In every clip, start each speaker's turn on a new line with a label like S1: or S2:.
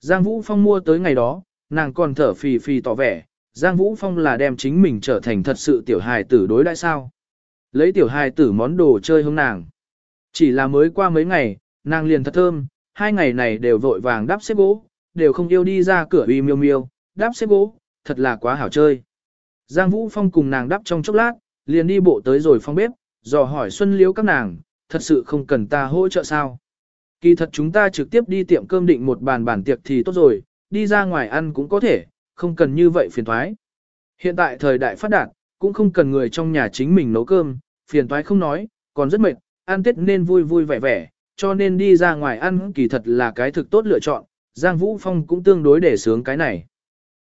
S1: Giang Vũ Phong mua tới ngày đó, nàng còn thở phì phì tỏ vẻ, Giang Vũ Phong là đem chính mình trở thành thật sự tiểu hài tử đối đãi sao. Lấy tiểu hài tử món đồ chơi hướng nàng. Chỉ là mới qua mấy ngày, nàng liền thật thơm, hai ngày này đều vội vàng đắp xếp gỗ, đều không yêu đi ra cửa uy miêu miêu, đắp xếp gỗ, thật là quá hảo chơi. Giang Vũ Phong cùng nàng đắp trong chốc lát, liền đi bộ tới rồi phong bếp, dò hỏi Xuân Liễu các nàng, thật sự không cần ta hỗ trợ sao. Kỳ thật chúng ta trực tiếp đi tiệm cơm định một bàn bàn tiệc thì tốt rồi, đi ra ngoài ăn cũng có thể, không cần như vậy phiền thoái. Hiện tại thời đại phát đạt, cũng không cần người trong nhà chính mình nấu cơm, phiền thoái không nói, còn rất mệt, ăn tết nên vui vui vẻ vẻ, cho nên đi ra ngoài ăn kỳ thật là cái thực tốt lựa chọn, Giang Vũ Phong cũng tương đối để sướng cái này.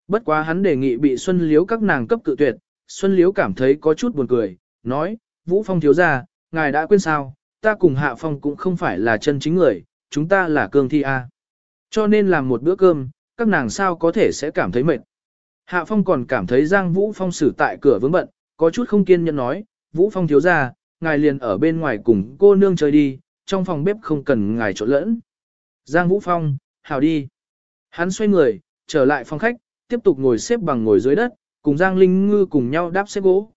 S1: Bất quá hắn đề nghị bị Xuân Liếu các nàng cấp cự tuyệt, Xuân Liếu cảm thấy có chút buồn cười, nói, Vũ Phong thiếu ra, ngài đã quên sao, ta cùng Hạ Phong cũng không phải là chân chính người, chúng ta là cương thi A. Cho nên làm một bữa cơm, các nàng sao có thể sẽ cảm thấy mệt. Hạ Phong còn cảm thấy Giang Vũ Phong xử tại cửa vướng bận, có chút không kiên nhẫn nói, Vũ Phong thiếu ra, ngài liền ở bên ngoài cùng cô nương chơi đi, trong phòng bếp không cần ngài trộn lẫn. Giang Vũ Phong, hào đi. Hắn xoay người, trở lại phòng khách, tiếp tục ngồi xếp bằng ngồi dưới đất, cùng Giang Linh Ngư cùng nhau đáp xếp gỗ.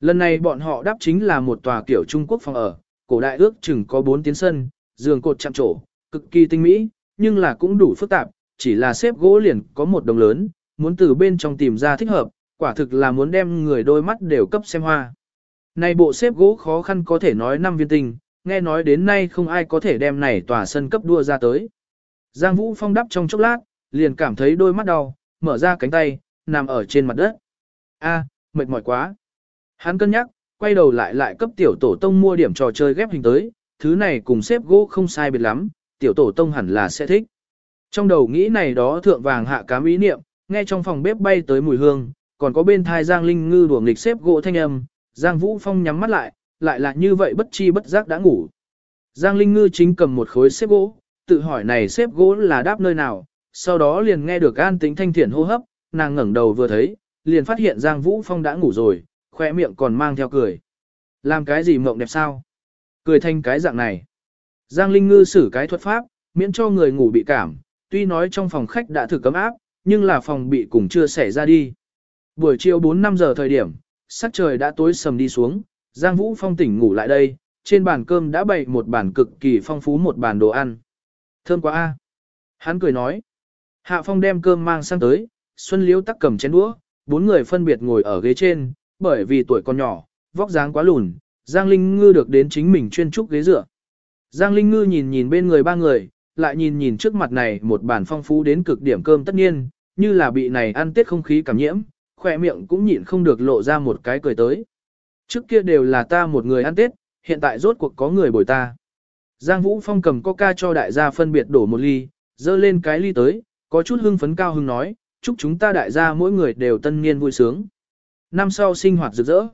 S1: Lần này bọn họ đáp chính là một tòa kiểu Trung Quốc phòng ở, cổ đại ước chừng có bốn tiến sân, giường cột chạm trổ, cực kỳ tinh mỹ, nhưng là cũng đủ phức tạp, chỉ là xếp gỗ liền có một đồng lớn, muốn từ bên trong tìm ra thích hợp, quả thực là muốn đem người đôi mắt đều cấp xem hoa. Này bộ xếp gỗ khó khăn có thể nói năm viên tinh, nghe nói đến nay không ai có thể đem này tòa sân cấp đua ra tới. Giang Vũ Phong đắp trong chốc lát, liền cảm thấy đôi mắt đau, mở ra cánh tay, nằm ở trên mặt đất. A, mệt mỏi quá. Hắn cân nhắc, quay đầu lại lại cấp tiểu tổ tông mua điểm trò chơi ghép hình tới, thứ này cùng xếp gỗ không sai biệt lắm, tiểu tổ tông hẳn là sẽ thích. Trong đầu nghĩ này đó thượng vàng hạ cám ý niệm, nghe trong phòng bếp bay tới mùi hương, còn có bên thai Giang Linh Ngư đùa nghịch xếp gỗ thanh âm, Giang Vũ Phong nhắm mắt lại, lại là như vậy bất chi bất giác đã ngủ. Giang Linh Ngư chính cầm một khối xếp gỗ, tự hỏi này xếp gỗ là đáp nơi nào, sau đó liền nghe được an tính thanh thiện hô hấp, nàng ngẩng đầu vừa thấy, liền phát hiện Giang Vũ Phong đã ngủ rồi, khoe miệng còn mang theo cười. Làm cái gì mộng đẹp sao? Cười thanh cái dạng này. Giang Linh Ngư xử cái thuật pháp, miễn cho người ngủ bị cảm, tuy nói trong phòng khách đã thử cấm áp, nhưng là phòng bị cùng chưa xảy ra đi. Buổi chiều 4-5 giờ thời điểm, sắc trời đã tối sầm đi xuống, Giang Vũ Phong tỉnh ngủ lại đây, trên bàn cơm đã bày một bàn cực kỳ phong phú một bàn đồ ăn. Thơm quá a. Hắn cười nói. Hạ Phong đem cơm mang sang tới, Xuân Liễu tắc cầm chén đũa, bốn người phân biệt ngồi ở ghế trên, bởi vì tuổi còn nhỏ, vóc dáng quá lùn, Giang Linh Ngư được đến chính mình chuyên trúc ghế dựa. Giang Linh Ngư nhìn nhìn bên người ba người, lại nhìn nhìn trước mặt này một bản phong phú đến cực điểm cơm tất nhiên, như là bị này ăn tết không khí cảm nhiễm, khỏe miệng cũng nhịn không được lộ ra một cái cười tới. Trước kia đều là ta một người ăn tết, hiện tại rốt cuộc có người bồi ta. Giang Vũ Phong cầm coca cho đại gia phân biệt đổ một ly, dơ lên cái ly tới, có chút hưng phấn cao hưng nói, chúc chúng ta đại gia mỗi người đều tân niên vui sướng. Năm sau sinh hoạt rực rỡ.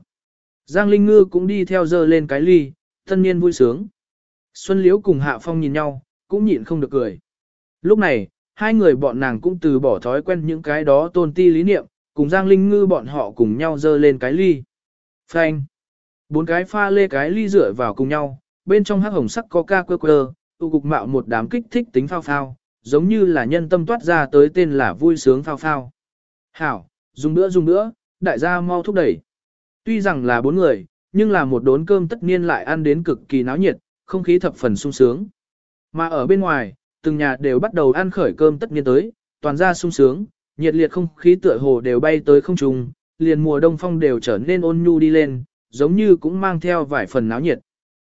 S1: Giang Linh Ngư cũng đi theo dơ lên cái ly, thân niên vui sướng. Xuân Liễu cùng Hạ Phong nhìn nhau, cũng nhịn không được cười. Lúc này, hai người bọn nàng cũng từ bỏ thói quen những cái đó tôn ti lý niệm, cùng Giang Linh Ngư bọn họ cùng nhau dơ lên cái ly. Phanh. Bốn cái pha lê cái ly rửa vào cùng nhau, bên trong hắc hồng sắc có quơ quơ, tụ cục mạo một đám kích thích tính phao phao, giống như là nhân tâm toát ra tới tên là vui sướng phao phao. Hảo, dùng nữa dùng nữa, đại gia mau thúc đẩy. Tuy rằng là bốn người, nhưng là một đốn cơm tất nhiên lại ăn đến cực kỳ náo nhiệt, không khí thập phần sung sướng. Mà ở bên ngoài, từng nhà đều bắt đầu ăn khởi cơm tất nhiên tới, toàn ra sung sướng, nhiệt liệt không khí tựa hồ đều bay tới không trung, liền mùa đông phong đều trở nên ôn nhu đi lên, giống như cũng mang theo vài phần náo nhiệt.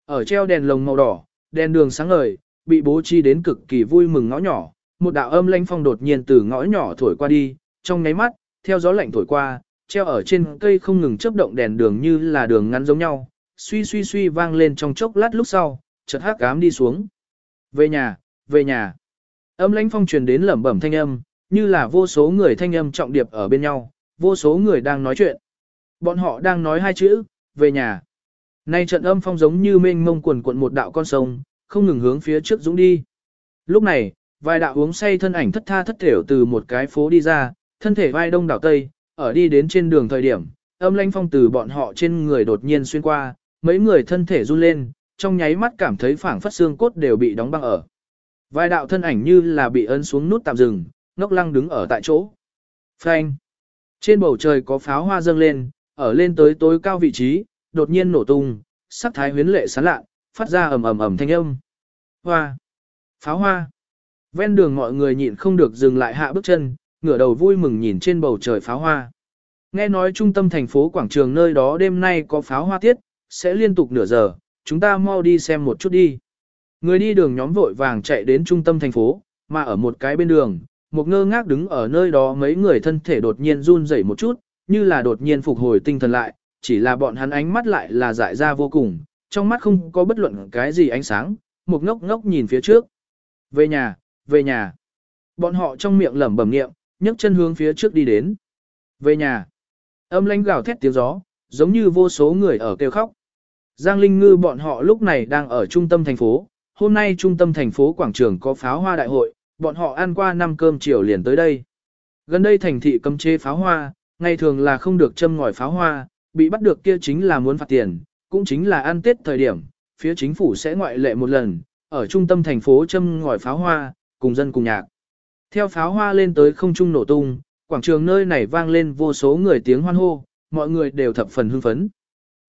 S1: Ở treo đèn lồng màu đỏ, đèn đường sáng ngời, bị bố trí đến cực kỳ vui mừng ngõ nhỏ, một đạo âm lãnh phong đột nhiên từ ngõ nhỏ thổi qua đi, trong nháy mắt, theo gió lạnh thổi qua, treo ở trên cây không ngừng chớp động đèn đường như là đường ngắn giống nhau, suy suy suy vang lên trong chốc lát lúc sau, chợt hắc ám đi xuống. Về nhà, về nhà. Âm lãnh phong truyền đến lẩm bẩm thanh âm, như là vô số người thanh âm trọng điệp ở bên nhau, vô số người đang nói chuyện. Bọn họ đang nói hai chữ, về nhà. Nay trận âm phong giống như mênh mông quần cuộn một đạo con sông, không ngừng hướng phía trước dũng đi. Lúc này, vài đạo uống say thân ảnh thất tha thất thểu từ một cái phố đi ra, thân thể vai đông đảo tây, ở đi đến trên đường thời điểm, âm lãnh phong từ bọn họ trên người đột nhiên xuyên qua, mấy người thân thể run lên, trong nháy mắt cảm thấy phảng phất xương cốt đều bị đóng băng ở. Vài đạo thân ảnh như là bị ấn xuống nút tạm dừng, ngốc lăng đứng ở tại chỗ. Phanh. Trên bầu trời có pháo hoa dâng lên, ở lên tới tối cao vị trí, đột nhiên nổ tung, sắc thái huyến lệ sáng lạ, phát ra ầm ầm ầm thanh âm. Hoa. Pháo hoa. Ven đường mọi người nhịn không được dừng lại hạ bước chân, ngửa đầu vui mừng nhìn trên bầu trời pháo hoa. Nghe nói trung tâm thành phố quảng trường nơi đó đêm nay có pháo hoa tiết, sẽ liên tục nửa giờ, chúng ta mau đi xem một chút đi. Người đi đường nhóm vội vàng chạy đến trung tâm thành phố, mà ở một cái bên đường, một ngơ ngác đứng ở nơi đó mấy người thân thể đột nhiên run rẩy một chút, như là đột nhiên phục hồi tinh thần lại, chỉ là bọn hắn ánh mắt lại là dại ra vô cùng, trong mắt không có bất luận cái gì ánh sáng, một ngốc ngốc nhìn phía trước. Về nhà, về nhà. Bọn họ trong miệng lẩm bẩm niệm, nhấc chân hướng phía trước đi đến. Về nhà. Âm lãnh gào thét tiếng gió, giống như vô số người ở kêu khóc. Giang Linh Ngư bọn họ lúc này đang ở trung tâm thành phố, hôm nay trung tâm thành phố quảng trường có pháo hoa đại hội, bọn họ ăn qua năm cơm chiều liền tới đây. Gần đây thành thị cấm chế pháo hoa, ngày thường là không được châm ngòi pháo hoa, bị bắt được kia chính là muốn phạt tiền, cũng chính là ăn tết thời điểm, phía chính phủ sẽ ngoại lệ một lần, ở trung tâm thành phố châm ngòi pháo hoa, cùng dân cùng nhạc. Theo pháo hoa lên tới không trung nổ tung, quảng trường nơi này vang lên vô số người tiếng hoan hô, mọi người đều thập phần hưng phấn.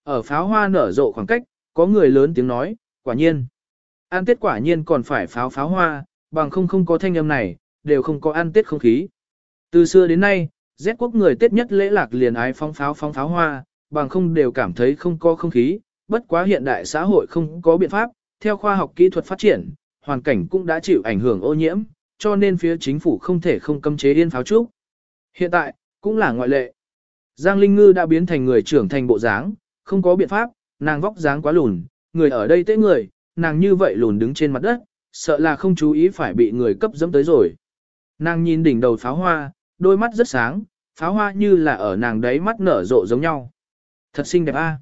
S1: Ở pháo hoa nở rộ khoảng cách, có người lớn tiếng nói, quả nhiên. An tết quả nhiên còn phải pháo pháo hoa, bằng không không có thanh âm này, đều không có ăn tết không khí. Từ xưa đến nay, rét quốc người tết nhất lễ lạc liền ái phóng pháo phóng pháo hoa, bằng không đều cảm thấy không có không khí, bất quá hiện đại xã hội không có biện pháp, theo khoa học kỹ thuật phát triển, hoàn cảnh cũng đã chịu ảnh hưởng ô nhiễm, cho nên phía chính phủ không thể không cấm chế yên pháo trúc. Hiện tại, cũng là ngoại lệ. Giang Linh Ngư đã biến thành người trưởng thành bộ dáng, không có biện pháp, nàng vóc dáng quá lùn, người ở đây tế người, nàng như vậy lùn đứng trên mặt đất, sợ là không chú ý phải bị người cấp dẫm tới rồi. Nàng nhìn đỉnh đầu pháo hoa, đôi mắt rất sáng, pháo hoa như là ở nàng đấy mắt nở rộ giống nhau. Thật xinh đẹp a.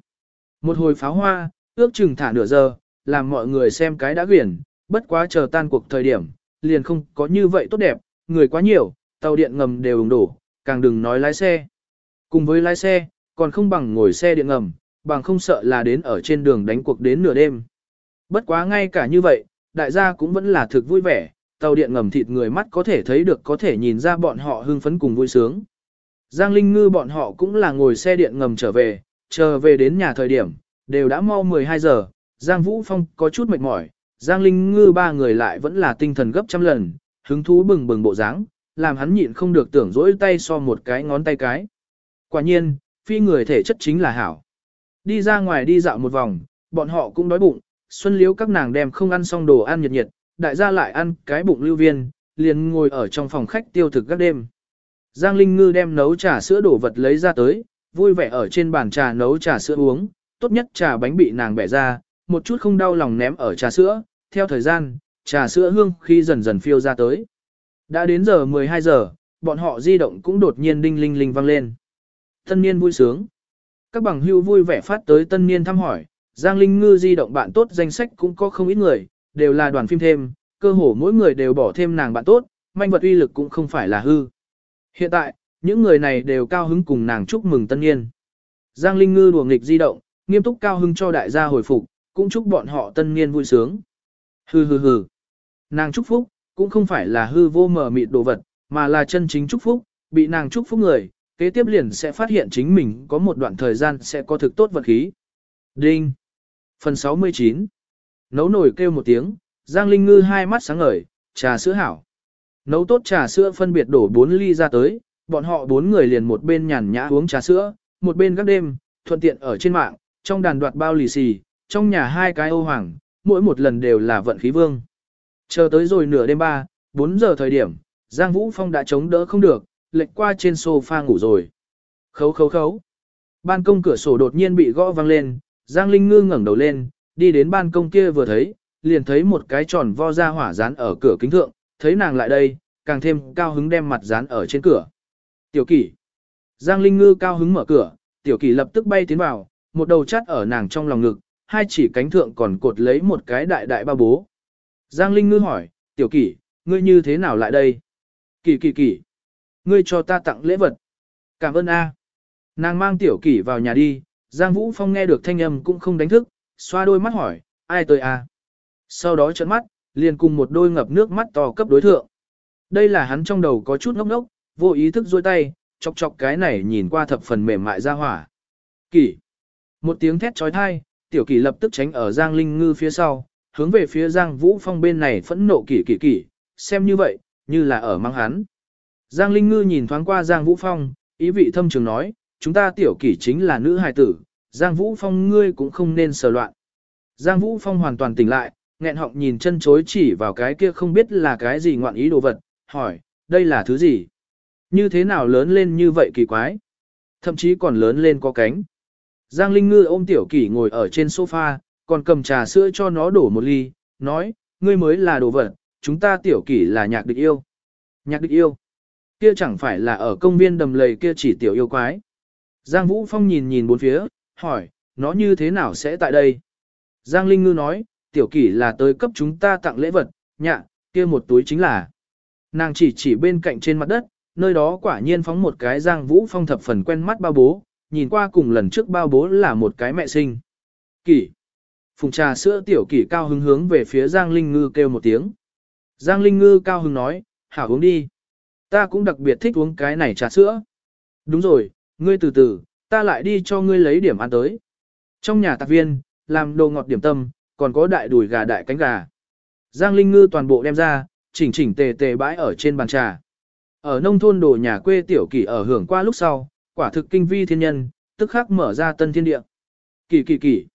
S1: Một hồi pháo hoa, ước chừng thả nửa giờ, làm mọi người xem cái đã quyển, bất quá chờ tan cuộc thời điểm, liền không có như vậy tốt đẹp, người quá nhiều, tàu điện ngầm đều ủng đổ, càng đừng nói lái xe. Cùng với lái xe, còn không bằng ngồi xe điện ngầm, bằng không sợ là đến ở trên đường đánh cuộc đến nửa đêm. Bất quá ngay cả như vậy, đại gia cũng vẫn là thực vui vẻ, tàu điện ngầm thịt người mắt có thể thấy được có thể nhìn ra bọn họ hưng phấn cùng vui sướng. Giang Linh Ngư bọn họ cũng là ngồi xe điện ngầm trở về, chờ về đến nhà thời điểm, đều đã mau 12 giờ, Giang Vũ Phong có chút mệt mỏi, Giang Linh Ngư ba người lại vẫn là tinh thần gấp trăm lần, hứng thú bừng bừng bộ dáng, làm hắn nhịn không được tưởng dỗi tay so một cái ngón tay cái. Quả nhiên, phi người thể chất chính là hảo. Đi ra ngoài đi dạo một vòng, bọn họ cũng đói bụng, xuân liếu các nàng đem không ăn xong đồ ăn nhiệt nhiệt, đại gia lại ăn cái bụng lưu viên, liền ngồi ở trong phòng khách tiêu thực các đêm. Giang Linh Ngư đem nấu trà sữa đổ vật lấy ra tới, vui vẻ ở trên bàn trà nấu trà sữa uống, tốt nhất trà bánh bị nàng bẻ ra, một chút không đau lòng ném ở trà sữa, theo thời gian, trà sữa hương khi dần dần phiêu ra tới. Đã đến giờ 12 giờ, bọn họ di động cũng đột nhiên đinh linh linh vang lên. Tân niên vui sướng. Các bằng hữu vui vẻ phát tới tân niên thăm hỏi, Giang Linh Ngư di động bạn tốt danh sách cũng có không ít người, đều là đoàn phim thêm, cơ hồ mỗi người đều bỏ thêm nàng bạn tốt, manh vật uy lực cũng không phải là hư. Hiện tại, những người này đều cao hứng cùng nàng chúc mừng tân niên. Giang Linh Ngư đùa nghịch di động, nghiêm túc cao hứng cho đại gia hồi phục, cũng chúc bọn họ tân niên vui sướng. Hừ hừ hừ. Nàng chúc phúc, cũng không phải là hư vô mờ mịt đồ vật, mà là chân chính chúc phúc, bị nàng chúc phúc người, kế tiếp liền sẽ phát hiện chính mình có một đoạn thời gian sẽ có thực tốt vật khí. Đinh. Phần 69. Nấu nồi kêu một tiếng, Giang Linh Ngư hai mắt sáng ngời, trà sữa hảo. Nấu tốt trà sữa phân biệt đổ 4 ly ra tới, bọn họ bốn người liền một bên nhàn nhã uống trà sữa, một bên gác đêm, thuận tiện ở trên mạng, trong đàn đoạt bao lì xì, trong nhà hai cái ô hoàng, mỗi một lần đều là vận khí vương. Chờ tới rồi nửa đêm ba, 4 giờ thời điểm, Giang Vũ Phong đã chống đỡ không được, lệch qua trên sofa ngủ rồi. Khấu khấu khấu. Ban công cửa sổ đột nhiên bị gõ vang lên, Giang Linh Ngư ngẩng đầu lên, đi đến ban công kia vừa thấy, liền thấy một cái tròn vo ra hỏa dán ở cửa kính thượng, thấy nàng lại đây, càng thêm cao hứng đem mặt dán ở trên cửa. Tiểu kỷ. Giang Linh Ngư cao hứng mở cửa, tiểu kỷ lập tức bay tiến vào, một đầu chắt ở nàng trong lòng ngực, hai chỉ cánh thượng còn cột lấy một cái đại đại ba bố. Giang Linh Ngư hỏi, tiểu kỷ, ngươi như thế nào lại đây? Kỷ kỷ kỷ, ngươi cho ta tặng lễ vật. Cảm ơn a. Nàng mang tiểu kỷ vào nhà đi, Giang Vũ Phong nghe được thanh âm cũng không đánh thức, xoa đôi mắt hỏi, ai tới a? Sau đó trợn mắt, liền cùng một đôi ngập nước mắt to cấp đối thượng. Đây là hắn trong đầu có chút ngốc ngốc, vô ý thức duỗi tay, chọc chọc cái này nhìn qua thập phần mềm mại ra hỏa. Kỷ. Một tiếng thét trói thai, tiểu kỷ lập tức tránh ở Giang Linh Ngư phía sau, hướng về phía Giang Vũ Phong bên này phẫn nộ kỷ kỷ kỷ, xem như vậy, như là ở mang hắn. Giang Linh Ngư nhìn thoáng qua Giang Vũ Phong, ý vị thâm trường nói, chúng ta tiểu kỷ chính là nữ hài tử, Giang Vũ Phong ngươi cũng không nên sờ loạn. Giang Vũ Phong hoàn toàn tỉnh lại, nghẹn họng nhìn chân chối chỉ vào cái kia không biết là cái gì ngoạn ý đồ vật, hỏi, đây là thứ gì? Như thế nào lớn lên như vậy kỳ quái? Thậm chí còn lớn lên có cánh. Giang Linh Ngư ôm tiểu kỷ ngồi ở trên sofa, còn cầm trà sữa cho nó đổ một ly, nói, ngươi mới là đồ vật, chúng ta tiểu kỷ là nhạc địch yêu. Nhạc địch yêu? Kia chẳng phải là ở công viên đầm lầy kia chỉ tiểu yêu quái. Giang Vũ Phong nhìn nhìn bốn phía, hỏi, nó như thế nào sẽ tại đây? Giang Linh Ngư nói, tiểu kỷ là tới cấp chúng ta tặng lễ vật, nhạ, kia một túi chính là. Nàng chỉ chỉ bên cạnh trên mặt đất, nơi đó quả nhiên phóng một cái Giang Vũ Phong thập phần quen mắt bao bố, nhìn qua cùng lần trước bao bố là một cái mẹ sinh. Kỷ. Phùng trà sữa tiểu kỷ cao hứng hướng về phía Giang Linh Ngư kêu một tiếng. Giang Linh Ngư cao hứng nói, hảo uống đi. Ta cũng đặc biệt thích uống cái này trà sữa. Đúng rồi, ngươi từ từ, ta lại đi cho ngươi lấy điểm ăn tới. Trong nhà tạc viên, làm đồ ngọt điểm tâm, còn có đại đùi gà đại cánh gà. Giang Linh Ngư toàn bộ đem ra, chỉnh chỉnh tề tề bãi ở trên bàn trà. Ở nông thôn đồ nhà quê tiểu kỷ ở hưởng qua lúc sau, quả thực kinh vi thiên nhân, tức khắc mở ra tân thiên địa. Kỳ kỳ kỳ.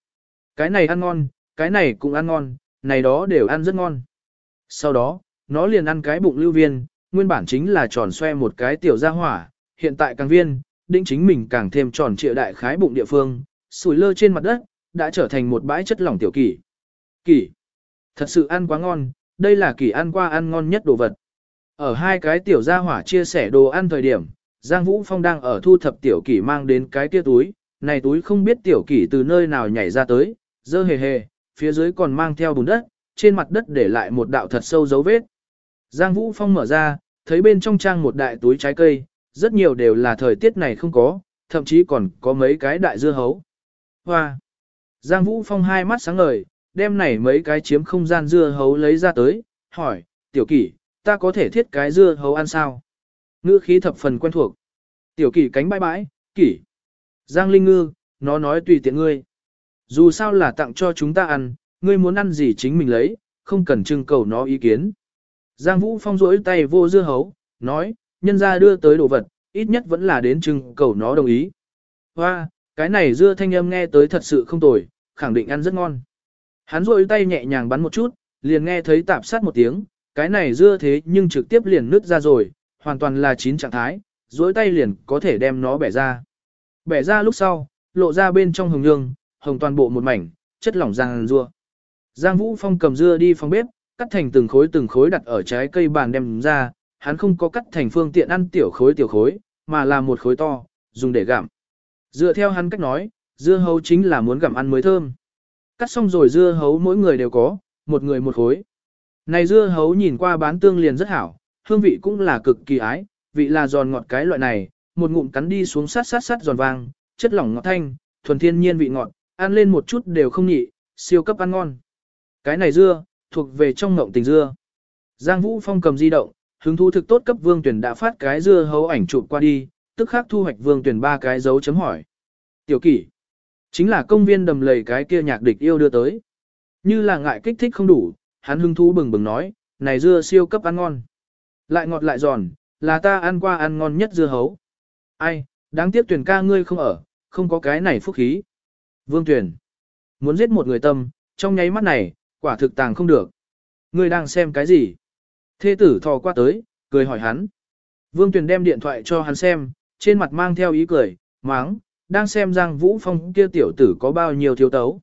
S1: Cái này ăn ngon, cái này cũng ăn ngon, này đó đều ăn rất ngon. Sau đó, nó liền ăn cái bụng lưu viên, nguyên bản chính là tròn xoe một cái tiểu gia hỏa, hiện tại càng viên, định chính mình càng thêm tròn trịa đại khái bụng địa phương, sủi lơ trên mặt đất, đã trở thành một bãi chất lỏng tiểu kỳ. Kỳ. Thật sự ăn quá ngon, đây là kỳ ăn qua ăn ngon nhất đồ vật. Ở hai cái tiểu gia hỏa chia sẻ đồ ăn thời điểm, Giang Vũ Phong đang ở thu thập tiểu kỷ mang đến cái kia túi, này túi không biết tiểu kỷ từ nơi nào nhảy ra tới, dơ hề hề, phía dưới còn mang theo bùn đất, trên mặt đất để lại một đạo thật sâu dấu vết. Giang Vũ Phong mở ra, thấy bên trong trang một đại túi trái cây, rất nhiều đều là thời tiết này không có, thậm chí còn có mấy cái đại dưa hấu. Hoa! Giang Vũ Phong hai mắt sáng ngời, đem này mấy cái chiếm không gian dưa hấu lấy ra tới, hỏi, tiểu kỷ, ta có thể thiết cái dưa hấu ăn sao? Ngữ khí thập phần quen thuộc. Tiểu kỷ cánh bãi bãi, kỷ. Giang Linh Ngư, nó nói tùy tiện ngươi. Dù sao là tặng cho chúng ta ăn, ngươi muốn ăn gì chính mình lấy, không cần trưng cầu nó ý kiến. Giang Vũ Phong rỗi tay vô dưa hấu, nói, nhân ra đưa tới đồ vật, ít nhất vẫn là đến trưng cầu nó đồng ý. Hoa, cái này dưa thanh âm nghe tới thật sự không tồi, khẳng định ăn rất ngon. Hắn rỗi tay nhẹ nhàng bắn một chút, liền nghe thấy tạp sát một tiếng, cái này dưa thế nhưng trực tiếp liền nứt ra rồi, hoàn toàn là chín trạng thái, duỗi tay liền có thể đem nó bẻ ra. Bẻ ra lúc sau, lộ ra bên trong hồng nhương, hồng toàn bộ một mảnh, chất lỏng giang rua. Giang Vũ Phong cầm dưa đi phòng bếp, cắt thành từng khối từng khối đặt ở trái cây bàn đem ra, hắn không có cắt thành phương tiện ăn tiểu khối tiểu khối, mà là một khối to, dùng để gặm. Dựa theo hắn cách nói, dưa hấu chính là muốn gặm ăn mới thơm. Cắt xong rồi dưa hấu mỗi người đều có, một người một khối. Này dưa hấu nhìn qua bán tương liền rất hảo, hương vị cũng là cực kỳ ái, vị là giòn ngọt cái loại này, một ngụm cắn đi xuống sát sát sát giòn vang, chất lỏng ngọt thanh, thuần thiên nhiên vị ngọt, ăn lên một chút đều không nhị, siêu cấp ăn ngon. Cái này dưa, thuộc về trong ngộng tình dưa. Giang Vũ Phong cầm di động, hứng thú thực tốt cấp Vương Tuyển đã phát cái dưa hấu ảnh chụp qua đi, tức khắc thu hoạch Vương Tuyển ba cái dấu chấm hỏi. Tiểu kỷ, chính là công viên đầm lầy cái kia nhạc địch yêu đưa tới. Như là ngại kích thích không đủ, hắn hứng thú bừng bừng nói, này dưa siêu cấp ăn ngon. Lại ngọt lại giòn, là ta ăn qua ăn ngon nhất dưa hấu. Ai, đáng tiếc tuyển ca ngươi không ở, không có cái này phúc khí. Vương tuyển, muốn giết một người tâm, trong nháy mắt này, quả thực tàng không được. Ngươi đang xem cái gì? Thê tử thò qua tới, cười hỏi hắn. Vương tuyển đem điện thoại cho hắn xem, trên mặt mang theo ý cười, máng, đang xem Giang Vũ Phong kia tiểu tử có bao nhiêu thiếu tấu.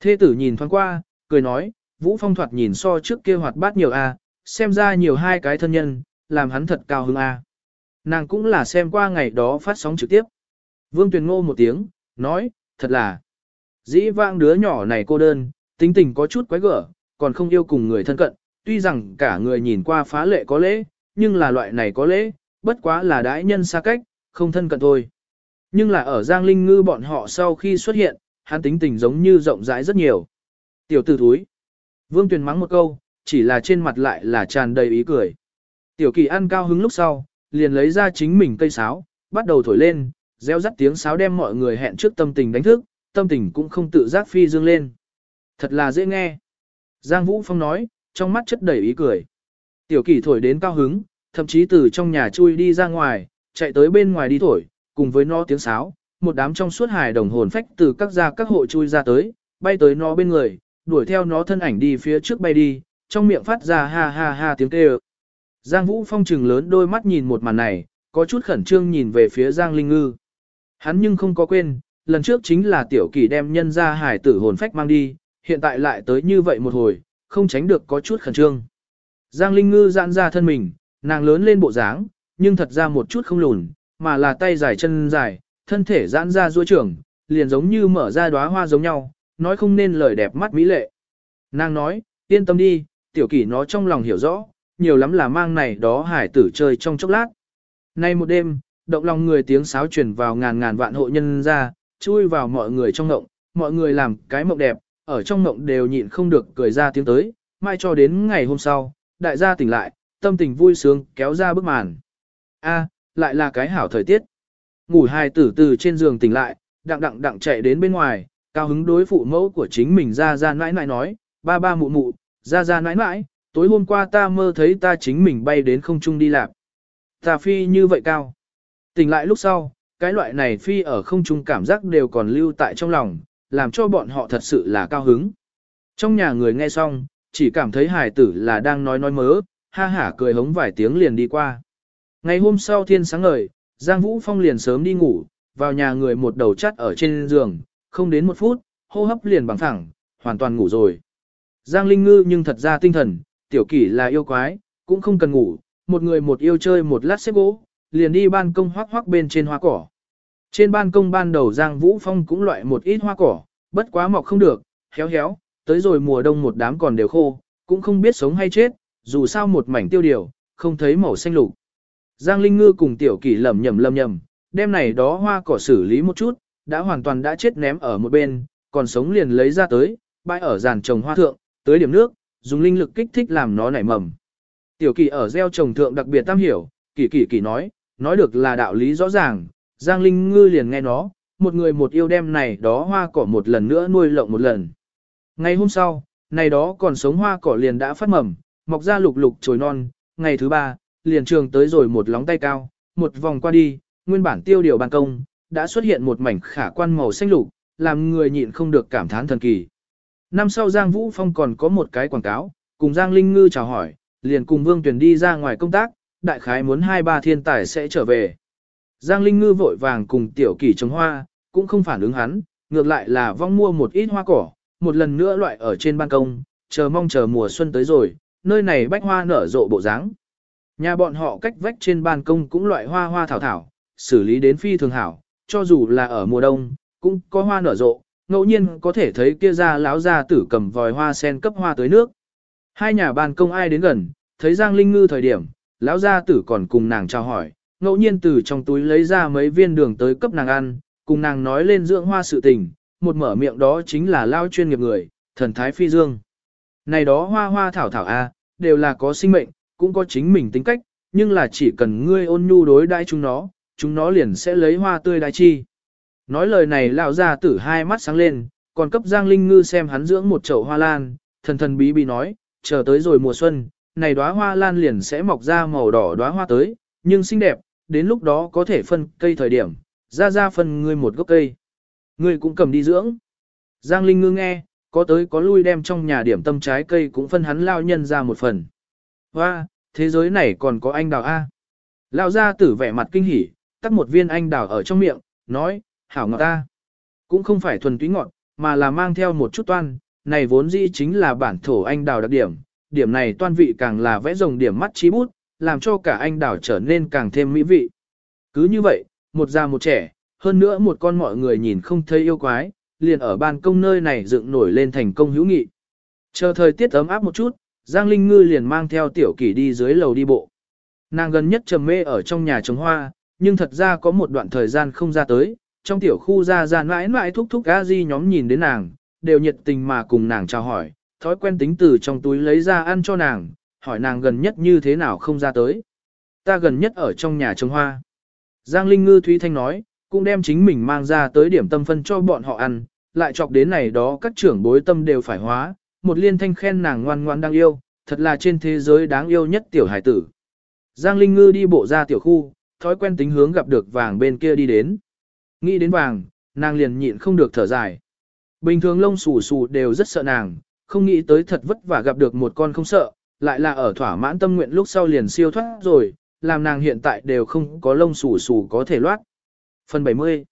S1: Thê tử nhìn thoáng qua, cười nói, Vũ Phong thoạt nhìn so trước kia hoạt bát nhiều a, xem ra nhiều hai cái thân nhân, làm hắn thật cao hứng a. Nàng cũng là xem qua ngày đó phát sóng trực tiếp. Vương Tuyền Ngô một tiếng, nói, thật là, dĩ vãng đứa nhỏ này cô đơn, tính tình có chút quái gở, còn không yêu cùng người thân cận, tuy rằng cả người nhìn qua phá lệ có lễ, nhưng là loại này có lễ, bất quá là đãi nhân xa cách, không thân cận thôi. Nhưng là ở Giang Linh Ngư bọn họ sau khi xuất hiện, hắn tính tình giống như rộng rãi rất nhiều. Tiểu tử thúi. Vương Tuyền mắng một câu, chỉ là trên mặt lại là tràn đầy ý cười. Tiểu kỳ ăn cao hứng lúc sau, liền lấy ra chính mình cây sáo, bắt đầu thổi lên, reo rắt tiếng sáo đem mọi người hẹn trước tâm tình đánh thức, tâm tình cũng không tự giác phi dương lên. Thật là dễ nghe. Giang Vũ Phong nói, trong mắt chất đầy ý cười. Tiểu kỳ thổi đến cao hứng, thậm chí từ trong nhà chui đi ra ngoài, chạy tới bên ngoài đi thổi, cùng với nó tiếng sáo, một đám trong suốt hài đồng hồn phách từ các gia các hộ chui ra tới, bay tới nó bên người, đuổi theo nó thân ảnh đi phía trước bay đi, trong miệng phát ra ha ha ha tiếng kêu. Giang Vũ Phong trừng lớn đôi mắt nhìn một màn này, có chút khẩn trương nhìn về phía Giang Linh Ngư. Hắn nhưng không có quên, lần trước chính là tiểu kỳ đem nhân ra hải tử hồn phách mang đi, hiện tại lại tới như vậy một hồi, không tránh được có chút khẩn trương. Giang Linh Ngư giãn ra thân mình, nàng lớn lên bộ dáng, nhưng thật ra một chút không lùn, mà là tay dài chân dài, thân thể giãn ra duỗi trưởng, liền giống như mở ra đóa hoa giống nhau, nói không nên lời đẹp mắt mỹ lệ. Nàng nói, yên tâm đi, tiểu kỷ nó trong lòng hiểu rõ, nhiều lắm là mang này đó hải tử chơi trong chốc lát. Nay một đêm, động lòng người tiếng sáo truyền vào ngàn ngàn vạn hộ nhân ra, chui vào mọi người trong ngộng, mọi người làm cái mộng đẹp, ở trong ngộng đều nhịn không được cười ra tiếng tới, mai cho đến ngày hôm sau, đại gia tỉnh lại, tâm tình vui sướng kéo ra bức màn. A, lại là cái hảo thời tiết. Ngủ hai tử từ trên giường tỉnh lại, đặng đặng đặng chạy đến bên ngoài, cao hứng đối phụ mẫu của chính mình ra ra nãi nãi nói, ba ba mụ mụ, ra ra nãi nãi, tối hôm qua ta mơ thấy ta chính mình bay đến không trung đi lạc. Ta phi như vậy cao. Tỉnh lại lúc sau, cái loại này phi ở không trung cảm giác đều còn lưu tại trong lòng, làm cho bọn họ thật sự là cao hứng. Trong nhà người nghe xong, chỉ cảm thấy hài tử là đang nói nói mớ, ha hả cười hống vài tiếng liền đi qua. Ngày hôm sau thiên sáng ngời, Giang Vũ Phong liền sớm đi ngủ, vào nhà người một đầu chắt ở trên giường, không đến một phút, hô hấp liền bằng thẳng, hoàn toàn ngủ rồi. Giang Linh Ngư nhưng thật ra tinh thần, tiểu kỷ là yêu quái, cũng không cần ngủ, một người một yêu chơi một lát xếp gỗ, liền đi ban công hoác hoác bên trên hoa cỏ. Trên ban công ban đầu Giang Vũ Phong cũng loại một ít hoa cỏ, bất quá mọc không được, héo héo, tới rồi mùa đông một đám còn đều khô, cũng không biết sống hay chết, dù sao một mảnh tiêu điều, không thấy màu xanh lục. Giang Linh Ngư cùng tiểu kỷ lầm nhầm lầm nhầm, đêm này đó hoa cỏ xử lý một chút, đã hoàn toàn đã chết ném ở một bên, còn sống liền lấy ra tới, bãi ở giàn trồng hoa thượng, tới điểm nước, dùng linh lực kích thích làm nó nảy mầm. Tiểu kỳ ở gieo trồng thượng đặc biệt tam hiểu, kỳ kỳ kỳ nói, nói được là đạo lý rõ ràng, Giang Linh Ngư liền nghe nó, một người một yêu đem này đó hoa cỏ một lần nữa nuôi lộng một lần. Ngày hôm sau, này đó còn sống hoa cỏ liền đã phát mầm, mọc ra lục lục trồi non, ngày thứ ba, liền trường tới rồi một lóng tay cao, một vòng qua đi, nguyên bản tiêu điều ban công, đã xuất hiện một mảnh khả quan màu xanh lục, làm người nhịn không được cảm thán thần kỳ. Năm sau Giang Vũ Phong còn có một cái quảng cáo, cùng Giang Linh Ngư chào hỏi, liền cùng Vương Tuyền đi ra ngoài công tác, đại khái muốn hai ba thiên tài sẽ trở về. Giang Linh Ngư vội vàng cùng tiểu kỷ trồng hoa, cũng không phản ứng hắn, ngược lại là vong mua một ít hoa cỏ, một lần nữa loại ở trên ban công, chờ mong chờ mùa xuân tới rồi, nơi này bách hoa nở rộ bộ dáng. Nhà bọn họ cách vách trên ban công cũng loại hoa hoa thảo thảo, xử lý đến phi thường hảo, cho dù là ở mùa đông, cũng có hoa nở rộ, ngẫu nhiên có thể thấy kia ra lão ra tử cầm vòi hoa sen cấp hoa tới nước. Hai nhà ban công ai đến gần, thấy Giang Linh Ngư thời điểm, lão gia tử còn cùng nàng chào hỏi, ngẫu nhiên từ trong túi lấy ra mấy viên đường tới cấp nàng ăn, cùng nàng nói lên dưỡng hoa sự tình, một mở miệng đó chính là lao chuyên nghiệp người, thần thái phi dương. Này đó hoa hoa thảo thảo a, đều là có sinh mệnh, cũng có chính mình tính cách, nhưng là chỉ cần ngươi ôn nhu đối đãi chúng nó, chúng nó liền sẽ lấy hoa tươi đai chi. Nói lời này lão gia tử hai mắt sáng lên, còn cấp Giang Linh Ngư xem hắn dưỡng một chậu hoa lan, thần thần bí bí nói, chờ tới rồi mùa xuân, này đóa hoa lan liền sẽ mọc ra màu đỏ đóa hoa tới, nhưng xinh đẹp, đến lúc đó có thể phân cây thời điểm, ra ra phân ngươi một gốc cây. Ngươi cũng cầm đi dưỡng. Giang Linh Ngư nghe, có tới có lui đem trong nhà điểm tâm trái cây cũng phân hắn lao nhân ra một phần. Hoa, thế giới này còn có anh đào A. Lao gia tử vẻ mặt kinh hỉ, tắt một viên anh đào ở trong miệng, nói, hảo ngọt ta. Cũng không phải thuần túy ngọt, mà là mang theo một chút toan, này vốn dĩ chính là bản thổ anh đào đặc điểm, điểm này toan vị càng là vẽ rồng điểm mắt trí bút, làm cho cả anh đào trở nên càng thêm mỹ vị. Cứ như vậy, một già một trẻ, hơn nữa một con mọi người nhìn không thấy yêu quái, liền ở ban công nơi này dựng nổi lên thành công hữu nghị. Chờ thời tiết ấm áp một chút, Giang Linh Ngư liền mang theo tiểu kỷ đi dưới lầu đi bộ. Nàng gần nhất trầm mê ở trong nhà trồng hoa, nhưng thật ra có một đoạn thời gian không ra tới, trong tiểu khu ra ra mãi mãi thúc thúc a di nhóm nhìn đến nàng, đều nhiệt tình mà cùng nàng chào hỏi, thói quen tính từ trong túi lấy ra ăn cho nàng, hỏi nàng gần nhất như thế nào không ra tới. Ta gần nhất ở trong nhà trồng hoa. Giang Linh Ngư Thúy Thanh nói, cũng đem chính mình mang ra tới điểm tâm phân cho bọn họ ăn, lại chọc đến này đó các trưởng bối tâm đều phải hóa, một liên thanh khen nàng ngoan ngoan đang yêu, thật là trên thế giới đáng yêu nhất tiểu hải tử. Giang Linh Ngư đi bộ ra tiểu khu, thói quen tính hướng gặp được vàng bên kia đi đến. Nghĩ đến vàng, nàng liền nhịn không được thở dài. Bình thường lông xù xù đều rất sợ nàng, không nghĩ tới thật vất vả gặp được một con không sợ, lại là ở thỏa mãn tâm nguyện lúc sau liền siêu thoát rồi, làm nàng hiện tại đều không có lông xù xù có thể loát. Phần 70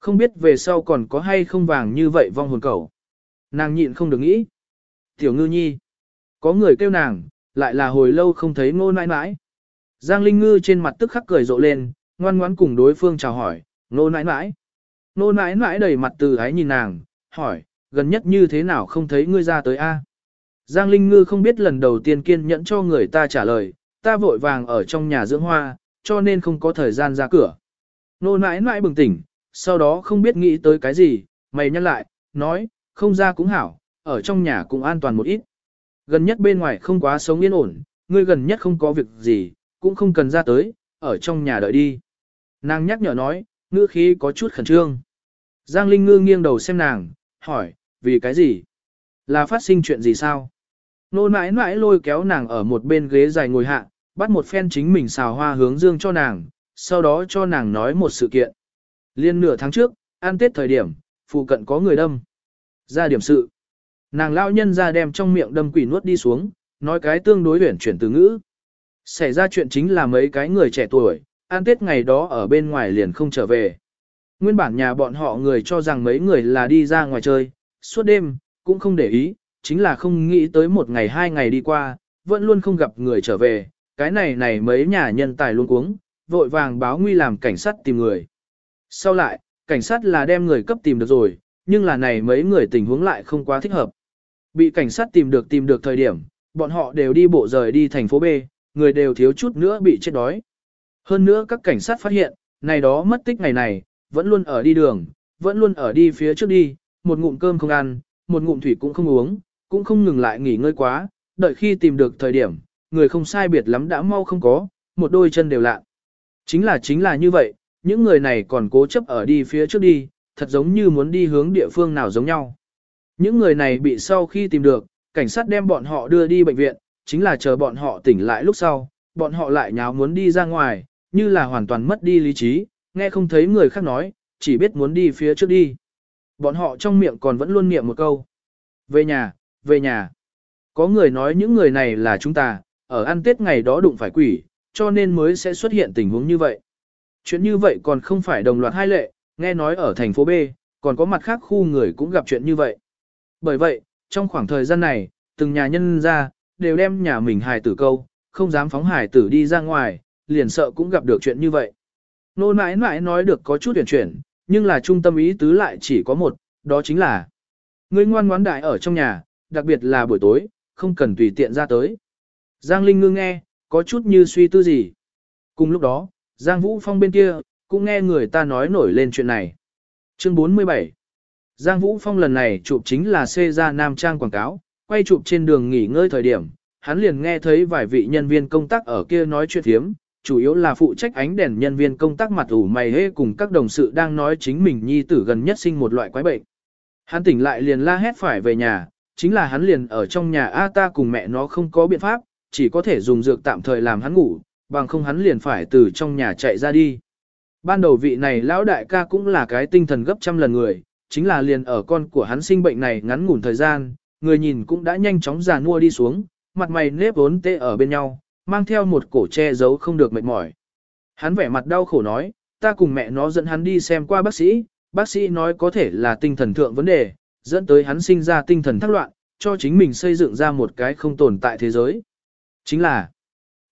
S1: Không biết về sau còn có hay không vàng như vậy vong hồn cầu. Nàng nhịn không được nghĩ. Tiểu ngư nhi. Có người kêu nàng, lại là hồi lâu không thấy ngô nãi nãi. Giang Linh Ngư trên mặt tức khắc cười rộ lên, ngoan ngoãn cùng đối phương chào hỏi, nô nãi nãi. nô nãi nãi đầy mặt từ ái nhìn nàng, hỏi, gần nhất như thế nào không thấy ngươi ra tới a? Giang Linh Ngư không biết lần đầu tiên kiên nhẫn cho người ta trả lời, ta vội vàng ở trong nhà dưỡng hoa, cho nên không có thời gian ra cửa. Nô nãi nãi bừng tỉnh, sau đó không biết nghĩ tới cái gì, mày nhắc lại, nói, không ra cũng hảo, ở trong nhà cũng an toàn một ít. Gần nhất bên ngoài không quá sống yên ổn, ngươi gần nhất không có việc gì, cũng không cần ra tới, ở trong nhà đợi đi. Nàng nhắc nhở nói, ngữ khí có chút khẩn trương. Giang Linh Ngư nghiêng đầu xem nàng, hỏi, vì cái gì? Là phát sinh chuyện gì sao? Nô mãi mãi lôi kéo nàng ở một bên ghế dài ngồi hạ, bắt một phen chính mình xào hoa hướng dương cho nàng, sau đó cho nàng nói một sự kiện. Liên nửa tháng trước, ăn tết thời điểm, phụ cận có người đâm. Ra điểm sự. Nàng lao nhân ra đem trong miệng đâm quỷ nuốt đi xuống, nói cái tương đối huyển chuyển từ ngữ. Xảy ra chuyện chính là mấy cái người trẻ tuổi, ăn tết ngày đó ở bên ngoài liền không trở về. Nguyên bản nhà bọn họ người cho rằng mấy người là đi ra ngoài chơi, suốt đêm, cũng không để ý, chính là không nghĩ tới một ngày hai ngày đi qua, vẫn luôn không gặp người trở về, cái này này mấy nhà nhân tài luôn cuống, vội vàng báo nguy làm cảnh sát tìm người. Sau lại, cảnh sát là đem người cấp tìm được rồi, nhưng là này mấy người tình huống lại không quá thích hợp. Bị cảnh sát tìm được tìm được thời điểm, bọn họ đều đi bộ rời đi thành phố B, người đều thiếu chút nữa bị chết đói. Hơn nữa các cảnh sát phát hiện, này đó mất tích ngày này, vẫn luôn ở đi đường, vẫn luôn ở đi phía trước đi, một ngụm cơm không ăn, một ngụm thủy cũng không uống, cũng không ngừng lại nghỉ ngơi quá, đợi khi tìm được thời điểm, người không sai biệt lắm đã mau không có, một đôi chân đều lạ. Chính là chính là như vậy, những người này còn cố chấp ở đi phía trước đi, thật giống như muốn đi hướng địa phương nào giống nhau. Những người này bị sau khi tìm được, cảnh sát đem bọn họ đưa đi bệnh viện, chính là chờ bọn họ tỉnh lại lúc sau, bọn họ lại nháo muốn đi ra ngoài, như là hoàn toàn mất đi lý trí, nghe không thấy người khác nói, chỉ biết muốn đi phía trước đi. Bọn họ trong miệng còn vẫn luôn niệm một câu. Về nhà, về nhà. Có người nói những người này là chúng ta, ở ăn tết ngày đó đụng phải quỷ, cho nên mới sẽ xuất hiện tình huống như vậy. Chuyện như vậy còn không phải đồng loạt hai lệ, nghe nói ở thành phố B, còn có mặt khác khu người cũng gặp chuyện như vậy. Bởi vậy, trong khoảng thời gian này, từng nhà nhân ra, đều đem nhà mình hài tử câu, không dám phóng hài tử đi ra ngoài, liền sợ cũng gặp được chuyện như vậy. Nô nãi nãi nói được có chút tuyển chuyển, nhưng là trung tâm ý tứ lại chỉ có một, đó chính là người ngoan ngoãn đại ở trong nhà, đặc biệt là buổi tối, không cần tùy tiện ra tới. Giang Linh ngưng nghe, có chút như suy tư gì. Cùng lúc đó, Giang Vũ Phong bên kia, cũng nghe người ta nói nổi lên chuyện này. Chương 47 Giang Vũ Phong lần này chụp chính là xê ra Nam Trang quảng cáo, quay chụp trên đường nghỉ ngơi thời điểm, hắn liền nghe thấy vài vị nhân viên công tác ở kia nói chuyện thiếm, chủ yếu là phụ trách ánh đèn nhân viên công tác mặt ủ mày hê cùng các đồng sự đang nói chính mình nhi tử gần nhất sinh một loại quái bệnh. Hắn tỉnh lại liền la hét phải về nhà, chính là hắn liền ở trong nhà A ta cùng mẹ nó không có biện pháp, chỉ có thể dùng dược tạm thời làm hắn ngủ, bằng không hắn liền phải từ trong nhà chạy ra đi. Ban đầu vị này lão đại ca cũng là cái tinh thần gấp trăm lần người, chính là liền ở con của hắn sinh bệnh này ngắn ngủn thời gian, người nhìn cũng đã nhanh chóng già nua đi xuống, mặt mày nếp vốn tê ở bên nhau, mang theo một cổ che giấu không được mệt mỏi. Hắn vẻ mặt đau khổ nói, ta cùng mẹ nó dẫn hắn đi xem qua bác sĩ, bác sĩ nói có thể là tinh thần thượng vấn đề, dẫn tới hắn sinh ra tinh thần thắc loạn, cho chính mình xây dựng ra một cái không tồn tại thế giới. Chính là,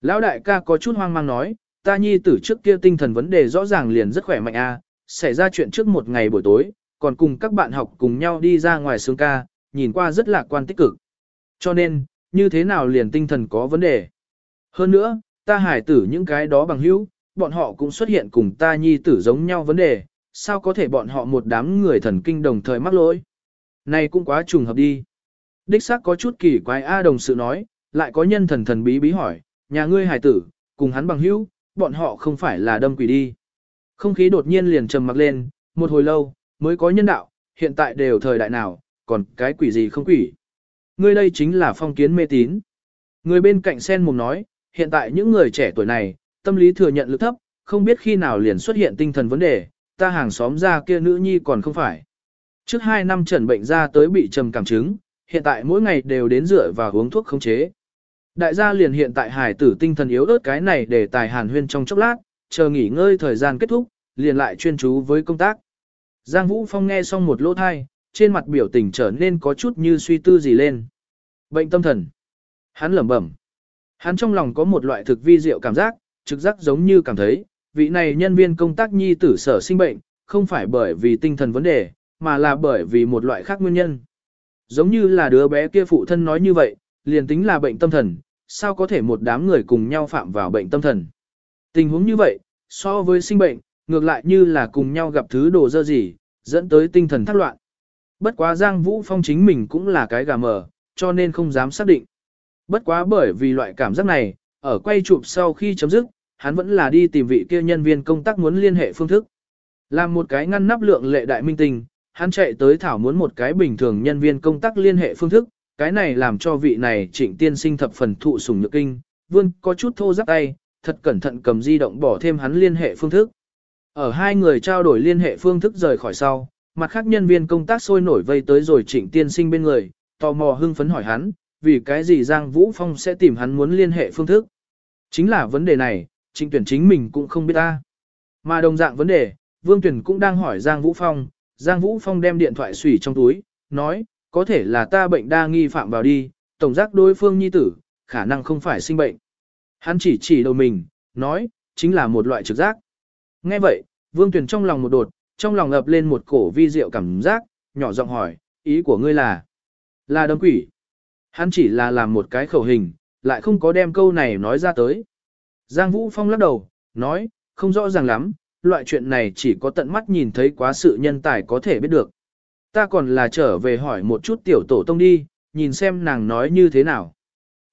S1: lão đại ca có chút hoang mang nói, ta nhi tử trước kia tinh thần vấn đề rõ ràng liền rất khỏe mạnh a, xảy ra chuyện trước một ngày buổi tối, còn cùng các bạn học cùng nhau đi ra ngoài sướng ca, nhìn qua rất lạc quan tích cực. Cho nên, như thế nào liền tinh thần có vấn đề. Hơn nữa, ta hải tử những cái đó bằng hữu, bọn họ cũng xuất hiện cùng ta nhi tử giống nhau vấn đề, sao có thể bọn họ một đám người thần kinh đồng thời mắc lỗi. Này cũng quá trùng hợp đi. Đích xác có chút kỳ quái A đồng sự nói, lại có nhân thần thần bí bí hỏi, nhà ngươi hải tử, cùng hắn bằng hữu, bọn họ không phải là đâm quỷ đi. Không khí đột nhiên liền trầm mặc lên, một hồi lâu, mới có nhân đạo, hiện tại đều thời đại nào, còn cái quỷ gì không quỷ. Ngươi đây chính là phong kiến mê tín. Người bên cạnh sen mồm nói, hiện tại những người trẻ tuổi này, tâm lý thừa nhận lực thấp, không biết khi nào liền xuất hiện tinh thần vấn đề, ta hàng xóm ra kia nữ nhi còn không phải. Trước 2 năm trần bệnh ra tới bị trầm cảm chứng, hiện tại mỗi ngày đều đến rửa và uống thuốc khống chế. Đại gia liền hiện tại hải tử tinh thần yếu ớt cái này để tài hàn huyên trong chốc lát, chờ nghỉ ngơi thời gian kết thúc, liền lại chuyên chú với công tác. Giang Vũ Phong nghe xong một lỗ thai, trên mặt biểu tình trở nên có chút như suy tư gì lên. Bệnh tâm thần. Hắn lẩm bẩm. Hắn trong lòng có một loại thực vi diệu cảm giác, trực giác giống như cảm thấy, vị này nhân viên công tác nhi tử sở sinh bệnh, không phải bởi vì tinh thần vấn đề, mà là bởi vì một loại khác nguyên nhân. Giống như là đứa bé kia phụ thân nói như vậy, liền tính là bệnh tâm thần, sao có thể một đám người cùng nhau phạm vào bệnh tâm thần. Tình huống như vậy, so với sinh bệnh, ngược lại như là cùng nhau gặp thứ đồ dơ gì, dẫn tới tinh thần thác loạn. Bất quá Giang Vũ Phong chính mình cũng là cái gà mờ, cho nên không dám xác định. Bất quá bởi vì loại cảm giác này, ở quay chụp sau khi chấm dứt, hắn vẫn là đi tìm vị kia nhân viên công tác muốn liên hệ phương thức. Làm một cái ngăn nắp lượng lệ đại minh tình, hắn chạy tới thảo muốn một cái bình thường nhân viên công tác liên hệ phương thức, cái này làm cho vị này trịnh tiên sinh thập phần thụ sủng nhược kinh, vươn có chút thô giáp tay, thật cẩn thận cầm di động bỏ thêm hắn liên hệ phương thức. Ở hai người trao đổi liên hệ phương thức rời khỏi sau, mặt khác nhân viên công tác sôi nổi vây tới rồi trịnh tiên sinh bên người, tò mò hưng phấn hỏi hắn, vì cái gì Giang Vũ Phong sẽ tìm hắn muốn liên hệ phương thức. Chính là vấn đề này, trịnh tuyển chính mình cũng không biết ta. Mà đồng dạng vấn đề, Vương Tuyển cũng đang hỏi Giang Vũ Phong, Giang Vũ Phong đem điện thoại xủy trong túi, nói, có thể là ta bệnh đa nghi phạm vào đi, tổng giác đối phương nhi tử, khả năng không phải sinh bệnh. Hắn chỉ chỉ đầu mình, nói, chính là một loại trực giác. Nghe vậy, Vương Tuyển trong lòng một đột, trong lòng ập lên một cổ vi diệu cảm giác, nhỏ giọng hỏi, ý của ngươi là, là đâm quỷ. Hắn chỉ là làm một cái khẩu hình, lại không có đem câu này nói ra tới. Giang Vũ Phong lắc đầu, nói, không rõ ràng lắm, loại chuyện này chỉ có tận mắt nhìn thấy quá sự nhân tài có thể biết được. Ta còn là trở về hỏi một chút tiểu tổ tông đi, nhìn xem nàng nói như thế nào.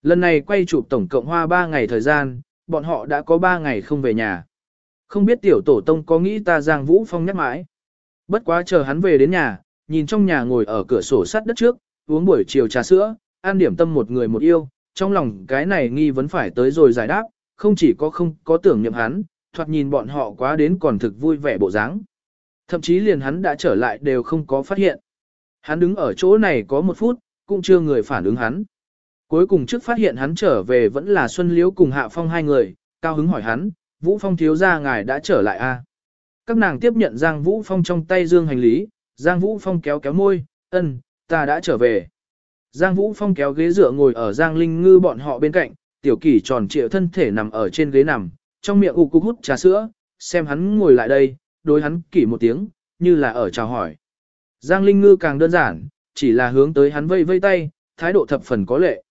S1: Lần này quay chụp tổng cộng hoa 3 ngày thời gian, bọn họ đã có 3 ngày không về nhà. Không biết tiểu tổ tông có nghĩ ta Giang Vũ Phong nhắc mãi. Bất quá chờ hắn về đến nhà, nhìn trong nhà ngồi ở cửa sổ sắt đất trước, uống buổi chiều trà sữa, an điểm tâm một người một yêu, trong lòng cái này nghi vẫn phải tới rồi giải đáp, không chỉ có không có tưởng niệm hắn, thoạt nhìn bọn họ quá đến còn thực vui vẻ bộ dáng. Thậm chí liền hắn đã trở lại đều không có phát hiện. Hắn đứng ở chỗ này có một phút, cũng chưa người phản ứng hắn. Cuối cùng trước phát hiện hắn trở về vẫn là Xuân Liễu cùng Hạ Phong hai người, cao hứng hỏi hắn, Vũ Phong thiếu gia ngài đã trở lại a? À? Các nàng tiếp nhận Giang Vũ Phong trong tay dương hành lý, Giang Vũ Phong kéo kéo môi, ân, ta đã trở về. Giang Vũ Phong kéo ghế dựa ngồi ở Giang Linh Ngư bọn họ bên cạnh, tiểu kỷ tròn trịa thân thể nằm ở trên ghế nằm, trong miệng u cục hút trà sữa, xem hắn ngồi lại đây, đối hắn kỷ một tiếng, như là ở chào hỏi. Giang Linh Ngư càng đơn giản, chỉ là hướng tới hắn vây vây tay, thái độ thập phần có lệ.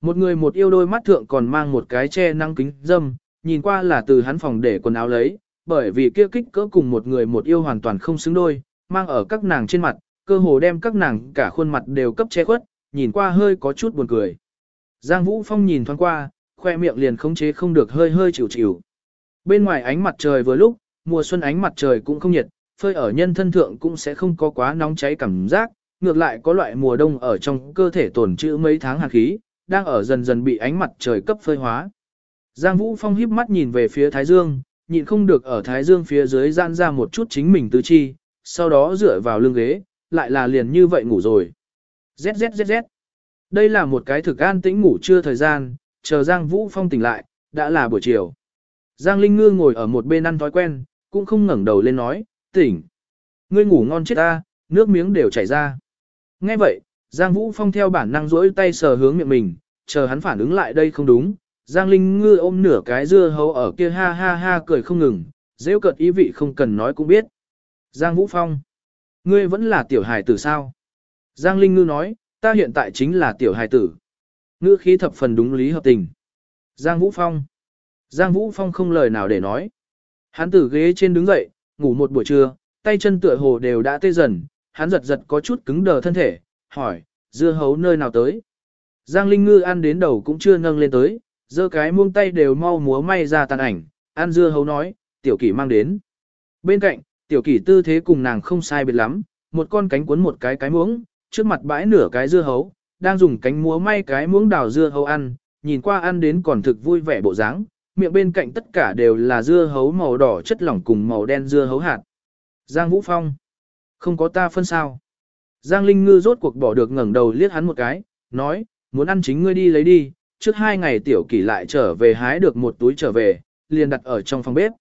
S1: Một người một yêu đôi mắt thượng còn mang một cái che năng kính dâm, nhìn qua là từ hắn phòng để quần áo lấy, bởi vì kia kích cỡ cùng một người một yêu hoàn toàn không xứng đôi, mang ở các nàng trên mặt, cơ hồ đem các nàng cả khuôn mặt đều cấp che khuất, nhìn qua hơi có chút buồn cười. Giang Vũ Phong nhìn thoáng qua, khoe miệng liền khống chế không được hơi hơi chịu chịu. Bên ngoài ánh mặt trời vừa lúc, mùa xuân ánh mặt trời cũng không nhiệt, phơi ở nhân thân thượng cũng sẽ không có quá nóng cháy cảm giác, ngược lại có loại mùa đông ở trong cơ thể tồn trữ mấy tháng hàn khí, đang ở dần dần bị ánh mặt trời cấp phơi hóa. Giang Vũ Phong híp mắt nhìn về phía Thái Dương, nhịn không được ở Thái Dương phía dưới gian ra một chút chính mình tư chi, sau đó dựa vào lưng ghế, lại là liền như vậy ngủ rồi. ZZZZ. Đây là một cái thực an tĩnh ngủ trưa thời gian, chờ Giang Vũ Phong tỉnh lại, đã là buổi chiều. Giang Linh Ngư ngồi ở một bên ăn thói quen, cũng không ngẩng đầu lên nói, tỉnh. Ngươi ngủ ngon chết ta, nước miếng đều chảy ra. Nghe vậy, Giang Vũ Phong theo bản năng rỗi tay sờ hướng miệng mình, chờ hắn phản ứng lại đây không đúng. Giang Linh Ngư ôm nửa cái dưa hấu ở kia ha ha ha cười không ngừng, dễ cợt ý vị không cần nói cũng biết. Giang Vũ Phong, ngươi vẫn là tiểu hài tử sao? Giang Linh Ngư nói, ta hiện tại chính là tiểu hài tử. Ngữ khí thập phần đúng lý hợp tình. Giang Vũ Phong. Giang Vũ Phong không lời nào để nói. Hắn từ ghế trên đứng dậy, ngủ một buổi trưa, tay chân tựa hồ đều đã tê dần, hắn giật giật có chút cứng đờ thân thể, hỏi, dưa hấu nơi nào tới. Giang Linh Ngư ăn đến đầu cũng chưa nâng lên tới, giơ cái muông tay đều mau múa may ra tàn ảnh, ăn dưa hấu nói, tiểu kỷ mang đến. Bên cạnh, tiểu kỷ tư thế cùng nàng không sai biệt lắm, một con cánh cuốn một cái cái muỗng, trước mặt bãi nửa cái dưa hấu, đang dùng cánh múa may cái muỗng đào dưa hấu ăn, nhìn qua ăn đến còn thực vui vẻ bộ dáng, miệng bên cạnh tất cả đều là dưa hấu màu đỏ chất lỏng cùng màu đen dưa hấu hạt. Giang Vũ Phong, không có ta phân sao. Giang Linh Ngư rốt cuộc bỏ được ngẩng đầu liếc hắn một cái, nói, muốn ăn chính ngươi đi lấy đi, trước hai ngày tiểu kỷ lại trở về hái được một túi trở về, liền đặt ở trong phòng bếp.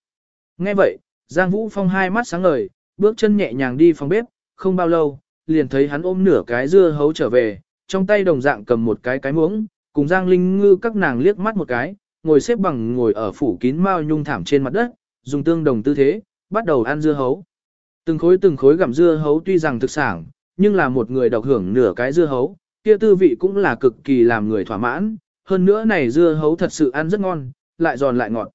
S1: Nghe vậy, Giang Vũ Phong hai mắt sáng ngời, bước chân nhẹ nhàng đi phòng bếp, không bao lâu, liền thấy hắn ôm nửa cái dưa hấu trở về, trong tay đồng dạng cầm một cái cái muỗng, cùng Giang Linh Ngư các nàng liếc mắt một cái, ngồi xếp bằng ngồi ở phủ kín mao nhung thảm trên mặt đất, dùng tương đồng tư thế, bắt đầu ăn dưa hấu. Từng khối từng khối gặm dưa hấu tuy rằng thực sản, nhưng là một người độc hưởng nửa cái dưa hấu, kia tư vị cũng là cực kỳ làm người thỏa mãn, hơn nữa này dưa hấu thật sự ăn rất ngon, lại giòn lại ngọt.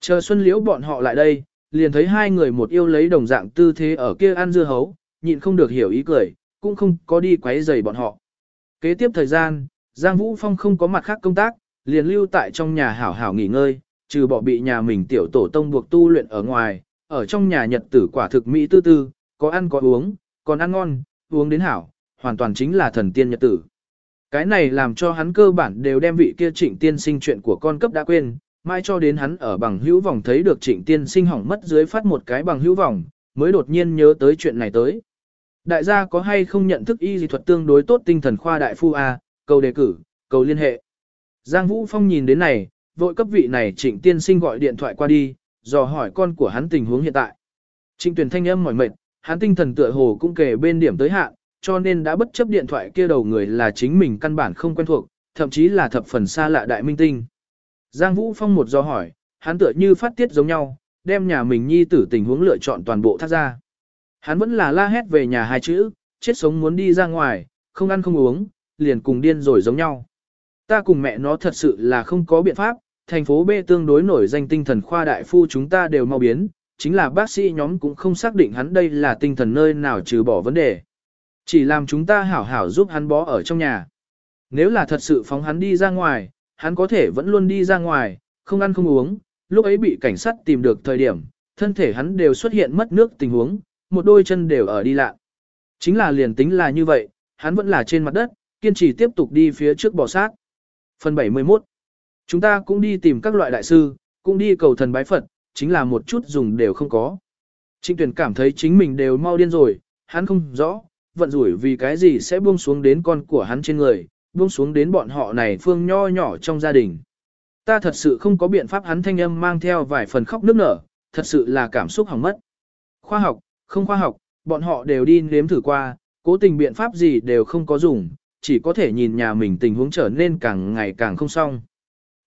S1: Chờ Xuân Liễu bọn họ lại đây, liền thấy hai người một yêu lấy đồng dạng tư thế ở kia ăn dưa hấu, nhịn không được hiểu ý cười, cũng không có đi quấy rầy bọn họ. Kế tiếp thời gian, Giang Vũ Phong không có mặt khác công tác, liền lưu tại trong nhà hảo hảo nghỉ ngơi, trừ bỏ bị nhà mình tiểu tổ tông buộc tu luyện ở ngoài, ở trong nhà nhật tử quả thực mỹ tư tư, có ăn có uống, còn ăn ngon, uống đến hảo, hoàn toàn chính là thần tiên nhật tử. Cái này làm cho hắn cơ bản đều đem vị kia trịnh tiên sinh chuyện của con cấp đã quên, mai cho đến hắn ở bằng hữu vòng thấy được trịnh tiên sinh hỏng mất dưới phát một cái bằng hữu vòng, mới đột nhiên nhớ tới chuyện này tới. Đại gia có hay không nhận thức y dị thuật tương đối tốt tinh thần khoa đại phu A, cầu đề cử, cầu liên hệ. Giang Vũ Phong nhìn đến này, vội cấp vị này trịnh tiên sinh gọi điện thoại qua đi, dò hỏi con của hắn tình huống hiện tại. Trịnh tuyển thanh âm mỏi mệt, hắn tinh thần tựa hồ cũng kể bên điểm tới hạn, cho nên đã bất chấp điện thoại kia đầu người là chính mình căn bản không quen thuộc, thậm chí là thập phần xa lạ đại minh tinh. Giang Vũ Phong một do hỏi, hắn tựa như phát tiết giống nhau, đem nhà mình nhi tử tình huống lựa chọn toàn bộ thác ra. Hắn vẫn là la hét về nhà hai chữ, chết sống muốn đi ra ngoài, không ăn không uống, liền cùng điên rồi giống nhau. Ta cùng mẹ nó thật sự là không có biện pháp, thành phố B tương đối nổi danh tinh thần khoa đại phu chúng ta đều mau biến, chính là bác sĩ nhóm cũng không xác định hắn đây là tinh thần nơi nào trừ bỏ vấn đề. Chỉ làm chúng ta hảo hảo giúp hắn bó ở trong nhà. Nếu là thật sự phóng hắn đi ra ngoài, hắn có thể vẫn luôn đi ra ngoài, không ăn không uống, lúc ấy bị cảnh sát tìm được thời điểm, thân thể hắn đều xuất hiện mất nước tình huống, một đôi chân đều ở đi lạ. Chính là liền tính là như vậy, hắn vẫn là trên mặt đất, kiên trì tiếp tục đi phía trước bò sát. Phần 71 Chúng ta cũng đi tìm các loại đại sư, cũng đi cầu thần bái Phật, chính là một chút dùng đều không có. Trịnh tuyển cảm thấy chính mình đều mau điên rồi, hắn không rõ, vận rủi vì cái gì sẽ buông xuống đến con của hắn trên người, buông xuống đến bọn họ này phương nho nhỏ trong gia đình. Ta thật sự không có biện pháp hắn thanh âm mang theo vài phần khóc nức nở, thật sự là cảm xúc hỏng mất. Khoa học, không khoa học, bọn họ đều đi nếm thử qua, cố tình biện pháp gì đều không có dùng, chỉ có thể nhìn nhà mình tình huống trở nên càng ngày càng không xong.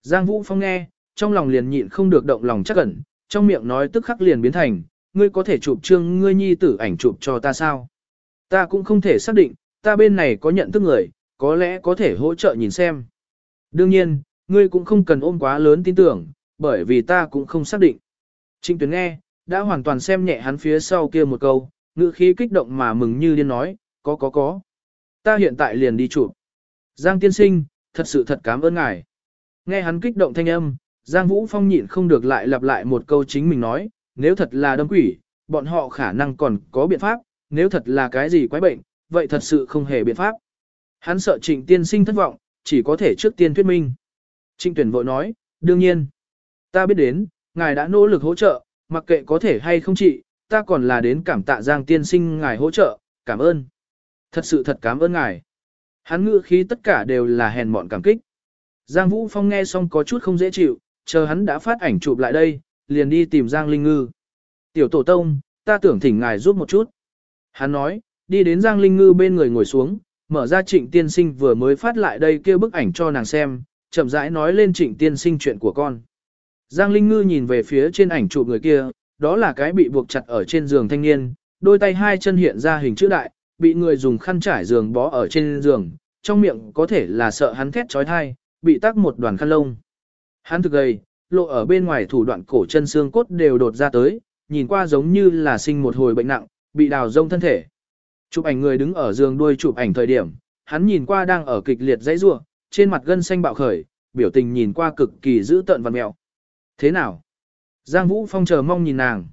S1: Giang Vũ Phong nghe, trong lòng liền nhịn không được động lòng chắc ẩn, trong miệng nói tức khắc liền biến thành, ngươi có thể chụp trương ngươi nhi tử ảnh chụp cho ta sao? Ta cũng không thể xác định, ta bên này có nhận thức người, có lẽ có thể hỗ trợ nhìn xem. Đương nhiên, ngươi cũng không cần ôm quá lớn tin tưởng, bởi vì ta cũng không xác định. Trinh Tuyến nghe, đã hoàn toàn xem nhẹ hắn phía sau kia một câu, ngữ khí kích động mà mừng như điên nói, có có có. Ta hiện tại liền đi chụp. Giang tiên sinh, thật sự thật cảm ơn ngài. Nghe hắn kích động thanh âm, Giang Vũ Phong nhịn không được lại lặp lại một câu chính mình nói, nếu thật là đâm quỷ, bọn họ khả năng còn có biện pháp, nếu thật là cái gì quái bệnh, vậy thật sự không hề biện pháp. Hắn sợ trịnh tiên sinh thất vọng, chỉ có thể trước tiên thuyết minh. Trịnh tuyển vội nói, đương nhiên, ta biết đến, ngài đã nỗ lực hỗ trợ, mặc kệ có thể hay không trị, ta còn là đến cảm tạ Giang tiên sinh ngài hỗ trợ, cảm ơn. Thật sự thật cảm ơn ngài. Hắn ngữ khí tất cả đều là hèn mọn cảm kích. Giang Vũ Phong nghe xong có chút không dễ chịu, chờ hắn đã phát ảnh chụp lại đây, liền đi tìm Giang Linh Ngư. Tiểu tổ tông, ta tưởng thỉnh ngài giúp một chút. Hắn nói, đi đến Giang Linh Ngư bên người ngồi xuống, mở ra trịnh tiên sinh vừa mới phát lại đây kêu bức ảnh cho nàng xem, chậm rãi nói lên trịnh tiên sinh chuyện của con. Giang Linh Ngư nhìn về phía trên ảnh chụp người kia, đó là cái bị buộc chặt ở trên giường thanh niên, đôi tay hai chân hiện ra hình chữ đại, bị người dùng khăn trải giường bó ở trên giường, trong miệng có thể là sợ hắn thét trói thai, bị tắc một đoàn khăn lông. Hắn thực gầy, lộ ở bên ngoài thủ đoạn cổ chân xương cốt đều đột ra tới, nhìn qua giống như là sinh một hồi bệnh nặng, bị đào rông thân thể. Chụp ảnh người đứng ở giường đuôi chụp ảnh thời điểm, hắn nhìn qua đang ở kịch liệt dãy rua, trên mặt gân xanh bạo khởi, biểu tình nhìn qua cực kỳ dữ tợn và mẹo. Thế nào? Giang Vũ Phong chờ mong nhìn nàng.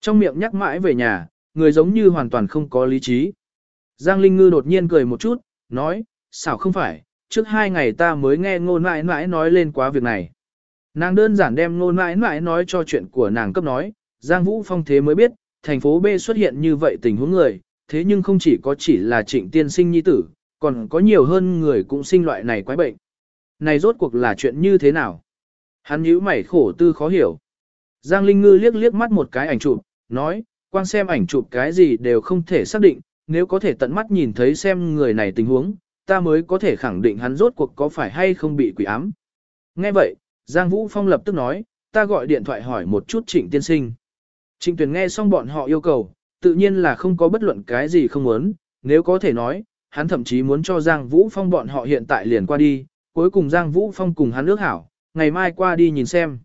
S1: Trong miệng nhắc mãi về nhà, người giống như hoàn toàn không có lý trí. Giang Linh Ngư đột nhiên cười một chút, nói, xảo không phải, trước hai ngày ta mới nghe ngôn mãi mãi nói lên quá việc này. Nàng đơn giản đem ngôn mãi mãi nói cho chuyện của nàng cấp nói, Giang Vũ Phong thế mới biết, thành phố B xuất hiện như vậy tình huống người, thế nhưng không chỉ có chỉ là trịnh tiên sinh nhi tử, còn có nhiều hơn người cũng sinh loại này quái bệnh. Này rốt cuộc là chuyện như thế nào? Hắn nhíu mày khổ tư khó hiểu. Giang Linh Ngư liếc liếc mắt một cái ảnh chụp, nói, quan xem ảnh chụp cái gì đều không thể xác định, nếu có thể tận mắt nhìn thấy xem người này tình huống, ta mới có thể khẳng định hắn rốt cuộc có phải hay không bị quỷ ám. Nghe vậy, Giang Vũ Phong lập tức nói, ta gọi điện thoại hỏi một chút trịnh tiên sinh. Trịnh tuyển nghe xong bọn họ yêu cầu, tự nhiên là không có bất luận cái gì không muốn, nếu có thể nói, hắn thậm chí muốn cho Giang Vũ Phong bọn họ hiện tại liền qua đi, cuối cùng Giang Vũ Phong cùng hắn ước hảo, ngày mai qua đi nhìn xem.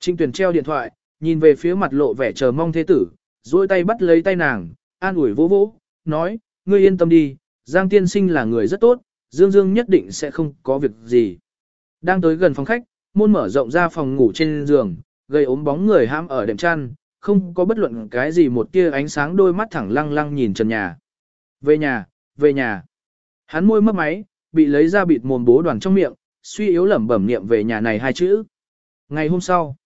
S1: Trinh tuyển treo điện thoại, nhìn về phía mặt lộ vẻ chờ mong thế tử, duỗi tay bắt lấy tay nàng, an ủi vỗ vỗ, nói, ngươi yên tâm đi, Giang tiên sinh là người rất tốt, Dương Dương nhất định sẽ không có việc gì. Đang tới gần phòng khách, môn mở rộng ra phòng ngủ trên giường, gây ốm bóng người ham ở đệm chăn, không có bất luận cái gì một tia ánh sáng đôi mắt thẳng lăng lăng nhìn trần nhà. Về nhà, về nhà. Hắn môi mấp máy, bị lấy ra bịt mồm bố đoàn trong miệng, suy yếu lẩm bẩm niệm về nhà này hai chữ. Ngày hôm sau,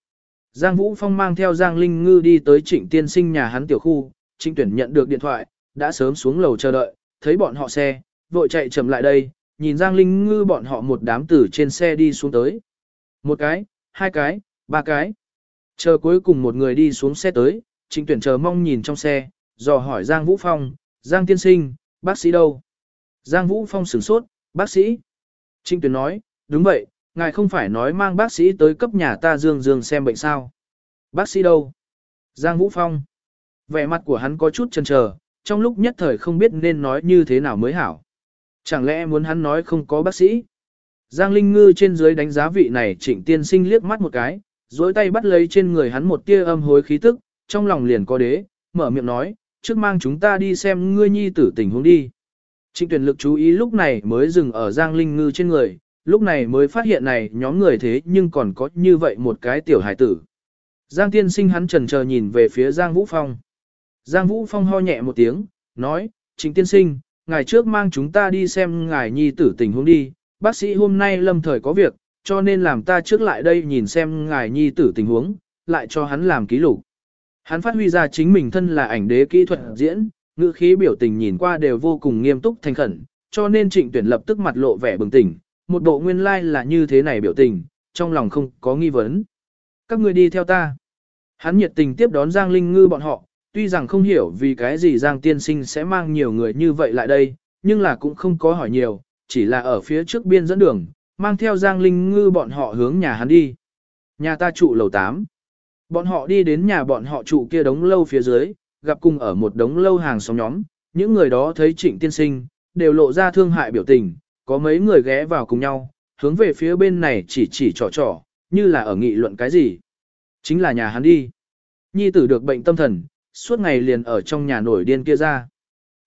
S1: Giang Vũ Phong mang theo Giang Linh Ngư đi tới trịnh tiên sinh nhà hắn tiểu khu, trịnh tuyển nhận được điện thoại, đã sớm xuống lầu chờ đợi, thấy bọn họ xe, vội chạy chậm lại đây, nhìn Giang Linh Ngư bọn họ một đám tử trên xe đi xuống tới. Một cái, hai cái, ba cái. Chờ cuối cùng một người đi xuống xe tới, trịnh tuyển chờ mong nhìn trong xe, dò hỏi Giang Vũ Phong, Giang tiên sinh, bác sĩ đâu? Giang Vũ Phong sửng sốt, bác sĩ. Trịnh tuyển nói, đúng vậy, ngài không phải nói mang bác sĩ tới cấp nhà ta dương dương xem bệnh sao. Bác sĩ đâu? Giang Vũ Phong. Vẻ mặt của hắn có chút chần chờ, trong lúc nhất thời không biết nên nói như thế nào mới hảo. Chẳng lẽ muốn hắn nói không có bác sĩ? Giang Linh Ngư trên dưới đánh giá vị này trịnh tiên sinh liếc mắt một cái, dối tay bắt lấy trên người hắn một tia âm hối khí tức, trong lòng liền có đế, mở miệng nói, trước mang chúng ta đi xem ngươi nhi tử tình huống đi. Trịnh tuyển lực chú ý lúc này mới dừng ở Giang Linh Ngư trên người, lúc này mới phát hiện này nhóm người thế nhưng còn có như vậy một cái tiểu hải tử. Giang tiên sinh hắn trần chờ nhìn về phía Giang Vũ Phong. Giang Vũ Phong ho nhẹ một tiếng, nói, Trịnh tiên sinh, ngày trước mang chúng ta đi xem ngài nhi tử tình huống đi, bác sĩ hôm nay lâm thời có việc, cho nên làm ta trước lại đây nhìn xem ngài nhi tử tình huống, lại cho hắn làm ký lục. Hắn phát huy ra chính mình thân là ảnh đế kỹ thuật diễn, ngữ khí biểu tình nhìn qua đều vô cùng nghiêm túc thành khẩn, cho nên trịnh tuyển lập tức mặt lộ vẻ bừng tỉnh, một bộ nguyên lai like là như thế này biểu tình, trong lòng không có nghi vấn. Các người đi theo ta. Hắn nhiệt tình tiếp đón Giang Linh Ngư bọn họ, tuy rằng không hiểu vì cái gì Giang tiên sinh sẽ mang nhiều người như vậy lại đây, nhưng là cũng không có hỏi nhiều, chỉ là ở phía trước biên dẫn đường, mang theo Giang Linh Ngư bọn họ hướng nhà hắn đi. Nhà ta trụ lầu 8. Bọn họ đi đến nhà bọn họ trụ kia đống lâu phía dưới, gặp cùng ở một đống lâu hàng xóm nhóm, những người đó thấy trịnh tiên sinh, đều lộ ra thương hại biểu tình, có mấy người ghé vào cùng nhau, hướng về phía bên này chỉ chỉ trò trò, như là ở nghị luận cái gì. Chính là nhà hắn đi. Nhi tử được bệnh tâm thần, suốt ngày liền ở trong nhà nổi điên kia ra.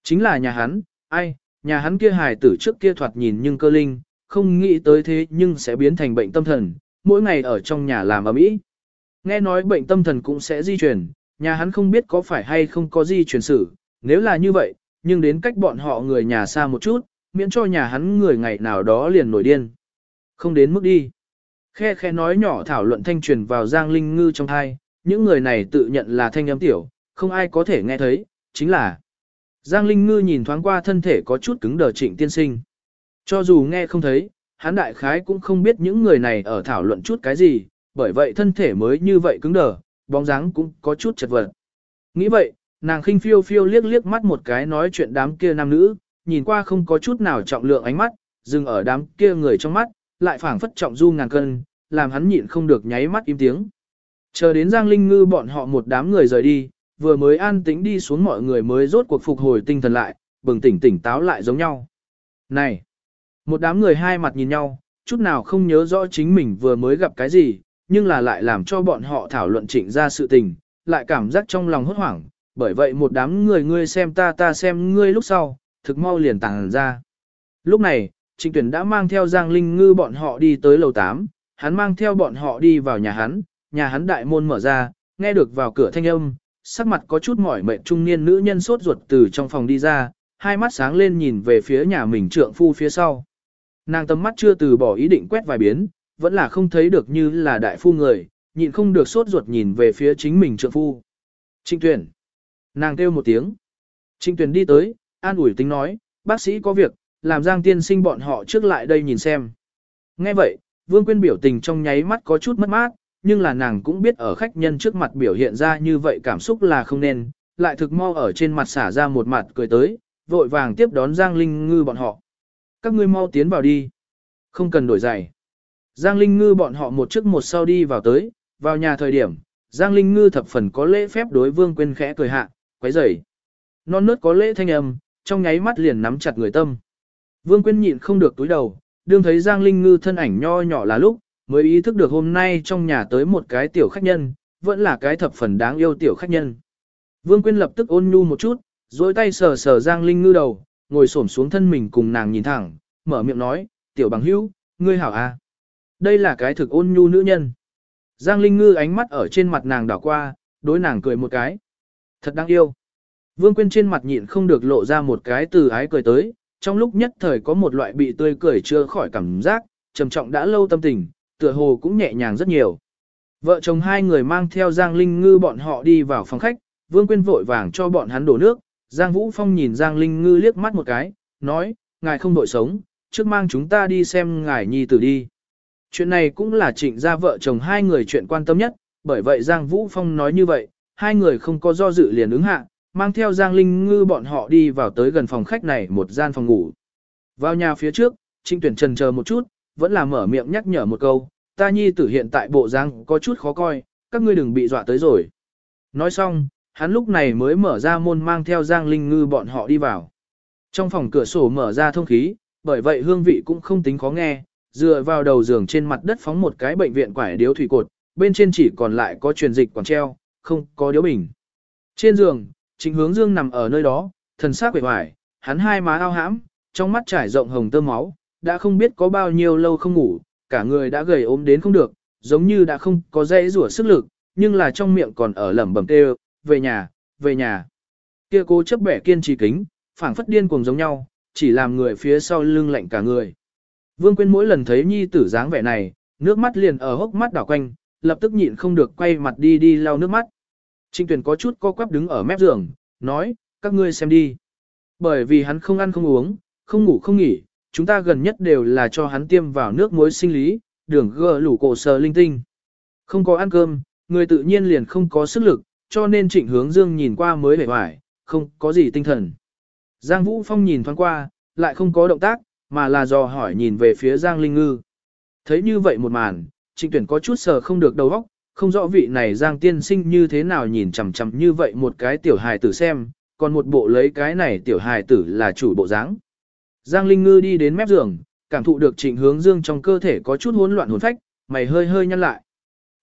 S1: Chính là nhà hắn, ai, nhà hắn kia hài tử trước kia thoạt nhìn nhưng cơ linh, không nghĩ tới thế nhưng sẽ biến thành bệnh tâm thần, mỗi ngày ở trong nhà làm ở mỹ. Nghe nói bệnh tâm thần cũng sẽ di chuyển, nhà hắn không biết có phải hay không có di chuyển sử, nếu là như vậy, nhưng đến cách bọn họ người nhà xa một chút, miễn cho nhà hắn người ngày nào đó liền nổi điên. Không đến mức đi. Khe khe nói nhỏ thảo luận thanh truyền vào Giang Linh Ngư trong thai, những người này tự nhận là thanh âm tiểu, không ai có thể nghe thấy, chính là Giang Linh Ngư nhìn thoáng qua thân thể có chút cứng đờ trịnh tiên sinh. Cho dù nghe không thấy, hắn đại khái cũng không biết những người này ở thảo luận chút cái gì, bởi vậy thân thể mới như vậy cứng đờ, bóng dáng cũng có chút chật vật. Nghĩ vậy, nàng khinh phiêu phiêu liếc liếc mắt một cái nói chuyện đám kia nam nữ, nhìn qua không có chút nào trọng lượng ánh mắt, dừng ở đám kia người trong mắt, lại phảng phất trọng du ngàn cân, làm hắn nhịn không được nháy mắt im tiếng. Chờ đến Giang Linh Ngư bọn họ một đám người rời đi, vừa mới an tĩnh đi xuống mọi người mới rốt cuộc phục hồi tinh thần lại, bừng tỉnh tỉnh táo lại giống nhau. Này! Một đám người hai mặt nhìn nhau, chút nào không nhớ rõ chính mình vừa mới gặp cái gì, nhưng là lại làm cho bọn họ thảo luận chỉnh ra sự tình, lại cảm giác trong lòng hốt hoảng, bởi vậy một đám người ngươi xem ta ta xem ngươi lúc sau, thực mau liền tàng ra. Lúc này, Trịnh Tuyển đã mang theo Giang Linh Ngư bọn họ đi tới lầu 8, hắn mang theo bọn họ đi vào nhà hắn, nhà hắn đại môn mở ra, nghe được vào cửa thanh âm, sắc mặt có chút mỏi mệt trung niên nữ nhân sốt ruột từ trong phòng đi ra, hai mắt sáng lên nhìn về phía nhà mình trượng phu phía sau. Nàng tầm mắt chưa từ bỏ ý định quét vài biến, vẫn là không thấy được như là đại phu người, nhịn không được sốt ruột nhìn về phía chính mình trượng phu. Trịnh tuyển. Nàng kêu một tiếng. Trịnh tuyển đi tới, an ủi tính nói, bác sĩ có việc, làm giang tiên sinh bọn họ trước lại đây nhìn xem. Nghe vậy, vương quyên biểu tình trong nháy mắt có chút mất mát, nhưng là nàng cũng biết ở khách nhân trước mặt biểu hiện ra như vậy cảm xúc là không nên, lại thực mo ở trên mặt xả ra một mặt cười tới, vội vàng tiếp đón Giang Linh Ngư bọn họ. Các ngươi mau tiến vào đi. Không cần đổi giày. Giang Linh Ngư bọn họ một trước một sau đi vào tới, vào nhà thời điểm, Giang Linh Ngư thập phần có lễ phép đối Vương Quyên khẽ cười hạ, quấy rầy. Non nớt có lễ thanh âm, trong nháy mắt liền nắm chặt người tâm. Vương Quyên nhịn không được túi đầu, đương thấy Giang Linh Ngư thân ảnh nho nhỏ là lúc, mới ý thức được hôm nay trong nhà tới một cái tiểu khách nhân, vẫn là cái thập phần đáng yêu tiểu khách nhân. Vương Quyên lập tức ôn nhu một chút, dối tay sờ sờ Giang Linh Ngư đầu, ngồi xổm xuống thân mình cùng nàng nhìn thẳng, mở miệng nói, tiểu bằng hữu, ngươi hảo à. Đây là cái thực ôn nhu nữ nhân. Giang Linh Ngư ánh mắt ở trên mặt nàng đảo qua, đối nàng cười một cái. Thật đáng yêu. Vương Quyên trên mặt nhịn không được lộ ra một cái từ ái cười tới, trong lúc nhất thời có một loại bị tươi cười chưa khỏi cảm giác, trầm trọng đã lâu tâm tình, tựa hồ cũng nhẹ nhàng rất nhiều. Vợ chồng hai người mang theo Giang Linh Ngư bọn họ đi vào phòng khách, Vương Quyên vội vàng cho bọn hắn đổ nước, Giang Vũ Phong nhìn Giang Linh Ngư liếc mắt một cái, nói, ngài không đội sống, trước mang chúng ta đi xem ngài nhi tử đi. Chuyện này cũng là trịnh ra vợ chồng hai người chuyện quan tâm nhất, bởi vậy Giang Vũ Phong nói như vậy, hai người không có do dự liền ứng hạ, mang theo Giang Linh Ngư bọn họ đi vào tới gần phòng khách này một gian phòng ngủ. Vào nhà phía trước, Trịnh Tuyển trần chờ một chút, vẫn là mở miệng nhắc nhở một câu, ta nhi tử hiện tại bộ Giang có chút khó coi, các ngươi đừng bị dọa tới rồi. Nói xong, hắn lúc này mới mở ra môn mang theo Giang Linh Ngư bọn họ đi vào. Trong phòng cửa sổ mở ra thông khí, bởi vậy hương vị cũng không tính khó nghe, dựa vào đầu giường trên mặt đất phóng một cái bệnh viện quải điếu thủy cột, bên trên chỉ còn lại có truyền dịch quảng treo, không có điếu bình. Trên giường, Trịnh Hướng Dương nằm ở nơi đó, thần sắc quệ hoài, hắn hai má ao hãm, trong mắt trải rộng hồng tơ máu, đã không biết có bao nhiêu lâu không ngủ, cả người đã gầy ốm đến không được, giống như đã không có dễ rủa sức lực, nhưng là trong miệng còn ở lẩm bẩm kêu, về nhà, về nhà. Kia cố chấp bẻ kiên trì kính, phảng phất điên cuồng giống nhau, chỉ làm người phía sau lưng lạnh cả người. Vương Quyên mỗi lần thấy nhi tử dáng vẻ này, nước mắt liền ở hốc mắt đảo quanh, lập tức nhịn không được quay mặt đi đi lau nước mắt. Trình tuyển có chút co quắp đứng ở mép giường, nói, các ngươi xem đi. Bởi vì hắn không ăn không uống, không ngủ không nghỉ, chúng ta gần nhất đều là cho hắn tiêm vào nước muối sinh lý, đường gờ lủ cổ sờ linh tinh. Không có ăn cơm, người tự nhiên liền không có sức lực, cho nên trịnh hướng dương nhìn qua mới vẻ vải, không có gì tinh thần. Giang Vũ Phong nhìn thoáng qua, lại không có động tác, mà là dò hỏi nhìn về phía Giang Linh Ngư. Thấy như vậy một màn, trịnh tuyển có chút sờ không được đầu óc, không rõ vị này Giang tiên sinh như thế nào nhìn chằm chằm như vậy một cái tiểu hài tử xem, còn một bộ lấy cái này tiểu hài tử là chủ bộ dáng. Giang Linh Ngư đi đến mép giường, cảm thụ được trịnh hướng dương trong cơ thể có chút hỗn loạn hồn phách, mày hơi hơi nhăn lại.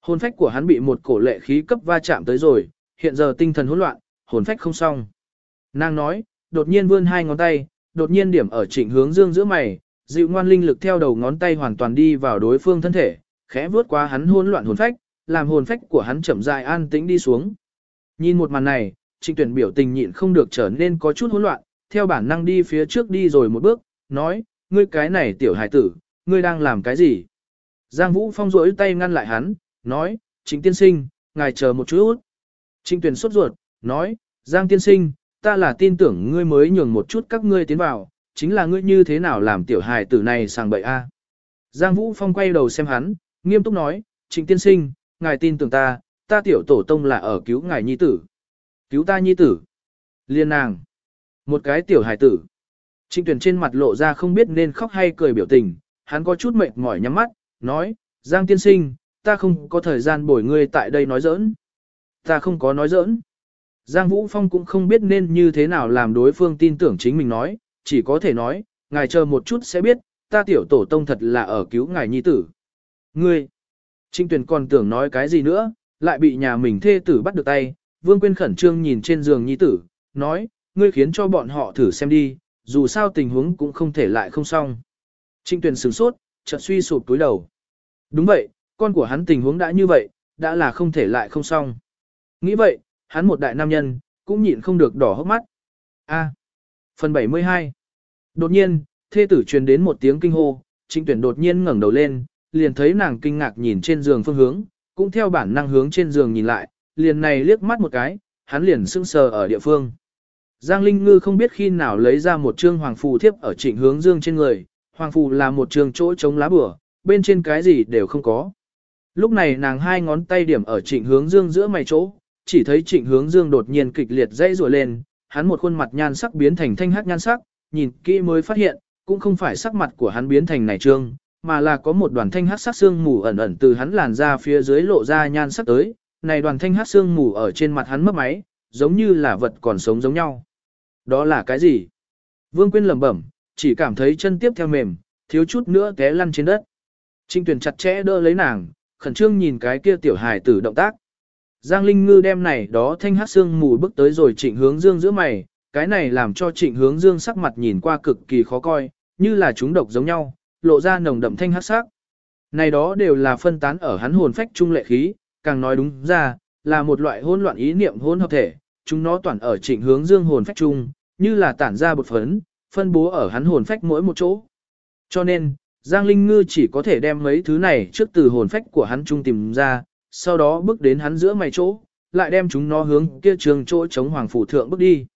S1: Hồn phách của hắn bị một cổ lệ khí cấp va chạm tới rồi, hiện giờ tinh thần hỗn loạn, hồn phách không xong. Nàng nói, đột nhiên vươn hai ngón tay, đột nhiên điểm ở trịnh hướng dương giữa mày, dịu ngoan linh lực theo đầu ngón tay hoàn toàn đi vào đối phương thân thể, khẽ vướt qua hắn hỗn loạn hồn phách, làm hồn phách của hắn chậm dài an tĩnh đi xuống. Nhìn một màn này, trịnh tuyển biểu tình nhịn không được trở nên có chút hỗn loạn, theo bản năng đi phía trước đi rồi một bước, nói, ngươi cái này tiểu hải tử, ngươi đang làm cái gì? Giang Vũ Phong rỗi tay ngăn lại hắn, nói, trịnh tiên sinh, ngài chờ một chút. Trịnh tuyển sốt ruột, nói, Giang tiên sinh, ta là tin tưởng ngươi mới nhường một chút các ngươi tiến vào, chính là ngươi như thế nào làm tiểu hài tử này sang bậy a? Giang Vũ Phong quay đầu xem hắn, nghiêm túc nói, trịnh tiên sinh, ngài tin tưởng ta, ta tiểu tổ tông là ở cứu ngài nhi tử. Cứu ta nhi tử. Liên nàng. Một cái tiểu hài tử. Trịnh tuyển trên mặt lộ ra không biết nên khóc hay cười biểu tình, hắn có chút mệt mỏi nhắm mắt, nói, Giang tiên sinh, ta không có thời gian bồi ngươi tại đây nói giỡn. Ta không có nói giỡn. Giang Vũ Phong cũng không biết nên như thế nào làm đối phương tin tưởng chính mình nói, chỉ có thể nói, ngài chờ một chút sẽ biết, ta tiểu tổ tông thật là ở cứu ngài nhi tử. Ngươi, Trinh Tuyền còn tưởng nói cái gì nữa, lại bị nhà mình thê tử bắt được tay, Vương Quyên khẩn trương nhìn trên giường nhi tử, nói, ngươi khiến cho bọn họ thử xem đi, dù sao tình huống cũng không thể lại không xong. Trinh Tuyền sửng sốt, chợt suy sụp túi đầu. Đúng vậy, con của hắn tình huống đã như vậy, đã là không thể lại không xong. Nghĩ vậy, hắn một đại nam nhân, cũng nhịn không được đỏ hốc mắt. A. phần 72 Đột nhiên, thê tử truyền đến một tiếng kinh hô, trịnh tuyển đột nhiên ngẩng đầu lên, liền thấy nàng kinh ngạc nhìn trên giường phương hướng, cũng theo bản năng hướng trên giường nhìn lại, liền này liếc mắt một cái, hắn liền sững sờ ở địa phương. Giang Linh Ngư không biết khi nào lấy ra một trương hoàng phù thiếp ở trịnh hướng dương trên người, hoàng phù là một trường chỗ chống lá bửa, bên trên cái gì đều không có. Lúc này nàng hai ngón tay điểm ở trịnh hướng dương giữa mày chỗ, chỉ thấy trịnh hướng dương đột nhiên kịch liệt dây rùa lên, hắn một khuôn mặt nhan sắc biến thành thanh hát nhan sắc, nhìn kỹ mới phát hiện, cũng không phải sắc mặt của hắn biến thành này trương, mà là có một đoàn thanh hát sắc xương mù ẩn ẩn từ hắn làn ra phía dưới lộ ra nhan sắc tới, này đoàn thanh hát xương mù ở trên mặt hắn mất máy, giống như là vật còn sống giống nhau. Đó là cái gì? Vương Quyên lẩm bẩm, chỉ cảm thấy chân tiếp theo mềm, thiếu chút nữa té lăn trên đất. Trinh tuyển chặt chẽ đỡ lấy nàng, khẩn trương nhìn cái kia tiểu hài tử động tác. Giang Linh Ngư đem này đó thanh hát xương mù bước tới rồi trịnh hướng dương giữa mày, cái này làm cho trịnh hướng dương sắc mặt nhìn qua cực kỳ khó coi, như là chúng độc giống nhau, lộ ra nồng đậm thanh hắc sắc. Này đó đều là phân tán ở hắn hồn phách trung lệ khí, càng nói đúng ra, là một loại hỗn loạn ý niệm hỗn hợp thể, chúng nó toàn ở trịnh hướng dương hồn phách trung, như là tản ra bột phấn, phân bố ở hắn hồn phách mỗi một chỗ. Cho nên, Giang Linh Ngư chỉ có thể đem mấy thứ này trước từ hồn phách của hắn trung tìm ra, sau đó bước đến hắn giữa mày chỗ, lại đem chúng nó hướng kia trường chỗ chống hoàng phủ thượng bước đi.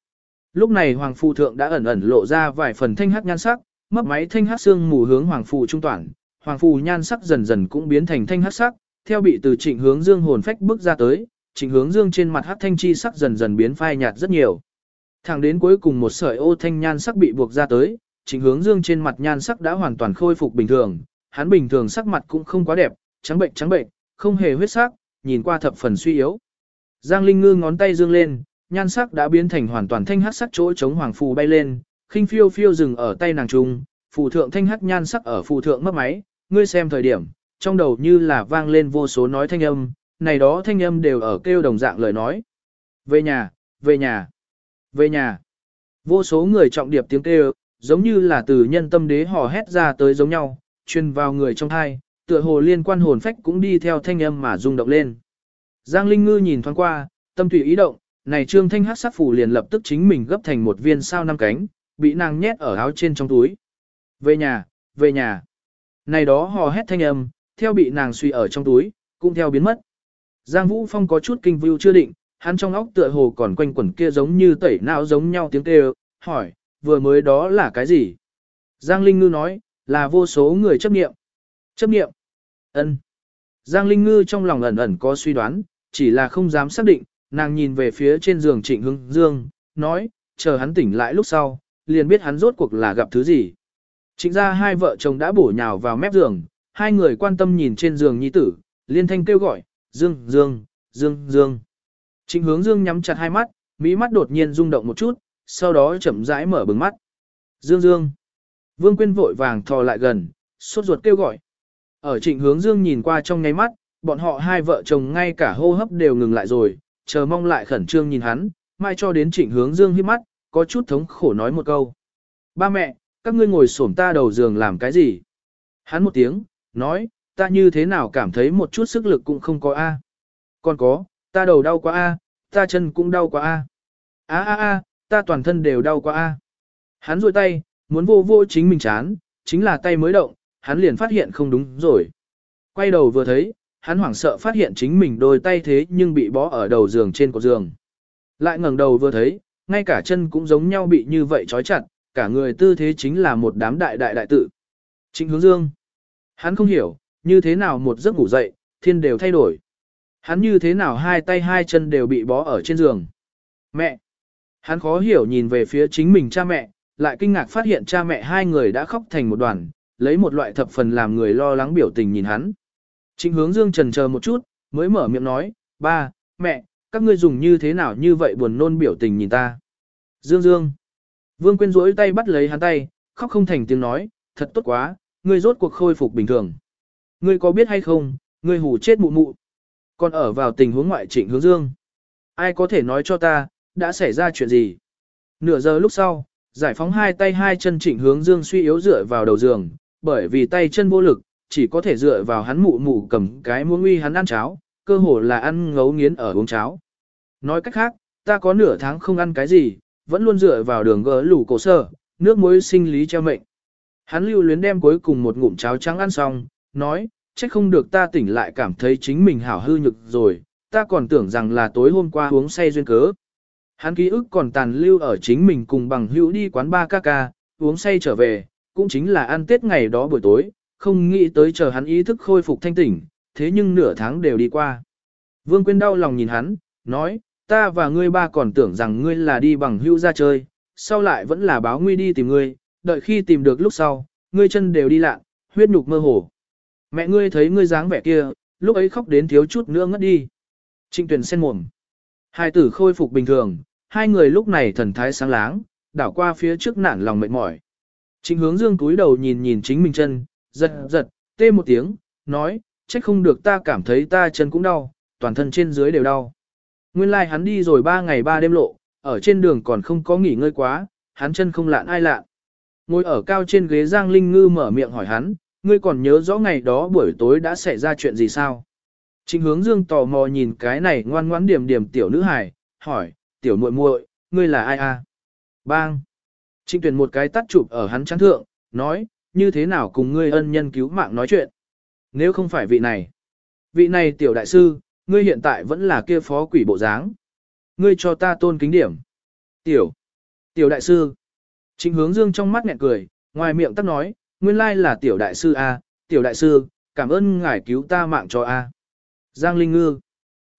S1: Lúc này hoàng phủ thượng đã ẩn ẩn lộ ra vài phần thanh hắc nhan sắc, mấp máy thanh hắc xương mù hướng hoàng phù trung toàn, hoàng phù nhan sắc dần dần cũng biến thành thanh hắc sắc, theo bị từ trịnh hướng dương hồn phách bước ra tới, trịnh hướng dương trên mặt hắc thanh chi sắc dần dần biến phai nhạt rất nhiều. Thẳng đến cuối cùng một sợi ô thanh nhan sắc bị buộc ra tới, trịnh hướng dương trên mặt nhan sắc đã hoàn toàn khôi phục bình thường, hắn bình thường sắc mặt cũng không quá đẹp, trắng bệnh trắng bệnh, không hề huyết sắc, nhìn qua thập phần suy yếu. Giang Linh Ngư ngón tay dương lên, nhan sắc đã biến thành hoàn toàn thanh hắc sắc chỗ chống hoàng phù bay lên, khinh phiêu phiêu dừng ở tay nàng trung, phù thượng thanh hắc nhan sắc ở phù thượng mất máy, ngươi xem thời điểm, trong đầu như là vang lên vô số nói thanh âm, này đó thanh âm đều ở kêu đồng dạng lời nói. Về nhà, về nhà, về nhà. Vô số người trọng điệp tiếng kêu, giống như là từ nhân tâm đế hò hét ra tới giống nhau, truyền vào người trong thai, tựa hồ liên quan hồn phách cũng đi theo thanh âm mà rung động lên. Giang Linh Ngư nhìn thoáng qua, tâm tùy ý động, này trương thanh hát sắc phủ liền lập tức chính mình gấp thành một viên sao năm cánh, bị nàng nhét ở áo trên trong túi. Về nhà, về nhà. Này đó hò hét thanh âm, theo bị nàng suy ở trong túi, cũng theo biến mất. Giang Vũ Phong có chút kinh view chưa định, hắn trong óc tựa hồ còn quanh quẩn kia giống như tẩy não giống nhau tiếng kêu, hỏi, vừa mới đó là cái gì? Giang Linh Ngư nói, là vô số người chấp nghiệm. Chấp nghiệm. ân. Giang Linh Ngư trong lòng ẩn ẩn có suy đoán, chỉ là không dám xác định, nàng nhìn về phía trên giường Trịnh Hưng Dương, nói, chờ hắn tỉnh lại lúc sau, liền biết hắn rốt cuộc là gặp thứ gì. Chính ra hai vợ chồng đã bổ nhào vào mép giường, hai người quan tâm nhìn trên giường nhi tử, liên thanh kêu gọi, Dương, Dương, Dương, Dương. Trịnh hướng Dương nhắm chặt hai mắt, mỹ mắt đột nhiên rung động một chút, sau đó chậm rãi mở bừng mắt. Dương Dương. Vương Quyên vội vàng thò lại gần, sốt ruột kêu gọi. Ở trịnh hướng Dương nhìn qua trong nháy mắt, bọn họ hai vợ chồng ngay cả hô hấp đều ngừng lại rồi, chờ mong lại khẩn trương nhìn hắn, mai cho đến trịnh hướng Dương hiếp mắt, có chút thống khổ nói một câu. Ba mẹ, các ngươi ngồi xổm ta đầu giường làm cái gì? Hắn một tiếng, nói, ta như thế nào cảm thấy một chút sức lực cũng không có a. Còn có, ta đầu đau quá a, ta chân cũng đau quá a. A a a, ta toàn thân đều đau quá a. Hắn rôi tay, muốn vô vô chính mình chán, chính là tay mới động, hắn liền phát hiện không đúng rồi. Quay đầu vừa thấy, hắn hoảng sợ phát hiện chính mình đôi tay thế nhưng bị bó ở đầu giường trên cột giường. Lại ngẩng đầu vừa thấy, ngay cả chân cũng giống nhau bị như vậy trói chặt, cả người tư thế chính là một đám đại đại đại tự. Trịnh hướng dương. Hắn không hiểu, như thế nào một giấc ngủ dậy, thiên đều thay đổi. Hắn như thế nào hai tay hai chân đều bị bó ở trên giường. Mẹ! Hắn khó hiểu nhìn về phía chính mình cha mẹ, lại kinh ngạc phát hiện cha mẹ hai người đã khóc thành một đoàn, lấy một loại thập phần làm người lo lắng biểu tình nhìn hắn. Trịnh hướng dương trần chờ một chút, mới mở miệng nói, ba, mẹ, các ngươi dùng như thế nào như vậy buồn nôn biểu tình nhìn ta. Dương dương. Vương Quyên rỗi tay bắt lấy hắn tay, khóc không thành tiếng nói, thật tốt quá, ngươi rốt cuộc khôi phục bình thường. Ngươi có biết hay không, ngươi hù chết mụ mụ. Còn ở vào tình huống ngoại trịnh hướng dương. Ai có thể nói cho ta, đã xảy ra chuyện gì? Nửa giờ lúc sau, Giải phóng hai tay hai chân chỉnh hướng dương suy yếu dựa vào đầu giường, bởi vì tay chân vô lực, chỉ có thể dựa vào hắn mụ mụ cầm cái muỗng uy hắn ăn cháo, cơ hồ là ăn ngấu nghiến ở uống cháo. Nói cách khác, ta có nửa tháng không ăn cái gì, vẫn luôn dựa vào đường gỡ lủ cổ sơ, nước muối sinh lý treo mệnh. Hắn lưu luyến đem cuối cùng một ngụm cháo trắng ăn xong, nói, trách không được ta tỉnh lại cảm thấy chính mình hảo hư nhực rồi, ta còn tưởng rằng là tối hôm qua uống say duyên cớ. Hắn ký ức còn tàn lưu ở chính mình cùng bằng hữu đi quán ba ca ca, uống say trở về, cũng chính là ăn tết ngày đó buổi tối, không nghĩ tới chờ hắn ý thức khôi phục thanh tỉnh, thế nhưng nửa tháng đều đi qua. Vương Quyên đau lòng nhìn hắn, nói, ta và ngươi ba còn tưởng rằng ngươi là đi bằng hữu ra chơi, sau lại vẫn là báo nguy đi tìm ngươi, đợi khi tìm được lúc sau, ngươi chân đều đi lạ, huyết nhục mơ hồ. Mẹ ngươi thấy ngươi dáng vẻ kia, lúc ấy khóc đến thiếu chút nữa ngất đi. Trịnh tuyển sen mồm. Hai tử khôi phục bình thường, hai người lúc này thần thái sáng láng, đảo qua phía trước nản lòng mệt mỏi. Trịnh hướng dương túi đầu nhìn nhìn chính mình chân, giật giật, tê một tiếng, nói, trách không được ta cảm thấy ta chân cũng đau, toàn thân trên dưới đều đau. Nguyên lai like hắn đi rồi ba ngày ba đêm lộ, ở trên đường còn không có nghỉ ngơi quá, hắn chân không lạn ai lạ. Ngồi ở cao trên ghế Giang Linh Ngư mở miệng hỏi hắn, ngươi còn nhớ rõ ngày đó buổi tối đã xảy ra chuyện gì sao? Trình hướng dương tò mò nhìn cái này ngoan ngoãn điểm điểm tiểu nữ hài, hỏi, tiểu muội muội, ngươi là ai a? Bang! Trình tuyển một cái tắt chụp ở hắn chán thượng, nói, như thế nào cùng ngươi ân nhân cứu mạng nói chuyện? Nếu không phải vị này, vị này tiểu đại sư, ngươi hiện tại vẫn là kia phó quỷ bộ dáng. Ngươi cho ta tôn kính điểm. Tiểu, tiểu đại sư. Trịnh hướng dương trong mắt nghẹn cười, ngoài miệng tắc nói, nguyên lai là tiểu đại sư A, tiểu đại sư, cảm ơn ngài cứu ta mạng cho A. Giang Linh Ngư.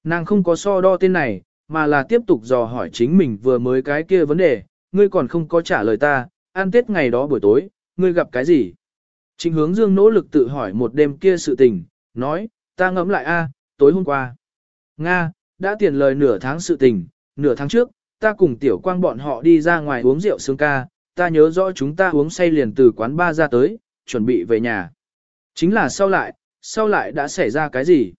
S1: Nàng không có so đo tên này, mà là tiếp tục dò hỏi chính mình vừa mới cái kia vấn đề, ngươi còn không có trả lời ta, ăn tết ngày đó buổi tối, ngươi gặp cái gì? Trịnh hướng dương nỗ lực tự hỏi một đêm kia sự tình, nói, ta ngẫm lại a, tối hôm qua. Nga, đã tiền lời nửa tháng sự tình, nửa tháng trước, ta cùng tiểu quang bọn họ đi ra ngoài uống rượu sương ca, ta nhớ rõ chúng ta uống say liền từ quán ba ra tới, chuẩn bị về nhà. Chính là sau lại, sau lại đã xảy ra cái gì?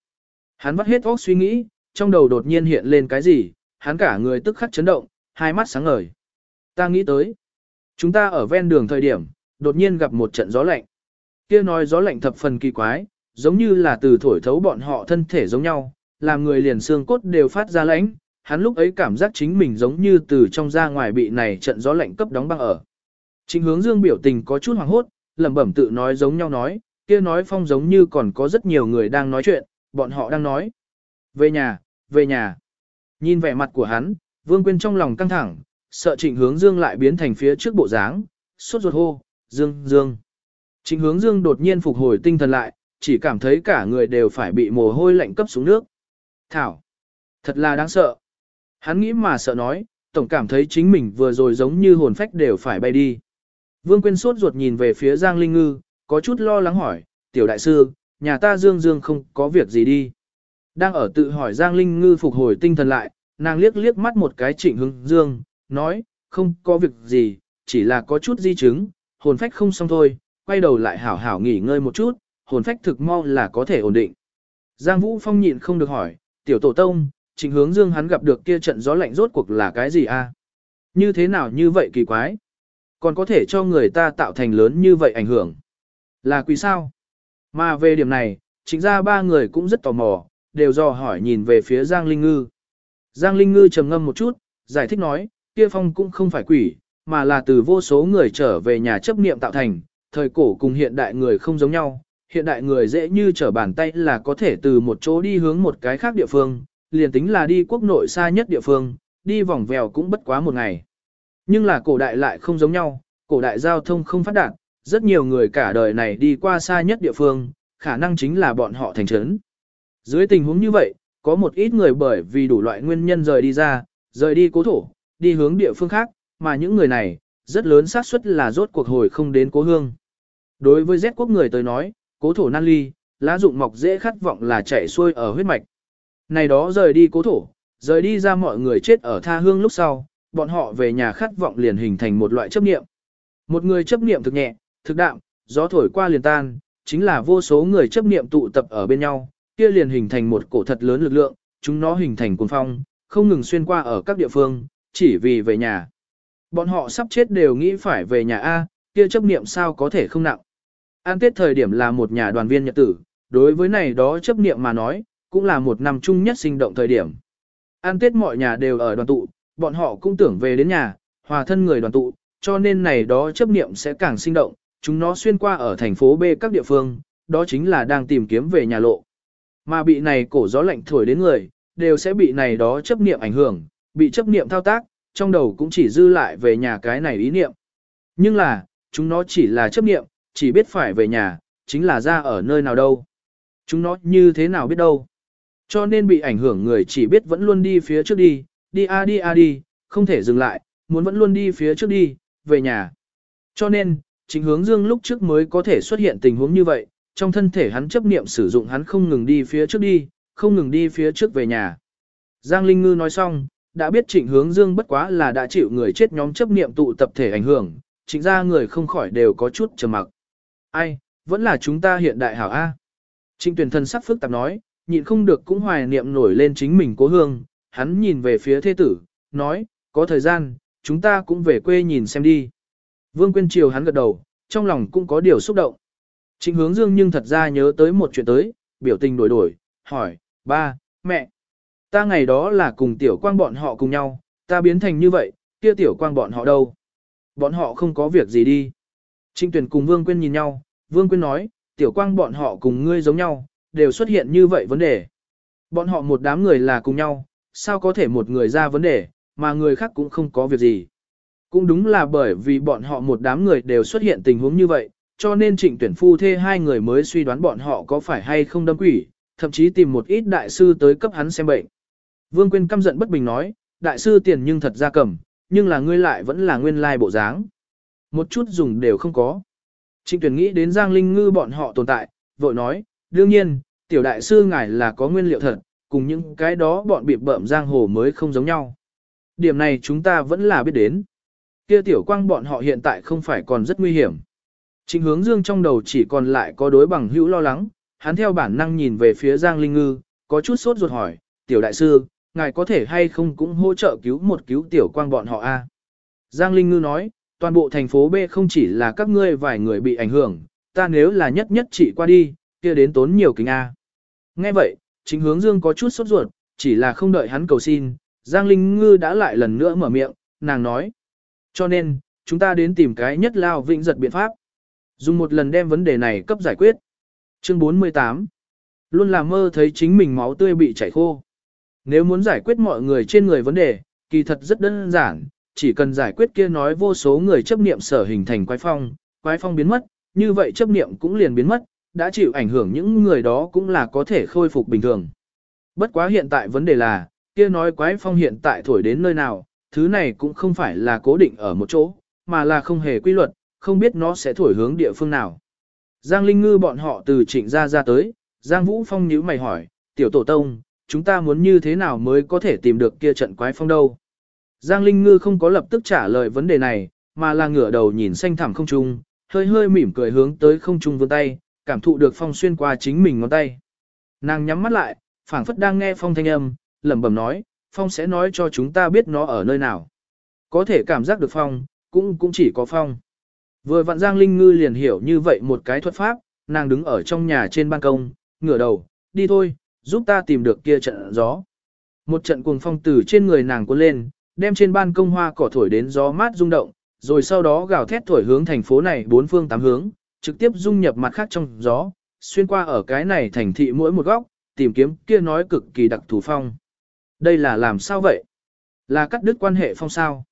S1: Hắn vắt hết óc suy nghĩ, trong đầu đột nhiên hiện lên cái gì, hắn cả người tức khắc chấn động, hai mắt sáng ngời. Ta nghĩ tới, chúng ta ở ven đường thời điểm, đột nhiên gặp một trận gió lạnh. Kia nói gió lạnh thập phần kỳ quái, giống như là từ thổi thấu bọn họ thân thể giống nhau, làm người liền xương cốt đều phát ra lãnh. Hắn lúc ấy cảm giác chính mình giống như từ trong ra ngoài bị này trận gió lạnh cấp đóng băng ở. Trịnh hướng dương biểu tình có chút hoảng hốt, lẩm bẩm tự nói giống nhau nói, kia nói phong giống như còn có rất nhiều người đang nói chuyện, bọn họ đang nói. Về nhà, về nhà. Nhìn vẻ mặt của hắn, vương Quyên trong lòng căng thẳng, sợ trịnh hướng dương lại biến thành phía trước bộ dáng, suốt ruột hô, dương, dương. Trịnh hướng dương đột nhiên phục hồi tinh thần lại, chỉ cảm thấy cả người đều phải bị mồ hôi lạnh cấp xuống nước. Thảo, thật là đáng sợ. Hắn nghĩ mà sợ nói, tổng cảm thấy chính mình vừa rồi giống như hồn phách đều phải bay đi. Vương Quyên sốt ruột nhìn về phía Giang Linh Ngư, có chút lo lắng hỏi, tiểu đại sư, nhà ta Dương Dương không có việc gì đi. Đang ở tự hỏi Giang Linh Ngư phục hồi tinh thần lại, nàng liếc liếc mắt một cái trịnh hướng Dương, nói, không có việc gì, chỉ là có chút di chứng, hồn phách không xong thôi, quay đầu lại hảo hảo nghỉ ngơi một chút, hồn phách thực mau là có thể ổn định. Giang Vũ Phong nhịn không được hỏi, tiểu tổ tông, trình hướng Dương hắn gặp được kia trận gió lạnh rốt cuộc là cái gì a? Như thế nào như vậy kỳ quái? Còn có thể cho người ta tạo thành lớn như vậy ảnh hưởng? Là quỷ sao? Mà về điểm này, chính ra ba người cũng rất tò mò, đều dò hỏi nhìn về phía Giang Linh Ngư. Giang Linh Ngư trầm ngâm một chút, giải thích nói, kia phong cũng không phải quỷ, mà là từ vô số người trở về nhà chấp niệm tạo thành, thời cổ cùng hiện đại người không giống nhau, hiện đại người dễ như trở bàn tay là có thể từ một chỗ đi hướng một cái khác địa phương, liền tính là đi quốc nội xa nhất địa phương, đi vòng vèo cũng bất quá một ngày. Nhưng là cổ đại lại không giống nhau, cổ đại giao thông không phát đạt, rất nhiều người cả đời này đi qua xa nhất địa phương, khả năng chính là bọn họ thành trấn. Dưới tình huống như vậy, có một ít người bởi vì đủ loại nguyên nhân rời đi ra, rời đi cố thổ, đi hướng địa phương khác, mà những người này, rất lớn xác suất là rốt cuộc hồi không đến cố hương. Đối với Z quốc người tới nói, cố thổ nan ly, lá dụng mọc dễ khát vọng là chảy xuôi ở huyết mạch. Này đó rời đi cố thổ, rời đi ra mọi người chết ở tha hương lúc sau, bọn họ về nhà khát vọng liền hình thành một loại chấp niệm. Một người chấp niệm thực nhẹ, thực đạm, gió thổi qua liền tan, chính là vô số người chấp niệm tụ tập ở bên nhau, kia liền hình thành một cổ thật lớn lực lượng, chúng nó hình thành cuồng phong, không ngừng xuyên qua ở các địa phương, chỉ vì về nhà. Bọn họ sắp chết đều nghĩ phải về nhà A, kia chấp niệm sao có thể không nặng. An Tết thời điểm là một nhà đoàn viên nhật tử, đối với này đó chấp niệm mà nói, cũng là một năm chung nhất sinh động thời điểm. An Tết mọi nhà đều ở đoàn tụ, bọn họ cũng tưởng về đến nhà, hòa thân người đoàn tụ, cho nên này đó chấp niệm sẽ càng sinh động, chúng nó xuyên qua ở thành phố B các địa phương, đó chính là đang tìm kiếm về nhà lộ. Mà bị này cổ gió lạnh thổi đến người, đều sẽ bị này đó chấp niệm ảnh hưởng, bị chấp niệm thao tác, trong đầu cũng chỉ dư lại về nhà cái này ý niệm. Nhưng là, chúng nó chỉ là chấp niệm, chỉ biết phải về nhà, chính là ra ở nơi nào đâu. Chúng nó như thế nào biết đâu. Cho nên bị ảnh hưởng người chỉ biết vẫn luôn đi phía trước đi, đi a đi a đi, không thể dừng lại, muốn vẫn luôn đi phía trước đi, về nhà. Cho nên, chính hướng dương lúc trước mới có thể xuất hiện tình huống như vậy, trong thân thể hắn chấp niệm sử dụng hắn không ngừng đi phía trước đi, không ngừng đi phía trước về nhà. Giang Linh Ngư nói xong, đã biết trịnh hướng dương bất quá là đã chịu người chết nhóm chấp niệm tụ tập thể ảnh hưởng, trịnh ra người không khỏi đều có chút trầm mặc. Ai, vẫn là chúng ta hiện đại hảo A. Trịnh tuyển thân sắc phức tạp nói, nhịn không được cũng hoài niệm nổi lên chính mình cố hương, hắn nhìn về phía thế tử, nói, có thời gian, chúng ta cũng về quê nhìn xem đi. Vương Quyên Triều hắn gật đầu, trong lòng cũng có điều xúc động. Trịnh hướng dương nhưng thật ra nhớ tới một chuyện tới, biểu tình đổi đổi, hỏi, ba, mẹ, ta ngày đó là cùng tiểu quang bọn họ cùng nhau, ta biến thành như vậy, kia tiểu quang bọn họ đâu? Bọn họ không có việc gì đi. Trịnh tuyển cùng Vương Quyên nhìn nhau, Vương Quyên nói, tiểu quang bọn họ cùng ngươi giống nhau, đều xuất hiện như vậy vấn đề. Bọn họ một đám người là cùng nhau, sao có thể một người ra vấn đề, mà người khác cũng không có việc gì. Cũng đúng là bởi vì bọn họ một đám người đều xuất hiện tình huống như vậy, cho nên trịnh tuyển phu thê hai người mới suy đoán bọn họ có phải hay không đâm quỷ, thậm chí tìm một ít đại sư tới cấp hắn xem bệnh. Vương Quyên căm giận bất bình nói, đại sư tiền nhưng thật ra cầm, nhưng là ngươi lại vẫn là nguyên lai bộ dáng. Một chút dùng đều không có. Trịnh tuyển nghĩ đến Giang Linh Ngư bọn họ tồn tại, vội nói, đương nhiên, tiểu đại sư ngài là có nguyên liệu thật, cùng những cái đó bọn bị bợm giang hồ mới không giống nhau. Điểm này chúng ta vẫn là biết đến. Kia tiểu quang bọn họ hiện tại không phải còn rất nguy hiểm. Trịnh hướng dương trong đầu chỉ còn lại có đối bằng hữu lo lắng, hắn theo bản năng nhìn về phía Giang Linh Ngư, có chút sốt ruột hỏi, tiểu đại sư, ngài có thể hay không cũng hỗ trợ cứu một cứu tiểu quang bọn họ a? Giang Linh Ngư nói, toàn bộ thành phố B không chỉ là các ngươi vài người bị ảnh hưởng, ta nếu là nhất nhất chỉ qua đi, kia đến tốn nhiều kính A. Nghe vậy, chính hướng dương có chút sốt ruột, chỉ là không đợi hắn cầu xin, Giang Linh Ngư đã lại lần nữa mở miệng, nàng nói. Cho nên, chúng ta đến tìm cái nhất lao vĩnh giật biện pháp. Dùng một lần đem vấn đề này cấp giải quyết. Chương 48 Luôn là mơ thấy chính mình máu tươi bị chảy khô. Nếu muốn giải quyết mọi người trên người vấn đề, kỳ thật rất đơn giản, chỉ cần giải quyết kia nói vô số người chấp niệm sở hình thành quái phong, quái phong biến mất, như vậy chấp niệm cũng liền biến mất, đã chịu ảnh hưởng những người đó cũng là có thể khôi phục bình thường. Bất quá hiện tại vấn đề là, kia nói quái phong hiện tại thổi đến nơi nào, thứ này cũng không phải là cố định ở một chỗ, mà là không hề quy luật, không biết nó sẽ thổi hướng địa phương nào. Giang Linh Ngư bọn họ từ trịnh ra ra tới, Giang Vũ Phong nhíu mày hỏi, tiểu tổ tông, chúng ta muốn như thế nào mới có thể tìm được kia trận quái phong đâu? Giang Linh Ngư không có lập tức trả lời vấn đề này, mà là ngửa đầu nhìn xanh thẳm không trung, hơi hơi mỉm cười hướng tới không trung vươn tay, cảm thụ được phong xuyên qua chính mình ngón tay. Nàng nhắm mắt lại, phảng phất đang nghe phong thanh âm, lẩm bẩm nói, phong sẽ nói cho chúng ta biết nó ở nơi nào. Có thể cảm giác được phong, cũng cũng chỉ có phong. Vừa vặn Giang Linh Ngư liền hiểu như vậy một cái thuật pháp, nàng đứng ở trong nhà trên ban công, ngửa đầu, đi thôi, giúp ta tìm được kia trận gió. Một trận cuồng phong từ trên người nàng cuốn lên, đem trên ban công hoa cỏ thổi đến gió mát rung động, rồi sau đó gào thét thổi hướng thành phố này bốn phương tám hướng, trực tiếp dung nhập mặt khác trong gió, xuyên qua ở cái này thành thị mỗi một góc, tìm kiếm kia nói cực kỳ đặc thù phong. Đây là làm sao vậy? Là cắt đứt quan hệ phong sao?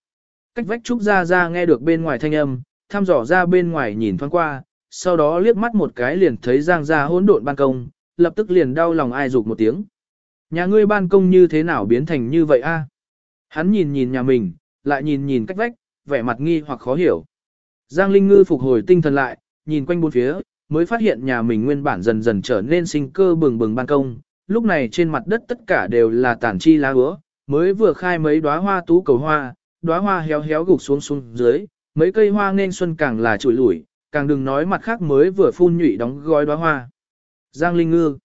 S1: Cách vách trúc ra ra nghe được bên ngoài thanh âm, thăm dò ra bên ngoài nhìn thoáng qua, sau đó liếc mắt một cái liền thấy Giang ra hỗn độn ban công, lập tức liền đau lòng ai dục một tiếng. Nhà ngươi ban công như thế nào biến thành như vậy a? Hắn nhìn nhìn nhà mình, lại nhìn nhìn cách vách, vẻ mặt nghi hoặc khó hiểu. Giang Linh Ngư phục hồi tinh thần lại, nhìn quanh bốn phía, mới phát hiện nhà mình nguyên bản dần dần trở nên sinh cơ bừng bừng ban công. Lúc này trên mặt đất tất cả đều là tản chi lá úa, mới vừa khai mấy đóa hoa tú cầu hoa, đóa hoa héo héo gục xuống xuống dưới, mấy cây hoa nên xuân càng là trụi lủi, càng đừng nói mặt khác mới vừa phun nhụy đóng gói đóa hoa. Giang Linh Ngư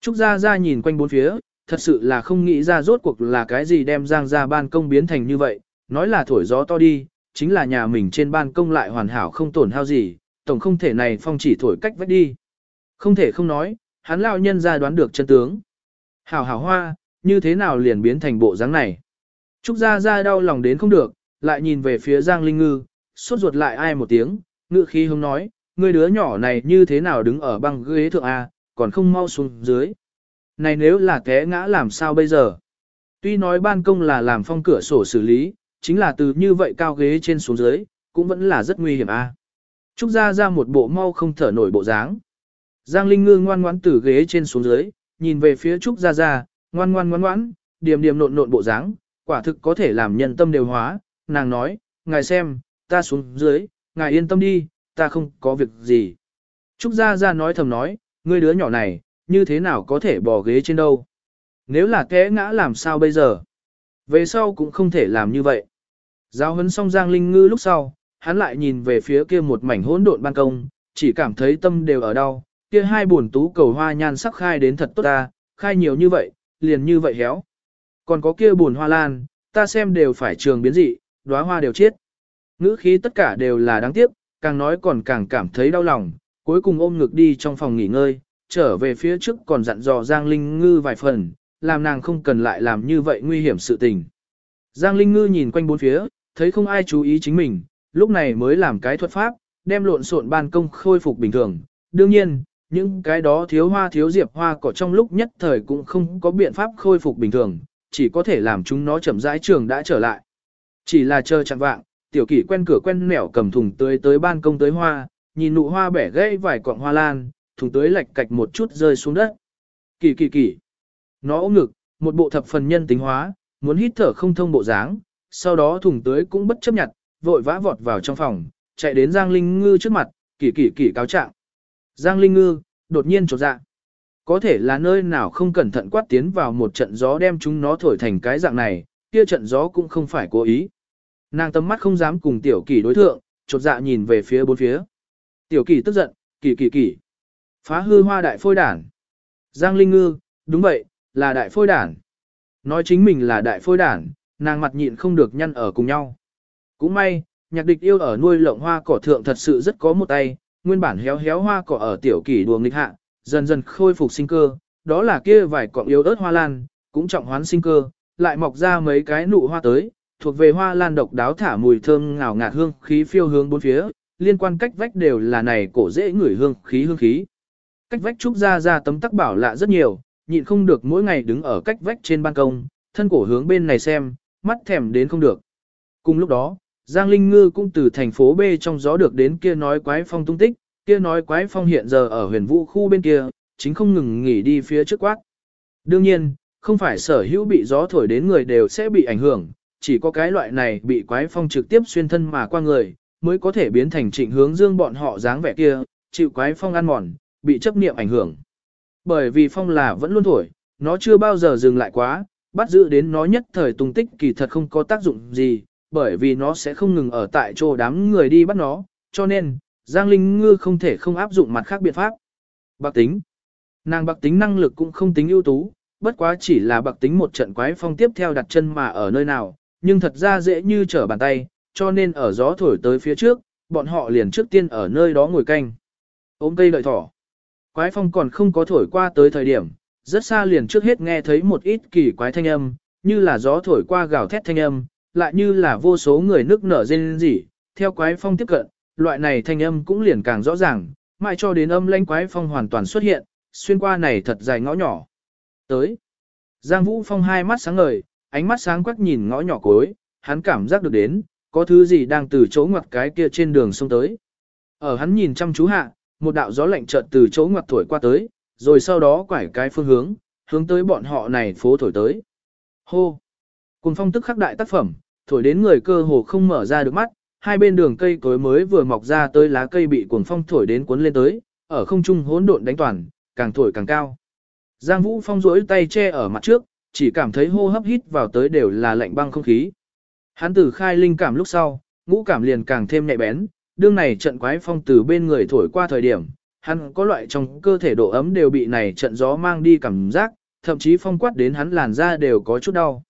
S1: Trúc Gia Gia nhìn quanh bốn phía, thật sự là không nghĩ ra rốt cuộc là cái gì đem Giang gia ban công biến thành như vậy, nói là thổi gió to đi, chính là nhà mình trên ban công lại hoàn hảo không tổn hao gì, tổng không thể này phong chỉ thổi cách vách đi. Không thể không nói, hắn lão nhân ra đoán được chân tướng. Hảo hảo hoa, như thế nào liền biến thành bộ dáng này. Trúc Gia Gia đau lòng đến không được, lại nhìn về phía Giang Linh Ngư, suốt ruột lại ai một tiếng, ngựa khí hông nói, người đứa nhỏ này như thế nào đứng ở băng ghế thượng A, còn không mau xuống dưới. Này nếu là té ngã làm sao bây giờ? Tuy nói ban công là làm phong cửa sổ xử lý, chính là từ như vậy cao ghế trên xuống dưới, cũng vẫn là rất nguy hiểm A. Trúc Gia ra một bộ mau không thở nổi bộ dáng. Giang Linh Ngư ngoan ngoãn từ ghế trên xuống dưới, nhìn về phía Trúc Gia Gia, ngoan ngoan ngoan ngoãn, điềm điềm nộn nộn bộ dáng, quả thực có thể làm nhân tâm đều hóa. Nàng nói, ngài xem, ta xuống dưới, ngài yên tâm đi, ta không có việc gì. Trúc Gia Gia nói thầm nói, ngươi đứa nhỏ này, như thế nào có thể bỏ ghế trên đâu. Nếu là té ngã làm sao bây giờ? Về sau cũng không thể làm như vậy. Giao hấn xong Giang Linh Ngư lúc sau, hắn lại nhìn về phía kia một mảnh hỗn độn ban công, chỉ cảm thấy tâm đều ở đau, kia hai buồn tú cầu hoa nhan sắc khai đến thật tốt ta, khai nhiều như vậy, liền như vậy héo. Còn có kia buồn hoa lan, ta xem đều phải trường biến dị, đóa hoa đều chết. Ngữ khí tất cả đều là đáng tiếc, càng nói còn càng cảm thấy đau lòng, cuối cùng ôm ngực đi trong phòng nghỉ ngơi, trở về phía trước còn dặn dò Giang Linh Ngư vài phần, làm nàng không cần lại làm như vậy nguy hiểm sự tình. Giang Linh Ngư nhìn quanh bốn phía, thấy không ai chú ý chính mình, lúc này mới làm cái thuật pháp, đem lộn xộn ban công khôi phục bình thường. Đương nhiên, những cái đó thiếu hoa thiếu diệp hoa cỏ trong lúc nhất thời cũng không có biện pháp khôi phục bình thường, chỉ có thể làm chúng nó chậm rãi trường đã trở lại. Chỉ là chờ chẳng vạng, tiểu kỷ quen cửa quen nẻo cầm thùng tưới tới ban công tới hoa, nhìn nụ hoa bẻ gãy vài cọng hoa lan, thùng tưới lệch cạch một chút rơi xuống đất. Kỳ kỳ kỳ. Nó ôm ngực, một bộ thập phần nhân tính hóa, muốn hít thở không thông bộ dáng, sau đó thùng tưới cũng bất chấp nhặt, vội vã vọt vào trong phòng, chạy đến Giang Linh Ngư trước mặt, kỳ kỳ kỳ cáo trạng. Giang Linh Ngư, đột nhiên trột dạ. Có thể là nơi nào không cẩn thận quát tiến vào một trận gió đem chúng nó thổi thành cái dạng này, kia trận gió cũng không phải cố ý. Nàng tầm mắt không dám cùng tiểu kỳ đối thượng, chột dạ nhìn về phía bốn phía. Tiểu kỳ tức giận, kỳ kỳ kỳ. Phá hư hoa đại phôi đản. Giang Linh Ngư, đúng vậy, là đại phôi đản. Nói chính mình là đại phôi đản, nàng mặt nhịn không được nhăn ở cùng nhau. Cũng may, nhạc địch yêu ở nuôi lộng hoa cỏ thượng thật sự rất có một tay, nguyên bản héo héo hoa cỏ ở tiểu kỳ đùa nghịch hạ, dần dần khôi phục sinh cơ, đó là kia vài cọng yếu ớt hoa lan, cũng trọng hoán sinh cơ, lại mọc ra mấy cái nụ hoa tới, thuộc về hoa lan độc đáo thả mùi thơm ngào ngạt hương khí phiêu hướng bốn phía, liên quan cách vách đều là này cổ dễ ngửi hương khí hương khí. Cách vách trúc ra ra tấm tắc bảo lạ rất nhiều, nhịn không được mỗi ngày đứng ở cách vách trên ban công, thân cổ hướng bên này xem, mắt thèm đến không được. Cùng lúc đó, Giang Linh Ngư cũng từ thành phố B trong gió được đến kia nói quái phong tung tích, kia nói quái phong hiện giờ ở huyền vũ khu bên kia, chính không ngừng nghỉ đi phía trước quát. Đương nhiên, không phải sở hữu bị gió thổi đến người đều sẽ bị ảnh hưởng, chỉ có cái loại này bị quái phong trực tiếp xuyên thân mà qua người, mới có thể biến thành trịnh hướng dương bọn họ dáng vẻ kia, chịu quái phong ăn mòn, bị chấp niệm ảnh hưởng. Bởi vì phong là vẫn luôn thổi, nó chưa bao giờ dừng lại quá, bắt giữ đến nó nhất thời tung tích kỳ thật không có tác dụng gì, bởi vì nó sẽ không ngừng ở tại chỗ đám người đi bắt nó, cho nên, Giang Linh Ngư không thể không áp dụng mặt khác biện pháp. Bạc tính Nàng bạc tính năng lực cũng không tính ưu tú, bất quá chỉ là bạc tính một trận quái phong tiếp theo đặt chân mà ở nơi nào, nhưng thật ra dễ như trở bàn tay, cho nên ở gió thổi tới phía trước, bọn họ liền trước tiên ở nơi đó ngồi canh. Ôm cây đợi thỏ. Quái phong còn không có thổi qua tới thời điểm, rất xa liền trước hết nghe thấy một ít kỳ quái thanh âm, như là gió thổi qua gào thét thanh âm, lại như là vô số người nước nở rên rỉ, theo quái phong tiếp cận, loại này thanh âm cũng liền càng rõ ràng, mãi cho đến âm lãnh quái phong hoàn toàn xuất hiện, xuyên qua này thật dài ngõ nhỏ. Tới. Giang Vũ Phong hai mắt sáng ngời, ánh mắt sáng quắc nhìn ngõ nhỏ cối, hắn cảm giác được đến, có thứ gì đang từ chỗ ngoặt cái kia trên đường sông tới. Ở hắn nhìn chăm chú hạ, một đạo gió lạnh chợt từ chỗ ngoặt thổi qua tới, rồi sau đó quải cái phương hướng, hướng tới bọn họ này phố thổi tới. Hô! Cùng phong tức khắc đại tác phẩm, thổi đến người cơ hồ không mở ra được mắt, hai bên đường cây cối mới vừa mọc ra tới lá cây bị cuồng phong thổi đến cuốn lên tới, ở không trung hỗn độn đánh toàn, càng thổi càng cao. Giang Vũ Phong duỗi tay che ở mặt trước, chỉ cảm thấy hô hấp hít vào tới đều là lạnh băng không khí. Hắn từ khai linh cảm lúc sau, ngũ cảm liền càng thêm nhạy bén, đương này trận quái phong từ bên người thổi qua thời điểm, hắn có loại trong cơ thể độ ấm đều bị này trận gió mang đi cảm giác, thậm chí phong quát đến hắn làn da đều có chút đau.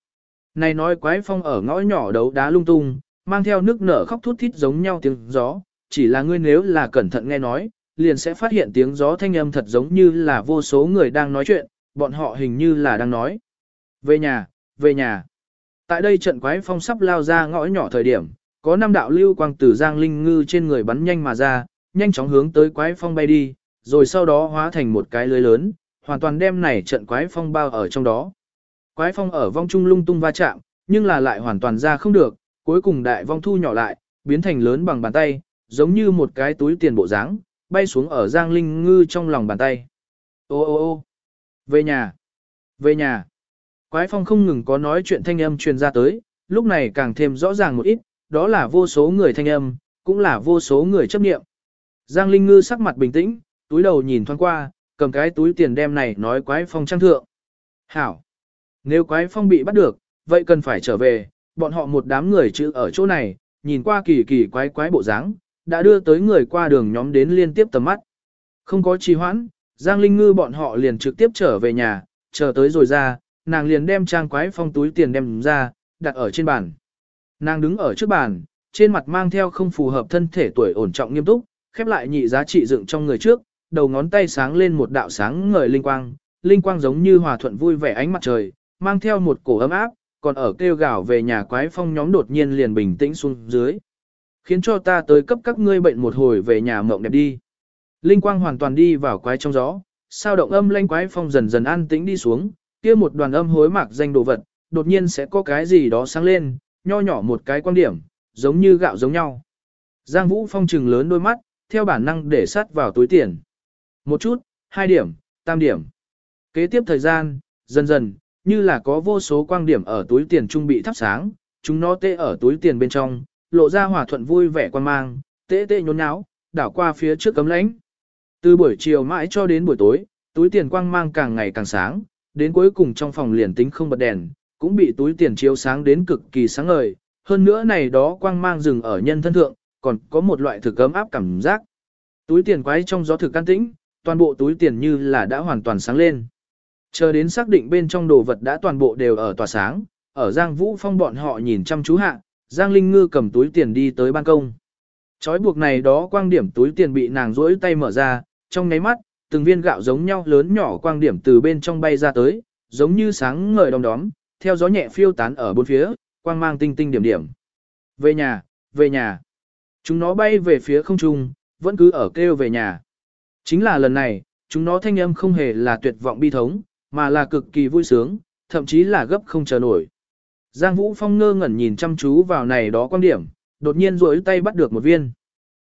S1: Này nói quái phong ở ngõ nhỏ đấu đá lung tung, mang theo nước nở khóc thút thít giống nhau tiếng gió, chỉ là ngươi nếu là cẩn thận nghe nói, liền sẽ phát hiện tiếng gió thanh âm thật giống như là vô số người đang nói chuyện, bọn họ hình như là đang nói. Về nhà, về nhà. Tại đây trận quái phong sắp lao ra ngõ nhỏ thời điểm, có năm đạo lưu quang từ Giang Linh Ngư trên người bắn nhanh mà ra, nhanh chóng hướng tới quái phong bay đi, rồi sau đó hóa thành một cái lưới lớn, hoàn toàn đem này trận quái phong bao ở trong đó. Quái phong ở vong trung lung tung va chạm, nhưng là lại hoàn toàn ra không được, cuối cùng đại vong thu nhỏ lại, biến thành lớn bằng bàn tay, giống như một cái túi tiền bộ dáng, bay xuống ở Giang Linh Ngư trong lòng bàn tay. Ô ô ô về nhà, về nhà. Quái phong không ngừng có nói chuyện thanh âm truyền ra tới, lúc này càng thêm rõ ràng một ít, đó là vô số người thanh âm, cũng là vô số người chấp niệm. Giang Linh Ngư sắc mặt bình tĩnh, túi đầu nhìn thoáng qua, cầm cái túi tiền đem này nói quái phong trang thượng. Hảo! Nếu quái phong bị bắt được, vậy cần phải trở về, bọn họ một đám người chữ ở chỗ này, nhìn qua kỳ kỳ quái quái bộ dáng, đã đưa tới người qua đường nhóm đến liên tiếp tầm mắt. Không có trì hoãn, Giang Linh Ngư bọn họ liền trực tiếp trở về nhà, chờ tới rồi ra, nàng liền đem trang quái phong túi tiền đem ra, đặt ở trên bàn. Nàng đứng ở trước bàn, trên mặt mang theo không phù hợp thân thể tuổi ổn trọng nghiêm túc, khép lại nhị giá trị dựng trong người trước, đầu ngón tay sáng lên một đạo sáng ngời linh quang, linh quang giống như hòa thuận vui vẻ ánh mặt trời, mang theo một cổ ấm áp, còn ở kêu gào về nhà quái phong nhóm đột nhiên liền bình tĩnh xuống dưới. Khiến cho ta tới cấp các ngươi bệnh một hồi về nhà mộng đẹp đi. Linh quang hoàn toàn đi vào quái trong gió, sao động âm lanh quái phong dần dần an tĩnh đi xuống, kia một đoàn âm hối mạc danh đồ vật, đột nhiên sẽ có cái gì đó sáng lên, nho nhỏ một cái quan điểm, giống như gạo giống nhau. Giang Vũ Phong trừng lớn đôi mắt, theo bản năng để sát vào túi tiền. Một chút, hai điểm, tam điểm. Kế tiếp thời gian, dần dần, như là có vô số quang điểm ở túi tiền trung bị thắp sáng, chúng nó tê ở túi tiền bên trong, lộ ra hòa thuận vui vẻ quan mang, tê tê nhốn nháo, đảo qua phía trước cấm lãnh. Từ buổi chiều mãi cho đến buổi tối, túi tiền quang mang càng ngày càng sáng, đến cuối cùng trong phòng liền tính không bật đèn, cũng bị túi tiền chiếu sáng đến cực kỳ sáng ngời. Hơn nữa này đó quang mang dừng ở nhân thân thượng, còn có một loại thực ấm áp cảm giác. Túi tiền quái trong gió thực can tĩnh, toàn bộ túi tiền như là đã hoàn toàn sáng lên. Chờ đến xác định bên trong đồ vật đã toàn bộ đều ở tỏa sáng, ở Giang Vũ Phong bọn họ nhìn chăm chú hạ, Giang Linh Ngư cầm túi tiền đi tới ban công. Chói buộc này đó quang điểm túi tiền bị nàng rỗi tay mở ra, trong nháy mắt, từng viên gạo giống nhau lớn nhỏ quang điểm từ bên trong bay ra tới, giống như sáng ngời đom đóm, theo gió nhẹ phiêu tán ở bốn phía, quang mang tinh tinh điểm điểm. Về nhà, về nhà. Chúng nó bay về phía không trung, vẫn cứ ở kêu về nhà. Chính là lần này, chúng nó thanh âm không hề là tuyệt vọng bi thống, mà là cực kỳ vui sướng, thậm chí là gấp không chờ nổi. Giang Vũ Phong ngơ ngẩn nhìn chăm chú vào này đó quan điểm, đột nhiên rỗi tay bắt được một viên.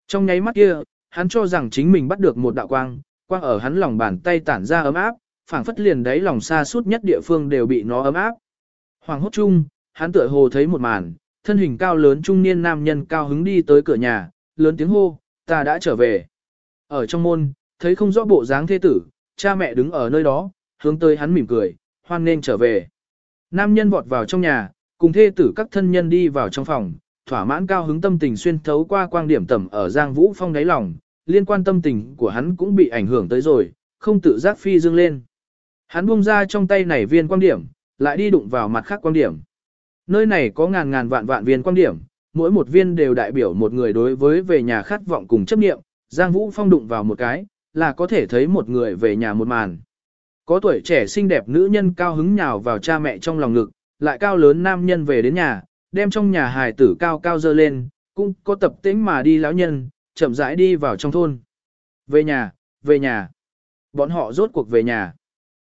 S1: Trong nháy mắt kia, hắn cho rằng chính mình bắt được một đạo quang, quang ở hắn lòng bàn tay tản ra ấm áp, phảng phất liền đáy lòng xa suốt nhất địa phương đều bị nó ấm áp. Hoàng hốt chung, hắn tựa hồ thấy một màn, thân hình cao lớn trung niên nam nhân cao hứng đi tới cửa nhà, lớn tiếng hô, ta đã trở về. Ở trong môn, thấy không rõ bộ dáng thế tử, cha mẹ đứng ở nơi đó, hướng tới hắn mỉm cười, hoan nên trở về. Nam nhân vọt vào trong nhà, cùng thê tử các thân nhân đi vào trong phòng, thỏa mãn cao hứng tâm tình xuyên thấu qua quang điểm tầm ở Giang Vũ Phong đáy lòng, liên quan tâm tình của hắn cũng bị ảnh hưởng tới rồi, không tự giác phi dương lên. Hắn buông ra trong tay này viên quang điểm, lại đi đụng vào mặt khác quang điểm. Nơi này có ngàn ngàn vạn vạn viên quang điểm, mỗi một viên đều đại biểu một người đối với về nhà khát vọng cùng chấp niệm, Giang Vũ Phong đụng vào một cái, là có thể thấy một người về nhà một màn. Có tuổi trẻ xinh đẹp nữ nhân cao hứng nhào vào cha mẹ trong lòng ngực, lại cao lớn nam nhân về đến nhà, đem trong nhà hài tử cao cao dơ lên, cũng có tập tĩnh mà đi lão nhân, chậm rãi đi vào trong thôn. Về nhà, về nhà. Bọn họ rốt cuộc về nhà.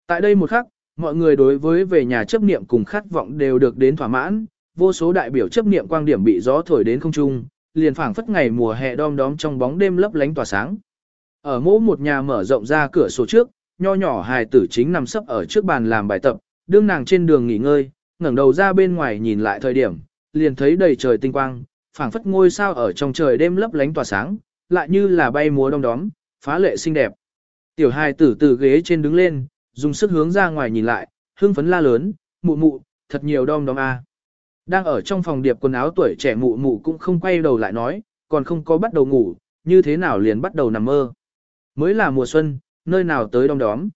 S1: Tại đây một khắc, mọi người đối với về nhà chấp niệm cùng khát vọng đều được đến thỏa mãn, vô số đại biểu chấp niệm quang điểm bị gió thổi đến không trung, liền phảng phất ngày mùa hè đom đóm trong bóng đêm lấp lánh tỏa sáng. Ở mỗi một nhà mở rộng ra cửa sổ trước, nho nhỏ hài tử chính nằm sấp ở trước bàn làm bài tập, đương nàng trên đường nghỉ ngơi, ngẩng đầu ra bên ngoài nhìn lại thời điểm, liền thấy đầy trời tinh quang, phảng phất ngôi sao ở trong trời đêm lấp lánh tỏa sáng, lại như là bay múa đông đóm, phá lệ xinh đẹp. Tiểu hài tử từ ghế trên đứng lên, dùng sức hướng ra ngoài nhìn lại, hưng phấn la lớn, mụ mụ, thật nhiều đom đóm a. Đang ở trong phòng điệp quần áo tuổi trẻ mụ mụ cũng không quay đầu lại nói, còn không có bắt đầu ngủ, như thế nào liền bắt đầu nằm mơ. Mới là mùa xuân, nơi nào tới đom đóm.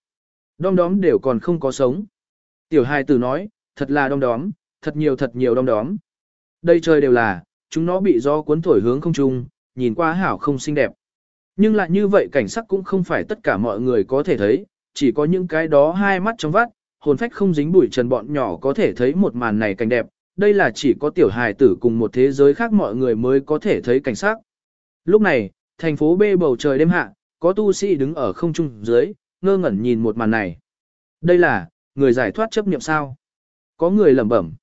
S1: Đom đóm đều còn không có sống. Tiểu hài tử nói, thật là đom đóm, thật nhiều thật nhiều đom đóm. Đây trời đều là, chúng nó bị gió cuốn thổi hướng không trung, nhìn qua hảo không xinh đẹp. Nhưng lại như vậy cảnh sắc cũng không phải tất cả mọi người có thể thấy, chỉ có những cái đó hai mắt trong vắt, hồn phách không dính bụi trần bọn nhỏ có thể thấy một màn này cảnh đẹp, đây là chỉ có tiểu hài tử cùng một thế giới khác mọi người mới có thể thấy cảnh sắc. Lúc này, thành phố B bầu trời đêm hạ, có tu sĩ đứng ở không trung dưới, ngơ ngẩn nhìn một màn này. Đây là, người giải thoát chấp niệm sao? Có người lẩm bẩm.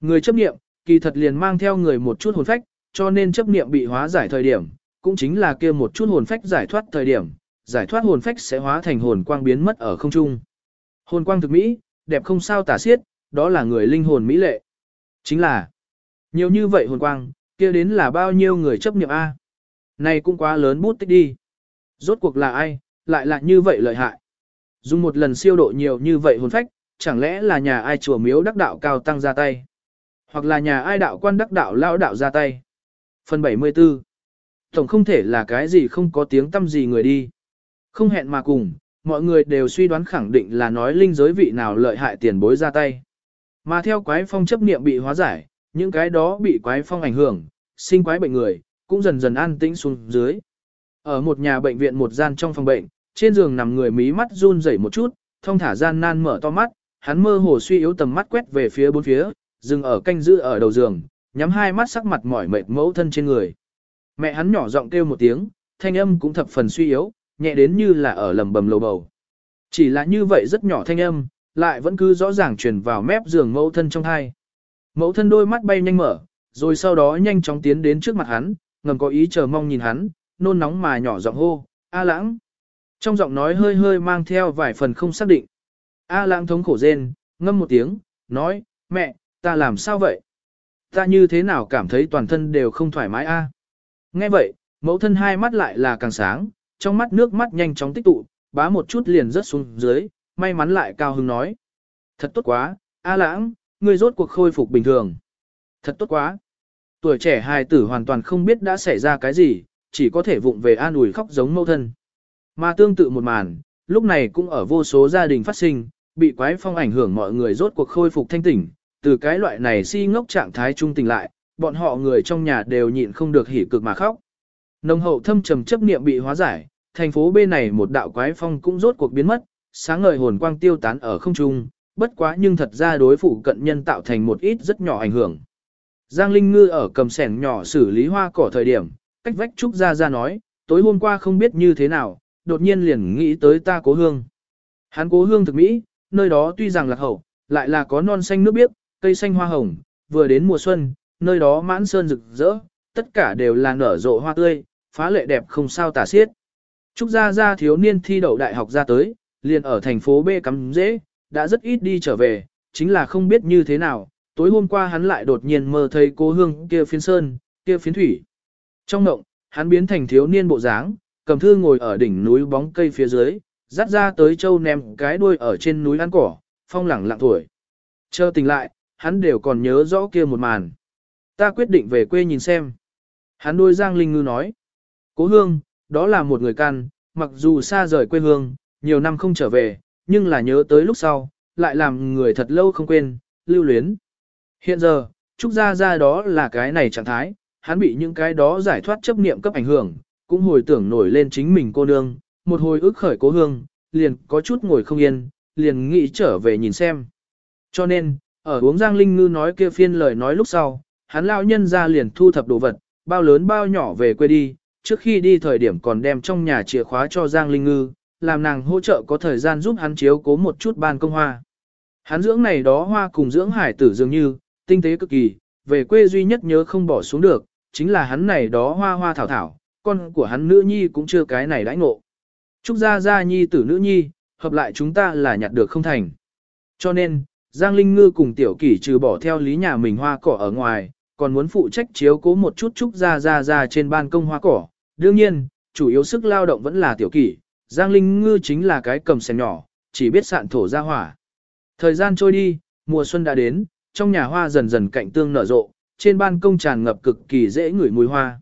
S1: Người chấp niệm, kỳ thật liền mang theo người một chút hồn phách, cho nên chấp niệm bị hóa giải thời điểm, cũng chính là kia một chút hồn phách giải thoát thời điểm, giải thoát hồn phách sẽ hóa thành hồn quang biến mất ở không trung. Hồn quang thực mỹ, đẹp không sao tả xiết, đó là người linh hồn mỹ lệ. Chính là, nhiều như vậy hồn quang, kia đến là bao nhiêu người chấp niệm A. Này cũng quá lớn bút tích đi. Rốt cuộc là ai, lại là như vậy lợi hại. Dùng một lần siêu độ nhiều như vậy hồn phách, chẳng lẽ là nhà ai chùa miếu đắc đạo cao tăng ra tay. Hoặc là nhà ai đạo quan đắc đạo lao đạo ra tay. Phần 74 Tổng không thể là cái gì không có tiếng tâm gì người đi. Không hẹn mà cùng, mọi người đều suy đoán khẳng định là nói linh giới vị nào lợi hại tiền bối ra tay. Mà theo quái phong chấp niệm bị hóa giải, những cái đó bị quái phong ảnh hưởng, sinh quái bệnh người, cũng dần dần an tĩnh xuống dưới. Ở một nhà bệnh viện một gian trong phòng bệnh, trên giường nằm người mí mắt run rẩy một chút, thông thả gian nan mở to mắt, hắn mơ hồ suy yếu tầm mắt quét về phía bốn phía, dừng ở canh giữ ở đầu giường, nhắm hai mắt sắc mặt mỏi mệt mẫu thân trên người. Mẹ hắn nhỏ giọng kêu một tiếng, thanh âm cũng thập phần suy yếu, nhẹ đến như là ở lầm bầm lầu bầu. Chỉ là như vậy rất nhỏ thanh âm, lại vẫn cứ rõ ràng truyền vào mép giường mẫu thân trong hai. Mẫu thân đôi mắt bay nhanh mở, rồi sau đó nhanh chóng tiến đến trước mặt hắn, ngầm có ý chờ mong nhìn hắn, nôn nóng mà nhỏ giọng hô, A lãng. Trong giọng nói hơi hơi mang theo vài phần không xác định. A lãng thống khổ rên, ngâm một tiếng, nói, mẹ, ta làm sao vậy? Ta như thế nào cảm thấy toàn thân đều không thoải mái a? Nghe vậy, mẫu thân hai mắt lại là càng sáng, trong mắt nước mắt nhanh chóng tích tụ, bá một chút liền rớt xuống dưới, may mắn lại cao hứng nói. Thật tốt quá, A lãng, ngươi rốt cuộc khôi phục bình thường. Thật tốt quá. Tuổi trẻ hài tử hoàn toàn không biết đã xảy ra cái gì, chỉ có thể vụng về an ủi khóc giống mẫu thân. Mà tương tự một màn, lúc này cũng ở vô số gia đình phát sinh, bị quái phong ảnh hưởng mọi người rốt cuộc khôi phục thanh tỉnh, từ cái loại này si ngốc trạng thái trung tình lại, bọn họ người trong nhà đều nhịn không được hỉ cực mà khóc. Nông hậu thâm trầm chấp niệm bị hóa giải, thành phố bên này một đạo quái phong cũng rốt cuộc biến mất, sáng ngời hồn quang tiêu tán ở không trung, bất quá nhưng thật ra đối phụ cận nhân tạo thành một ít rất nhỏ ảnh hưởng. Giang Linh Ngư ở cầm sẻn nhỏ xử lý hoa cỏ thời điểm, cách vách Trúc Gia Gia nói, tối hôm qua không biết như thế nào, đột nhiên liền nghĩ tới ta cố hương. Hắn cố hương thực mỹ, nơi đó tuy rằng là hậu, lại là có non xanh nước biếc, cây xanh hoa hồng, vừa đến mùa xuân, nơi đó mãn sơn rực rỡ, tất cả đều là nở rộ hoa tươi, phá lệ đẹp không sao tả xiết. Trúc Gia Gia thiếu niên thi đậu đại học ra tới, liền ở thành phố B cắm dễ, đã rất ít đi trở về, chính là không biết như thế nào, tối hôm qua hắn lại đột nhiên mơ thấy cô hương kia phiến sơn, kia phiến thủy. Trong mộng, hắn biến thành thiếu niên bộ dáng, cầm thư ngồi ở đỉnh núi bóng cây phía dưới, dắt ra tới châu ném cái đuôi ở trên núi ăn cỏ, phong lẳng lặng tuổi. Chờ tỉnh lại, hắn đều còn nhớ rõ kia một màn. Ta quyết định về quê nhìn xem. Hắn đôi Giang Linh Ngư nói. Cố hương, đó là một người can. mặc dù xa rời quê hương, nhiều năm không trở về, nhưng là nhớ tới lúc sau, lại làm người thật lâu không quên, lưu luyến. Hiện giờ, Trúc Gia Gia đó là cái này trạng thái, hắn bị những cái đó giải thoát chấp niệm cấp ảnh hưởng, cũng hồi tưởng nổi lên chính mình cô nương, một hồi ức khởi cố hương, liền có chút ngồi không yên, liền nghĩ trở về nhìn xem. Cho nên, ở uống Giang Linh Ngư nói kia phiên lời nói lúc sau, hắn lao nhân ra liền thu thập đồ vật, bao lớn bao nhỏ về quê đi, trước khi đi thời điểm còn đem trong nhà chìa khóa cho Giang Linh Ngư, làm nàng hỗ trợ có thời gian giúp hắn chiếu cố một chút ban công hoa. Hắn dưỡng này đó hoa cùng dưỡng hải tử dường như, tinh tế cực kỳ, về quê duy nhất nhớ không bỏ xuống được, chính là hắn này đó hoa hoa thảo thảo, con của hắn nữ nhi cũng chưa cái này đãi ngộ. Trúc gia gia nhi tử nữ nhi, hợp lại chúng ta là nhặt được không thành. Cho nên, Giang Linh Ngư cùng tiểu kỷ trừ bỏ theo lý nhà mình hoa cỏ ở ngoài, còn muốn phụ trách chiếu cố một chút Trúc ra ra ra trên ban công hoa cỏ. Đương nhiên, chủ yếu sức lao động vẫn là tiểu kỷ, Giang Linh Ngư chính là cái cầm sen nhỏ, chỉ biết sạn thổ ra hỏa. Thời gian trôi đi, mùa xuân đã đến, trong nhà hoa dần dần cạnh tương nở rộ, trên ban công tràn ngập cực kỳ dễ ngửi mùi hoa.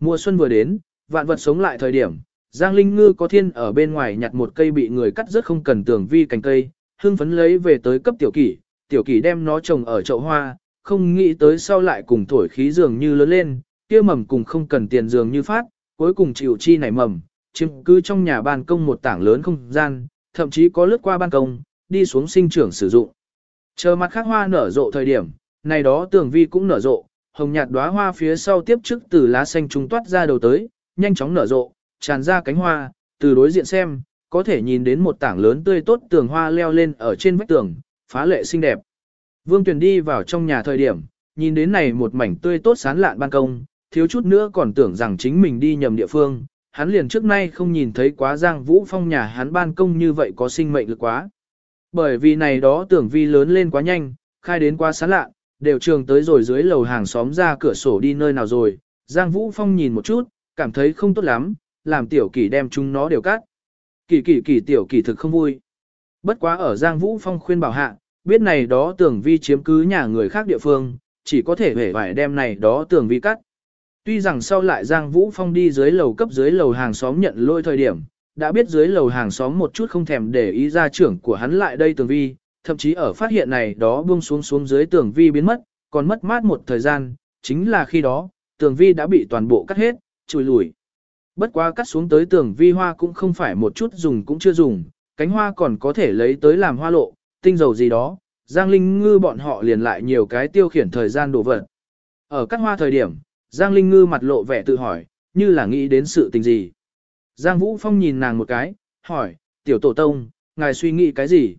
S1: Mùa xuân vừa đến, vạn vật sống lại thời điểm, Giang Linh Ngư có thiên ở bên ngoài nhặt một cây bị người cắt rất không cần tưởng vi cành cây, hương phấn lấy về tới cấp tiểu kỷ, tiểu kỷ đem nó trồng ở chậu hoa, không nghĩ tới sau lại cùng thổi khí dường như lớn lên, kia mầm cùng không cần tiền dường như phát, cuối cùng chịu chi nảy mầm, chiếm cứ trong nhà ban công một tảng lớn không gian, thậm chí có lướt qua ban công, đi xuống sinh trưởng sử dụng. Chờ mặt khác hoa nở rộ thời điểm, này đó tường vi cũng nở rộ, hồng nhạt đóa hoa phía sau tiếp trước từ lá xanh trung toát ra đầu tới, nhanh chóng nở rộ, tràn ra cánh hoa, từ đối diện xem, có thể nhìn đến một tảng lớn tươi tốt tường hoa leo lên ở trên vách tường, phá lệ xinh đẹp. Vương Tuyền đi vào trong nhà thời điểm, nhìn đến này một mảnh tươi tốt sán lạn ban công, thiếu chút nữa còn tưởng rằng chính mình đi nhầm địa phương, hắn liền trước nay không nhìn thấy quá Giang Vũ Phong nhà hắn ban công như vậy có sinh mệnh lực quá. Bởi vì này đó tưởng vi lớn lên quá nhanh, khai đến quá sán lạ, đều trường tới rồi dưới lầu hàng xóm ra cửa sổ đi nơi nào rồi. Giang Vũ Phong nhìn một chút, cảm thấy không tốt lắm, làm tiểu kỷ đem chúng nó đều cắt. Kỳ kỳ kỳ tiểu kỳ thực không vui. Bất quá ở Giang Vũ Phong khuyên bảo hạ, biết này đó tưởng vi chiếm cứ nhà người khác địa phương, chỉ có thể hể vải đem này đó tưởng vi cắt. Tuy rằng sau lại Giang Vũ Phong đi dưới lầu cấp dưới lầu hàng xóm nhận lôi thời điểm, đã biết dưới lầu hàng xóm một chút không thèm để ý ra trưởng của hắn lại đây tường vi, thậm chí ở phát hiện này đó buông xuống xuống dưới tường vi biến mất, còn mất mát một thời gian, chính là khi đó, tường vi đã bị toàn bộ cắt hết, chùi lùi. Bất quá cắt xuống tới tường vi hoa cũng không phải một chút dùng cũng chưa dùng, cánh hoa còn có thể lấy tới làm hoa lộ, tinh dầu gì đó, Giang Linh Ngư bọn họ liền lại nhiều cái tiêu khiển thời gian đổ vật. Ở cắt hoa thời điểm, Giang Linh Ngư mặt lộ vẻ tự hỏi, như là nghĩ đến sự tình gì. Giang Vũ Phong nhìn nàng một cái, hỏi, tiểu tổ tông, ngài suy nghĩ cái gì?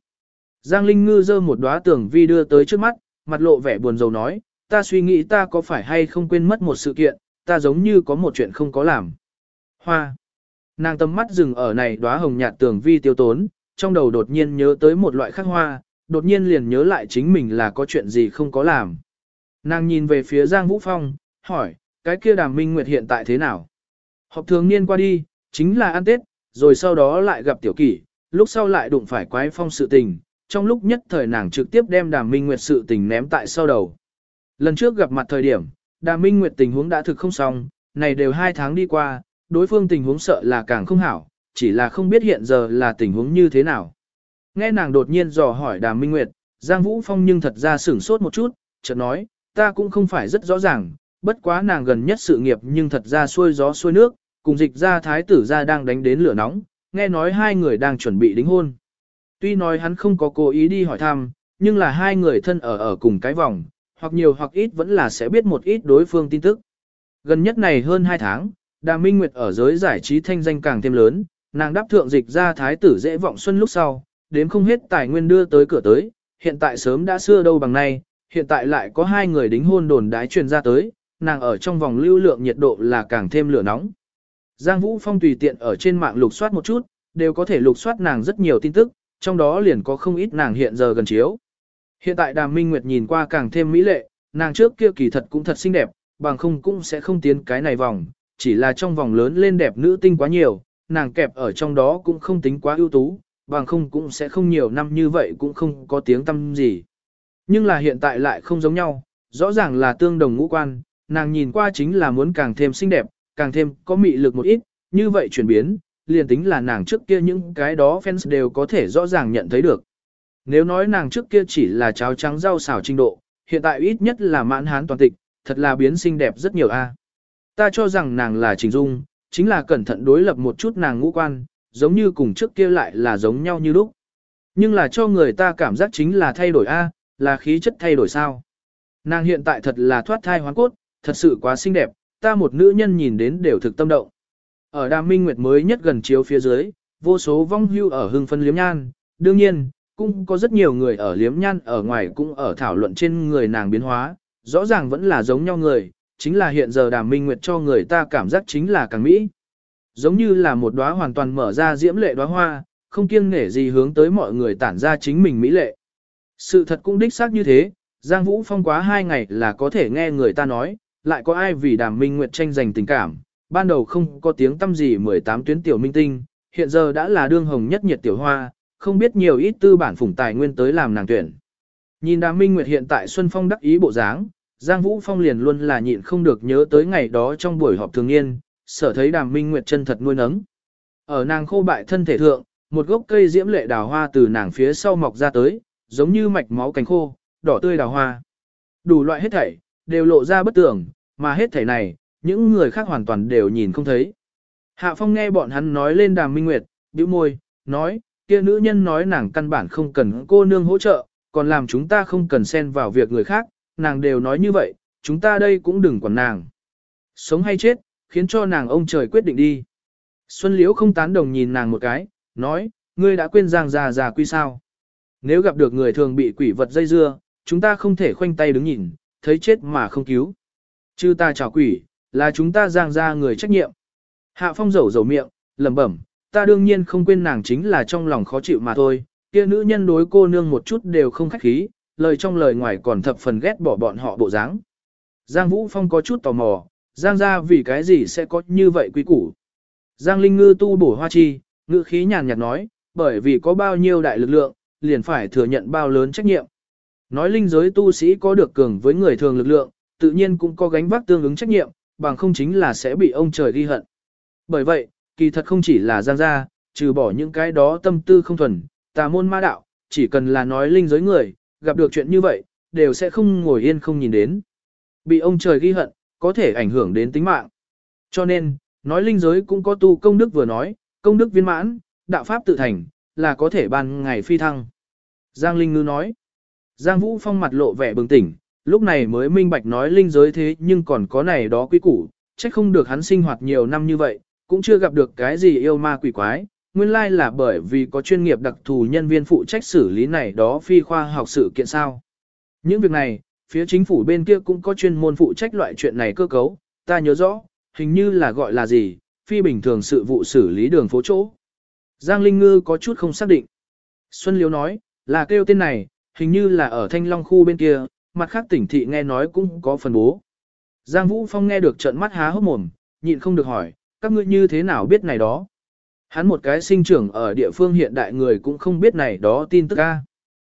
S1: Giang Linh Ngư giơ một đóa tưởng vi đưa tới trước mắt, mặt lộ vẻ buồn rầu nói, ta suy nghĩ ta có phải hay không quên mất một sự kiện, ta giống như có một chuyện không có làm. Hoa. Nàng tầm mắt dừng ở này đóa hồng nhạt tưởng vi tiêu tốn, trong đầu đột nhiên nhớ tới một loại khác hoa, đột nhiên liền nhớ lại chính mình là có chuyện gì không có làm. Nàng nhìn về phía Giang Vũ Phong, hỏi, cái kia đàm minh nguyệt hiện tại thế nào? Họp thường niên qua đi, chính là ăn Tết, rồi sau đó lại gặp tiểu kỷ, lúc sau lại đụng phải quái phong sự tình, trong lúc nhất thời nàng trực tiếp đem đàm minh nguyệt sự tình ném tại sau đầu. Lần trước gặp mặt thời điểm, đàm minh nguyệt tình huống đã thực không xong, này đều hai tháng đi qua, đối phương tình huống sợ là càng không hảo, chỉ là không biết hiện giờ là tình huống như thế nào. Nghe nàng đột nhiên dò hỏi đàm minh nguyệt, Giang Vũ Phong nhưng thật ra sửng sốt một chút, chợt nói, ta cũng không phải rất rõ ràng, bất quá nàng gần nhất sự nghiệp nhưng thật ra xuôi gió xuôi nước, cùng dịch ra thái tử ra đang đánh đến lửa nóng, nghe nói hai người đang chuẩn bị đính hôn. Tuy nói hắn không có cố ý đi hỏi thăm, nhưng là hai người thân ở ở cùng cái vòng, hoặc nhiều hoặc ít vẫn là sẽ biết một ít đối phương tin tức. Gần nhất này hơn hai tháng, Đà Minh Nguyệt ở giới giải trí thanh danh càng thêm lớn, nàng đáp thượng dịch ra thái tử dễ vọng xuân lúc sau, đến không hết tài nguyên đưa tới cửa tới, hiện tại sớm đã xưa đâu bằng nay, hiện tại lại có hai người đính hôn đồn đái truyền ra tới, nàng ở trong vòng lưu lượng nhiệt độ là càng thêm lửa nóng. Giang Vũ Phong tùy tiện ở trên mạng lục soát một chút, đều có thể lục soát nàng rất nhiều tin tức, trong đó liền có không ít nàng hiện giờ gần chiếu. Hiện tại Đàm Minh Nguyệt nhìn qua càng thêm mỹ lệ, nàng trước kia kỳ thật cũng thật xinh đẹp, bằng không cũng sẽ không tiến cái này vòng, chỉ là trong vòng lớn lên đẹp nữ tinh quá nhiều, nàng kẹp ở trong đó cũng không tính quá ưu tú, bằng không cũng sẽ không nhiều năm như vậy cũng không có tiếng tâm gì. Nhưng là hiện tại lại không giống nhau, rõ ràng là tương đồng ngũ quan, nàng nhìn qua chính là muốn càng thêm xinh đẹp, càng thêm có mị lực một ít, như vậy chuyển biến, liền tính là nàng trước kia những cái đó fans đều có thể rõ ràng nhận thấy được. Nếu nói nàng trước kia chỉ là cháo trắng rau xào trình độ, hiện tại ít nhất là mãn hán toàn tịch, thật là biến xinh đẹp rất nhiều a. Ta cho rằng nàng là Trình Dung, chính là cẩn thận đối lập một chút nàng ngũ quan, giống như cùng trước kia lại là giống nhau như lúc. Nhưng là cho người ta cảm giác chính là thay đổi a, là khí chất thay đổi sao. Nàng hiện tại thật là thoát thai hoán cốt, thật sự quá xinh đẹp, ta một nữ nhân nhìn đến đều thực tâm động. Ở Đàm Minh Nguyệt mới nhất gần chiếu phía dưới, vô số vong hưu ở hưng phân liếm nhan, đương nhiên, cũng có rất nhiều người ở liếm nhan ở ngoài cũng ở thảo luận trên người nàng biến hóa, rõ ràng vẫn là giống nhau người, chính là hiện giờ Đàm Minh Nguyệt cho người ta cảm giác chính là càng mỹ. Giống như là một đóa hoàn toàn mở ra diễm lệ đóa hoa, không kiêng nể gì hướng tới mọi người tản ra chính mình mỹ lệ. Sự thật cũng đích xác như thế, Giang Vũ Phong quá hai ngày là có thể nghe người ta nói, lại có ai vì đàm minh nguyệt tranh giành tình cảm, ban đầu không có tiếng tâm gì 18 tuyến tiểu minh tinh, hiện giờ đã là đương hồng nhất nhiệt tiểu hoa, không biết nhiều ít tư bản phủng tài nguyên tới làm nàng tuyển. Nhìn đàm minh nguyệt hiện tại Xuân Phong đắc ý bộ dáng, Giang Vũ Phong liền luôn là nhịn không được nhớ tới ngày đó trong buổi họp thường niên, sở thấy đàm minh nguyệt chân thật nuôi nấng. Ở nàng khô bại thân thể thượng, một gốc cây diễm lệ đào hoa từ nàng phía sau mọc ra tới, giống như mạch máu cánh khô, đỏ tươi đào hoa. Đủ loại hết thảy, đều lộ ra bất tưởng, mà hết thảy này, những người khác hoàn toàn đều nhìn không thấy. Hạ Phong nghe bọn hắn nói lên đàm minh nguyệt, bĩu môi, nói, kia nữ nhân nói nàng căn bản không cần cô nương hỗ trợ, còn làm chúng ta không cần xen vào việc người khác, nàng đều nói như vậy, chúng ta đây cũng đừng quản nàng. Sống hay chết, khiến cho nàng ông trời quyết định đi. Xuân Liễu không tán đồng nhìn nàng một cái, nói, ngươi đã quên giang già già quy sao. Nếu gặp được người thường bị quỷ vật dây dưa, chúng ta không thể khoanh tay đứng nhìn, thấy chết mà không cứu. Chư ta chào quỷ, là chúng ta giang ra người trách nhiệm. Hạ phong rầu rầu miệng, lẩm bẩm, ta đương nhiên không quên nàng chính là trong lòng khó chịu mà thôi, kia nữ nhân đối cô nương một chút đều không khách khí, lời trong lời ngoài còn thập phần ghét bỏ bọn họ bộ dáng. Giang Vũ Phong có chút tò mò, Giang ra vì cái gì sẽ có như vậy quý củ. Giang Linh Ngư tu bổ hoa chi, ngữ khí nhàn nhạt nói, bởi vì có bao nhiêu đại lực lượng, liền phải thừa nhận bao lớn trách nhiệm. Nói linh giới tu sĩ có được cường với người thường lực lượng, tự nhiên cũng có gánh vác tương ứng trách nhiệm, bằng không chính là sẽ bị ông trời ghi hận. Bởi vậy, kỳ thật không chỉ là giang gia, trừ bỏ những cái đó tâm tư không thuần, tà môn ma đạo, chỉ cần là nói linh giới người, gặp được chuyện như vậy, đều sẽ không ngồi yên không nhìn đến. Bị ông trời ghi hận, có thể ảnh hưởng đến tính mạng. Cho nên, nói linh giới cũng có tu công đức vừa nói, công đức viên mãn, đạo pháp tự thành, là có thể ban ngày phi thăng. Giang Linh Ngư nói, Giang Vũ Phong mặt lộ vẻ bừng tỉnh, lúc này mới minh bạch nói linh giới thế nhưng còn có này đó quý củ, chắc không được hắn sinh hoạt nhiều năm như vậy, cũng chưa gặp được cái gì yêu ma quỷ quái, nguyên lai là bởi vì có chuyên nghiệp đặc thù nhân viên phụ trách xử lý này đó phi khoa học sự kiện sao. Những việc này, phía chính phủ bên kia cũng có chuyên môn phụ trách loại chuyện này cơ cấu, ta nhớ rõ, hình như là gọi là gì, phi bình thường sự vụ xử lý đường phố chỗ. Giang Linh Ngư có chút không xác định. Xuân Liếu nói, là kêu tên này, hình như là ở Thanh Long khu bên kia, mặt khác tỉnh thị nghe nói cũng có phần bố. Giang Vũ Phong nghe được trận mắt há hốc mồm, nhịn không được hỏi, các ngươi như thế nào biết này đó? Hắn một cái sinh trưởng ở địa phương hiện đại người cũng không biết này đó tin tức ca.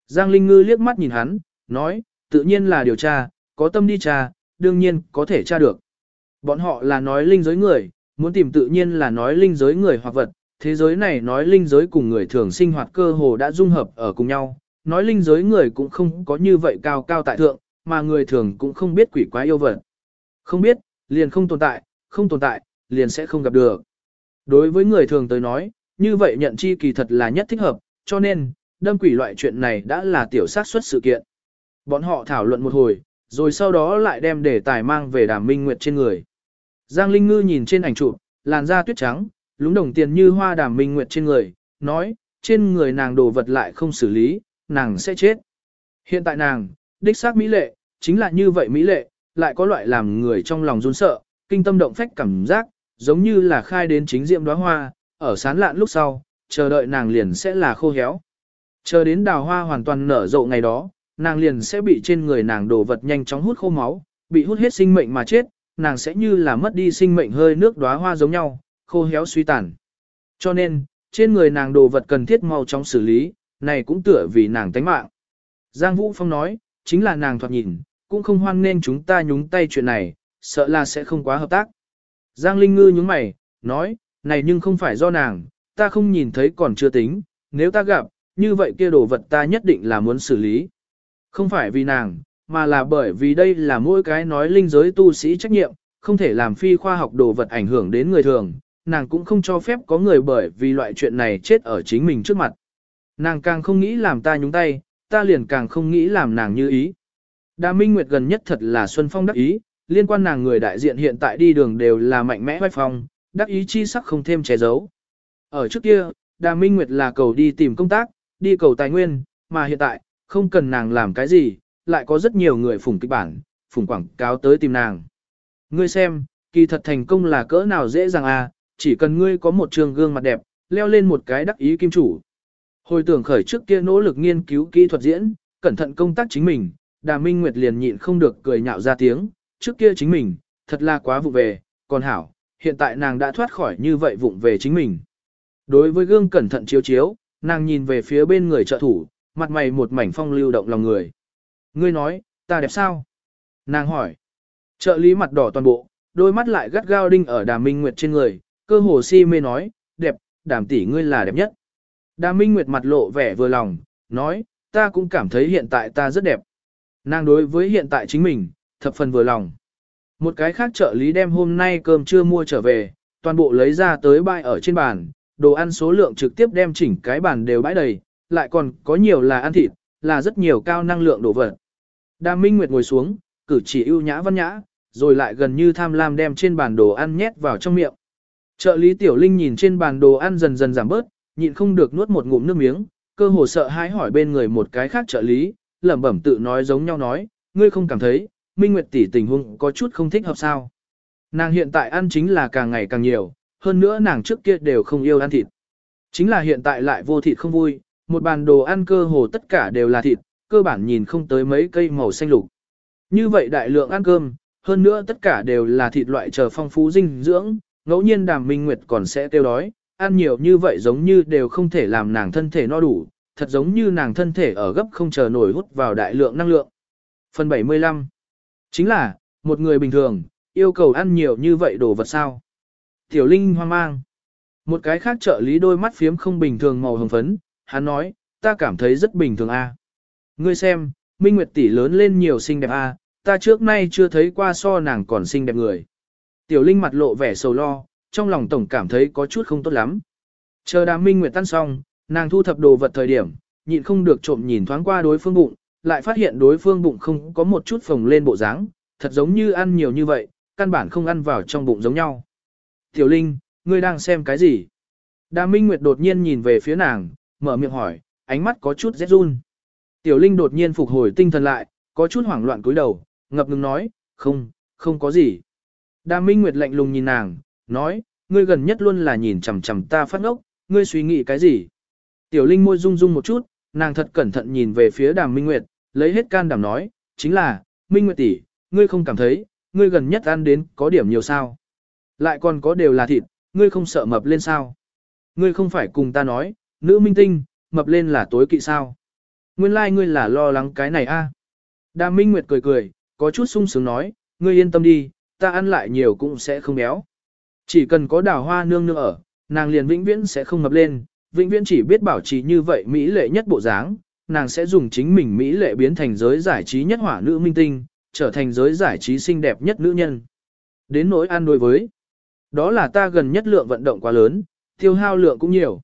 S1: Giang Linh Ngư liếc mắt nhìn hắn, nói, tự nhiên là điều tra, có tâm đi tra, đương nhiên có thể tra được. Bọn họ là nói linh giới người, muốn tìm tự nhiên là nói linh giới người hoặc vật, thế giới này nói linh giới cùng người thường sinh hoạt cơ hồ đã dung hợp ở cùng nhau, nói linh giới người cũng không có như vậy cao cao tại thượng, mà người thường cũng không biết quỷ quái yêu vật. Không biết, liền không tồn tại, không tồn tại, liền sẽ không gặp được. Đối với người thường tới nói, như vậy nhận chi kỳ thật là nhất thích hợp, cho nên, đâm quỷ loại chuyện này đã là tiểu sát xuất sự kiện. Bọn họ thảo luận một hồi, rồi sau đó lại đem đề tài mang về đàm minh nguyệt trên người. Giang Linh Ngư nhìn trên ảnh chụp, làn da tuyết trắng, lúng đồng tiền như hoa đàm minh nguyệt trên người, nói, trên người nàng đồ vật lại không xử lý, nàng sẽ chết. Hiện tại nàng, đích xác mỹ lệ, chính là như vậy mỹ lệ, lại có loại làm người trong lòng run sợ, kinh tâm động phách cảm giác, giống như là khai đến chính diệm đóa hoa, ở sán lạn lúc sau, chờ đợi nàng liền sẽ là khô héo. Chờ đến đào hoa hoàn toàn nở rộ ngày đó, nàng liền sẽ bị trên người nàng đồ vật nhanh chóng hút khô máu, bị hút hết sinh mệnh mà chết, nàng sẽ như là mất đi sinh mệnh hơi nước đóa hoa giống nhau, khô héo suy tàn. Cho nên, trên người nàng đồ vật cần thiết mau chóng xử lý, này cũng tựa vì nàng tánh mạng. Giang Vũ Phong nói, chính là nàng thoạt nhìn, cũng không hoan nên chúng ta nhúng tay chuyện này, sợ là sẽ không quá hợp tác. Giang Linh Ngư nhúng mày, nói, này nhưng không phải do nàng, ta không nhìn thấy còn chưa tính, nếu ta gặp, như vậy kia đồ vật ta nhất định là muốn xử lý. Không phải vì nàng, mà là bởi vì đây là mỗi cái nói linh giới tu sĩ trách nhiệm, không thể làm phi khoa học đồ vật ảnh hưởng đến người thường, nàng cũng không cho phép có người bởi vì loại chuyện này chết ở chính mình trước mặt. Nàng càng không nghĩ làm ta nhúng tay, ta liền càng không nghĩ làm nàng như ý. Đà Minh Nguyệt gần nhất thật là Xuân Phong đắc ý, liên quan nàng người đại diện hiện tại đi đường đều là mạnh mẽ vai phong, đắc ý chi sắc không thêm che giấu. Ở trước kia, Đà Minh Nguyệt là cầu đi tìm công tác, đi cầu tài nguyên, mà hiện tại, không cần nàng làm cái gì, lại có rất nhiều người phủng kịch bản, phủng quảng cáo tới tìm nàng. Ngươi xem, kỳ thật thành công là cỡ nào dễ dàng à, chỉ cần ngươi có một trường gương mặt đẹp, leo lên một cái đắc ý kim chủ. Hồi tưởng khởi trước kia nỗ lực nghiên cứu kỹ thuật diễn, cẩn thận công tác chính mình, Đà Minh Nguyệt liền nhịn không được cười nhạo ra tiếng, trước kia chính mình, thật là quá vụ về, còn hảo, hiện tại nàng đã thoát khỏi như vậy vụng về chính mình. Đối với gương cẩn thận chiếu chiếu, nàng nhìn về phía bên người trợ thủ, mặt mày một mảnh phong lưu động lòng người. Ngươi nói, ta đẹp sao? Nàng hỏi. Trợ lý mặt đỏ toàn bộ, đôi mắt lại gắt gao đinh ở đàm minh nguyệt trên người, cơ hồ si mê nói, đẹp, đàm tỷ ngươi là đẹp nhất. Đàm minh nguyệt mặt lộ vẻ vừa lòng, nói, ta cũng cảm thấy hiện tại ta rất đẹp. Nàng đối với hiện tại chính mình, thập phần vừa lòng. Một cái khác trợ lý đem hôm nay cơm trưa mua trở về, toàn bộ lấy ra tới bãi ở trên bàn, đồ ăn số lượng trực tiếp đem chỉnh cái bàn đều bãi đầy, lại còn có nhiều là ăn thịt, là rất nhiều cao năng lượng đồ vật. Đàm Minh Nguyệt ngồi xuống, cử chỉ ưu nhã văn nhã, rồi lại gần như tham lam đem trên bàn đồ ăn nhét vào trong miệng. Trợ lý Tiểu Linh nhìn trên bàn đồ ăn dần dần giảm bớt, nhịn không được nuốt một ngụm nước miếng, cơ hồ sợ hãi hỏi bên người một cái khác trợ lý, lẩm bẩm tự nói giống nhau nói, ngươi không cảm thấy, Minh Nguyệt tỷ tình huống có chút không thích hợp sao? Nàng hiện tại ăn chính là càng ngày càng nhiều, hơn nữa nàng trước kia đều không yêu ăn thịt. Chính là hiện tại lại vô thịt không vui, một bàn đồ ăn cơ hồ tất cả đều là thịt, cơ bản nhìn không tới mấy cây màu xanh lục. Như vậy đại lượng ăn cơm, hơn nữa tất cả đều là thịt loại chờ phong phú dinh dưỡng, ngẫu nhiên đàm minh nguyệt còn sẽ tiêu đói, ăn nhiều như vậy giống như đều không thể làm nàng thân thể no đủ, thật giống như nàng thân thể ở gấp không chờ nổi hút vào đại lượng năng lượng. Phần 75 Chính là, một người bình thường, yêu cầu ăn nhiều như vậy đồ vật sao? Tiểu Linh hoang mang. Một cái khác trợ lý đôi mắt phiếm không bình thường màu hồng phấn, hắn nói, ta cảm thấy rất bình thường a. Ngươi xem, Minh Nguyệt tỷ lớn lên nhiều xinh đẹp a, ta trước nay chưa thấy qua so nàng còn xinh đẹp người. Tiểu Linh mặt lộ vẻ sầu lo, trong lòng tổng cảm thấy có chút không tốt lắm. Chờ đám Minh Nguyệt tan xong, nàng thu thập đồ vật thời điểm, nhịn không được trộm nhìn thoáng qua đối phương bụng, lại phát hiện đối phương bụng không có một chút phồng lên bộ dáng, thật giống như ăn nhiều như vậy, căn bản không ăn vào trong bụng giống nhau. Tiểu Linh, ngươi đang xem cái gì? Đà Minh Nguyệt đột nhiên nhìn về phía nàng, mở miệng hỏi, ánh mắt có chút rét run. Tiểu Linh đột nhiên phục hồi tinh thần lại, có chút hoảng loạn cúi đầu, ngập ngừng nói, không, không có gì. Đà Minh Nguyệt lạnh lùng nhìn nàng, nói, ngươi gần nhất luôn là nhìn chằm chằm ta phát ngốc, ngươi suy nghĩ cái gì? Tiểu Linh môi rung rung một chút, nàng thật cẩn thận nhìn về phía Đàm Minh Nguyệt, lấy hết can đảm nói, chính là, Minh Nguyệt tỷ, ngươi không cảm thấy, ngươi gần nhất ăn đến có điểm nhiều sao? Lại còn có đều là thịt, ngươi không sợ mập lên sao? Ngươi không phải cùng ta nói, nữ minh tinh, mập lên là tối kỵ sao? Nguyên lai like ngươi là lo lắng cái này a. À? Đàm Minh Nguyệt cười cười, có chút sung sướng nói, ngươi yên tâm đi, ta ăn lại nhiều cũng sẽ không béo. Chỉ cần có đào hoa nương nương ở, nàng liền vĩnh viễn sẽ không mập lên, vĩnh viễn chỉ biết bảo trì như vậy mỹ lệ nhất bộ dáng, nàng sẽ dùng chính mình mỹ lệ biến thành giới giải trí nhất hỏa nữ minh tinh, trở thành giới giải trí xinh đẹp nhất nữ nhân. Đến nỗi ăn đối với, đó là ta gần nhất lượng vận động quá lớn, tiêu hao lượng cũng nhiều.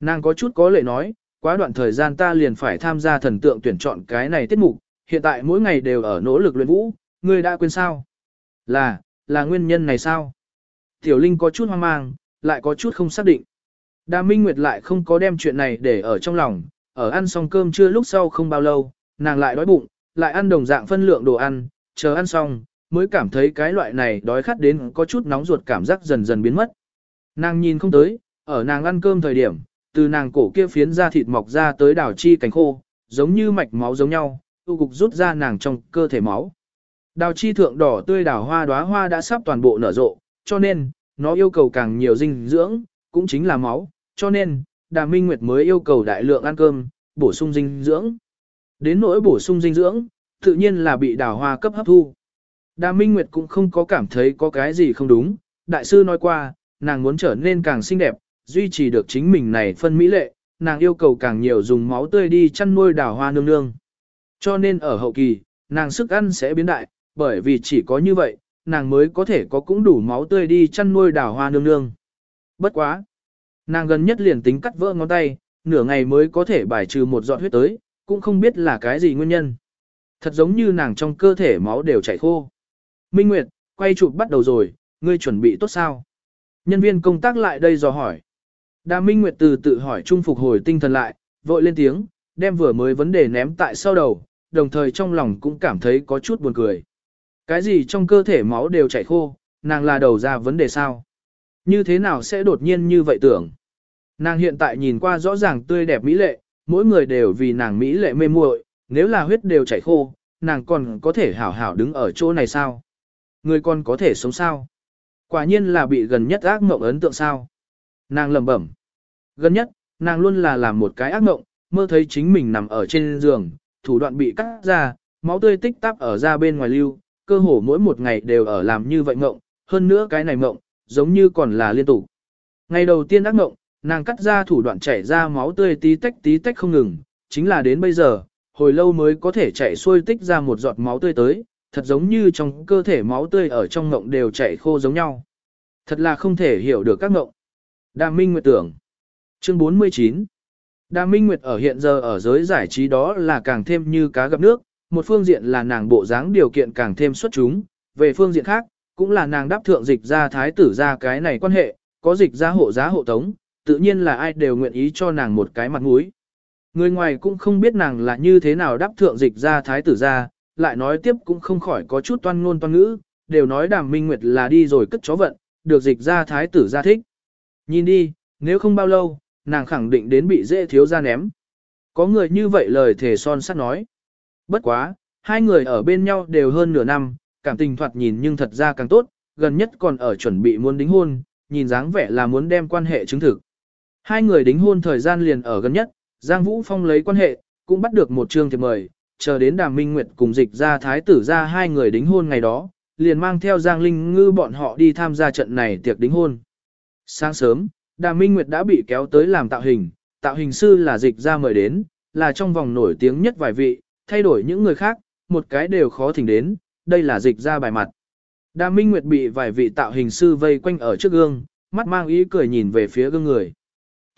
S1: Nàng có chút có lệ nói, quá đoạn thời gian ta liền phải tham gia thần tượng tuyển chọn cái này tiết mục, hiện tại mỗi ngày đều ở nỗ lực luyện vũ, ngươi đã quên sao? Là, là nguyên nhân này sao? Tiểu Linh có chút hoang mang, lại có chút không xác định. Đa Minh Nguyệt lại không có đem chuyện này để ở trong lòng, ở ăn xong cơm trưa lúc sau không bao lâu, nàng lại đói bụng, lại ăn đồng dạng phân lượng đồ ăn, chờ ăn xong, mới cảm thấy cái loại này đói khát đến có chút nóng ruột cảm giác dần dần biến mất. Nàng nhìn không tới, ở nàng ăn cơm thời điểm, từ nàng cổ kia phiến ra thịt mọc ra tới đảo chi cánh khô, giống như mạch máu giống nhau, tu cục rút ra nàng trong cơ thể máu. Đào chi thượng đỏ tươi đào hoa đóa hoa đã sắp toàn bộ nở rộ, cho nên, nó yêu cầu càng nhiều dinh dưỡng, cũng chính là máu, cho nên, Đà Minh Nguyệt mới yêu cầu đại lượng ăn cơm, bổ sung dinh dưỡng. Đến nỗi bổ sung dinh dưỡng, tự nhiên là bị đào hoa cấp hấp thu. Đà Minh Nguyệt cũng không có cảm thấy có cái gì không đúng, đại sư nói qua, nàng muốn trở nên càng xinh đẹp, duy trì được chính mình này phân mỹ lệ, nàng yêu cầu càng nhiều dùng máu tươi đi chăn nuôi đào hoa nương nương. Cho nên ở hậu kỳ, nàng sức ăn sẽ biến đại, bởi vì chỉ có như vậy, nàng mới có thể có cũng đủ máu tươi đi chăn nuôi đào hoa nương nương. Bất quá. Nàng gần nhất liền tính cắt vỡ ngón tay, nửa ngày mới có thể bài trừ một giọt huyết tới, cũng không biết là cái gì nguyên nhân. Thật giống như nàng trong cơ thể máu đều chảy khô. Minh Nguyệt, quay chụp bắt đầu rồi, ngươi chuẩn bị tốt sao? Nhân viên công tác lại đây dò hỏi. Đà Minh Nguyệt từ tự hỏi trung phục hồi tinh thần lại, vội lên tiếng, đem vừa mới vấn đề ném tại sau đầu, đồng thời trong lòng cũng cảm thấy có chút buồn cười. Cái gì trong cơ thể máu đều chảy khô, nàng là đầu ra vấn đề sao? Như thế nào sẽ đột nhiên như vậy tưởng? Nàng hiện tại nhìn qua rõ ràng tươi đẹp mỹ lệ, mỗi người đều vì nàng mỹ lệ mê muội, nếu là huyết đều chảy khô, nàng còn có thể hảo hảo đứng ở chỗ này sao? Người còn có thể sống sao? Quả nhiên là bị gần nhất ác mộng ấn tượng sao? Nàng lẩm bẩm. Gần nhất, nàng luôn là làm một cái ác mộng, mơ thấy chính mình nằm ở trên giường, thủ đoạn bị cắt ra, máu tươi tích tắp ở ra bên ngoài lưu, cơ hồ mỗi một ngày đều ở làm như vậy mộng, hơn nữa cái này mộng, giống như còn là liên tục. Ngày đầu tiên ác mộng, nàng cắt ra thủ đoạn chảy ra máu tươi tí tách tí tách không ngừng, chính là đến bây giờ, hồi lâu mới có thể chảy xuôi tích ra một giọt máu tươi tới, thật giống như trong cơ thể máu tươi ở trong ngộng đều chảy khô giống nhau. Thật là không thể hiểu được các ngộng. Đàm Minh Nguyệt tưởng. Chương 49 Đàm Minh Nguyệt ở hiện giờ ở giới giải trí đó là càng thêm như cá gặp nước, một phương diện là nàng bộ dáng điều kiện càng thêm xuất chúng, về phương diện khác, cũng là nàng đáp thượng dịch ra thái tử ra cái này quan hệ, có dịch ra hộ giá hộ tống, tự nhiên là ai đều nguyện ý cho nàng một cái mặt mũi. Người ngoài cũng không biết nàng là như thế nào đáp thượng dịch ra thái tử ra, lại nói tiếp cũng không khỏi có chút toan ngôn toan ngữ, đều nói đàm minh nguyệt là đi rồi cất chó vận, được dịch ra thái tử ra thích. Nhìn đi, nếu không bao lâu, nàng khẳng định đến bị dễ thiếu ra ném. Có người như vậy lời thể son sắt nói. Bất quá, hai người ở bên nhau đều hơn nửa năm, cảm tình thoạt nhìn nhưng thật ra càng tốt, gần nhất còn ở chuẩn bị muốn đính hôn, nhìn dáng vẻ là muốn đem quan hệ chứng thực. Hai người đính hôn thời gian liền ở gần nhất, Giang Vũ Phong lấy quan hệ, cũng bắt được một trường thiệp mời, chờ đến Đàm Minh Nguyệt cùng dịch ra thái tử ra hai người đính hôn ngày đó, liền mang theo Giang Linh Ngư bọn họ đi tham gia trận này tiệc đính hôn. Sáng sớm, Đàm Minh Nguyệt đã bị kéo tới làm tạo hình, tạo hình sư là dịch ra mời đến, là trong vòng nổi tiếng nhất vài vị, thay đổi những người khác, một cái đều khó thỉnh đến, đây là dịch ra bài mặt. Đàm Minh Nguyệt bị vài vị tạo hình sư vây quanh ở trước gương, mắt mang ý cười nhìn về phía gương người.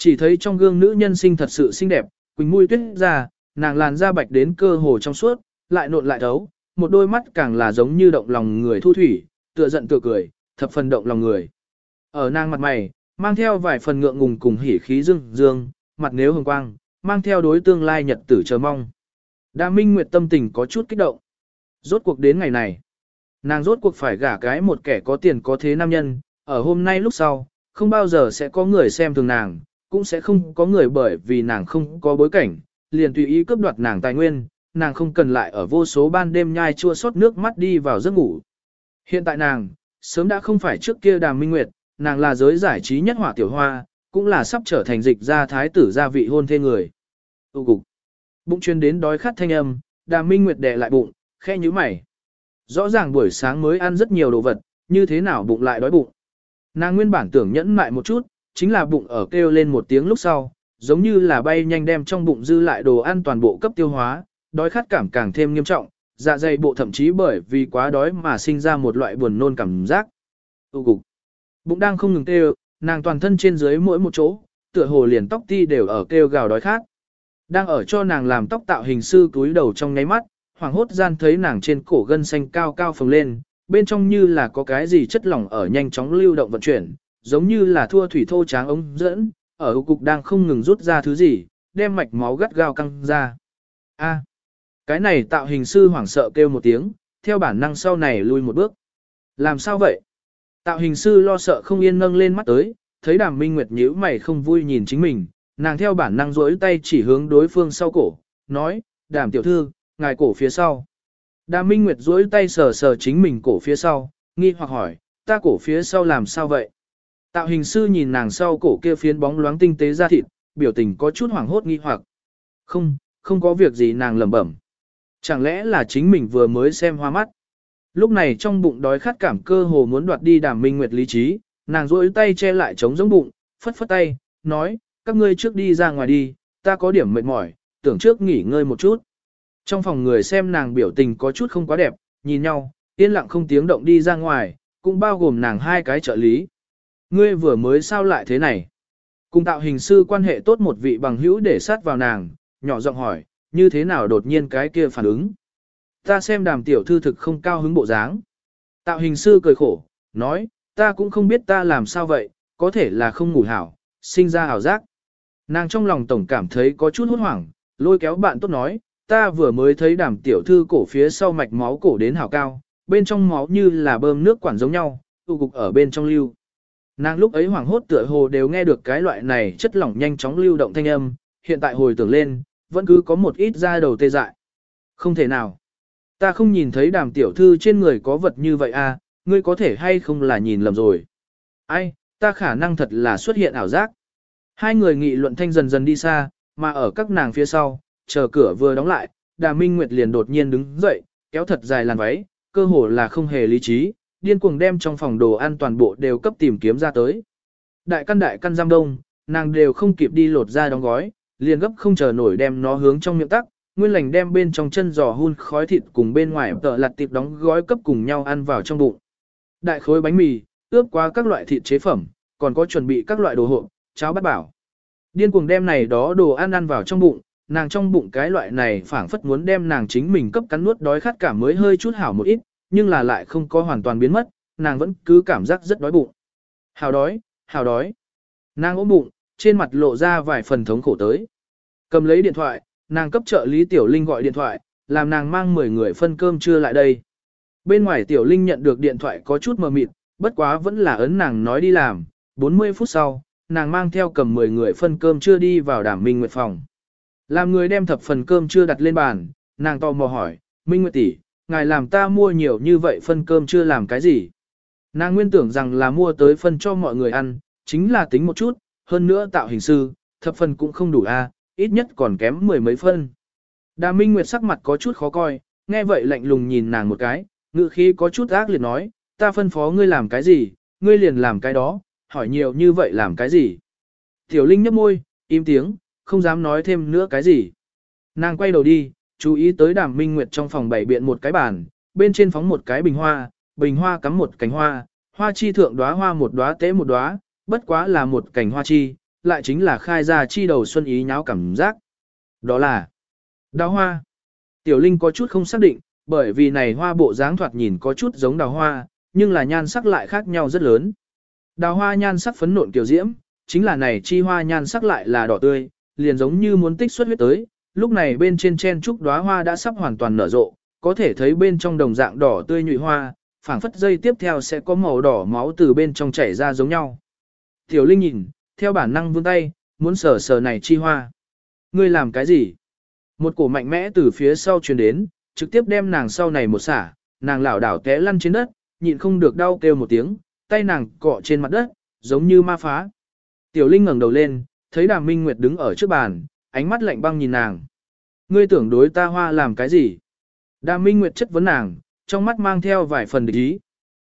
S1: Chỉ thấy trong gương nữ nhân sinh thật sự xinh đẹp, quỳnh mũi tuyết ra, nàng làn da bạch đến cơ hồ trong suốt, lại nộn lại thấu, một đôi mắt càng là giống như động lòng người thu thủy, tựa giận tựa cười, thập phần động lòng người. Ở nàng mặt mày, mang theo vài phần ngượng ngùng cùng hỉ khí dương dương, mặt nếu hồng quang, mang theo đối tương lai nhật tử chờ mong. Đa Minh Nguyệt tâm tình có chút kích động. Rốt cuộc đến ngày này, nàng rốt cuộc phải gả cái một kẻ có tiền có thế nam nhân, ở hôm nay lúc sau, không bao giờ sẽ có người xem thường nàng, cũng sẽ không có người bởi vì nàng không có bối cảnh, liền tùy ý cướp đoạt nàng tài nguyên, nàng không cần lại ở vô số ban đêm nhai chua xót nước mắt đi vào giấc ngủ. Hiện tại nàng, sớm đã không phải trước kia đàm minh nguyệt, nàng là giới giải trí nhất hỏa tiểu hoa, cũng là sắp trở thành dịch gia thái tử gia vị hôn thê người. Tụ cục. Bụng chuyên đến đói khát thanh âm, đàm minh nguyệt đè lại bụng, khe như mày. Rõ ràng buổi sáng mới ăn rất nhiều đồ vật, như thế nào bụng lại đói bụng. Nàng nguyên bản tưởng nhẫn mại một chút, chính là bụng ở kêu lên một tiếng lúc sau, giống như là bay nhanh đem trong bụng dư lại đồ ăn toàn bộ cấp tiêu hóa, đói khát cảm càng thêm nghiêm trọng, dạ dày bộ thậm chí bởi vì quá đói mà sinh ra một loại buồn nôn cảm giác. Tu cục. Bụng đang không ngừng kêu, nàng toàn thân trên dưới mỗi một chỗ, tựa hồ liền tóc ti đều ở kêu gào đói khát. Đang ở cho nàng làm tóc tạo hình sư túi đầu trong nháy mắt, hoàng hốt gian thấy nàng trên cổ gân xanh cao cao phồng lên, bên trong như là có cái gì chất lỏng ở nhanh chóng lưu động vận chuyển, giống như là thua thủy thô tráng ống dẫn, ở cục đang không ngừng rút ra thứ gì, đem mạch máu gắt gao căng ra. A, cái này tạo hình sư hoảng sợ kêu một tiếng, theo bản năng sau này lui một bước. Làm sao vậy? Tạo hình sư lo sợ không yên nâng lên mắt tới, thấy đàm minh nguyệt nhíu mày không vui nhìn chính mình, nàng theo bản năng rỗi tay chỉ hướng đối phương sau cổ, nói, đàm tiểu thư, ngài cổ phía sau. Đàm minh nguyệt rỗi tay sờ sờ chính mình cổ phía sau, nghi hoặc hỏi, ta cổ phía sau làm sao vậy? Tạo hình sư nhìn nàng sau cổ kia phiến bóng loáng tinh tế ra thịt, biểu tình có chút hoảng hốt nghi hoặc. Không, không có việc gì nàng lẩm bẩm. Chẳng lẽ là chính mình vừa mới xem hoa mắt. Lúc này trong bụng đói khát cảm cơ hồ muốn đoạt đi đàm minh nguyệt lý trí, nàng rỗi tay che lại chống giống bụng, phất phất tay, nói, các ngươi trước đi ra ngoài đi, ta có điểm mệt mỏi, tưởng trước nghỉ ngơi một chút. Trong phòng người xem nàng biểu tình có chút không quá đẹp, nhìn nhau, yên lặng không tiếng động đi ra ngoài, cũng bao gồm nàng hai cái trợ lý. Ngươi vừa mới sao lại thế này? Cùng tạo hình sư quan hệ tốt một vị bằng hữu để sát vào nàng, nhỏ giọng hỏi, như thế nào đột nhiên cái kia phản ứng? Ta xem đàm tiểu thư thực không cao hứng bộ dáng. Tạo hình sư cười khổ, nói, ta cũng không biết ta làm sao vậy, có thể là không ngủ hảo, sinh ra hảo giác. Nàng trong lòng tổng cảm thấy có chút hốt hoảng, lôi kéo bạn tốt nói, ta vừa mới thấy đàm tiểu thư cổ phía sau mạch máu cổ đến hảo cao, bên trong máu như là bơm nước quản giống nhau, tụ cục ở bên trong lưu. Nàng lúc ấy hoảng hốt tựa hồ đều nghe được cái loại này chất lỏng nhanh chóng lưu động thanh âm, hiện tại hồi tưởng lên, vẫn cứ có một ít da đầu tê dại. Không thể nào. Ta không nhìn thấy đàm tiểu thư trên người có vật như vậy à, ngươi có thể hay không là nhìn lầm rồi. Ai, ta khả năng thật là xuất hiện ảo giác. Hai người nghị luận thanh dần dần đi xa, mà ở các nàng phía sau, chờ cửa vừa đóng lại, đà minh nguyệt liền đột nhiên đứng dậy, kéo thật dài làn váy, cơ hồ là không hề lý trí, điên cuồng đem trong phòng đồ ăn toàn bộ đều cấp tìm kiếm ra tới. Đại căn đại căn giam đông, nàng đều không kịp đi lột ra đóng gói, liền gấp không chờ nổi đem nó hướng trong miệng tắc, nguyên lành đem bên trong chân giò hun khói thịt cùng bên ngoài tợ lặt tiệp đóng gói cấp cùng nhau ăn vào trong bụng. Đại khối bánh mì, ướp qua các loại thịt chế phẩm, còn có chuẩn bị các loại đồ hộp, cháo bát bảo. Điên cuồng đem này đó đồ ăn ăn vào trong bụng, nàng trong bụng cái loại này phảng phất muốn đem nàng chính mình cấp cắn nuốt đói khát cả mới hơi chút hảo một ít, nhưng là lại không có hoàn toàn biến mất, nàng vẫn cứ cảm giác rất đói bụng. Hào đói, hào đói. Nàng ốm bụng, trên mặt lộ ra vài phần thống khổ tới. Cầm lấy điện thoại, nàng cấp trợ lý Tiểu Linh gọi điện thoại, làm nàng mang 10 người phân cơm trưa lại đây. Bên ngoài Tiểu Linh nhận được điện thoại có chút mờ mịt, bất quá vẫn là ấn nàng nói đi làm. 40 phút sau, nàng mang theo cầm 10 người phân cơm trưa đi vào đảm Minh Nguyệt phòng. Làm người đem thập phần cơm trưa đặt lên bàn, nàng tò mò hỏi, Minh Nguyệt tỷ, ngài làm ta mua nhiều như vậy phân cơm chưa làm cái gì? Nàng nguyên tưởng rằng là mua tới phân cho mọi người ăn, chính là tính một chút, hơn nữa tạo hình sư, thập phần cũng không đủ a, ít nhất còn kém mười mấy phân. Đà Minh Nguyệt sắc mặt có chút khó coi, nghe vậy lạnh lùng nhìn nàng một cái, ngự khí có chút ác liệt nói, ta phân phó ngươi làm cái gì, ngươi liền làm cái đó, hỏi nhiều như vậy làm cái gì. Tiểu Linh nhấp môi, im tiếng, không dám nói thêm nữa cái gì. Nàng quay đầu đi, chú ý tới đàm minh nguyệt trong phòng bày biện một cái bàn, bên trên phóng một cái bình hoa, bình hoa cắm một cành hoa, hoa chi thượng đóa hoa một đóa tế một đóa, bất quá là một cành hoa chi, lại chính là khai ra chi đầu xuân ý nháo cảm giác. Đó là đào hoa. Tiểu Linh có chút không xác định, bởi vì này hoa bộ dáng thoạt nhìn có chút giống đào hoa, nhưng là nhan sắc lại khác nhau rất lớn. Đào hoa nhan sắc phấn nộn kiểu diễm, chính là này chi hoa nhan sắc lại là đỏ tươi, liền giống như muốn tích xuất huyết tới, lúc này bên trên chen trúc đóa hoa đã sắp hoàn toàn nở rộ, có thể thấy bên trong đồng dạng đỏ tươi nhụy hoa, phảng phất dây tiếp theo sẽ có màu đỏ máu từ bên trong chảy ra giống nhau. Tiểu Linh nhìn, theo bản năng vươn tay, muốn sờ sờ này chi hoa. Ngươi làm cái gì? Một cổ mạnh mẽ từ phía sau truyền đến, trực tiếp đem nàng sau này một xả, nàng lảo đảo té lăn trên đất, nhịn không được đau kêu một tiếng, tay nàng cọ trên mặt đất, giống như ma phá. Tiểu Linh ngẩng đầu lên, thấy Đàm Minh Nguyệt đứng ở trước bàn, ánh mắt lạnh băng nhìn nàng. Ngươi tưởng đối ta hoa làm cái gì? Đàm Minh Nguyệt chất vấn nàng, trong mắt mang theo vài phần địch ý.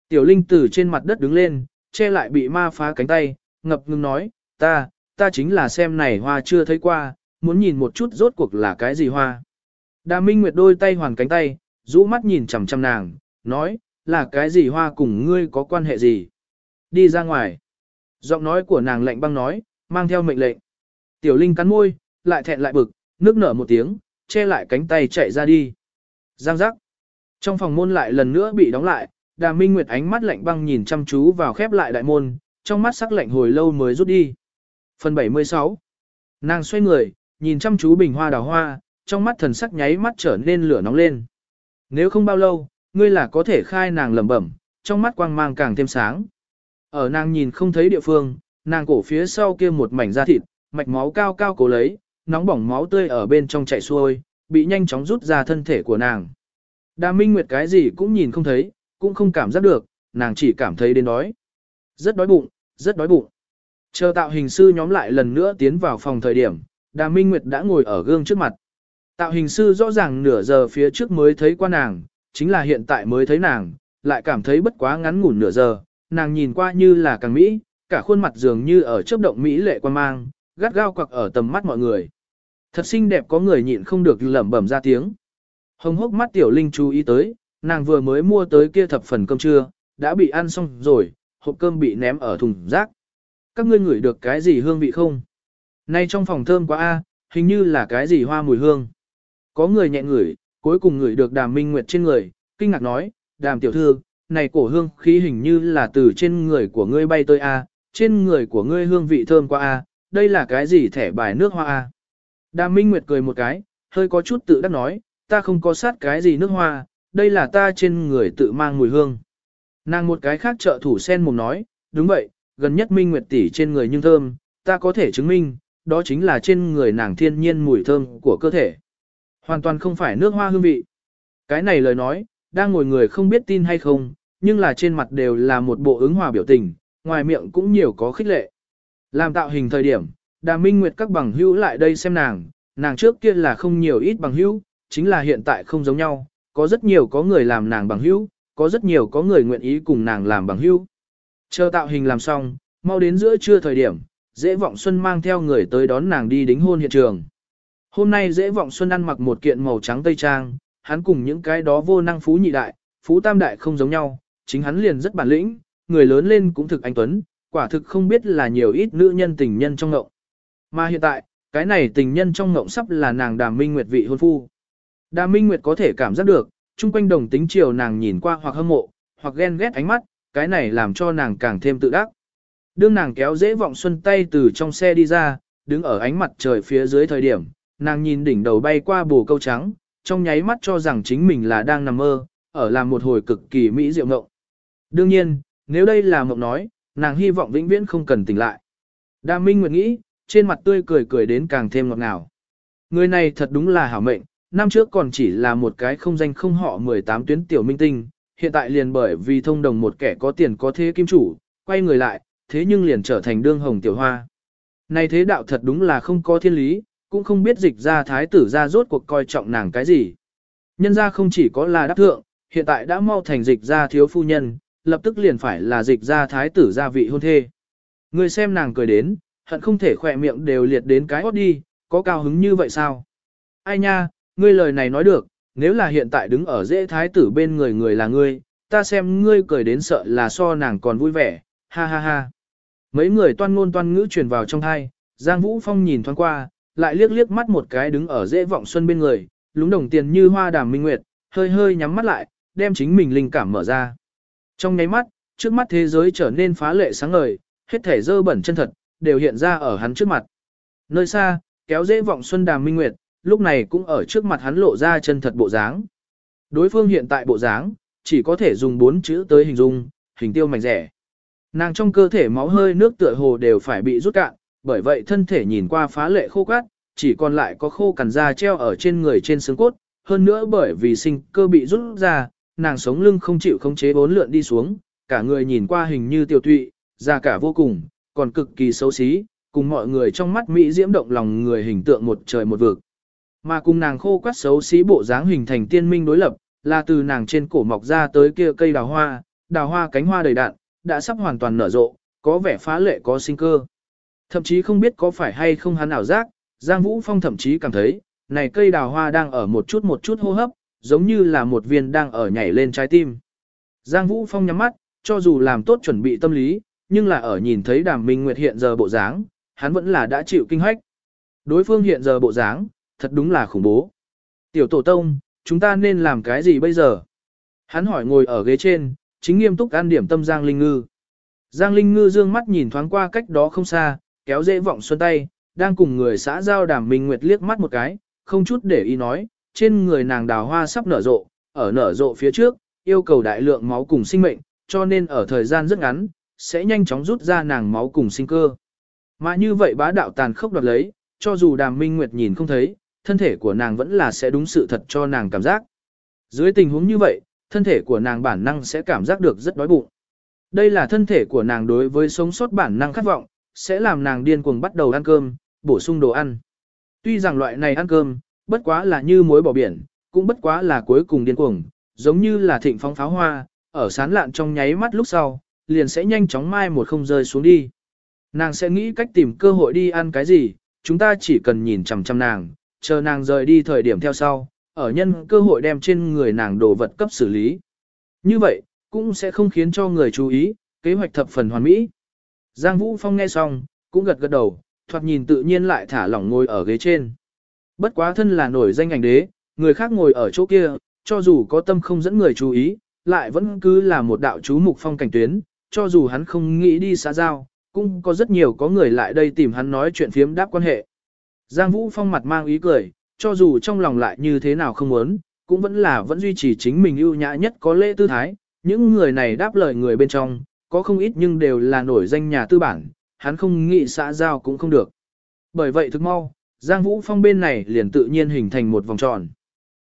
S1: Tiểu Linh từ trên mặt đất đứng lên, che lại bị ma phá cánh tay, ngập ngừng nói, ta, ta chính là xem này hoa chưa thấy qua, muốn nhìn một chút rốt cuộc là cái gì hoa. Đàm Minh Nguyệt đôi tay hoàn cánh tay, rũ mắt nhìn chằm chằm nàng, nói, là cái gì hoa cùng ngươi có quan hệ gì? Đi ra ngoài. Giọng nói của nàng lạnh băng nói, mang theo mệnh lệnh. Tiểu Linh cắn môi, lại thẹn lại bực, nước nở một tiếng, che lại cánh tay chạy ra đi. Giang giác. Trong phòng môn lại lần nữa bị đóng lại, Đàm Minh Nguyệt ánh mắt lạnh băng nhìn chăm chú vào khép lại đại môn, trong mắt sắc lạnh hồi lâu mới rút đi. Phần 76 Nàng xoay người, nhìn chăm chú bình hoa đào hoa, trong mắt thần sắc nháy mắt trở nên lửa nóng lên. Nếu không bao lâu, ngươi là có thể khai nàng lẩm bẩm, trong mắt quang mang càng thêm sáng. Ở nàng nhìn không thấy địa phương, nàng cổ phía sau kia một mảnh da thịt, mạch máu cao cao cố lấy, nóng bỏng máu tươi ở bên trong chảy xuôi, bị nhanh chóng rút ra thân thể của nàng. Đà Minh Nguyệt cái gì cũng nhìn không thấy, cũng không cảm giác được, nàng chỉ cảm thấy đến đói. Rất đói bụng, rất đói bụng. Chờ tạo hình sư nhóm lại lần nữa tiến vào phòng thời điểm, Đà Minh Nguyệt đã ngồi ở gương trước mặt. Tạo hình sư rõ ràng nửa giờ phía trước mới thấy qua nàng, chính là hiện tại mới thấy nàng, lại cảm thấy bất quá ngắn ngủn nửa giờ, nàng nhìn qua như là càng Mỹ, cả khuôn mặt dường như ở chớp động Mỹ lệ quan mang, gắt gao quặc ở tầm mắt mọi người. Thật xinh đẹp có người nhịn không được lẩm bẩm ra tiếng. Hồng hốc mắt tiểu linh chú ý tới, nàng vừa mới mua tới kia thập phần cơm trưa, đã bị ăn xong rồi, hộp cơm bị ném ở thùng rác. Các ngươi ngửi được cái gì hương vị không? Nay trong phòng thơm quá a, hình như là cái gì hoa mùi hương. Có người nhẹ ngửi, cuối cùng ngửi được đàm minh nguyệt trên người, kinh ngạc nói, đàm tiểu thư, này cổ hương khí hình như là từ trên người của ngươi bay tới a, trên người của ngươi hương vị thơm quá a, đây là cái gì thẻ bài nước hoa a. Đàm minh nguyệt cười một cái, hơi có chút tự đắc nói, ta không có sát cái gì nước hoa, đây là ta trên người tự mang mùi hương. Nàng một cái khác trợ thủ sen mồm nói, đúng vậy, gần nhất minh nguyệt tỷ trên người nhưng thơm, ta có thể chứng minh, đó chính là trên người nàng thiên nhiên mùi thơm của cơ thể. Hoàn toàn không phải nước hoa hương vị. Cái này lời nói, đang ngồi người không biết tin hay không, nhưng là trên mặt đều là một bộ ứng hòa biểu tình, ngoài miệng cũng nhiều có khích lệ. Làm tạo hình thời điểm, đà minh nguyệt các bằng hữu lại đây xem nàng, nàng trước kia là không nhiều ít bằng hữu, chính là hiện tại không giống nhau, có rất nhiều có người làm nàng bằng hữu, có rất nhiều có người nguyện ý cùng nàng làm bằng hữu. Chờ tạo hình làm xong, mau đến giữa trưa thời điểm, dễ vọng xuân mang theo người tới đón nàng đi đính hôn hiện trường. Hôm nay dễ vọng Xuân ăn mặc một kiện màu trắng tây trang, hắn cùng những cái đó vô năng phú nhị đại, phú tam đại không giống nhau, chính hắn liền rất bản lĩnh, người lớn lên cũng thực anh tuấn, quả thực không biết là nhiều ít nữ nhân tình nhân trong ngộng. Mà hiện tại, cái này tình nhân trong ngộng sắp là nàng Đàm Minh Nguyệt vị hôn phu. Đàm Minh Nguyệt có thể cảm giác được, chung quanh đồng tính chiều nàng nhìn qua hoặc hâm mộ, hoặc ghen ghét ánh mắt, cái này làm cho nàng càng thêm tự đắc. Đương nàng kéo dễ vọng xuân tay từ trong xe đi ra, đứng ở ánh mặt trời phía dưới thời điểm, nàng nhìn đỉnh đầu bay qua bồ câu trắng, trong nháy mắt cho rằng chính mình là đang nằm mơ, ở làm một hồi cực kỳ mỹ diệu ngộng. Đương nhiên, nếu đây là mộng nói, nàng hy vọng vĩnh viễn không cần tỉnh lại. Đa Minh Nguyệt nghĩ, trên mặt tươi cười cười đến càng thêm ngọt ngào. Người này thật đúng là hảo mệnh, năm trước còn chỉ là một cái không danh không họ 18 tuyến tiểu minh tinh, hiện tại liền bởi vì thông đồng một kẻ có tiền có thế kim chủ, quay người lại, thế nhưng liền trở thành đương hồng tiểu hoa. Này thế đạo thật đúng là không có thiên lý, cũng không biết dịch ra thái tử ra rốt cuộc coi trọng nàng cái gì. Nhân ra không chỉ có là đắc thượng, hiện tại đã mau thành dịch ra thiếu phu nhân, lập tức liền phải là dịch ra thái tử gia vị hôn thê. Người xem nàng cười đến, hận không thể khỏe miệng đều liệt đến cái hót đi, có cao hứng như vậy sao? Ai nha, ngươi lời này nói được, nếu là hiện tại đứng ở dễ thái tử bên người người là ngươi, ta xem ngươi cười đến sợ là so nàng còn vui vẻ, ha ha ha. Mấy người toan ngôn toan ngữ truyền vào trong thai, Giang Vũ Phong nhìn thoáng qua, lại liếc liếc mắt một cái đứng ở dễ vọng xuân bên người, lúng đồng tiền như hoa đàm minh nguyệt, hơi hơi nhắm mắt lại, đem chính mình linh cảm mở ra. Trong nháy mắt, trước mắt thế giới trở nên phá lệ sáng ngời, hết thể dơ bẩn chân thật, đều hiện ra ở hắn trước mặt. Nơi xa, kéo dễ vọng xuân đàm minh nguyệt, lúc này cũng ở trước mặt hắn lộ ra chân thật bộ dáng. Đối phương hiện tại bộ dáng, chỉ có thể dùng bốn chữ tới hình dung, hình tiêu mảnh rẻ. Nàng trong cơ thể máu hơi nước tựa hồ đều phải bị rút cạn, bởi vậy thân thể nhìn qua phá lệ khô cát, chỉ còn lại có khô cằn da treo ở trên người trên xương cốt, hơn nữa bởi vì sinh cơ bị rút ra, nàng sống lưng không chịu khống chế bốn lượn đi xuống, cả người nhìn qua hình như tiêu tụy, da cả vô cùng, còn cực kỳ xấu xí, cùng mọi người trong mắt Mỹ diễm động lòng người hình tượng một trời một vực. Mà cùng nàng khô quắt xấu xí bộ dáng hình thành tiên minh đối lập, là từ nàng trên cổ mọc ra tới kia cây đào hoa, đào hoa cánh hoa đầy đạn, đã sắp hoàn toàn nở rộ, có vẻ phá lệ có sinh cơ. Thậm chí không biết có phải hay không hắn ảo giác, Giang Vũ Phong thậm chí cảm thấy, này cây đào hoa đang ở một chút một chút hô hấp, giống như là một viên đang ở nhảy lên trái tim. Giang Vũ Phong nhắm mắt, cho dù làm tốt chuẩn bị tâm lý, nhưng là ở nhìn thấy đàm minh nguyệt hiện giờ bộ dáng, hắn vẫn là đã chịu kinh hách. Đối phương hiện giờ bộ dáng, thật đúng là khủng bố. Tiểu tổ tông, chúng ta nên làm cái gì bây giờ? Hắn hỏi ngồi ở ghế trên, chính nghiêm túc ăn điểm tâm Giang Linh Ngư. Giang Linh Ngư dương mắt nhìn thoáng qua cách đó không xa, kéo dễ vọng xuân tay, đang cùng người xã giao đàm minh nguyệt liếc mắt một cái, không chút để ý nói, trên người nàng đào hoa sắp nở rộ, ở nở rộ phía trước, yêu cầu đại lượng máu cùng sinh mệnh, cho nên ở thời gian rất ngắn, sẽ nhanh chóng rút ra nàng máu cùng sinh cơ. Mà như vậy bá đạo tàn khốc đoạt lấy, cho dù đàm minh nguyệt nhìn không thấy, thân thể của nàng vẫn là sẽ đúng sự thật cho nàng cảm giác. Dưới tình huống như vậy, thân thể của nàng bản năng sẽ cảm giác được rất đói bụng. Đây là thân thể của nàng đối với sống sót bản năng khát vọng, sẽ làm nàng điên cuồng bắt đầu ăn cơm, bổ sung đồ ăn. Tuy rằng loại này ăn cơm, bất quá là như muối bỏ biển, cũng bất quá là cuối cùng điên cuồng, giống như là thịnh phong pháo hoa, ở sán lạn trong nháy mắt lúc sau, liền sẽ nhanh chóng mai một không rơi xuống đi. Nàng sẽ nghĩ cách tìm cơ hội đi ăn cái gì, chúng ta chỉ cần nhìn chằm chằm nàng, chờ nàng rời đi thời điểm theo sau, ở nhân cơ hội đem trên người nàng đồ vật cấp xử lý. Như vậy, cũng sẽ không khiến cho người chú ý, kế hoạch thập phần hoàn mỹ. Giang Vũ Phong nghe xong, cũng gật gật đầu, thoạt nhìn tự nhiên lại thả lỏng ngồi ở ghế trên. Bất quá thân là nổi danh ảnh đế, người khác ngồi ở chỗ kia, cho dù có tâm không dẫn người chú ý, lại vẫn cứ là một đạo chú mục phong cảnh tuyến, cho dù hắn không nghĩ đi xã giao, cũng có rất nhiều có người lại đây tìm hắn nói chuyện phiếm đáp quan hệ. Giang Vũ Phong mặt mang ý cười, cho dù trong lòng lại như thế nào không muốn, cũng vẫn là vẫn duy trì chính mình ưu nhã nhất có lễ tư thái. Những người này đáp lời người bên trong, có không ít nhưng đều là nổi danh nhà tư bản, hắn không nghĩ xã giao cũng không được. Bởi vậy thực mau, Giang Vũ Phong bên này liền tự nhiên hình thành một vòng tròn.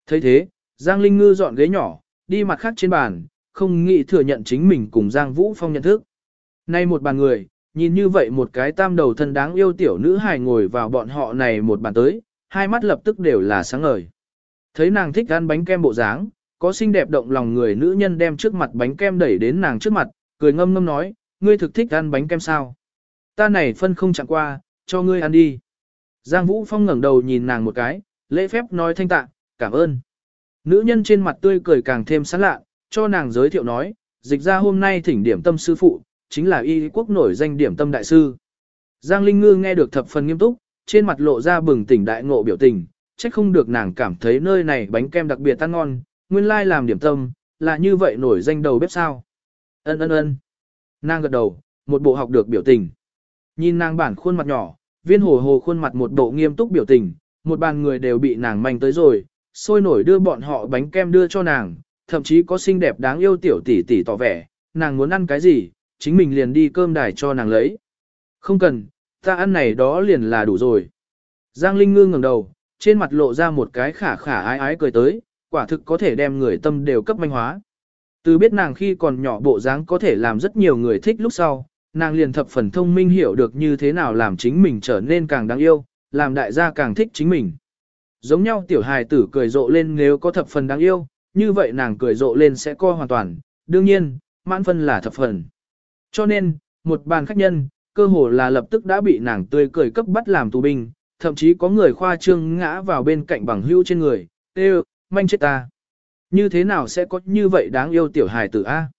S1: thấy thế, Giang Linh Ngư dọn ghế nhỏ, đi mặt khác trên bàn, không nghĩ thừa nhận chính mình cùng Giang Vũ Phong nhận thức. Nay một bàn người, nhìn như vậy một cái tam đầu thân đáng yêu tiểu nữ hài ngồi vào bọn họ này một bàn tới, hai mắt lập tức đều là sáng ngời. Thấy nàng thích ăn bánh kem bộ dáng, có xinh đẹp động lòng người nữ nhân đem trước mặt bánh kem đẩy đến nàng trước mặt, cười ngâm ngâm nói, ngươi thực thích ăn bánh kem sao? Ta này phân không chẳng qua, cho ngươi ăn đi. Giang Vũ Phong ngẩng đầu nhìn nàng một cái, lễ phép nói thanh tạ, cảm ơn. Nữ nhân trên mặt tươi cười càng thêm sán lạ, cho nàng giới thiệu nói, dịch ra hôm nay thỉnh điểm tâm sư phụ, chính là y quốc nổi danh điểm tâm đại sư. Giang Linh Ngư nghe được thập phần nghiêm túc, trên mặt lộ ra bừng tỉnh đại ngộ biểu tình, trách không được nàng cảm thấy nơi này bánh kem đặc biệt ăn ngon, nguyên lai làm điểm tâm, là như vậy nổi danh đầu bếp sao. Ân ân ân. Nàng gật đầu, một bộ học được biểu tình. Nhìn nàng bản khuôn mặt nhỏ, viên hồ hồ khuôn mặt một bộ nghiêm túc biểu tình, một bàn người đều bị nàng manh tới rồi, sôi nổi đưa bọn họ bánh kem đưa cho nàng, thậm chí có xinh đẹp đáng yêu tiểu tỷ tỷ tỏ vẻ, nàng muốn ăn cái gì, chính mình liền đi cơm đài cho nàng lấy. Không cần, ta ăn này đó liền là đủ rồi. Giang Linh Ngư ngẩng đầu, trên mặt lộ ra một cái khả khả ái ái cười tới, quả thực có thể đem người tâm đều cấp manh hóa. Từ biết nàng khi còn nhỏ bộ dáng có thể làm rất nhiều người thích lúc sau, nàng liền thập phần thông minh hiểu được như thế nào làm chính mình trở nên càng đáng yêu, làm đại gia càng thích chính mình. Giống nhau tiểu hài tử cười rộ lên nếu có thập phần đáng yêu, như vậy nàng cười rộ lên sẽ co hoàn toàn, đương nhiên, mãn phân là thập phần. Cho nên, một bàn khách nhân, cơ hồ là lập tức đã bị nàng tươi cười cấp bắt làm tù binh, thậm chí có người khoa trương ngã vào bên cạnh bằng hưu trên người, tê manh chết ta. Như thế nào sẽ có như vậy đáng yêu tiểu hài tử A?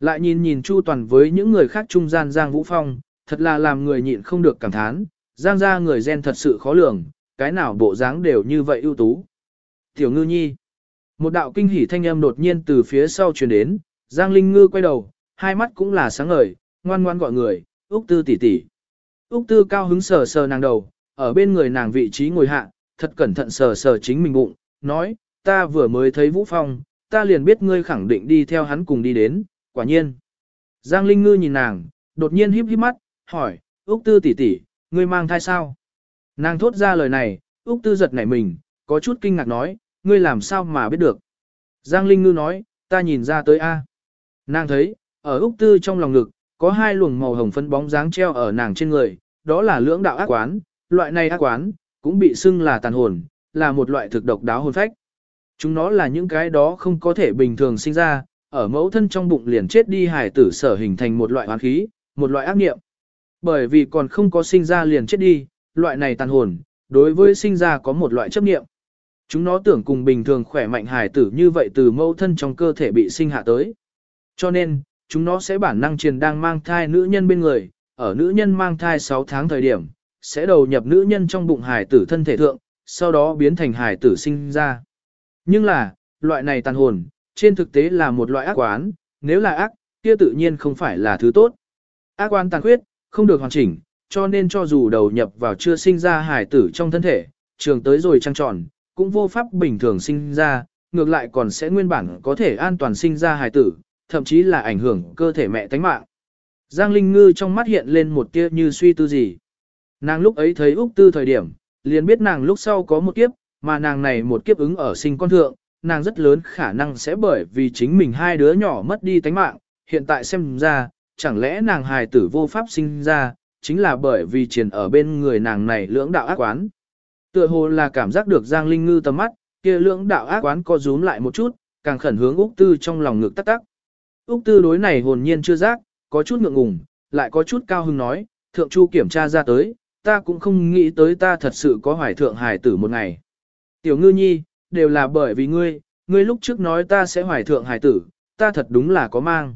S1: Lại nhìn nhìn Chu Toàn với những người khác trung gian Giang Vũ Phong, thật là làm người nhịn không được cảm thán, Giang ra người gen thật sự khó lường, cái nào bộ dáng đều như vậy ưu tú. Tiểu ngư nhi. Một đạo kinh hỉ thanh âm đột nhiên từ phía sau truyền đến, Giang Linh Ngư quay đầu, hai mắt cũng là sáng ngời, ngoan ngoan gọi người, Úc Tư tỷ tỷ. Úc Tư cao hứng sờ sờ nàng đầu, ở bên người nàng vị trí ngồi hạ, thật cẩn thận sờ sờ chính mình bụng, nói, ta vừa mới thấy Vũ Phong, ta liền biết ngươi khẳng định đi theo hắn cùng đi đến, quả nhiên. Giang Linh Ngư nhìn nàng, đột nhiên híp híp mắt, hỏi, Úc Tư tỷ tỷ, ngươi mang thai sao? Nàng thốt ra lời này, Úc Tư giật nảy mình, có chút kinh ngạc nói, ngươi làm sao mà biết được? Giang Linh Ngư nói, ta nhìn ra tới A. Nàng thấy, ở Úc Tư trong lòng ngực, có hai luồng màu hồng phân bóng dáng treo ở nàng trên người, đó là lưỡng đạo ác quán, loại này ác quán, cũng bị xưng là tàn hồn, là một loại thực độc đáo hồn phách. Chúng nó là những cái đó không có thể bình thường sinh ra, ở mẫu thân trong bụng liền chết đi hải tử sở hình thành một loại hoán khí, một loại ác niệm. Bởi vì còn không có sinh ra liền chết đi, loại này tàn hồn, đối với sinh ra có một loại chấp niệm. Chúng nó tưởng cùng bình thường khỏe mạnh hài tử như vậy từ mẫu thân trong cơ thể bị sinh hạ tới. Cho nên, chúng nó sẽ bản năng truyền đang mang thai nữ nhân bên người, ở nữ nhân mang thai 6 tháng thời điểm, sẽ đầu nhập nữ nhân trong bụng hài tử thân thể thượng, sau đó biến thành hài tử sinh ra. Nhưng là, loại này tàn hồn, trên thực tế là một loại ác quán, nếu là ác, kia tự nhiên không phải là thứ tốt. Ác quan tàn khuyết, không được hoàn chỉnh, cho nên cho dù đầu nhập vào chưa sinh ra hài tử trong thân thể, trường tới rồi trăng tròn, cũng vô pháp bình thường sinh ra, ngược lại còn sẽ nguyên bản có thể an toàn sinh ra hài tử, thậm chí là ảnh hưởng cơ thể mẹ tánh mạng. Giang Linh Ngư trong mắt hiện lên một tia như suy tư gì. Nàng lúc ấy thấy Úc Tư thời điểm, liền biết nàng lúc sau có một kiếp, mà nàng này một kiếp ứng ở sinh con thượng, nàng rất lớn khả năng sẽ bởi vì chính mình hai đứa nhỏ mất đi tánh mạng, hiện tại xem ra, chẳng lẽ nàng hài tử vô pháp sinh ra, chính là bởi vì triền ở bên người nàng này lưỡng đạo ác quán. Tựa hồ là cảm giác được Giang Linh Ngư tầm mắt, kia lưỡng đạo ác quán co rúm lại một chút, càng khẩn hướng Úc Tư trong lòng ngực tắc tắc. Úc Tư đối này hồn nhiên chưa giác, có chút ngượng ngùng, lại có chút cao hứng nói, thượng chu kiểm tra ra tới, ta cũng không nghĩ tới ta thật sự có hoài thượng hài tử một ngày. Tiểu ngư nhi, đều là bởi vì ngươi, ngươi lúc trước nói ta sẽ hoài thượng hài tử, ta thật đúng là có mang.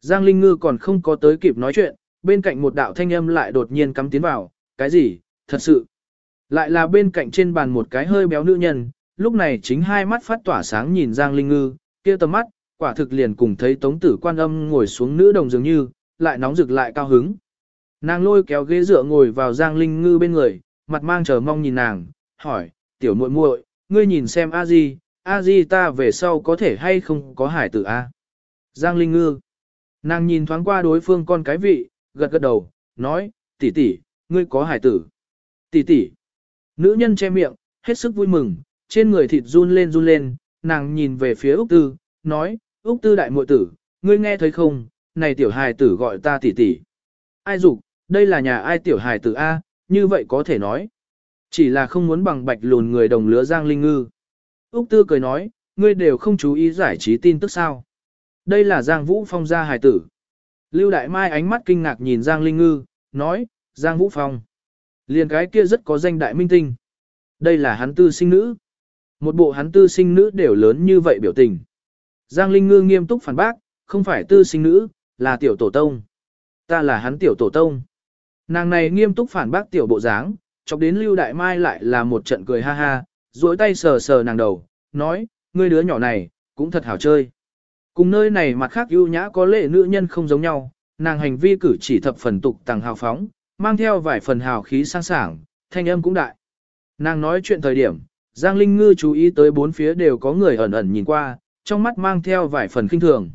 S1: Giang Linh Ngư còn không có tới kịp nói chuyện, bên cạnh một đạo thanh âm lại đột nhiên cắm tiến vào, cái gì, thật sự. Lại là bên cạnh trên bàn một cái hơi béo nữ nhân, lúc này chính hai mắt phát tỏa sáng nhìn Giang Linh Ngư, kia tầm mắt, quả thực liền cùng thấy tống tử quan âm ngồi xuống nữ đồng dường như, lại nóng rực lại cao hứng. Nàng lôi kéo ghế dựa ngồi vào Giang Linh Ngư bên người, mặt mang chờ mong nhìn nàng, hỏi, tiểu muội muội, ngươi nhìn xem a di, a di ta về sau có thể hay không có hải tử a? Giang Linh Ngư. Nàng nhìn thoáng qua đối phương con cái vị, gật gật đầu, nói, tỷ tỷ, ngươi có hải tử. Tỷ tỷ. Nữ nhân che miệng, hết sức vui mừng, trên người thịt run lên run lên, nàng nhìn về phía Úc Tư, nói, Úc Tư đại muội tử, ngươi nghe thấy không, này tiểu hài tử gọi ta tỷ tỷ. Ai dục, đây là nhà ai tiểu hài tử A, như vậy có thể nói. Chỉ là không muốn bằng bạch lùn người đồng lứa Giang Linh Ngư. Úc Tư cười nói, ngươi đều không chú ý giải trí tin tức sao. Đây là Giang Vũ Phong gia hài tử. Lưu Đại Mai ánh mắt kinh ngạc nhìn Giang Linh Ngư, nói, Giang Vũ Phong. Liền cái kia rất có danh đại minh tinh. Đây là hắn tư sinh nữ. Một bộ hắn tư sinh nữ đều lớn như vậy biểu tình. Giang Linh Ngư nghiêm túc phản bác, không phải tư sinh nữ, là tiểu tổ tông. Ta là hắn tiểu tổ tông. Nàng này nghiêm túc phản bác tiểu bộ dáng, chọc đến Lưu Đại Mai lại là một trận cười ha ha, duỗi tay sờ sờ nàng đầu, nói, ngươi đứa nhỏ này, cũng thật hảo chơi. Cùng nơi này mặt khác ưu nhã có lệ nữ nhân không giống nhau, nàng hành vi cử chỉ thập phần tục tàng hào phóng, mang theo vài phần hào khí sang sảng, thanh âm cũng đại. Nàng nói chuyện thời điểm, Giang Linh Ngư chú ý tới bốn phía đều có người ẩn ẩn nhìn qua, trong mắt mang theo vài phần khinh thường.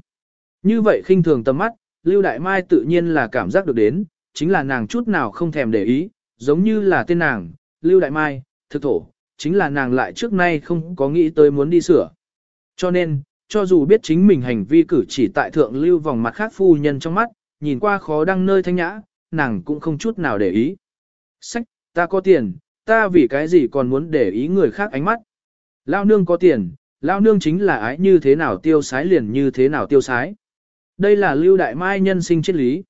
S1: Như vậy khinh thường tầm mắt, Lưu Đại Mai tự nhiên là cảm giác được đến, chính là nàng chút nào không thèm để ý, giống như là tên nàng, Lưu Đại Mai, thực thổ, chính là nàng lại trước nay không có nghĩ tới muốn đi sửa. Cho nên, cho dù biết chính mình hành vi cử chỉ tại thượng lưu vòng mặt khác phu nhân trong mắt, nhìn qua khó đăng nơi thanh nhã, nàng cũng không chút nào để ý. Sách, ta có tiền, ta vì cái gì còn muốn để ý người khác ánh mắt. Lao nương có tiền, lao nương chính là ái như thế nào tiêu sái liền như thế nào tiêu sái. Đây là lưu đại mai nhân sinh triết lý.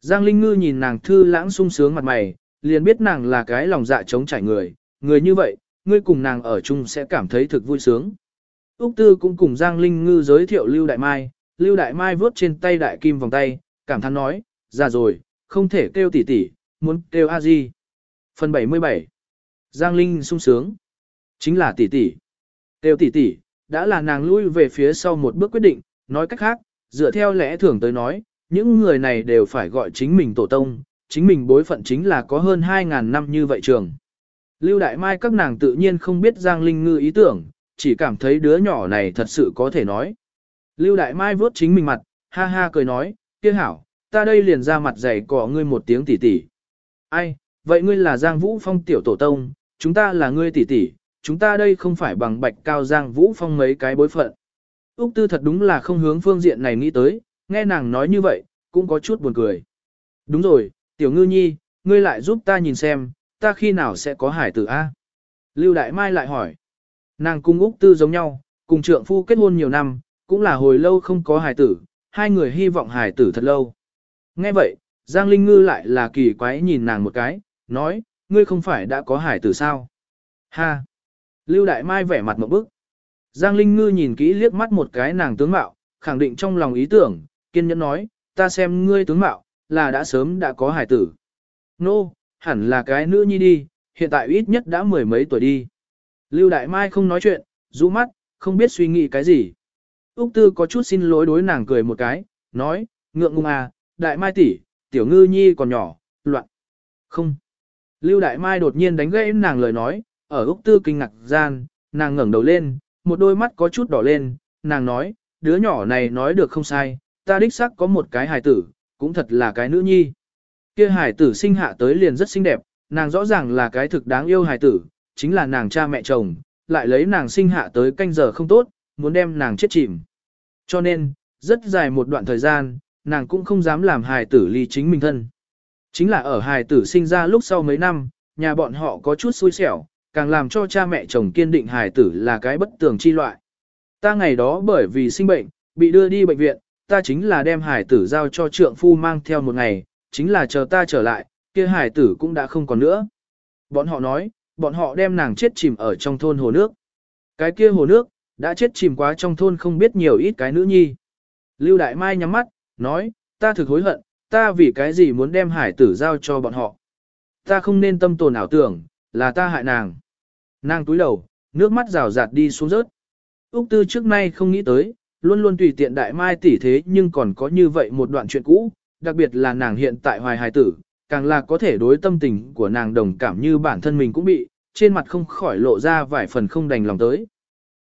S1: Giang Linh Ngư nhìn nàng thư lãng sung sướng mặt mày, liền biết nàng là cái lòng dạ chống trải người, người như vậy, ngươi cùng nàng ở chung sẽ cảm thấy thực vui sướng. Úc Tư cũng cùng Giang Linh Ngư giới thiệu Lưu Đại Mai, Lưu Đại Mai vớt trên tay đại kim vòng tay, cảm thán nói, già rồi, không thể kêu tỷ tỷ, muốn kêu a di. Phần 77 Giang Linh sung sướng. Chính là tỷ tỷ. Kêu tỷ tỷ, đã là nàng lui về phía sau một bước quyết định, nói cách khác, dựa theo lẽ thường tới nói, những người này đều phải gọi chính mình tổ tông, chính mình bối phận chính là có hơn 2.000 năm như vậy trường. Lưu Đại Mai các nàng tự nhiên không biết Giang Linh Ngư ý tưởng, chỉ cảm thấy đứa nhỏ này thật sự có thể nói. Lưu Đại Mai vuốt chính mình mặt, ha ha cười nói, kia hảo, ta đây liền ra mặt dày cỏ ngươi một tiếng tỉ tỉ. Ai, vậy ngươi là Giang Vũ Phong tiểu tổ tông, chúng ta là ngươi tỉ tỉ, chúng ta đây không phải bằng bạch cao Giang Vũ Phong mấy cái bối phận. Úc Tư thật đúng là không hướng phương diện này nghĩ tới, nghe nàng nói như vậy, cũng có chút buồn cười. Đúng rồi, tiểu ngư nhi, ngươi lại giúp ta nhìn xem, ta khi nào sẽ có hải tử A? Lưu Đại Mai lại hỏi. Nàng cung Úc Tư giống nhau, cùng trượng phu kết hôn nhiều năm, cũng là hồi lâu không có hải tử, hai người hy vọng hải tử thật lâu. Nghe vậy, Giang Linh Ngư lại là kỳ quái nhìn nàng một cái, nói, ngươi không phải đã có hải tử sao? Ha! Lưu Đại Mai vẻ mặt một bức. Giang Linh Ngư nhìn kỹ liếc mắt một cái nàng tướng mạo, khẳng định trong lòng ý tưởng, kiên nhẫn nói, ta xem ngươi tướng mạo, là đã sớm đã có hải tử. Nô, no, hẳn là cái nữ nhi đi, hiện tại ít nhất đã mười mấy tuổi đi. Lưu Đại Mai không nói chuyện, rũ mắt, không biết suy nghĩ cái gì. Úc Tư có chút xin lỗi đối nàng cười một cái, nói, ngượng ngùng à, Đại Mai tỷ, tiểu ngư nhi còn nhỏ, loạn. Không. Lưu Đại Mai đột nhiên đánh gãy nàng lời nói, ở Úc Tư kinh ngạc gian, nàng ngẩng đầu lên, một đôi mắt có chút đỏ lên, nàng nói, đứa nhỏ này nói được không sai, ta đích xác có một cái hài tử, cũng thật là cái nữ nhi. Kia hài tử sinh hạ tới liền rất xinh đẹp, nàng rõ ràng là cái thực đáng yêu hài tử, chính là nàng cha mẹ chồng, lại lấy nàng sinh hạ tới canh giờ không tốt, muốn đem nàng chết chìm. Cho nên, rất dài một đoạn thời gian, nàng cũng không dám làm hài tử ly chính mình thân. Chính là ở hài tử sinh ra lúc sau mấy năm, nhà bọn họ có chút xui xẻo, càng làm cho cha mẹ chồng kiên định hài tử là cái bất tường chi loại. Ta ngày đó bởi vì sinh bệnh, bị đưa đi bệnh viện, ta chính là đem hài tử giao cho trượng phu mang theo một ngày, chính là chờ ta trở lại, kia hài tử cũng đã không còn nữa. Bọn họ nói, bọn họ đem nàng chết chìm ở trong thôn hồ nước. Cái kia hồ nước, đã chết chìm quá trong thôn không biết nhiều ít cái nữ nhi. Lưu Đại Mai nhắm mắt, nói, ta thực hối hận, ta vì cái gì muốn đem hải tử giao cho bọn họ. Ta không nên tâm tồn ảo tưởng, là ta hại nàng. Nàng túi đầu, nước mắt rào rạt đi xuống rớt. Úc Tư trước nay không nghĩ tới, luôn luôn tùy tiện Đại Mai tỷ thế nhưng còn có như vậy một đoạn chuyện cũ, đặc biệt là nàng hiện tại hoài hài tử, càng là có thể đối tâm tình của nàng đồng cảm như bản thân mình cũng bị, trên mặt không khỏi lộ ra vài phần không đành lòng tới.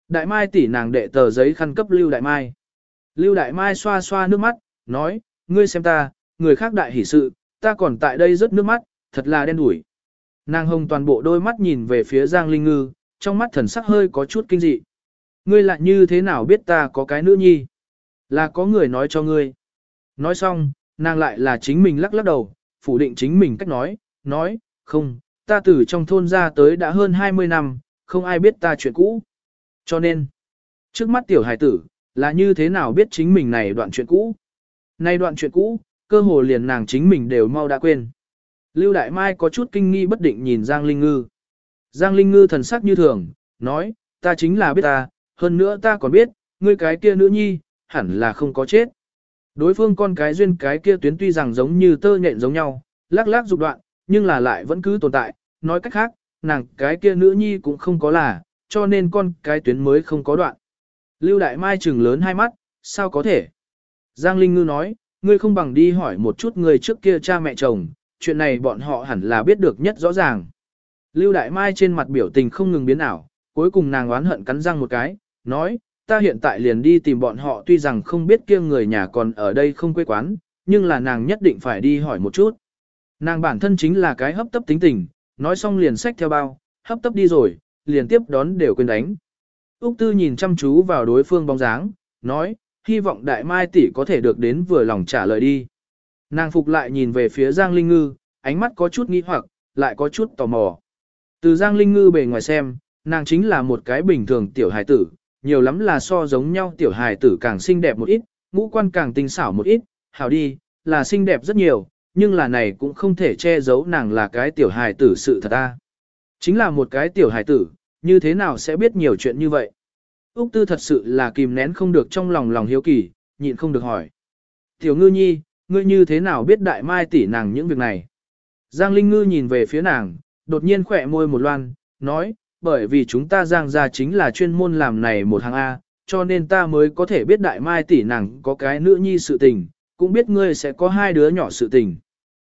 S1: Đại Mai tỷ nàng đệ tờ giấy khăn cấp Lưu Đại Mai. Lưu Đại Mai xoa xoa nước mắt, nói, ngươi xem ta, người khác đại hỷ sự, ta còn tại đây rớt nước mắt, thật là đen đủi. Nàng hồng toàn bộ đôi mắt nhìn về phía Giang Linh Ngư, trong mắt thần sắc hơi có chút kinh dị. Ngươi lại như thế nào biết ta có cái nữ nhi? Là có người nói cho ngươi. Nói xong, nàng lại là chính mình lắc lắc đầu, phủ định chính mình cách nói, nói, không, ta từ trong thôn ra tới đã hơn 20 năm, không ai biết ta chuyện cũ. Cho nên, trước mắt tiểu hải tử, là như thế nào biết chính mình này đoạn chuyện cũ. Nay đoạn chuyện cũ, cơ hồ liền nàng chính mình đều mau đã quên. Lưu Đại Mai có chút kinh nghi bất định nhìn Giang Linh Ngư. Giang Linh Ngư thần sắc như thường, nói, ta chính là biết ta, hơn nữa ta còn biết, ngươi cái kia nữ nhi, hẳn là không có chết. Đối phương con cái duyên cái kia tuyến tuy rằng giống như tơ nhện giống nhau, lắc lắc dục đoạn, nhưng là lại vẫn cứ tồn tại, nói cách khác, nàng cái kia nữ nhi cũng không có là, cho nên con cái tuyến mới không có đoạn. Lưu Đại Mai trừng lớn hai mắt, sao có thể? Giang Linh Ngư nói, ngươi không bằng đi hỏi một chút người trước kia cha mẹ chồng, chuyện này bọn họ hẳn là biết được nhất rõ ràng. Lưu Đại Mai trên mặt biểu tình không ngừng biến ảo, cuối cùng nàng oán hận cắn răng một cái, nói, ta hiện tại liền đi tìm bọn họ tuy rằng không biết kia người nhà còn ở đây không quê quán, nhưng là nàng nhất định phải đi hỏi một chút. Nàng bản thân chính là cái hấp tấp tính tình, nói xong liền xách theo bao, hấp tấp đi rồi, liền tiếp đón đều quên đánh. Úc Tư nhìn chăm chú vào đối phương bóng dáng, nói, hy vọng đại mai tỷ có thể được đến vừa lòng trả lời đi. Nàng phục lại nhìn về phía Giang Linh Ngư, ánh mắt có chút nghi hoặc, lại có chút tò mò. Từ Giang Linh Ngư bề ngoài xem, nàng chính là một cái bình thường tiểu hài tử, nhiều lắm là so giống nhau tiểu hài tử càng xinh đẹp một ít, ngũ quan càng tinh xảo một ít, hảo đi, là xinh đẹp rất nhiều, nhưng là này cũng không thể che giấu nàng là cái tiểu hài tử sự thật ta. Chính là một cái tiểu hài tử, như thế nào sẽ biết nhiều chuyện như vậy? Úc Tư thật sự là kìm nén không được trong lòng lòng hiếu kỳ, nhịn không được hỏi. Tiểu ngư nhi, ngươi như thế nào biết đại mai tỷ nàng những việc này? Giang Linh Ngư nhìn về phía nàng, đột nhiên khỏe môi một loan, nói, bởi vì chúng ta Giang gia chính là chuyên môn làm này một hàng A, cho nên ta mới có thể biết đại mai tỷ nàng có cái nữ nhi sự tình, cũng biết ngươi sẽ có hai đứa nhỏ sự tình.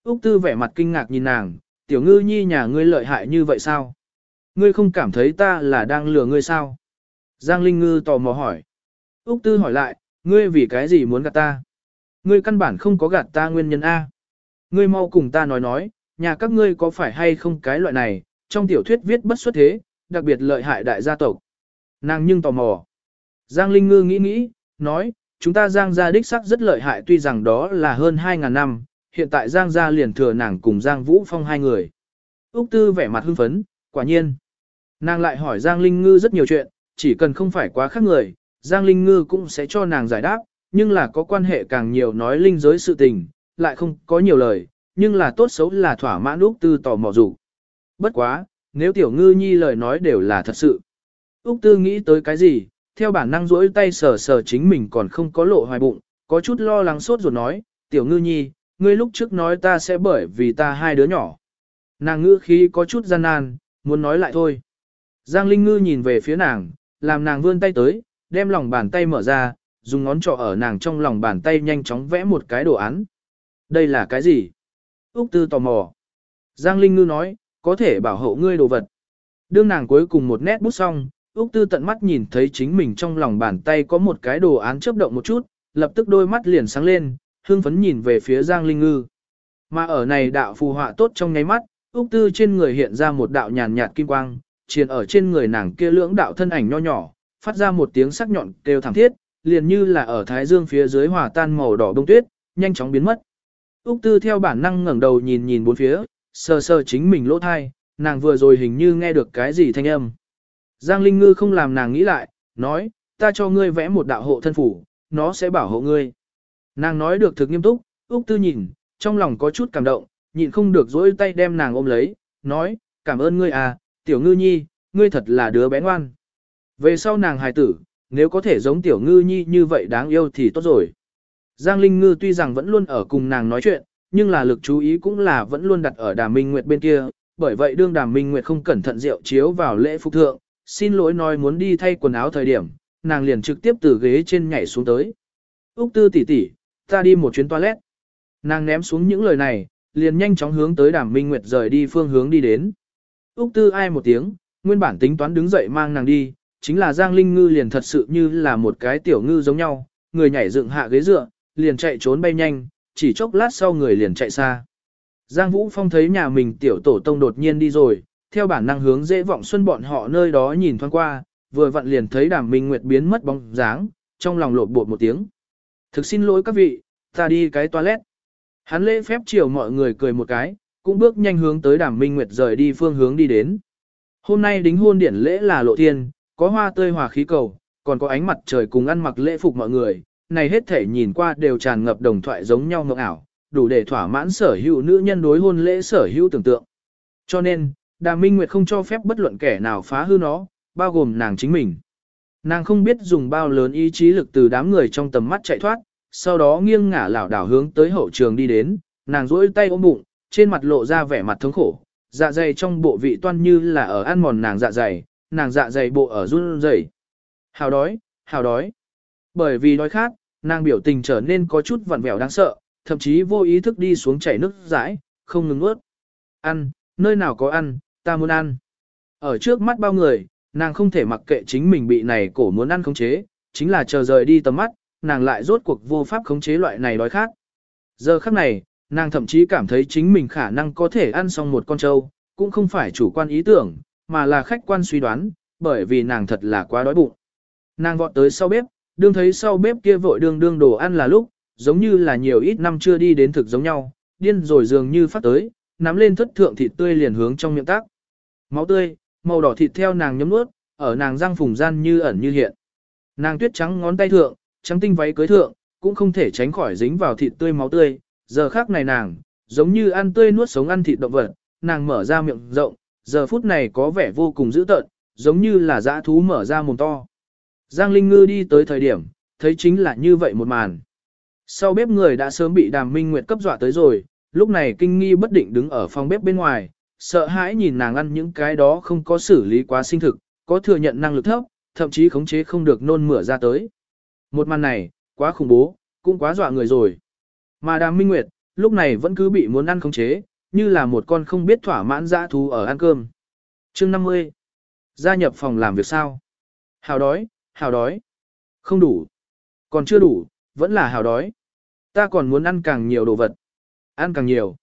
S1: Úc Tư vẻ mặt kinh ngạc nhìn nàng, tiểu ngư nhi nhà ngươi lợi hại như vậy sao? Ngươi không cảm thấy ta là đang lừa ngươi sao? Giang Linh Ngư tò mò hỏi. Úc Tư hỏi lại, ngươi vì cái gì muốn gạt ta? Ngươi căn bản không có gạt ta nguyên nhân A. Ngươi mau cùng ta nói nói, nhà các ngươi có phải hay không cái loại này, trong tiểu thuyết viết bất xuất thế, đặc biệt lợi hại đại gia tộc. Nàng nhưng tò mò. Giang Linh Ngư nghĩ nghĩ, nói, chúng ta Giang gia đích sắc rất lợi hại tuy rằng đó là hơn 2.000 năm, hiện tại Giang gia liền thừa nàng cùng Giang Vũ Phong hai người. Úc Tư vẻ mặt hưng phấn, quả nhiên. Nàng lại hỏi Giang Linh Ngư rất nhiều chuyện, chỉ cần không phải quá khác người, Giang Linh Ngư cũng sẽ cho nàng giải đáp, nhưng là có quan hệ càng nhiều nói linh giới sự tình, lại không có nhiều lời, nhưng là tốt xấu là thỏa mãn Úc Tư tò mò dù. Bất quá, nếu tiểu ngư nhi lời nói đều là thật sự. Úc Tư nghĩ tới cái gì, theo bản năng rỗi tay sờ sờ chính mình còn không có lộ hoài bụng, có chút lo lắng sốt ruột nói, tiểu ngư nhi, ngươi lúc trước nói ta sẽ bởi vì ta hai đứa nhỏ. Nàng ngữ khí có chút gian nan, muốn nói lại thôi. Giang Linh Ngư nhìn về phía nàng, làm nàng vươn tay tới, đem lòng bàn tay mở ra, dùng ngón trỏ ở nàng trong lòng bàn tay nhanh chóng vẽ một cái đồ án. Đây là cái gì? Úc Tư tò mò. Giang Linh Ngư nói, có thể bảo hộ ngươi đồ vật. Đương nàng cuối cùng một nét bút xong, Úc Tư tận mắt nhìn thấy chính mình trong lòng bàn tay có một cái đồ án chớp động một chút, lập tức đôi mắt liền sáng lên, hương phấn nhìn về phía Giang Linh Ngư. Mà ở này đạo phù họa tốt trong nháy mắt, Úc Tư trên người hiện ra một đạo nhàn nhạt kim quang, triền ở trên người nàng kia lưỡng đạo thân ảnh nho nhỏ, phát ra một tiếng sắc nhọn kêu thảm thiết, liền như là ở thái dương phía dưới hòa tan màu đỏ đông tuyết, nhanh chóng biến mất. Úc Tư theo bản năng ngẩng đầu nhìn nhìn bốn phía, sờ sờ chính mình lỗ thai, nàng vừa rồi hình như nghe được cái gì thanh âm. Giang Linh Ngư không làm nàng nghĩ lại, nói, ta cho ngươi vẽ một đạo hộ thân phủ, nó sẽ bảo hộ ngươi. Nàng nói được thực nghiêm túc, Úc Tư nhìn, trong lòng có chút cảm động, nhịn không được dỗi tay đem nàng ôm lấy, nói, cảm ơn ngươi à, tiểu ngư nhi, ngươi thật là đứa bé ngoan. Về sau nàng hài tử, nếu có thể giống tiểu ngư nhi như vậy đáng yêu thì tốt rồi. Giang Linh Ngư tuy rằng vẫn luôn ở cùng nàng nói chuyện, nhưng là lực chú ý cũng là vẫn luôn đặt ở đàm minh nguyệt bên kia, bởi vậy đương đàm minh nguyệt không cẩn thận rượu chiếu vào lễ phục thượng, xin lỗi nói muốn đi thay quần áo thời điểm, nàng liền trực tiếp từ ghế trên nhảy xuống tới. Úc tư tỷ tỷ, ta đi một chuyến toilet. Nàng ném xuống những lời này, liền nhanh chóng hướng tới đàm minh nguyệt rời đi phương hướng đi đến. Úc tư ai một tiếng, nguyên bản tính toán đứng dậy mang nàng đi, chính là Giang Linh Ngư liền thật sự như là một cái tiểu ngư giống nhau, người nhảy dựng hạ ghế dựa, liền chạy trốn bay nhanh, chỉ chốc lát sau người liền chạy xa. Giang Vũ Phong thấy nhà mình tiểu tổ tông đột nhiên đi rồi, theo bản năng hướng dễ vọng xuân bọn họ nơi đó nhìn thoáng qua, vừa vặn liền thấy đàm minh nguyệt biến mất bóng dáng, trong lòng lột bột một tiếng. Thực xin lỗi các vị, ta đi cái toilet. Hắn lễ phép chiều mọi người cười một cái, cũng bước nhanh hướng tới đàm minh nguyệt rời đi phương hướng đi đến. Hôm nay đính hôn điển lễ là lộ thiên, có hoa tươi hòa khí cầu, còn có ánh mặt trời cùng ăn mặc lễ phục mọi người, này hết thể nhìn qua đều tràn ngập đồng thoại giống nhau ngọc ảo, đủ để thỏa mãn sở hữu nữ nhân đối hôn lễ sở hữu tưởng tượng. Cho nên, Đàm Minh Nguyệt không cho phép bất luận kẻ nào phá hư nó, bao gồm nàng chính mình. Nàng không biết dùng bao lớn ý chí lực từ đám người trong tầm mắt chạy thoát, sau đó nghiêng ngả lảo đảo hướng tới hậu trường đi đến, nàng duỗi tay ôm bụng, trên mặt lộ ra vẻ mặt thống khổ, dạ dày trong bộ vị toan như là ở ăn mòn nàng dạ dày, nàng dạ dày bộ ở run rẩy. Hào đói, hào đói. Bởi vì đói khát, nàng biểu tình trở nên có chút vặn vẹo đáng sợ, thậm chí vô ý thức đi xuống chảy nước rãi, không ngừng ướt. Ăn, nơi nào có ăn, ta muốn ăn. Ở trước mắt bao người, nàng không thể mặc kệ chính mình bị này cổ muốn ăn khống chế, chính là chờ rời đi tầm mắt, nàng lại rốt cuộc vô pháp khống chế loại này đói khát. Giờ khắc này, nàng thậm chí cảm thấy chính mình khả năng có thể ăn xong một con trâu, cũng không phải chủ quan ý tưởng, mà là khách quan suy đoán, bởi vì nàng thật là quá đói bụng. Nàng vọt tới sau bếp, đương thấy sau bếp kia vội đương đương đồ ăn là lúc, giống như là nhiều ít năm chưa đi đến thực giống nhau, điên rồi dường như phát tới, nắm lên thất thượng thịt tươi liền hướng trong miệng tác. Máu tươi, màu đỏ thịt theo nàng nhấm nuốt, ở nàng răng phùng gian như ẩn như hiện. Nàng tuyết trắng ngón tay thượng, trắng tinh váy cưới thượng, cũng không thể tránh khỏi dính vào thịt tươi máu tươi, giờ khác này nàng, giống như ăn tươi nuốt sống ăn thịt động vật, nàng mở ra miệng rộng, giờ phút này có vẻ vô cùng dữ tợn, giống như là dã thú mở ra mồm to. Giang Linh Ngư đi tới thời điểm, thấy chính là như vậy một màn. Sau bếp người đã sớm bị đàm minh nguyệt cấp dọa tới rồi, lúc này kinh nghi bất định đứng ở phòng bếp bên ngoài, sợ hãi nhìn nàng ăn những cái đó không có xử lý quá sinh thực, có thừa nhận năng lực thấp, thậm chí khống chế không được nôn mửa ra tới. Một màn này, quá khủng bố, cũng quá dọa người rồi. Mà đàm minh nguyệt, lúc này vẫn cứ bị muốn ăn khống chế, như là một con không biết thỏa mãn dã thú ở ăn cơm. chương 50. Gia nhập phòng làm việc sao? Hào đói, hào đói. Không đủ. Còn chưa đủ, vẫn là hào đói. Ta còn muốn ăn càng nhiều đồ vật. Ăn càng nhiều.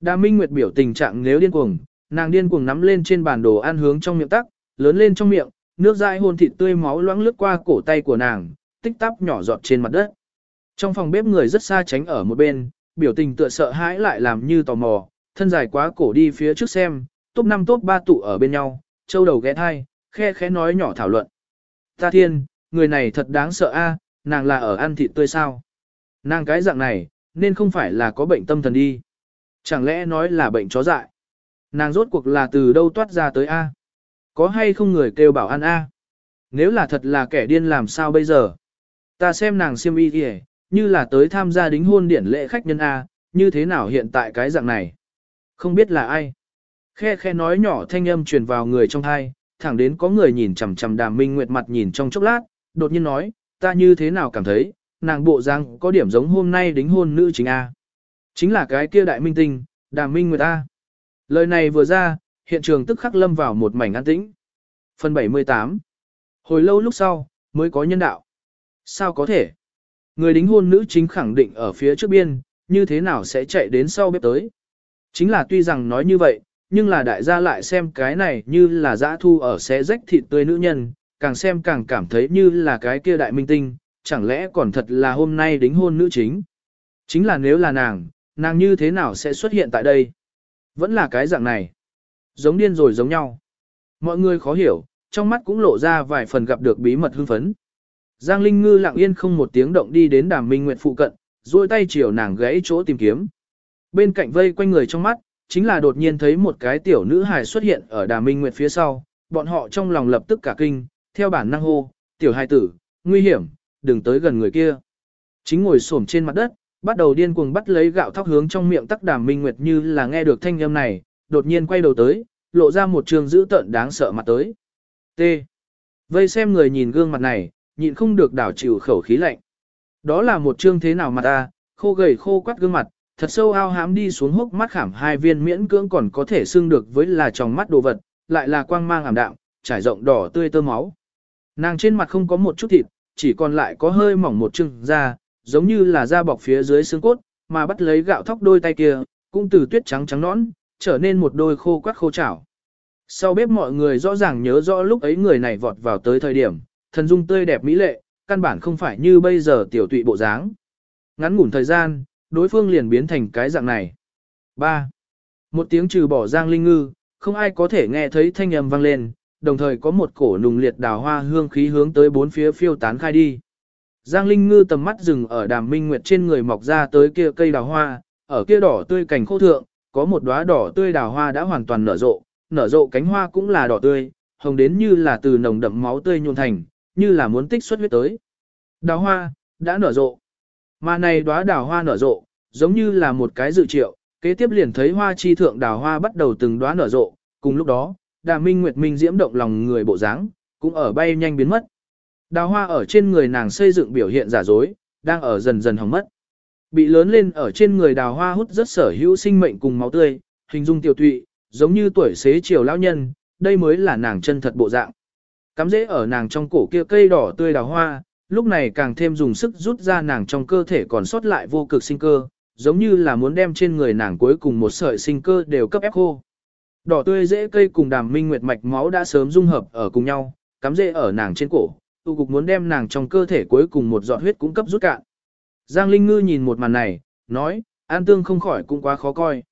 S1: Đà Minh Nguyệt biểu tình trạng nếu điên cuồng, nàng điên cuồng nắm lên trên bàn đồ ăn hướng trong miệng tắc, lớn lên trong miệng, nước dãi hôn thịt tươi máu loãng lướt qua cổ tay của nàng, tích tắp nhỏ giọt trên mặt đất. Trong phòng bếp người rất xa tránh ở một bên, biểu tình tựa sợ hãi lại làm như tò mò, thân dài quá cổ đi phía trước xem, top 5 top 3 tụ ở bên nhau, châu đầu ghé thai, khe khẽ nói nhỏ thảo luận. Ta thiên, người này thật đáng sợ a, nàng là ở ăn thịt tươi sao? Nàng cái dạng này, nên không phải là có bệnh tâm thần đi. Chẳng lẽ nói là bệnh chó dại? Nàng rốt cuộc là từ đâu toát ra tới A? Có hay không người kêu bảo ăn A? Nếu là thật là kẻ điên làm sao bây giờ? Ta xem nàng siêm y kìa, như là tới tham gia đính hôn điển lễ khách nhân A, như thế nào hiện tại cái dạng này? Không biết là ai? Khe khe nói nhỏ thanh âm truyền vào người trong thai, thẳng đến có người nhìn chằm chằm đàm minh nguyệt mặt nhìn trong chốc lát, đột nhiên nói, ta như thế nào cảm thấy, nàng bộ răng có điểm giống hôm nay đính hôn nữ chính A. Chính là cái kia đại minh tinh, đàm minh nguyệt A. Lời này vừa ra, hiện trường tức khắc lâm vào một mảnh an tĩnh. Phần 78 Hồi lâu lúc sau, mới có nhân đạo. Sao có thể? Người đính hôn nữ chính khẳng định ở phía trước biên, như thế nào sẽ chạy đến sau bếp tới? Chính là tuy rằng nói như vậy, nhưng là đại gia lại xem cái này như là dã thu ở xé rách thịt tươi nữ nhân, càng xem càng cảm thấy như là cái kia đại minh tinh, chẳng lẽ còn thật là hôm nay đính hôn nữ chính. Chính là nếu là nàng, nàng như thế nào sẽ xuất hiện tại đây? Vẫn là cái dạng này. Giống điên rồi giống nhau. Mọi người khó hiểu, trong mắt cũng lộ ra vài phần gặp được bí mật hưng phấn. Giang Linh Ngư lặng yên không một tiếng động đi đến đàm minh nguyệt phụ cận, duỗi tay chiều nàng gãy chỗ tìm kiếm. Bên cạnh vây quanh người trong mắt, chính là đột nhiên thấy một cái tiểu nữ hài xuất hiện ở đàm minh nguyệt phía sau, bọn họ trong lòng lập tức cả kinh, theo bản năng hô, tiểu hài tử, nguy hiểm, đừng tới gần người kia. Chính ngồi xổm trên mặt đất, bắt đầu điên cuồng bắt lấy gạo thóc hướng trong miệng tắc đàm minh nguyệt như là nghe được thanh âm này, đột nhiên quay đầu tới, lộ ra một trường dữ tợn đáng sợ mặt tới. T. Vây xem người nhìn gương mặt này, nhịn không được đảo chịu khẩu khí lạnh. Đó là một trương thế nào mà ta, khô gầy khô quắt gương mặt, thật sâu ao hám đi xuống hốc mắt khảm hai viên miễn cưỡng còn có thể xưng được với là tròng mắt đồ vật, lại là quang mang ảm đạm, trải rộng đỏ tươi tơ máu. Nàng trên mặt không có một chút thịt, chỉ còn lại có hơi mỏng một chừng da, giống như là da bọc phía dưới xương cốt, mà bắt lấy gạo thóc đôi tay kia, cũng từ tuyết trắng trắng nõn, trở nên một đôi khô quắt khô chảo. Sau bếp mọi người rõ ràng nhớ rõ lúc ấy người này vọt vào tới thời điểm, thần dung tươi đẹp mỹ lệ, căn bản không phải như bây giờ tiểu tụy bộ dáng. Ngắn ngủn thời gian, đối phương liền biến thành cái dạng này. 3. Một tiếng trừ bỏ giang linh ngư, không ai có thể nghe thấy thanh âm vang lên, đồng thời có một cổ nùng liệt đào hoa hương khí hướng tới bốn phía phiêu tán khai đi. Giang Linh Ngư tầm mắt dừng ở đàm minh nguyệt trên người mọc ra tới kia cây đào hoa, ở kia đỏ tươi cành khô thượng, có một đóa đỏ tươi đào hoa đã hoàn toàn nở rộ, nở rộ cánh hoa cũng là đỏ tươi, hồng đến như là từ nồng đậm máu tươi nhuộn thành, như là muốn tích xuất huyết tới. Đào hoa, đã nở rộ. Mà này đóa đào hoa nở rộ, giống như là một cái dự triệu, kế tiếp liền thấy hoa chi thượng đào hoa bắt đầu từng đóa nở rộ, cùng lúc đó, đà minh nguyệt minh diễm động lòng người bộ dáng, cũng ở bay nhanh biến mất. Đào hoa ở trên người nàng xây dựng biểu hiện giả dối, đang ở dần dần hỏng mất. Bị lớn lên ở trên người đào hoa hút rất sở hữu sinh mệnh cùng máu tươi, hình dung tiểu tụy, giống như tuổi xế chiều lão nhân, đây mới là nàng chân thật bộ dạng. Cắm rễ ở nàng trong cổ kia cây đỏ tươi đào hoa, lúc này càng thêm dùng sức rút ra nàng trong cơ thể còn sót lại vô cực sinh cơ, giống như là muốn đem trên người nàng cuối cùng một sợi sinh cơ đều cấp ép khô. Đỏ tươi rễ cây cùng đàm minh nguyệt mạch máu đã sớm dung hợp ở cùng nhau, cắm rễ ở nàng trên cổ, tu cục muốn đem nàng trong cơ thể cuối cùng một giọt huyết cũng cấp rút cạn. Giang Linh Ngư nhìn một màn này, nói, an tương không khỏi cũng quá khó coi.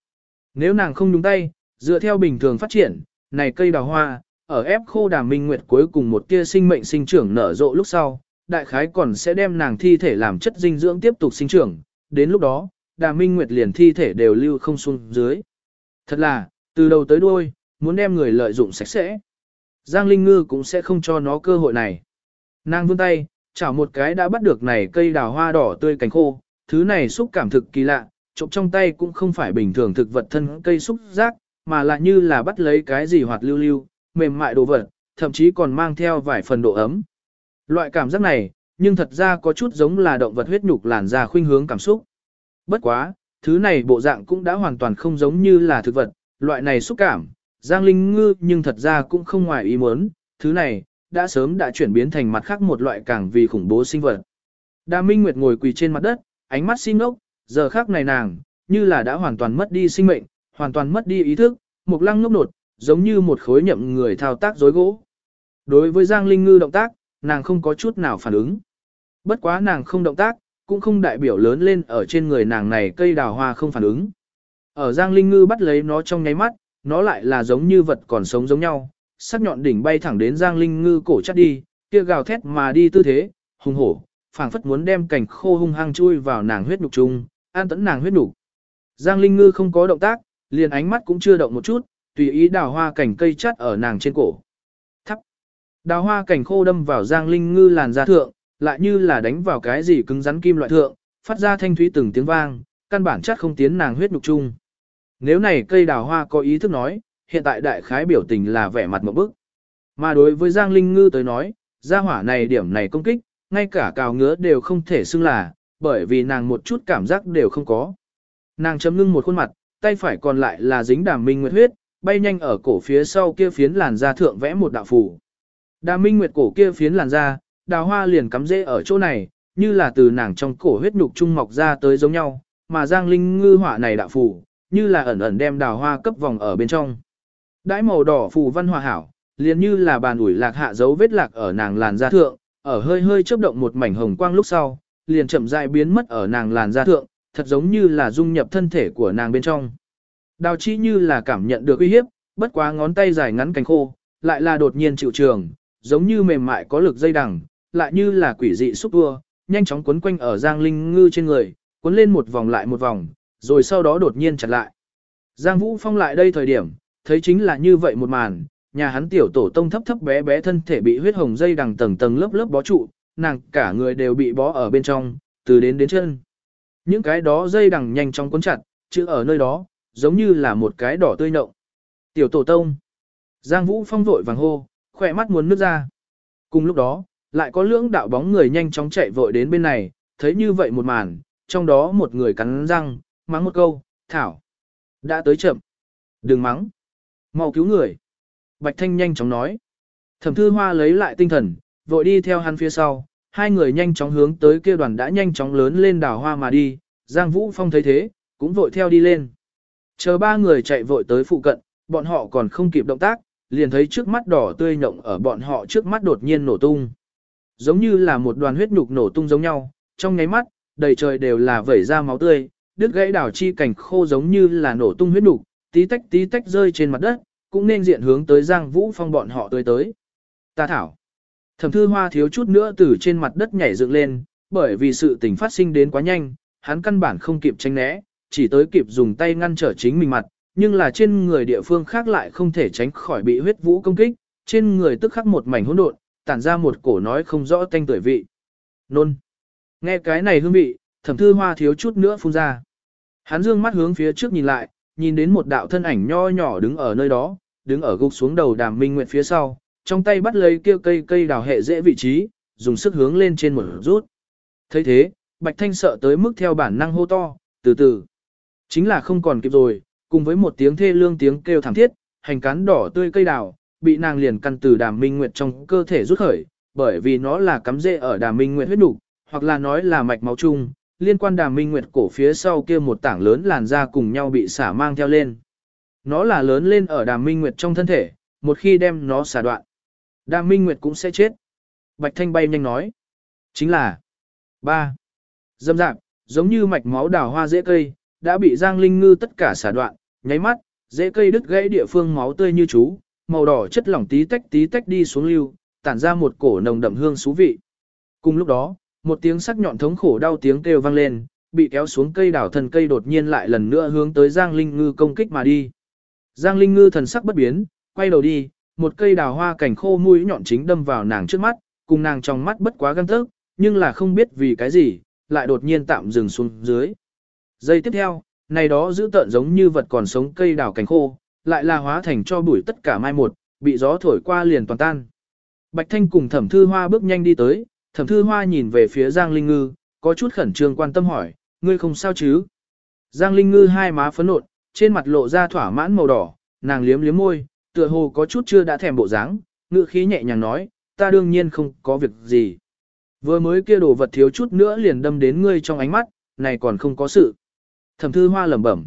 S1: Nếu nàng không nhúng tay, dựa theo bình thường phát triển, này cây đào hoa, ở ép khô đàm minh nguyệt cuối cùng một tia sinh mệnh sinh trưởng nở rộ lúc sau, đại khái còn sẽ đem nàng thi thể làm chất dinh dưỡng tiếp tục sinh trưởng, đến lúc đó, đàm minh nguyệt liền thi thể đều lưu không xuống dưới. Thật là, từ đầu tới đuôi, muốn đem người lợi dụng sạch sẽ. Giang Linh Ngư cũng sẽ không cho nó cơ hội này. Nàng vươn tay, chảo một cái đã bắt được này cây đào hoa đỏ tươi cánh khô, thứ này xúc cảm thực kỳ lạ, trộm trong tay cũng không phải bình thường thực vật thân cây xúc giác, mà lại như là bắt lấy cái gì hoạt lưu lưu, mềm mại đồ vật, thậm chí còn mang theo vài phần độ ấm. Loại cảm giác này, nhưng thật ra có chút giống là động vật huyết nhục làn da khuynh hướng cảm xúc. Bất quá, thứ này bộ dạng cũng đã hoàn toàn không giống như là thực vật, loại này xúc cảm, Giang Linh Ngư nhưng thật ra cũng không ngoài ý muốn, thứ này, đã sớm đã chuyển biến thành mặt khác một loại càng vì khủng bố sinh vật. Đa Minh Nguyệt ngồi quỳ trên mặt đất, ánh mắt xin ngốc, giờ khác này nàng, như là đã hoàn toàn mất đi sinh mệnh, hoàn toàn mất đi ý thức, một lăng ngốc nột, giống như một khối nhậm người thao tác dối gỗ. Đối với Giang Linh Ngư động tác, nàng không có chút nào phản ứng. Bất quá nàng không động tác, cũng không đại biểu lớn lên ở trên người nàng này cây đào hoa không phản ứng. Ở Giang Linh Ngư bắt lấy nó trong nháy mắt, nó lại là giống như vật còn sống giống nhau, sắc nhọn đỉnh bay thẳng đến Giang Linh Ngư cổ chắt đi, kia gào thét mà đi tư thế, hùng hổ, phảng phất muốn đem cảnh khô hung hăng chui vào nàng huyết nhục chung, an tẫn nàng huyết nhục. Giang Linh Ngư không có động tác, liền ánh mắt cũng chưa động một chút, tùy ý đào hoa cảnh cây chắt ở nàng trên cổ. Thắp. Đào hoa cảnh khô đâm vào Giang Linh Ngư làn da thượng, lại như là đánh vào cái gì cứng rắn kim loại thượng, phát ra thanh thúy từng tiếng vang, căn bản chắc không tiến nàng huyết nhục chung. Nếu này cây đào hoa có ý thức nói, hiện tại đại khái biểu tình là vẻ mặt một bức. Mà đối với Giang Linh Ngư tới nói, gia hỏa này điểm này công kích, ngay cả cào ngứa đều không thể xưng là, bởi vì nàng một chút cảm giác đều không có. Nàng chấm ngưng một khuôn mặt, tay phải còn lại là dính đàm minh nguyệt huyết, bay nhanh ở cổ phía sau kia phiến làn da thượng vẽ một đạo phù. Đa minh nguyệt cổ kia phiến làn da, đào hoa liền cắm rễ ở chỗ này, như là từ nàng trong cổ huyết nhục trung mọc ra tới giống nhau, mà Giang Linh ngư hỏa này đạo phù, như là ẩn ẩn đem đào hoa cấp vòng ở bên trong. Đãi màu đỏ phù văn hòa hảo, liền như là bàn ủi lạc hạ dấu vết lạc ở nàng làn da thượng, ở hơi hơi chớp động một mảnh hồng quang lúc sau, liền chậm rãi biến mất ở nàng làn da thượng, thật giống như là dung nhập thân thể của nàng bên trong. Đào chi như là cảm nhận được uy hiếp, bất quá ngón tay dài ngắn cánh khô, lại là đột nhiên chịu trường, giống như mềm mại có lực dây đằng, lại như là quỷ dị xúc tua nhanh chóng quấn quanh ở Giang Linh Ngư trên người, quấn lên một vòng lại một vòng, rồi sau đó đột nhiên chặt lại. Giang Vũ Phong lại đây thời điểm, thấy chính là như vậy một màn, nhà hắn tiểu tổ tông thấp thấp bé bé thân thể bị huyết hồng dây đằng tầng tầng lớp lớp bó trụ, nàng cả người đều bị bó ở bên trong, từ đến đến chân. Những cái đó dây đằng nhanh chóng cuốn chặt, chữ ở nơi đó, giống như là một cái đỏ tươi nộng. Tiểu tổ tông. Giang Vũ Phong vội vàng hô, khỏe mắt muốn nước ra. Cùng lúc đó, lại có lưỡng đạo bóng người nhanh chóng chạy vội đến bên này, thấy như vậy một màn, trong đó một người cắn răng, mắng một câu, thảo. Đã tới chậm. Đừng mắng. mau cứu người. Bạch Thanh nhanh chóng nói. Thẩm thư hoa lấy lại tinh thần, vội đi theo hắn phía sau, hai người nhanh chóng hướng tới kia đoàn đã nhanh chóng lớn lên đảo hoa mà đi, Giang Vũ Phong thấy thế, cũng vội theo đi lên. Chờ ba người chạy vội tới phụ cận, bọn họ còn không kịp động tác, liền thấy trước mắt đỏ tươi nhộng ở bọn họ trước mắt đột nhiên nổ tung. Giống như là một đoàn huyết nhục nổ tung giống nhau, trong nháy mắt, đầy trời đều là vẩy ra máu tươi, đứt gãy đảo chi cảnh khô giống như là nổ tung huyết nhục, tí tách tí tách rơi trên mặt đất, cũng nên diện hướng tới Giang Vũ Phong bọn họ tới tới. Ta thảo. Thẩm thư hoa thiếu chút nữa từ trên mặt đất nhảy dựng lên, bởi vì sự tình phát sinh đến quá nhanh, hắn căn bản không kịp tranh né, chỉ tới kịp dùng tay ngăn trở chính mình mặt, nhưng là trên người địa phương khác lại không thể tránh khỏi bị huyết vũ công kích, trên người tức khắc một mảnh hỗn độn, tản ra một cổ nói không rõ tanh tuổi vị. Nôn. Nghe cái này hương vị, thẩm thư hoa thiếu chút nữa phun ra. Hắn dương mắt hướng phía trước nhìn lại, nhìn đến một đạo thân ảnh nho nhỏ đứng ở nơi đó, đứng ở gục xuống đầu đàm minh nguyệt phía sau, trong tay bắt lấy kia cây cây đào hệ dễ vị trí, dùng sức hướng lên trên một rút. thấy thế, Bạch Thanh sợ tới mức theo bản năng hô to, từ từ. Chính là không còn kịp rồi, cùng với một tiếng thê lương tiếng kêu thảm thiết, hành cán đỏ tươi cây đào, bị nàng liền căn từ đàm minh nguyệt trong cơ thể rút khởi, bởi vì nó là cắm rễ ở đàm minh nguyệt huyết đủ, hoặc là nói là mạch máu chung, liên quan đàm minh nguyệt cổ phía sau kia một tảng lớn làn da cùng nhau bị xả mang theo lên. Nó là lớn lên ở đàm minh nguyệt trong thân thể, một khi đem nó xả đoạn. Đàm minh nguyệt cũng sẽ chết. Bạch Thanh bay nhanh nói. Chính là ba Dâm dạng, giống như mạch máu đào hoa dễ cây, đã bị Giang Linh Ngư tất cả xả đoạn, nháy mắt, dễ cây đứt gãy địa phương máu tươi như chú, màu đỏ chất lỏng tí tách tí tách đi xuống lưu, tản ra một cổ nồng đậm hương xú vị. Cùng lúc đó, một tiếng sắc nhọn thống khổ đau tiếng kêu vang lên, bị kéo xuống cây đảo thần cây đột nhiên lại lần nữa hướng tới Giang Linh Ngư công kích mà đi. Giang Linh Ngư thần sắc bất biến, quay đầu đi, một cây đào hoa cảnh khô mũi nhọn chính đâm vào nàng trước mắt, cùng nàng trong mắt bất quá gan tức, nhưng là không biết vì cái gì, lại đột nhiên tạm dừng xuống dưới. Giây tiếp theo, này đó giữ tợn giống như vật còn sống cây đào cảnh khô, lại là hóa thành cho bụi tất cả mai một, bị gió thổi qua liền toàn tan. Bạch Thanh cùng Thẩm Thư Hoa bước nhanh đi tới, Thẩm Thư Hoa nhìn về phía Giang Linh Ngư, có chút khẩn trương quan tâm hỏi, ngươi không sao chứ? Giang Linh Ngư hai má phấn nộn, trên mặt lộ ra thỏa mãn màu đỏ, nàng liếm liếm môi, tựa hồ có chút chưa đã thèm bộ dáng, ngữ khí nhẹ nhàng nói, ta đương nhiên không có việc gì. Vừa mới kia đồ vật thiếu chút nữa liền đâm đến ngươi trong ánh mắt, này còn không có sự. Thẩm Thư Hoa lẩm bẩm.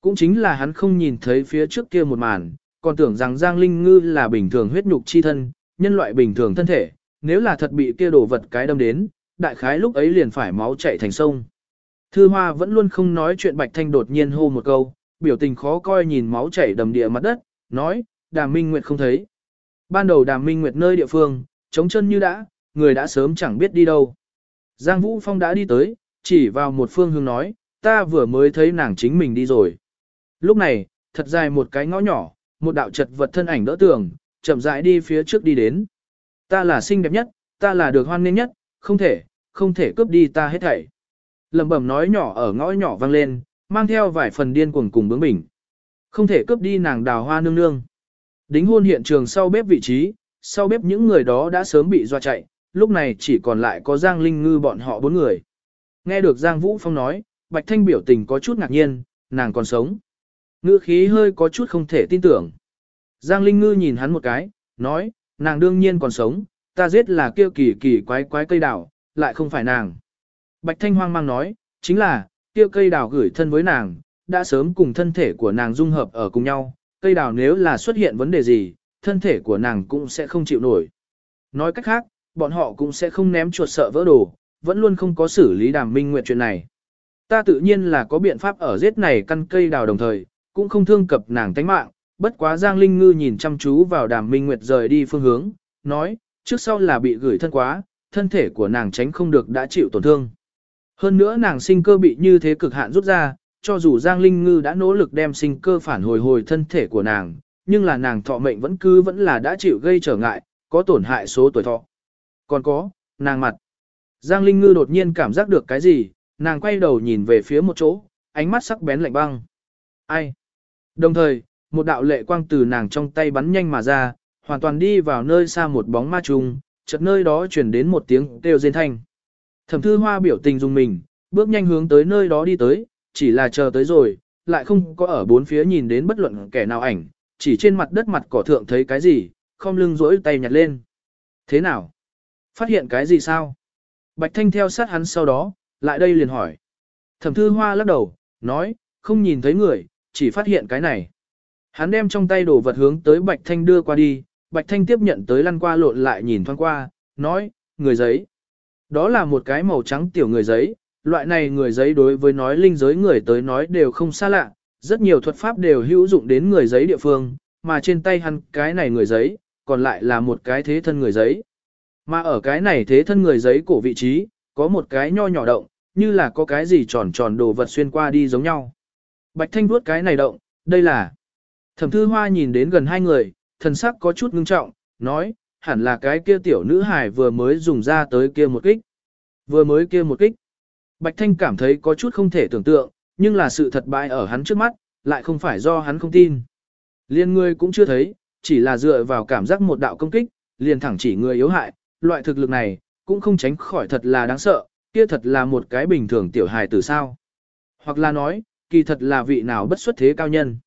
S1: Cũng chính là hắn không nhìn thấy phía trước kia một màn, còn tưởng rằng Giang Linh Ngư là bình thường huyết nhục chi thân, nhân loại bình thường thân thể, nếu là thật bị kia đổ vật cái đâm đến, đại khái lúc ấy liền phải máu chảy thành sông. Thư Hoa vẫn luôn không nói chuyện Bạch Thanh đột nhiên hô một câu, biểu tình khó coi nhìn máu chảy đầm địa mặt đất, nói, Đàm Minh Nguyệt không thấy. Ban đầu Đàm Minh Nguyệt nơi địa phương, chống chân như đã, người đã sớm chẳng biết đi đâu. Giang Vũ Phong đã đi tới, chỉ vào một phương hướng nói, ta vừa mới thấy nàng chính mình đi rồi. Lúc này, thật dài một cái ngõ nhỏ, một đạo chật vật thân ảnh đỡ tường, chậm rãi đi phía trước đi đến. Ta là xinh đẹp nhất, ta là được hoan nghênh nhất, không thể, không thể cướp đi ta hết thảy. Lẩm bẩm nói nhỏ ở ngõ nhỏ vang lên, mang theo vài phần điên cuồng cùng bướng bỉnh. Không thể cướp đi nàng đào hoa nương nương. Đính hôn hiện trường sau bếp vị trí, sau bếp những người đó đã sớm bị doa chạy, lúc này chỉ còn lại có Giang Linh Ngư bọn họ bốn người. Nghe được Giang Vũ Phong nói, Bạch Thanh biểu tình có chút ngạc nhiên, nàng còn sống. Ngữ khí hơi có chút không thể tin tưởng. Giang Linh Ngư nhìn hắn một cái, nói, nàng đương nhiên còn sống, ta giết là kêu kỳ kỳ quái quái cây đào, lại không phải nàng. Bạch Thanh hoang mang nói, chính là, kêu cây đào gửi thân với nàng, đã sớm cùng thân thể của nàng dung hợp ở cùng nhau, cây đào nếu là xuất hiện vấn đề gì, thân thể của nàng cũng sẽ không chịu nổi. Nói cách khác, bọn họ cũng sẽ không ném chuột sợ vỡ đồ, vẫn luôn không có xử lý đàm minh nguyện chuyện này. Ta tự nhiên là có biện pháp ở giết này căn cây đào đồng thời, cũng không thương cập nàng tánh mạng, bất quá Giang Linh Ngư nhìn chăm chú vào đàm minh nguyệt rời đi phương hướng, nói, trước sau là bị gửi thân quá, thân thể của nàng tránh không được đã chịu tổn thương. Hơn nữa nàng sinh cơ bị như thế cực hạn rút ra, cho dù Giang Linh Ngư đã nỗ lực đem sinh cơ phản hồi hồi thân thể của nàng, nhưng là nàng thọ mệnh vẫn cứ vẫn là đã chịu gây trở ngại, có tổn hại số tuổi thọ. Còn có, nàng mặt. Giang Linh Ngư đột nhiên cảm giác được cái gì, nàng quay đầu nhìn về phía một chỗ, ánh mắt sắc bén lạnh băng. Ai? Đồng thời, một đạo lệ quang từ nàng trong tay bắn nhanh mà ra, hoàn toàn đi vào nơi xa một bóng ma trùng, chợt nơi đó truyền đến một tiếng kêu rên thanh. Thẩm thư hoa biểu tình dùng mình, bước nhanh hướng tới nơi đó đi tới, chỉ là chờ tới rồi, lại không có ở bốn phía nhìn đến bất luận kẻ nào ảnh, chỉ trên mặt đất mặt cỏ thượng thấy cái gì, không lưng rỗi tay nhặt lên. Thế nào? Phát hiện cái gì sao? Bạch Thanh theo sát hắn sau đó, lại đây liền hỏi. Thẩm thư hoa lắc đầu, nói, không nhìn thấy người, chỉ phát hiện cái này. Hắn đem trong tay đồ vật hướng tới Bạch Thanh đưa qua đi, Bạch Thanh tiếp nhận tới lăn qua lộn lại nhìn thoáng qua, nói, người giấy. Đó là một cái màu trắng tiểu người giấy, loại này người giấy đối với nói linh giới người tới nói đều không xa lạ, rất nhiều thuật pháp đều hữu dụng đến người giấy địa phương, mà trên tay hắn cái này người giấy, còn lại là một cái thế thân người giấy. Mà ở cái này thế thân người giấy cổ vị trí, có một cái nho nhỏ động, như là có cái gì tròn tròn đồ vật xuyên qua đi giống nhau. Bạch Thanh vuốt cái này động, đây là. Thẩm Thư Hoa nhìn đến gần hai người, thần sắc có chút ngưng trọng, nói, hẳn là cái kia tiểu nữ hài vừa mới dùng ra tới kia một kích. Vừa mới kia một kích. Bạch Thanh cảm thấy có chút không thể tưởng tượng, nhưng là sự thật bại ở hắn trước mắt, lại không phải do hắn không tin. Liên người cũng chưa thấy, chỉ là dựa vào cảm giác một đạo công kích, liền thẳng chỉ người yếu hại, loại thực lực này, cũng không tránh khỏi thật là đáng sợ, kia thật là một cái bình thường tiểu hài từ sao. Hoặc là nói, kỳ thật là vị nào bất xuất thế cao nhân.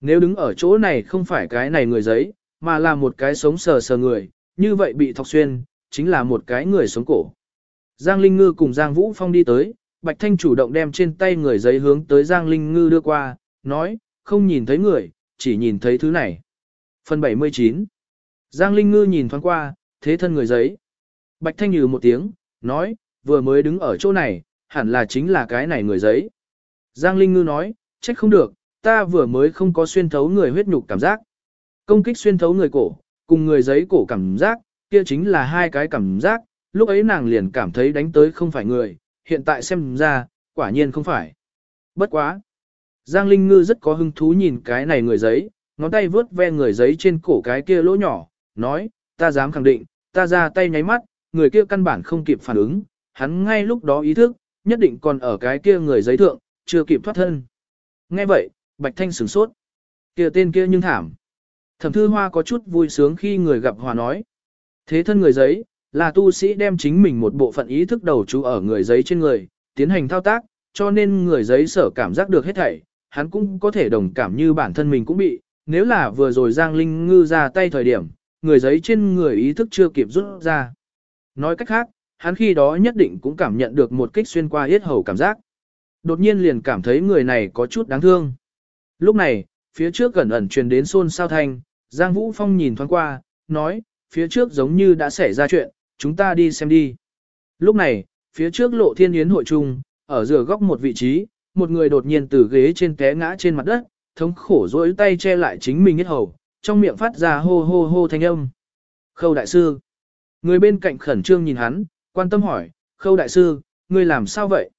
S1: Nếu đứng ở chỗ này không phải cái này người giấy, mà là một cái sống sờ sờ người, như vậy bị thọc xuyên, chính là một cái người sống cổ. Giang Linh Ngư cùng Giang Vũ Phong đi tới, Bạch Thanh chủ động đem trên tay người giấy hướng tới Giang Linh Ngư đưa qua, nói, không nhìn thấy người, chỉ nhìn thấy thứ này. Phần 79 Giang Linh Ngư nhìn thoáng qua, thế thân người giấy. Bạch Thanh Như một tiếng, nói, vừa mới đứng ở chỗ này, hẳn là chính là cái này người giấy. Giang Linh Ngư nói, trách không được, ta vừa mới không có xuyên thấu người huyết nhục cảm giác. Công kích xuyên thấu người cổ, cùng người giấy cổ cảm giác, kia chính là hai cái cảm giác, lúc ấy nàng liền cảm thấy đánh tới không phải người, hiện tại xem ra, quả nhiên không phải. Bất quá. Giang Linh Ngư rất có hứng thú nhìn cái này người giấy, ngón tay vướt ve người giấy trên cổ cái kia lỗ nhỏ, nói, ta dám khẳng định, ta ra tay nháy mắt, người kia căn bản không kịp phản ứng, hắn ngay lúc đó ý thức, nhất định còn ở cái kia người giấy thượng, chưa kịp thoát thân. Nghe vậy, Bạch Thanh sửng sốt. Kia tên kia nhưng thảm. Thẩm Thư Hoa có chút vui sướng khi người gặp hòa nói. Thế thân người giấy, là tu sĩ đem chính mình một bộ phận ý thức đầu chú ở người giấy trên người, tiến hành thao tác, cho nên người giấy sở cảm giác được hết thảy, hắn cũng có thể đồng cảm như bản thân mình cũng bị, nếu là vừa rồi Giang Linh Ngư ra tay thời điểm, người giấy trên người ý thức chưa kịp rút ra. Nói cách khác, hắn khi đó nhất định cũng cảm nhận được một kích xuyên qua yết hầu cảm giác. Đột nhiên liền cảm thấy người này có chút đáng thương. Lúc này, phía trước gần ẩn truyền đến xôn Sao thanh, Giang Vũ Phong nhìn thoáng qua, nói, phía trước giống như đã xảy ra chuyện, chúng ta đi xem đi. Lúc này, phía trước lộ thiên yến hội trung, ở giữa góc một vị trí, một người đột nhiên từ ghế trên té ngã trên mặt đất, thống khổ rỗi tay che lại chính mình hết hầu, trong miệng phát ra hô hô hô thanh âm. Khâu đại sư. Người bên cạnh khẩn trương nhìn hắn, quan tâm hỏi, khâu đại sư, ngươi làm sao vậy?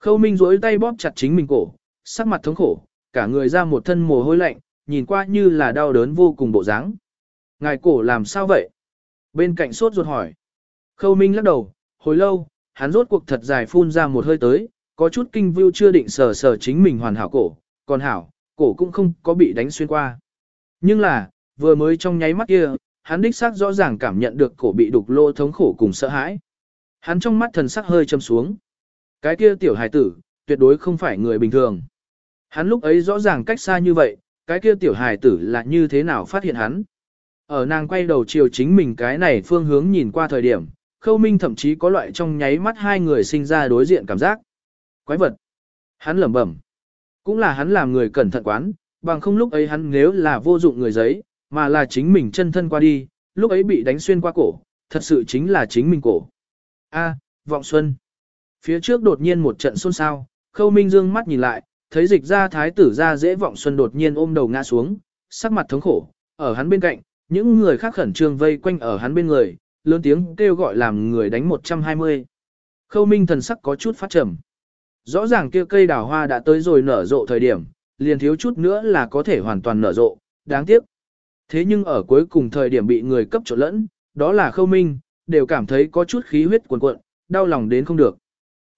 S1: Khâu minh duỗi tay bóp chặt chính mình cổ, sắc mặt thống khổ, cả người ra một thân mồ hôi lạnh, nhìn qua như là đau đớn vô cùng bộ dáng. Ngài cổ làm sao vậy? Bên cạnh sốt ruột hỏi. Khâu minh lắc đầu, hồi lâu, hắn rốt cuộc thật dài phun ra một hơi tới, có chút kinh view chưa định sờ sờ chính mình hoàn hảo cổ, còn hảo, cổ cũng không có bị đánh xuyên qua. Nhưng là, vừa mới trong nháy mắt kia, hắn đích xác rõ ràng cảm nhận được cổ bị đục lô thống khổ cùng sợ hãi. Hắn trong mắt thần sắc hơi châm xuống. Cái kia tiểu hài tử, tuyệt đối không phải người bình thường. Hắn lúc ấy rõ ràng cách xa như vậy, cái kia tiểu hài tử là như thế nào phát hiện hắn. Ở nàng quay đầu chiều chính mình cái này phương hướng nhìn qua thời điểm, khâu minh thậm chí có loại trong nháy mắt hai người sinh ra đối diện cảm giác. Quái vật. Hắn lẩm bẩm. Cũng là hắn làm người cẩn thận quán, bằng không lúc ấy hắn nếu là vô dụng người giấy, mà là chính mình chân thân qua đi, lúc ấy bị đánh xuyên qua cổ, thật sự chính là chính mình cổ. A, vọng xuân. Phía trước đột nhiên một trận xôn xao, khâu minh dương mắt nhìn lại, thấy dịch ra thái tử ra dễ vọng xuân đột nhiên ôm đầu ngã xuống, sắc mặt thống khổ, ở hắn bên cạnh, những người khác khẩn trương vây quanh ở hắn bên người, lớn tiếng kêu gọi làm người đánh 120. Khâu minh thần sắc có chút phát trầm. Rõ ràng kia cây đào hoa đã tới rồi nở rộ thời điểm, liền thiếu chút nữa là có thể hoàn toàn nở rộ, đáng tiếc. Thế nhưng ở cuối cùng thời điểm bị người cấp trộn lẫn, đó là khâu minh, đều cảm thấy có chút khí huyết cuồn cuộn, đau lòng đến không được.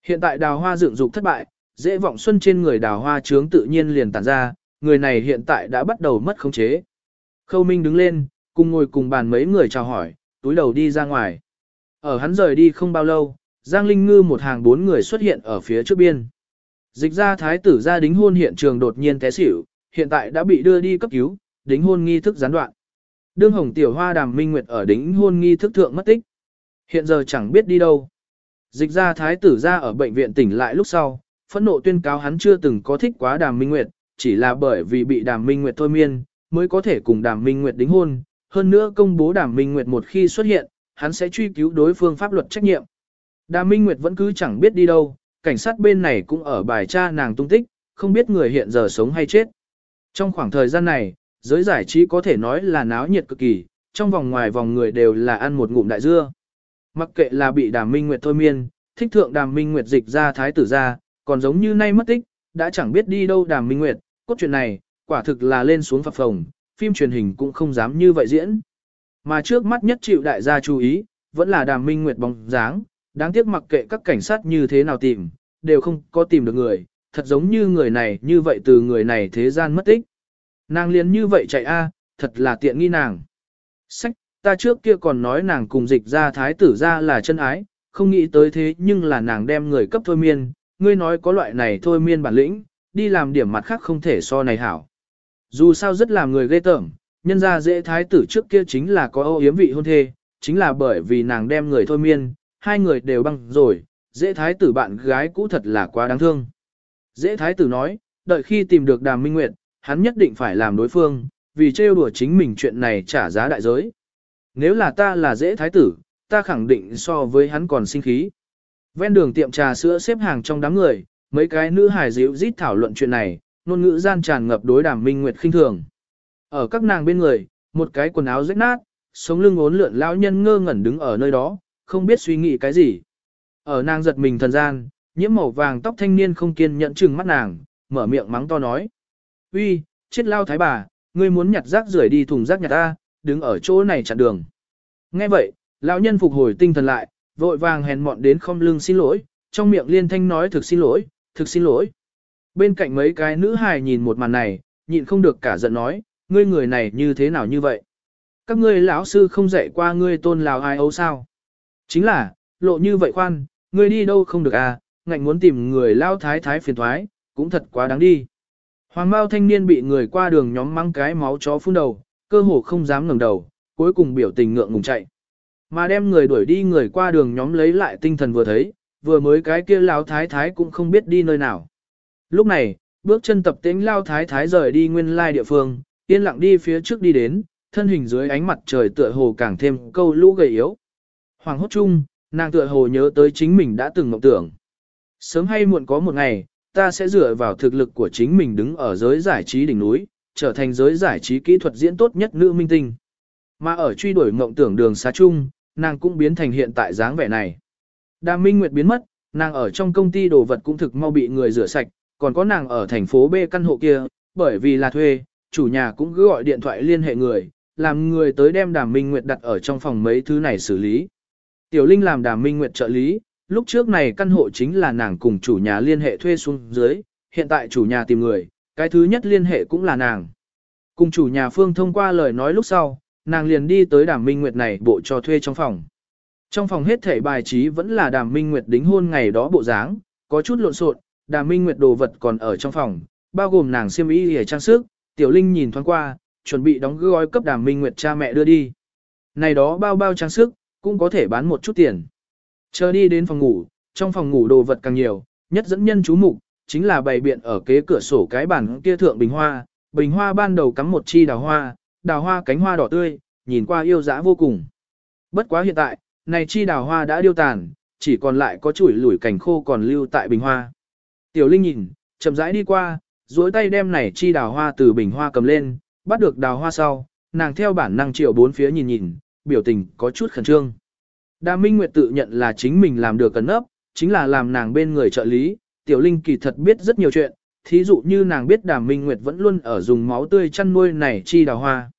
S1: Hiện tại đào hoa dựng dục thất bại, dễ vọng xuân trên người đào hoa trướng tự nhiên liền tản ra, người này hiện tại đã bắt đầu mất khống chế. Khâu Minh đứng lên, cùng ngồi cùng bàn mấy người chào hỏi, túi đầu đi ra ngoài. Ở hắn rời đi không bao lâu, Giang Linh Ngư một hàng bốn người xuất hiện ở phía trước biên. Dịch ra thái tử gia đính hôn hiện trường đột nhiên té xỉu, hiện tại đã bị đưa đi cấp cứu, đính hôn nghi thức gián đoạn. Đương Hồng Tiểu Hoa Đàm Minh Nguyệt ở đính hôn nghi thức thượng mất tích. Hiện giờ chẳng biết đi đâu. Dịch ra thái tử ra ở bệnh viện tỉnh lại lúc sau, phẫn nộ tuyên cáo hắn chưa từng có thích quá Đàm Minh Nguyệt, chỉ là bởi vì bị Đàm Minh Nguyệt thôi miên, mới có thể cùng Đàm Minh Nguyệt đính hôn. Hơn nữa công bố Đàm Minh Nguyệt một khi xuất hiện, hắn sẽ truy cứu đối phương pháp luật trách nhiệm. Đàm Minh Nguyệt vẫn cứ chẳng biết đi đâu, cảnh sát bên này cũng ở bài tra nàng tung tích, không biết người hiện giờ sống hay chết. Trong khoảng thời gian này, giới giải trí có thể nói là náo nhiệt cực kỳ, trong vòng ngoài vòng người đều là ăn một ngụm đại dưa. Mặc kệ là bị đàm minh nguyệt thôi miên, thích thượng đàm minh nguyệt dịch ra thái tử ra, còn giống như nay mất tích, đã chẳng biết đi đâu đàm minh nguyệt, cốt truyện này, quả thực là lên xuống phập phồng, phim truyền hình cũng không dám như vậy diễn. Mà trước mắt nhất chịu đại gia chú ý, vẫn là đàm minh nguyệt bóng dáng, đáng tiếc mặc kệ các cảnh sát như thế nào tìm, đều không có tìm được người, thật giống như người này như vậy từ người này thế gian mất tích. Nàng liền như vậy chạy a, à, thật là tiện nghi nàng. Sách, ta trước kia còn nói nàng cùng dịch ra thái tử ra là chân ái, không nghĩ tới thế nhưng là nàng đem người cấp thôi miên, ngươi nói có loại này thôi miên bản lĩnh, đi làm điểm mặt khác không thể so này hảo. Dù sao rất làm người ghê tởm, nhân ra dễ thái tử trước kia chính là có ô yếm vị hôn thê, chính là bởi vì nàng đem người thôi miên, hai người đều băng rồi, dễ thái tử bạn gái cũ thật là quá đáng thương. Dễ thái tử nói, đợi khi tìm được đàm minh nguyệt, hắn nhất định phải làm đối phương, vì trêu đùa chính mình chuyện này trả giá đại giới. Nếu là ta là dễ thái tử, ta khẳng định so với hắn còn sinh khí. Ven đường tiệm trà sữa xếp hàng trong đám người, mấy cái nữ hài dịu rít thảo luận chuyện này, ngôn ngữ gian tràn ngập đối đàm minh nguyệt khinh thường. Ở các nàng bên người, một cái quần áo rách nát, sống lưng ốn lượn lão nhân ngơ ngẩn đứng ở nơi đó, không biết suy nghĩ cái gì. Ở nàng giật mình thần gian, nhiễm màu vàng tóc thanh niên không kiên nhẫn chừng mắt nàng, mở miệng mắng to nói uy, chết lao thái bà, ngươi muốn nhặt rác rưởi đi thùng rác nhặt ta, đứng ở chỗ này chặn đường. Nghe vậy, lão nhân phục hồi tinh thần lại, vội vàng hèn mọn đến không lưng xin lỗi, trong miệng liên thanh nói thực xin lỗi, thực xin lỗi. Bên cạnh mấy cái nữ hài nhìn một màn này, nhịn không được cả giận nói, ngươi người này như thế nào như vậy? Các ngươi lão sư không dạy qua ngươi tôn lào ai ấu sao? Chính là, lộ như vậy khoan, ngươi đi đâu không được à, ngạnh muốn tìm người lao thái thái phiền thoái, cũng thật quá đáng đi. Hoàng Mao thanh niên bị người qua đường nhóm mang cái máu chó phun đầu, cơ hồ không dám ngẩng đầu, cuối cùng biểu tình ngượng ngùng chạy. Mà đem người đuổi đi người qua đường nhóm lấy lại tinh thần vừa thấy, vừa mới cái kia lao thái thái cũng không biết đi nơi nào. Lúc này, bước chân tập tính lao thái thái rời đi nguyên lai địa phương, yên lặng đi phía trước đi đến, thân hình dưới ánh mặt trời tựa hồ càng thêm câu lũ gầy yếu. Hoàng hốt chung, nàng tựa hồ nhớ tới chính mình đã từng mộng tưởng. Sớm hay muộn có một ngày, ta sẽ dựa vào thực lực của chính mình đứng ở giới giải trí đỉnh núi, trở thành giới giải trí kỹ thuật diễn tốt nhất nữ minh tinh. Mà ở truy đuổi mộng tưởng đường xa chung, nàng cũng biến thành hiện tại dáng vẻ này. Đàm Minh Nguyệt biến mất, nàng ở trong công ty đồ vật cũng thực mau bị người rửa sạch, còn có nàng ở thành phố B căn hộ kia, bởi vì là thuê, chủ nhà cũng cứ gọi điện thoại liên hệ người, làm người tới đem Đàm Minh Nguyệt đặt ở trong phòng mấy thứ này xử lý. Tiểu Linh làm Đàm Minh Nguyệt trợ lý, lúc trước này căn hộ chính là nàng cùng chủ nhà liên hệ thuê xuống dưới, hiện tại chủ nhà tìm người, cái thứ nhất liên hệ cũng là nàng. Cùng chủ nhà Phương thông qua lời nói lúc sau, nàng liền đi tới Đàm Minh Nguyệt này bộ cho thuê trong phòng. Trong phòng hết thể bài trí vẫn là Đàm Minh Nguyệt đính hôn ngày đó bộ dáng, có chút lộn xộn, Đàm Minh Nguyệt đồ vật còn ở trong phòng, bao gồm nàng xiêm y hề trang sức, Tiểu Linh nhìn thoáng qua, chuẩn bị đóng gói cấp Đàm Minh Nguyệt cha mẹ đưa đi. Này đó bao bao trang sức, cũng có thể bán một chút tiền. Chờ đi đến phòng ngủ, trong phòng ngủ đồ vật càng nhiều, nhất dẫn nhân chú mục chính là bày biện ở kế cửa sổ cái bàn kia thượng bình hoa, bình hoa ban đầu cắm một chi đào hoa, đào hoa cánh hoa đỏ tươi, nhìn qua yêu dã vô cùng. Bất quá hiện tại, này chi đào hoa đã điêu tàn, chỉ còn lại có chuỗi lủi cảnh khô còn lưu tại bình hoa. Tiểu Linh nhìn, chậm rãi đi qua, duỗi tay đem này chi đào hoa từ bình hoa cầm lên, bắt được đào hoa sau, nàng theo bản năng triệu bốn phía nhìn nhìn, biểu tình có chút khẩn trương. Đa Minh Nguyệt tự nhận là chính mình làm được cẩn ấp, chính là làm nàng bên người trợ lý, Tiểu Linh kỳ thật biết rất nhiều chuyện, thí dụ như nàng biết Đàm Minh Nguyệt vẫn luôn ở dùng máu tươi chăn nuôi này chi đào hoa.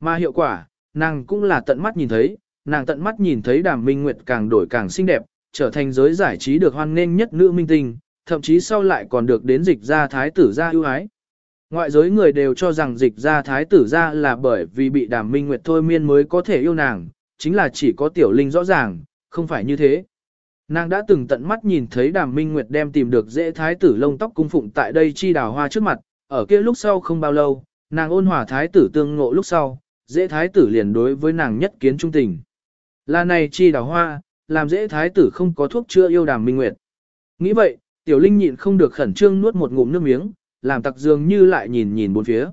S1: Mà hiệu quả, nàng cũng là tận mắt nhìn thấy, nàng tận mắt nhìn thấy Đàm Minh Nguyệt càng đổi càng xinh đẹp, trở thành giới giải trí được hoan nghênh nhất nữ minh tinh, thậm chí sau lại còn được đến dịch ra thái tử gia ưu ái. Ngoại giới người đều cho rằng dịch ra thái tử gia là bởi vì bị Đàm Minh Nguyệt thôi miên mới có thể yêu nàng, chính là chỉ có tiểu linh rõ ràng, không phải như thế. Nàng đã từng tận mắt nhìn thấy đàm minh nguyệt đem tìm được dễ thái tử lông tóc cung phụng tại đây chi đào hoa trước mặt, ở kia lúc sau không bao lâu, nàng ôn hòa thái tử tương ngộ lúc sau, dễ thái tử liền đối với nàng nhất kiến trung tình. Là này chi đào hoa, làm dễ thái tử không có thuốc chữa yêu đàm minh nguyệt. Nghĩ vậy, tiểu linh nhịn không được khẩn trương nuốt một ngụm nước miếng, làm tặc dường như lại nhìn nhìn bốn phía.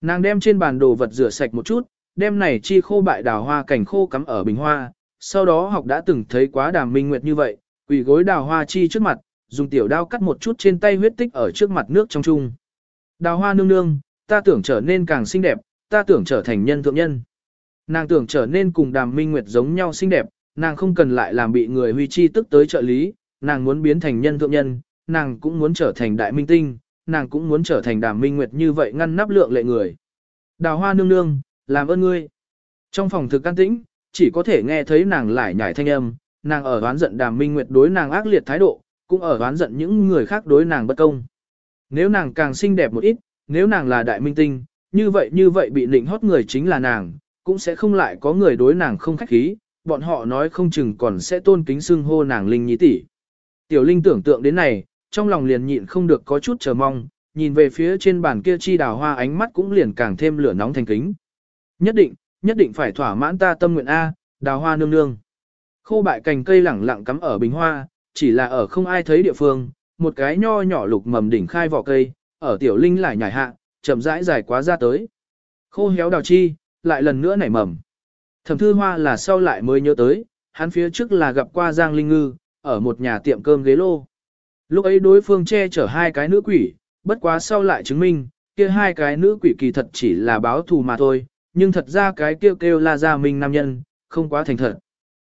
S1: Nàng đem trên bàn đồ vật rửa sạch một chút, đem này chi khô bại đào hoa cảnh khô cắm ở bình hoa, sau đó học đã từng thấy quá đàm minh nguyệt như vậy, quỳ gối đào hoa chi trước mặt, dùng tiểu đao cắt một chút trên tay huyết tích ở trước mặt nước trong chung. Đào hoa nương nương, ta tưởng trở nên càng xinh đẹp, ta tưởng trở thành nhân thượng nhân. Nàng tưởng trở nên cùng đàm minh nguyệt giống nhau xinh đẹp, nàng không cần lại làm bị người huy chi tức tới trợ lý, nàng muốn biến thành nhân thượng nhân, nàng cũng muốn trở thành đại minh tinh, nàng cũng muốn trở thành đàm minh nguyệt như vậy ngăn nắp lượng lệ người. Đào hoa nương nương, làm ơn ngươi. Trong phòng thực can tĩnh, chỉ có thể nghe thấy nàng lải nhải thanh âm, nàng ở oán giận đàm minh nguyệt đối nàng ác liệt thái độ, cũng ở oán giận những người khác đối nàng bất công. Nếu nàng càng xinh đẹp một ít, nếu nàng là đại minh tinh, như vậy như vậy bị định hót người chính là nàng, cũng sẽ không lại có người đối nàng không khách khí, bọn họ nói không chừng còn sẽ tôn kính xưng hô nàng Linh nhí tỷ. Tiểu Linh tưởng tượng đến này, trong lòng liền nhịn không được có chút chờ mong, nhìn về phía trên bàn kia chi đào hoa ánh mắt cũng liền càng thêm lửa nóng thành kính. Nhất định, nhất định phải thỏa mãn ta tâm nguyện A, đào hoa nương nương. Khô bại cành cây lẳng lặng cắm ở bình hoa, chỉ là ở không ai thấy địa phương, một cái nho nhỏ lục mầm đỉnh khai vỏ cây, ở tiểu linh lại nhảy hạ, chậm rãi dài quá ra tới. Khô héo đào chi, lại lần nữa nảy mầm. Thẩm thư hoa là sau lại mới nhớ tới, hắn phía trước là gặp qua Giang Linh Ngư, ở một nhà tiệm cơm ghế lô. Lúc ấy đối phương che chở hai cái nữ quỷ, bất quá sau lại chứng minh, kia hai cái nữ quỷ kỳ thật chỉ là báo thù mà thôi, nhưng thật ra cái kêu kêu là gia minh nam nhân, không quá thành thật.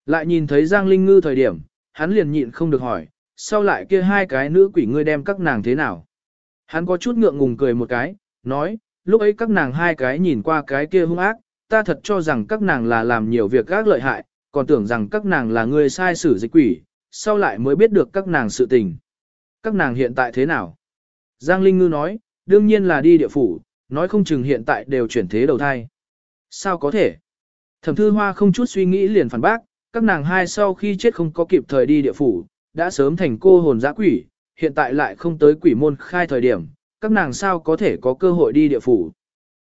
S1: Lại nhìn thấy Giang Linh Ngư thời điểm, hắn liền nhịn không được hỏi, sau lại kia hai cái nữ quỷ ngươi đem các nàng thế nào? Hắn có chút ngượng ngùng cười một cái, nói, lúc ấy các nàng hai cái nhìn qua cái kia hung ác, ta thật cho rằng các nàng là làm nhiều việc gác lợi hại, còn tưởng rằng các nàng là người sai xử dịch quỷ, sau lại mới biết được các nàng sự tình. Các nàng hiện tại thế nào? Giang Linh Ngư nói, đương nhiên là đi địa phủ, nói không chừng hiện tại đều chuyển thế đầu thai. Sao có thể? Thẩm thư hoa không chút suy nghĩ liền phản bác, các nàng hai sau khi chết không có kịp thời đi địa phủ, đã sớm thành cô hồn giã quỷ, hiện tại lại không tới quỷ môn khai thời điểm, các nàng sao có thể có cơ hội đi địa phủ.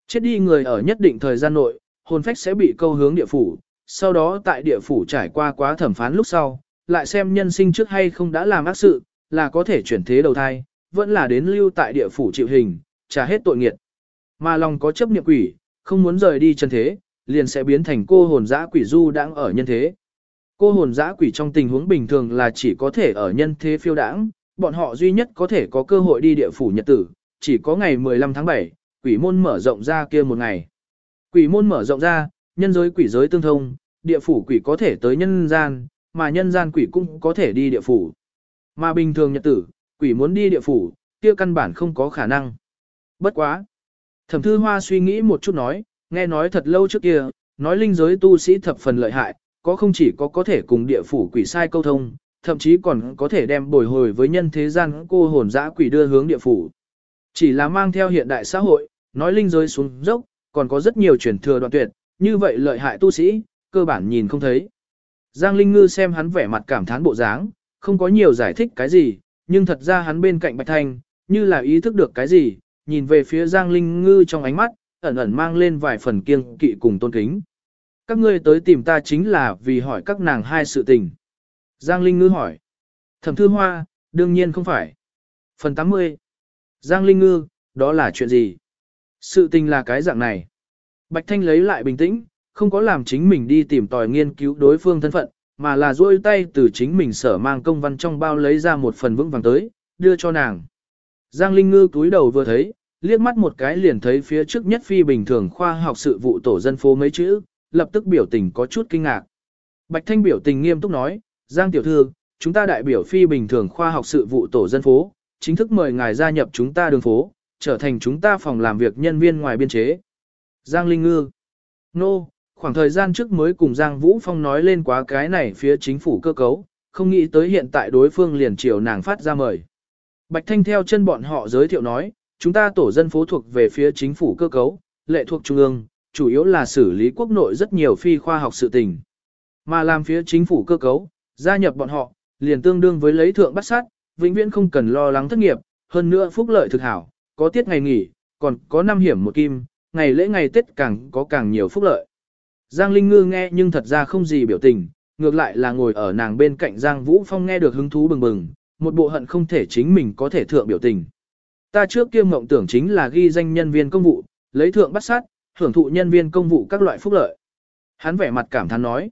S1: Chết đi người ở nhất định thời gian nội, hồn phách sẽ bị câu hướng địa phủ, sau đó tại địa phủ trải qua quá thẩm phán lúc sau, lại xem nhân sinh trước hay không đã làm ác sự, là có thể chuyển thế đầu thai, vẫn là đến lưu tại địa phủ chịu hình, trả hết tội nghiệt. Mà lòng có chấp niệm quỷ, không muốn rời đi chân thế, liền sẽ biến thành cô hồn dã quỷ du đang ở nhân thế. Cô hồn dã quỷ trong tình huống bình thường là chỉ có thể ở nhân thế phiêu đãng, bọn họ duy nhất có thể có cơ hội đi địa phủ nhật tử, chỉ có ngày 15 tháng 7, quỷ môn mở rộng ra kia một ngày. Quỷ môn mở rộng ra, nhân giới quỷ giới tương thông, địa phủ quỷ có thể tới nhân gian, mà nhân gian quỷ cũng có thể đi địa phủ. Mà bình thường nhật tử, quỷ muốn đi địa phủ, kia căn bản không có khả năng. Bất quá. Thẩm thư hoa suy nghĩ một chút nói, nghe nói thật lâu trước kia, nói linh giới tu sĩ thập phần lợi hại, có không chỉ có có thể cùng địa phủ quỷ sai câu thông, thậm chí còn có thể đem bồi hồi với nhân thế gian cô hồn dã quỷ đưa hướng địa phủ. Chỉ là mang theo hiện đại xã hội, nói linh giới xuống dốc, còn có rất nhiều truyền thừa đoạn tuyệt, như vậy lợi hại tu sĩ, cơ bản nhìn không thấy. Giang Linh Ngư xem hắn vẻ mặt cảm thán bộ dáng, không có nhiều giải thích cái gì, nhưng thật ra hắn bên cạnh Bạch Thanh, như là ý thức được cái gì, nhìn về phía Giang Linh Ngư trong ánh mắt, ẩn ẩn mang lên vài phần kiêng kỵ cùng tôn kính. Các ngươi tới tìm ta chính là vì hỏi các nàng hai sự tình. Giang Linh Ngư hỏi. Thẩm Thư Hoa, đương nhiên không phải. Phần 80. Giang Linh Ngư, đó là chuyện gì? Sự tình là cái dạng này. Bạch Thanh lấy lại bình tĩnh, không có làm chính mình đi tìm tòi nghiên cứu đối phương thân phận, mà là duỗi tay từ chính mình sở mang công văn trong bao lấy ra một phần vững vàng tới, đưa cho nàng. Giang Linh Ngư túi đầu vừa thấy, liếc mắt một cái liền thấy phía trước nhất phi bình thường khoa học sự vụ tổ dân phố mấy chữ, lập tức biểu tình có chút kinh ngạc. Bạch Thanh biểu tình nghiêm túc nói, Giang Tiểu Thư, chúng ta đại biểu phi bình thường khoa học sự vụ tổ dân phố, chính thức mời ngài gia nhập chúng ta đường phố, trở thành chúng ta phòng làm việc nhân viên ngoài biên chế. Giang Linh Ngư Nô, no, khoảng thời gian trước mới cùng Giang Vũ Phong nói lên quá cái này phía chính phủ cơ cấu, không nghĩ tới hiện tại đối phương liền chiều nàng phát ra mời. Bạch Thanh theo chân bọn họ giới thiệu nói, chúng ta tổ dân phố thuộc về phía chính phủ cơ cấu, lệ thuộc trung ương, chủ yếu là xử lý quốc nội rất nhiều phi khoa học sự tình. Mà làm phía chính phủ cơ cấu, gia nhập bọn họ, liền tương đương với lấy thượng bắt sát, vĩnh viễn không cần lo lắng thất nghiệp, hơn nữa phúc lợi thực hảo, có tiết ngày nghỉ, còn có năm hiểm một kim, ngày lễ ngày Tết càng có càng nhiều phúc lợi. Giang Linh Ngư nghe nhưng thật ra không gì biểu tình, ngược lại là ngồi ở nàng bên cạnh Giang Vũ Phong nghe được hứng thú bừng bừng, một bộ hận không thể chính mình có thể thượng biểu tình. Ta trước kia mộng tưởng chính là ghi danh nhân viên công vụ, lấy thượng bắt sát, hưởng thụ nhân viên công vụ các loại phúc lợi. Hắn vẻ mặt cảm thán nói.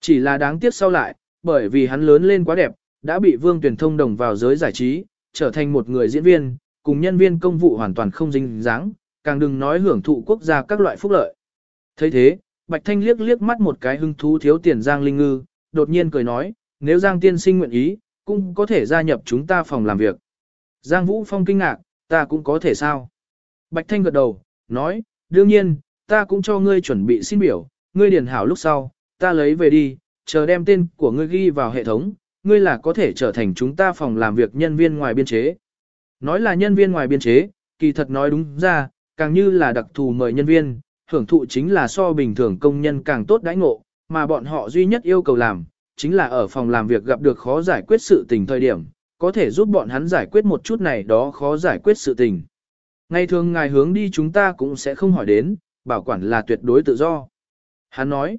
S1: Chỉ là đáng tiếc sau lại, bởi vì hắn lớn lên quá đẹp, đã bị Vương Tuyển thông đồng vào giới giải trí, trở thành một người diễn viên, cùng nhân viên công vụ hoàn toàn không dính dáng, càng đừng nói hưởng thụ quốc gia các loại phúc lợi. thấy thế, Bạch Thanh liếc liếc mắt một cái hưng thú thiếu tiền Giang Linh Ngư, đột nhiên cười nói, nếu Giang tiên sinh nguyện ý, cũng có thể gia nhập chúng ta phòng làm việc. Giang Vũ Phong kinh ngạc, ta cũng có thể sao? Bạch Thanh gật đầu, nói, đương nhiên, ta cũng cho ngươi chuẩn bị xin biểu, ngươi điền hảo lúc sau, ta lấy về đi, chờ đem tên của ngươi ghi vào hệ thống, ngươi là có thể trở thành chúng ta phòng làm việc nhân viên ngoài biên chế. Nói là nhân viên ngoài biên chế, kỳ thật nói đúng ra, càng như là đặc thù mời nhân viên, hưởng thụ chính là so bình thường công nhân càng tốt đãi ngộ, mà bọn họ duy nhất yêu cầu làm, chính là ở phòng làm việc gặp được khó giải quyết sự tình thời điểm, có thể giúp bọn hắn giải quyết một chút này đó khó giải quyết sự tình. Ngày thường ngài hướng đi chúng ta cũng sẽ không hỏi đến, bảo quản là tuyệt đối tự do. Hắn nói,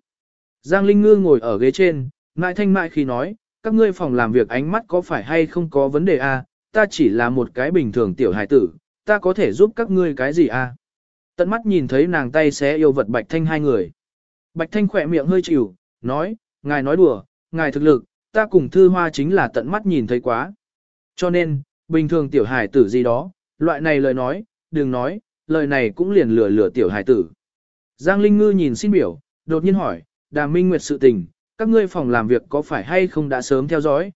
S1: Giang Linh Ngư ngồi ở ghế trên, ngại thanh mại khi nói, các ngươi phòng làm việc ánh mắt có phải hay không có vấn đề a? À? ta chỉ là một cái bình thường tiểu hài tử, ta có thể giúp các ngươi cái gì a? À? Tận mắt nhìn thấy nàng tay xé yêu vật Bạch Thanh hai người. Bạch Thanh khỏe miệng hơi chịu, nói, ngài nói đùa, ngài thực lực, ta cùng thư hoa chính là tận mắt nhìn thấy quá. Cho nên, bình thường tiểu hài tử gì đó, loại này lời nói, đừng nói, lời này cũng liền lừa lừa tiểu hài tử. Giang Linh Ngư nhìn xin biểu, đột nhiên hỏi, đàm minh nguyệt sự tình, các ngươi phòng làm việc có phải hay không đã sớm theo dõi?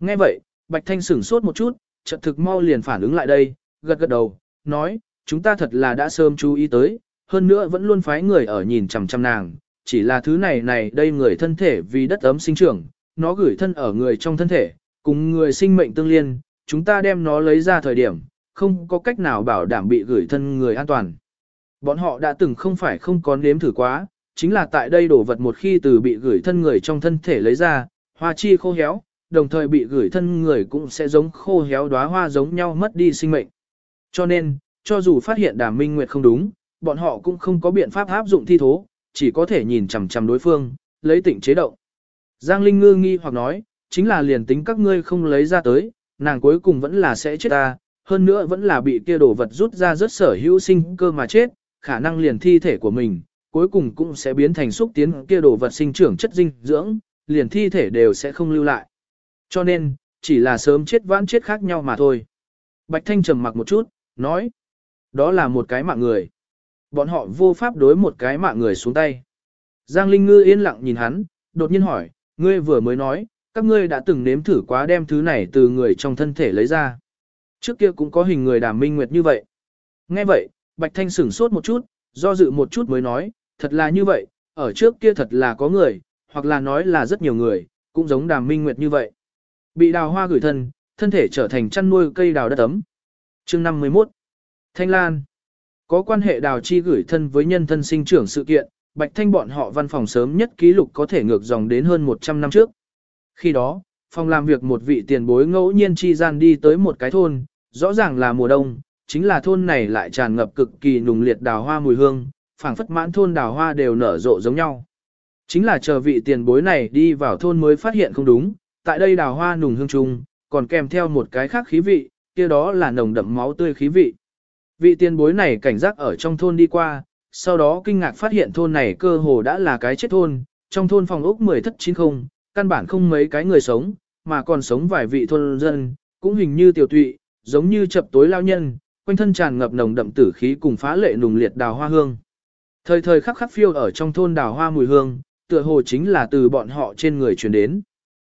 S1: Nghe vậy, Bạch Thanh sửng sốt một chút, chợt thực mau liền phản ứng lại đây, gật gật đầu, nói, chúng ta thật là đã sớm chú ý tới, hơn nữa vẫn luôn phái người ở nhìn chằm chằm nàng, chỉ là thứ này này đây người thân thể vì đất ấm sinh trưởng, nó gửi thân ở người trong thân thể, cùng người sinh mệnh tương liên, chúng ta đem nó lấy ra thời điểm, không có cách nào bảo đảm bị gửi thân người an toàn. Bọn họ đã từng không phải không có nếm thử quá, chính là tại đây đổ vật một khi từ bị gửi thân người trong thân thể lấy ra, hoa chi khô héo, đồng thời bị gửi thân người cũng sẽ giống khô héo đóa hoa giống nhau mất đi sinh mệnh. Cho nên, cho dù phát hiện đàm minh nguyệt không đúng, bọn họ cũng không có biện pháp áp dụng thi thố, chỉ có thể nhìn chằm chằm đối phương, lấy tỉnh chế động. Giang Linh ngư nghi hoặc nói, chính là liền tính các ngươi không lấy ra tới, nàng cuối cùng vẫn là sẽ chết ta, hơn nữa vẫn là bị kia đồ vật rút ra rất sở hữu sinh cơ mà chết, khả năng liền thi thể của mình, cuối cùng cũng sẽ biến thành xúc tiến kia đồ vật sinh trưởng chất dinh dưỡng, liền thi thể đều sẽ không lưu lại. Cho nên, chỉ là sớm chết vãn chết khác nhau mà thôi. Bạch Thanh trầm mặc một chút, nói, đó là một cái mạng người. Bọn họ vô pháp đối một cái mạng người xuống tay. Giang Linh Ngư yên lặng nhìn hắn, đột nhiên hỏi, ngươi vừa mới nói, các ngươi đã từng nếm thử quá đem thứ này từ người trong thân thể lấy ra. Trước kia cũng có hình người đàm minh nguyệt như vậy. Nghe vậy, Bạch Thanh sửng sốt một chút, do dự một chút mới nói, thật là như vậy, ở trước kia thật là có người, hoặc là nói là rất nhiều người, cũng giống đàm minh nguyệt như vậy. Bị đào hoa gửi thân, thân thể trở thành chăn nuôi cây đào đất ấm. Chương 51 Thanh Lan có quan hệ đào chi gửi thân với nhân thân sinh trưởng sự kiện, Bạch Thanh bọn họ văn phòng sớm nhất ký lục có thể ngược dòng đến hơn 100 năm trước. Khi đó, phòng làm việc một vị tiền bối ngẫu nhiên chi gian đi tới một cái thôn, rõ ràng là mùa đông, chính là thôn này lại tràn ngập cực kỳ nùng liệt đào hoa mùi hương, phảng phất mãn thôn đào hoa đều nở rộ giống nhau. Chính là chờ vị tiền bối này đi vào thôn mới phát hiện không đúng, tại đây đào hoa nùng hương trùng còn kèm theo một cái khác khí vị, kia đó là nồng đậm máu tươi khí vị. Vị tiền bối này cảnh giác ở trong thôn đi qua, sau đó kinh ngạc phát hiện thôn này cơ hồ đã là cái chết thôn, trong thôn phòng ốc 10 thất chín không, căn bản không mấy cái người sống, mà còn sống vài vị thôn dân, cũng hình như tiểu tụy, giống như chập tối lao nhân, quanh thân tràn ngập nồng đậm tử khí cùng phá lệ nùng liệt đào hoa hương. Thời thời khắc khắc phiêu ở trong thôn đào hoa mùi hương, tựa hồ chính là từ bọn họ trên người truyền đến.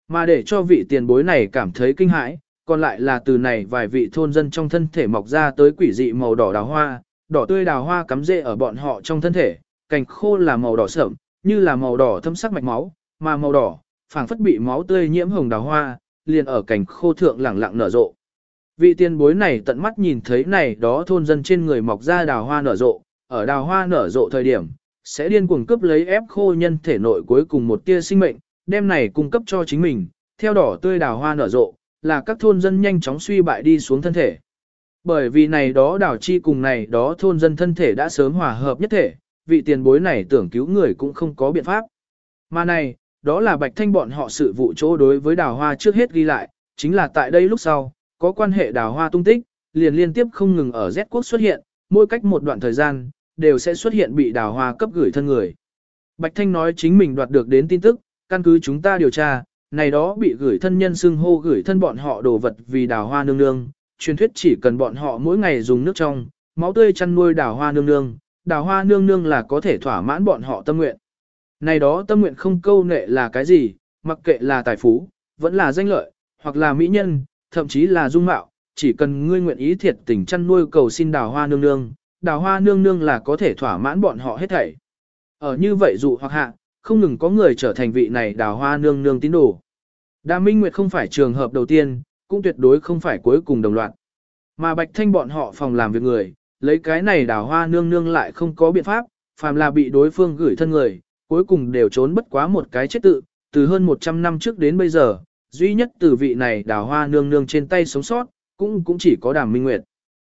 S1: Mà để cho vị tiền bối này cảm thấy kinh hãi, còn lại là từ này vài vị thôn dân trong thân thể mọc ra tới quỷ dị màu đỏ đào hoa, đỏ tươi đào hoa cắm rễ ở bọn họ trong thân thể, cành khô là màu đỏ sẫm, như là màu đỏ thâm sắc mạch máu, mà màu đỏ, phảng phất bị máu tươi nhiễm hồng đào hoa, liền ở cành khô thượng lẳng lặng nở rộ. Vị tiên bối này tận mắt nhìn thấy này đó thôn dân trên người mọc ra đào hoa nở rộ, ở đào hoa nở rộ thời điểm, sẽ điên cuồng cướp lấy ép khô nhân thể nội cuối cùng một tia sinh mệnh, đem này cung cấp cho chính mình, theo đỏ tươi đào hoa nở rộ, là các thôn dân nhanh chóng suy bại đi xuống thân thể. Bởi vì này đó đảo chi cùng này đó thôn dân thân thể đã sớm hòa hợp nhất thể, vị tiền bối này tưởng cứu người cũng không có biện pháp. Mà này, đó là bạch thanh bọn họ sự vụ chỗ đối với đào hoa trước hết ghi lại, chính là tại đây lúc sau, có quan hệ đào hoa tung tích, liền liên tiếp không ngừng ở Z quốc xuất hiện, mỗi cách một đoạn thời gian, đều sẽ xuất hiện bị đào hoa cấp gửi thân người. Bạch Thanh nói chính mình đoạt được đến tin tức, căn cứ chúng ta điều tra, này đó bị gửi thân nhân xưng hô gửi thân bọn họ đồ vật vì đào hoa nương nương, truyền thuyết chỉ cần bọn họ mỗi ngày dùng nước trong, máu tươi chăn nuôi đào hoa nương nương, đào hoa nương nương là có thể thỏa mãn bọn họ tâm nguyện. Này đó tâm nguyện không câu nệ là cái gì, mặc kệ là tài phú, vẫn là danh lợi, hoặc là mỹ nhân, thậm chí là dung mạo, chỉ cần ngươi nguyện ý thiệt tình chăn nuôi cầu xin đào hoa nương nương, đào hoa nương nương là có thể thỏa mãn bọn họ hết thảy. Ở như vậy dụ hoặc hạ, không ngừng có người trở thành vị này đào hoa nương nương tín đồ. Đa Minh Nguyệt không phải trường hợp đầu tiên, cũng tuyệt đối không phải cuối cùng đồng loạt. Mà Bạch Thanh bọn họ phòng làm việc người, lấy cái này đào hoa nương nương lại không có biện pháp, phàm là bị đối phương gửi thân người, cuối cùng đều trốn bất quá một cái chết tự, từ hơn 100 năm trước đến bây giờ, duy nhất từ vị này đào hoa nương nương trên tay sống sót, cũng cũng chỉ có đàm minh nguyệt.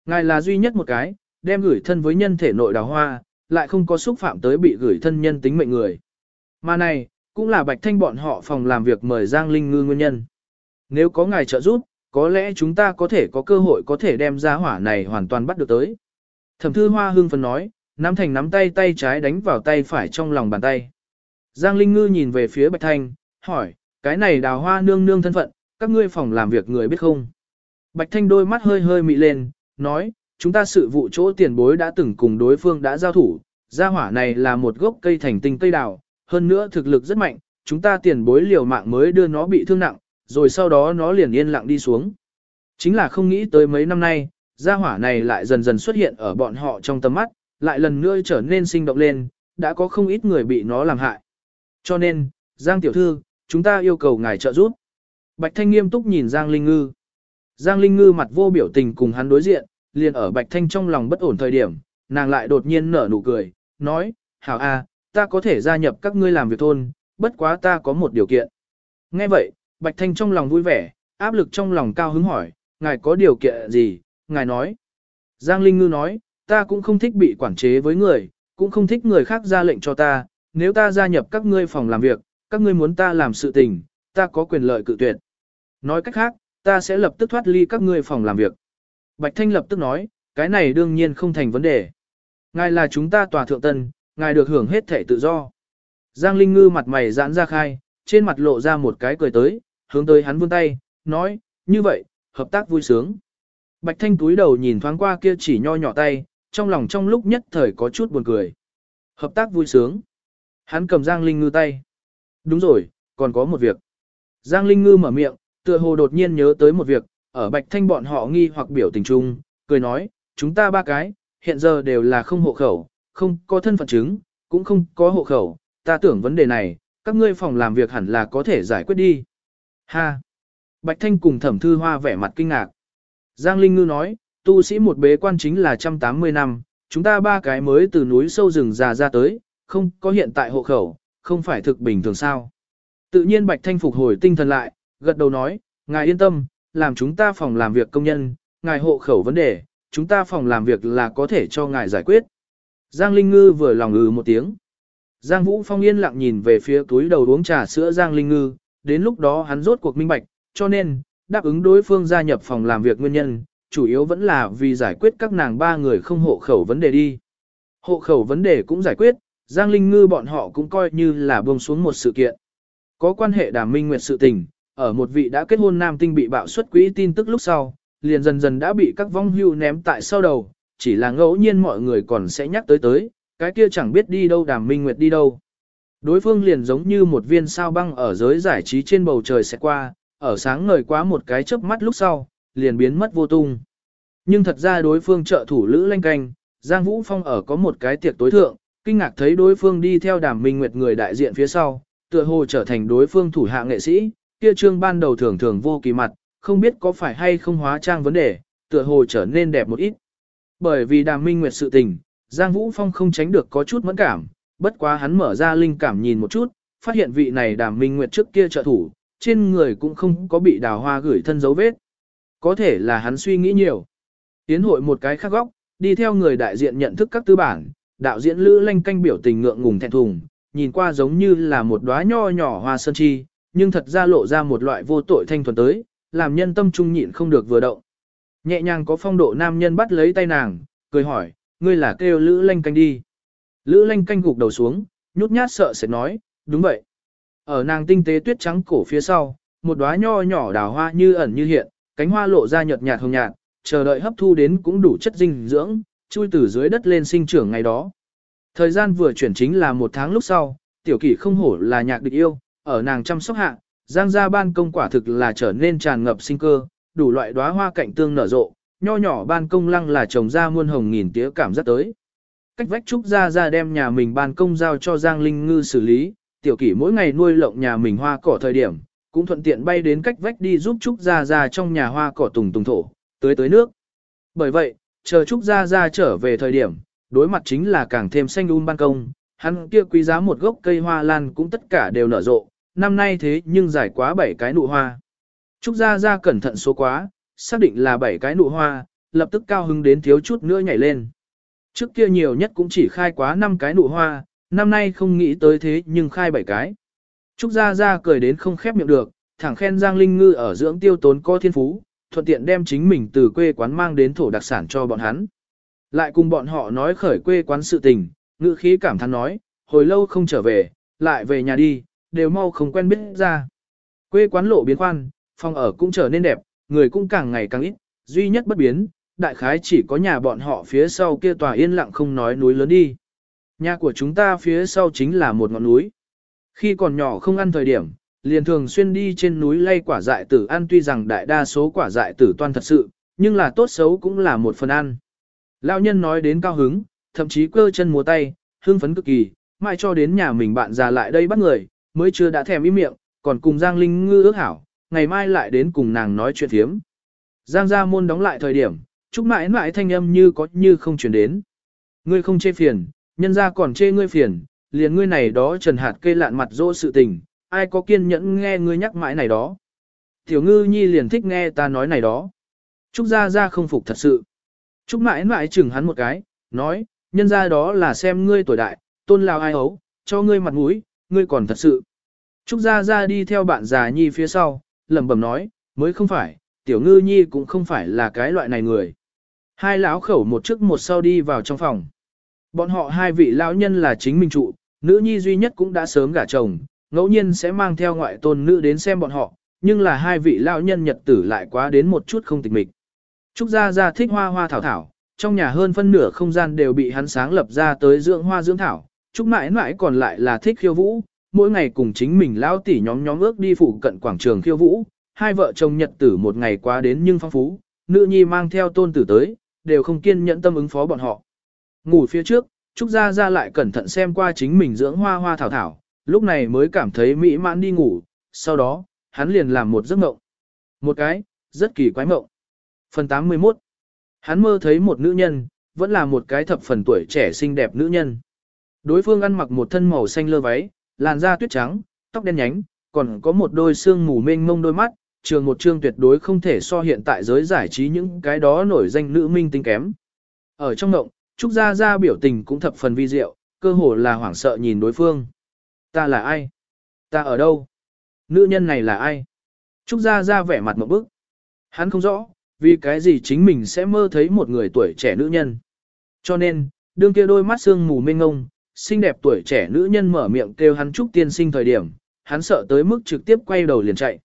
S1: Ngài là duy nhất một cái, đem gửi thân với nhân thể nội đào hoa, lại không có xúc phạm tới bị gửi thân nhân tính mệnh người. Mà này, cũng là bạch thanh bọn họ phòng làm việc mời Giang Linh Ngư nguyên nhân. Nếu có ngài trợ giúp, có lẽ chúng ta có thể có cơ hội có thể đem ra hỏa này hoàn toàn bắt được tới. Thẩm thư hoa hương phấn nói, nắm thành nắm tay tay trái đánh vào tay phải trong lòng bàn tay. Giang Linh Ngư nhìn về phía Bạch Thanh, hỏi, cái này đào hoa nương nương thân phận, các ngươi phòng làm việc người biết không? Bạch Thanh đôi mắt hơi hơi mị lên, nói, chúng ta sự vụ chỗ tiền bối đã từng cùng đối phương đã giao thủ, gia hỏa này là một gốc cây thành tinh cây đào, hơn nữa thực lực rất mạnh, chúng ta tiền bối liều mạng mới đưa nó bị thương nặng, rồi sau đó nó liền yên lặng đi xuống. Chính là không nghĩ tới mấy năm nay, gia hỏa này lại dần dần xuất hiện ở bọn họ trong tầm mắt, lại lần nữa trở nên sinh động lên, đã có không ít người bị nó làm hại. Cho nên, Giang tiểu thư, chúng ta yêu cầu ngài trợ giúp. Bạch Thanh nghiêm túc nhìn Giang Linh Ngư. Giang Linh Ngư mặt vô biểu tình cùng hắn đối diện, liền ở Bạch Thanh trong lòng bất ổn thời điểm, nàng lại đột nhiên nở nụ cười, nói, hảo a, ta có thể gia nhập các ngươi làm việc thôn, bất quá ta có một điều kiện. Nghe vậy, Bạch Thanh trong lòng vui vẻ, áp lực trong lòng cao hứng hỏi, ngài có điều kiện gì, ngài nói. Giang Linh Ngư nói, ta cũng không thích bị quản chế với người, cũng không thích người khác ra lệnh cho ta, nếu ta gia nhập các ngươi phòng làm việc, các ngươi muốn ta làm sự tình, ta có quyền lợi cự tuyệt. Nói cách khác, ta sẽ lập tức thoát ly các ngươi phòng làm việc. Bạch Thanh lập tức nói, cái này đương nhiên không thành vấn đề. Ngài là chúng ta tòa thượng tân, ngài được hưởng hết thể tự do. Giang Linh Ngư mặt mày giãn ra khai, trên mặt lộ ra một cái cười tới, hướng tới hắn vươn tay, nói, như vậy, hợp tác vui sướng. Bạch Thanh túi đầu nhìn thoáng qua kia chỉ nho nhỏ tay, trong lòng trong lúc nhất thời có chút buồn cười. Hợp tác vui sướng. Hắn cầm Giang Linh Ngư tay. Đúng rồi, còn có một việc. Giang Linh Ngư mở miệng, tựa hồ đột nhiên nhớ tới một việc, ở Bạch Thanh bọn họ nghi hoặc biểu tình chung, cười nói, chúng ta ba cái, hiện giờ đều là không hộ khẩu, không có thân phận chứng, cũng không có hộ khẩu, ta tưởng vấn đề này, các ngươi phòng làm việc hẳn là có thể giải quyết đi. Ha! Bạch Thanh cùng thẩm thư hoa vẻ mặt kinh ngạc. Giang Linh Ngư nói, tu sĩ một bế quan chính là 180 năm, chúng ta ba cái mới từ núi sâu rừng già ra tới, không có hiện tại hộ khẩu, không phải thực bình thường sao. Tự nhiên Bạch Thanh phục hồi tinh thần lại, gật đầu nói, ngài yên tâm, làm chúng ta phòng làm việc công nhân, ngài hộ khẩu vấn đề, chúng ta phòng làm việc là có thể cho ngài giải quyết. Giang Linh Ngư vừa lòng ừ một tiếng. Giang Vũ Phong yên lặng nhìn về phía túi đầu uống trà sữa Giang Linh Ngư, đến lúc đó hắn rốt cuộc minh bạch, cho nên, đáp ứng đối phương gia nhập phòng làm việc nguyên nhân, chủ yếu vẫn là vì giải quyết các nàng ba người không hộ khẩu vấn đề đi. Hộ khẩu vấn đề cũng giải quyết, Giang Linh Ngư bọn họ cũng coi như là buông xuống một sự kiện. Có quan hệ đàm minh nguyệt sự tình, ở một vị đã kết hôn nam tinh bị bạo xuất quỹ tin tức lúc sau, liền dần dần đã bị các vong hưu ném tại sau đầu, chỉ là ngẫu nhiên mọi người còn sẽ nhắc tới tới, cái kia chẳng biết đi đâu đàm minh nguyệt đi đâu. Đối phương liền giống như một viên sao băng ở giới giải trí trên bầu trời sẽ qua, ở sáng ngời quá một cái chớp mắt lúc sau, liền biến mất vô tung. Nhưng thật ra đối phương trợ thủ lữ lanh canh, Giang Vũ Phong ở có một cái tiệc tối thượng, kinh ngạc thấy đối phương đi theo đàm minh nguyệt người đại diện phía sau, tựa hồ trở thành đối phương thủ hạ nghệ sĩ, kia trương ban đầu thường thường vô kỳ mặt, không biết có phải hay không hóa trang vấn đề, tựa hồ trở nên đẹp một ít. Bởi vì đàm minh nguyệt sự tình, Giang Vũ Phong không tránh được có chút mẫn cảm, bất quá hắn mở ra linh cảm nhìn một chút, phát hiện vị này đàm minh nguyệt trước kia trợ thủ, trên người cũng không có bị đào hoa gửi thân dấu vết. Có thể là hắn suy nghĩ nhiều. Tiến hội một cái khác góc, đi theo người đại diện nhận thức các tư bản, đạo diễn Lữ Lanh canh biểu tình ngượng ngùng thẹn thùng, nhìn qua giống như là một đóa nho nhỏ hoa sơn chi, nhưng thật ra lộ ra một loại vô tội thanh thuần tới, làm nhân tâm trung nhịn không được vừa động. Nhẹ nhàng có phong độ nam nhân bắt lấy tay nàng, cười hỏi, ngươi là kêu Lữ Lanh canh đi. Lữ Lanh canh gục đầu xuống, nhút nhát sợ sẽ nói, đúng vậy. Ở nàng tinh tế tuyết trắng cổ phía sau, một đóa nho nhỏ đào hoa như ẩn như hiện, cánh hoa lộ ra nhợt nhạt hồng nhạt, chờ đợi hấp thu đến cũng đủ chất dinh dưỡng, chui từ dưới đất lên sinh trưởng ngày đó. Thời gian vừa chuyển chính là một tháng lúc sau, tiểu kỷ không hổ là nhạc địch yêu, ở nàng chăm sóc hạ, Giang gia ban công quả thực là trở nên tràn ngập sinh cơ, đủ loại đóa hoa cạnh tương nở rộ, nho nhỏ ban công lăng là trồng ra muôn hồng nghìn tía cảm giác tới. Cách vách trúc gia gia đem nhà mình ban công giao cho Giang Linh Ngư xử lý, tiểu kỷ mỗi ngày nuôi lộng nhà mình hoa cỏ thời điểm, cũng thuận tiện bay đến cách vách đi giúp trúc gia gia trong nhà hoa cỏ tùng tùng thổ, tới tới nước. Bởi vậy, chờ trúc gia gia trở về thời điểm, đối mặt chính là càng thêm xanh um ban công, hắn kia quý giá một gốc cây hoa lan cũng tất cả đều nở rộ, năm nay thế nhưng dài quá bảy cái nụ hoa. Trúc Gia Gia cẩn thận số quá, xác định là bảy cái nụ hoa, lập tức cao hứng đến thiếu chút nữa nhảy lên. Trước kia nhiều nhất cũng chỉ khai quá năm cái nụ hoa, năm nay không nghĩ tới thế nhưng khai bảy cái. Trúc Gia Gia cười đến không khép miệng được, thẳng khen Giang Linh Ngư ở dưỡng tiêu tốn có thiên phú, thuận tiện đem chính mình từ quê quán mang đến thổ đặc sản cho bọn hắn. Lại cùng bọn họ nói khởi quê quán sự tình, ngữ khí cảm thán nói, hồi lâu không trở về, lại về nhà đi, đều mau không quen biết ra. Quê quán lộ biến khoan, phòng ở cũng trở nên đẹp, người cũng càng ngày càng ít, duy nhất bất biến, đại khái chỉ có nhà bọn họ phía sau kia tòa yên lặng không nói núi lớn đi. Nhà của chúng ta phía sau chính là một ngọn núi. Khi còn nhỏ không ăn thời điểm, liền thường xuyên đi trên núi lay quả dại tử ăn tuy rằng đại đa số quả dại tử toan thật sự, nhưng là tốt xấu cũng là một phần ăn. Lão nhân nói đến cao hứng, thậm chí cơ chân múa tay, hưng phấn cực kỳ, mãi cho đến nhà mình bạn già lại đây bắt người, mới chưa đã thèm ý miệng, còn cùng Giang Linh Ngư ước hảo, ngày mai lại đến cùng nàng nói chuyện thiếm. Giang gia môn đóng lại thời điểm, chúc mãi mãi thanh âm như có như không chuyển đến. Ngươi không chê phiền, nhân gia còn chê ngươi phiền, liền ngươi này đó trần hạt cây lạn mặt dỗ sự tình, ai có kiên nhẫn nghe ngươi nhắc mãi này đó. Tiểu ngư nhi liền thích nghe ta nói này đó. Trúc gia gia không phục thật sự. Trúc mãi mãi chừng hắn một cái, nói, nhân gia đó là xem ngươi tuổi đại, tôn lao ai ấu, cho ngươi mặt mũi, ngươi còn thật sự. Trúc Gia Gia đi theo bạn già nhi phía sau, lẩm bẩm nói, mới không phải, tiểu ngư nhi cũng không phải là cái loại này người. Hai lão khẩu một trước một sau đi vào trong phòng. Bọn họ hai vị lão nhân là chính minh trụ, nữ nhi duy nhất cũng đã sớm gả chồng, ngẫu nhiên sẽ mang theo ngoại tôn nữ đến xem bọn họ, nhưng là hai vị lão nhân nhật tử lại quá đến một chút không tịch mịch. Trúc Gia Gia thích hoa hoa thảo thảo, trong nhà hơn phân nửa không gian đều bị hắn sáng lập ra tới dưỡng hoa dưỡng thảo, Trúc mãi mãi còn lại là thích khiêu vũ, mỗi ngày cùng chính mình lão tỷ nhóm nhóm ước đi phụ cận quảng trường khiêu vũ, hai vợ chồng nhật tử một ngày quá đến nhưng phong phú, nữ nhi mang theo tôn tử tới, đều không kiên nhẫn tâm ứng phó bọn họ. Ngủ phía trước, Trúc Gia Gia lại cẩn thận xem qua chính mình dưỡng hoa hoa thảo thảo, lúc này mới cảm thấy mỹ mãn đi ngủ, sau đó, hắn liền làm một giấc mộng. Một cái, rất kỳ quái mộng. Phần 81 Hắn mơ thấy một nữ nhân, vẫn là một cái thập phần tuổi trẻ xinh đẹp nữ nhân. Đối phương ăn mặc một thân màu xanh lơ váy, làn da tuyết trắng, tóc đen nhánh, còn có một đôi xương mù mênh mông đôi mắt, trường một trương tuyệt đối không thể so hiện tại giới giải trí những cái đó nổi danh nữ minh tinh kém. Ở trong ngộng, Trúc Gia Gia biểu tình cũng thập phần vi diệu, cơ hồ là hoảng sợ nhìn đối phương. Ta là ai? Ta ở đâu? Nữ nhân này là ai? Trúc Gia Gia vẻ mặt một bức. Hắn không rõ, vì cái gì chính mình sẽ mơ thấy một người tuổi trẻ nữ nhân. Cho nên, đương kia đôi mắt xương mù mênh ngông, xinh đẹp tuổi trẻ nữ nhân mở miệng kêu hắn chúc tiên sinh thời điểm, hắn sợ tới mức trực tiếp quay đầu liền chạy.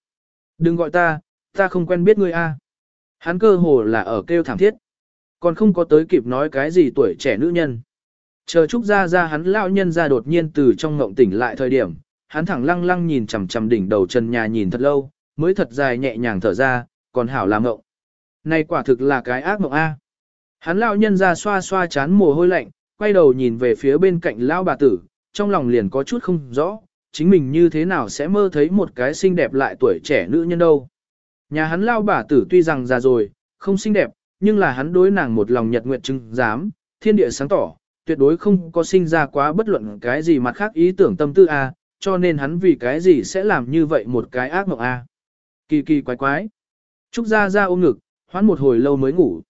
S1: Đừng gọi ta, ta không quen biết ngươi a. Hắn cơ hồ là ở kêu thảm thiết. Còn không có tới kịp nói cái gì tuổi trẻ nữ nhân. Chờ Trúc ra ra hắn lão nhân ra đột nhiên từ trong ngộng tỉnh lại thời điểm, hắn thẳng lăng lăng nhìn chằm chằm đỉnh đầu trần nhà nhìn thật lâu, mới thật dài nhẹ nhàng thở ra, còn hảo làm ngộng. Này quả thực là cái ác ngộng a. Hắn lão nhân ra xoa xoa chán mồ hôi lạnh, quay đầu nhìn về phía bên cạnh lão bà tử, trong lòng liền có chút không rõ, chính mình như thế nào sẽ mơ thấy một cái xinh đẹp lại tuổi trẻ nữ nhân đâu. Nhà hắn lão bà tử tuy rằng già rồi, không xinh đẹp, nhưng là hắn đối nàng một lòng nhật nguyện chứng dám, thiên địa sáng tỏ, tuyệt đối không có sinh ra quá bất luận cái gì mặt khác ý tưởng tâm tư a, cho nên hắn vì cái gì sẽ làm như vậy một cái ác mộng a. Kỳ kỳ quái quái. Trúc Gia Gia ôm ngực, hoán một hồi lâu mới ngủ.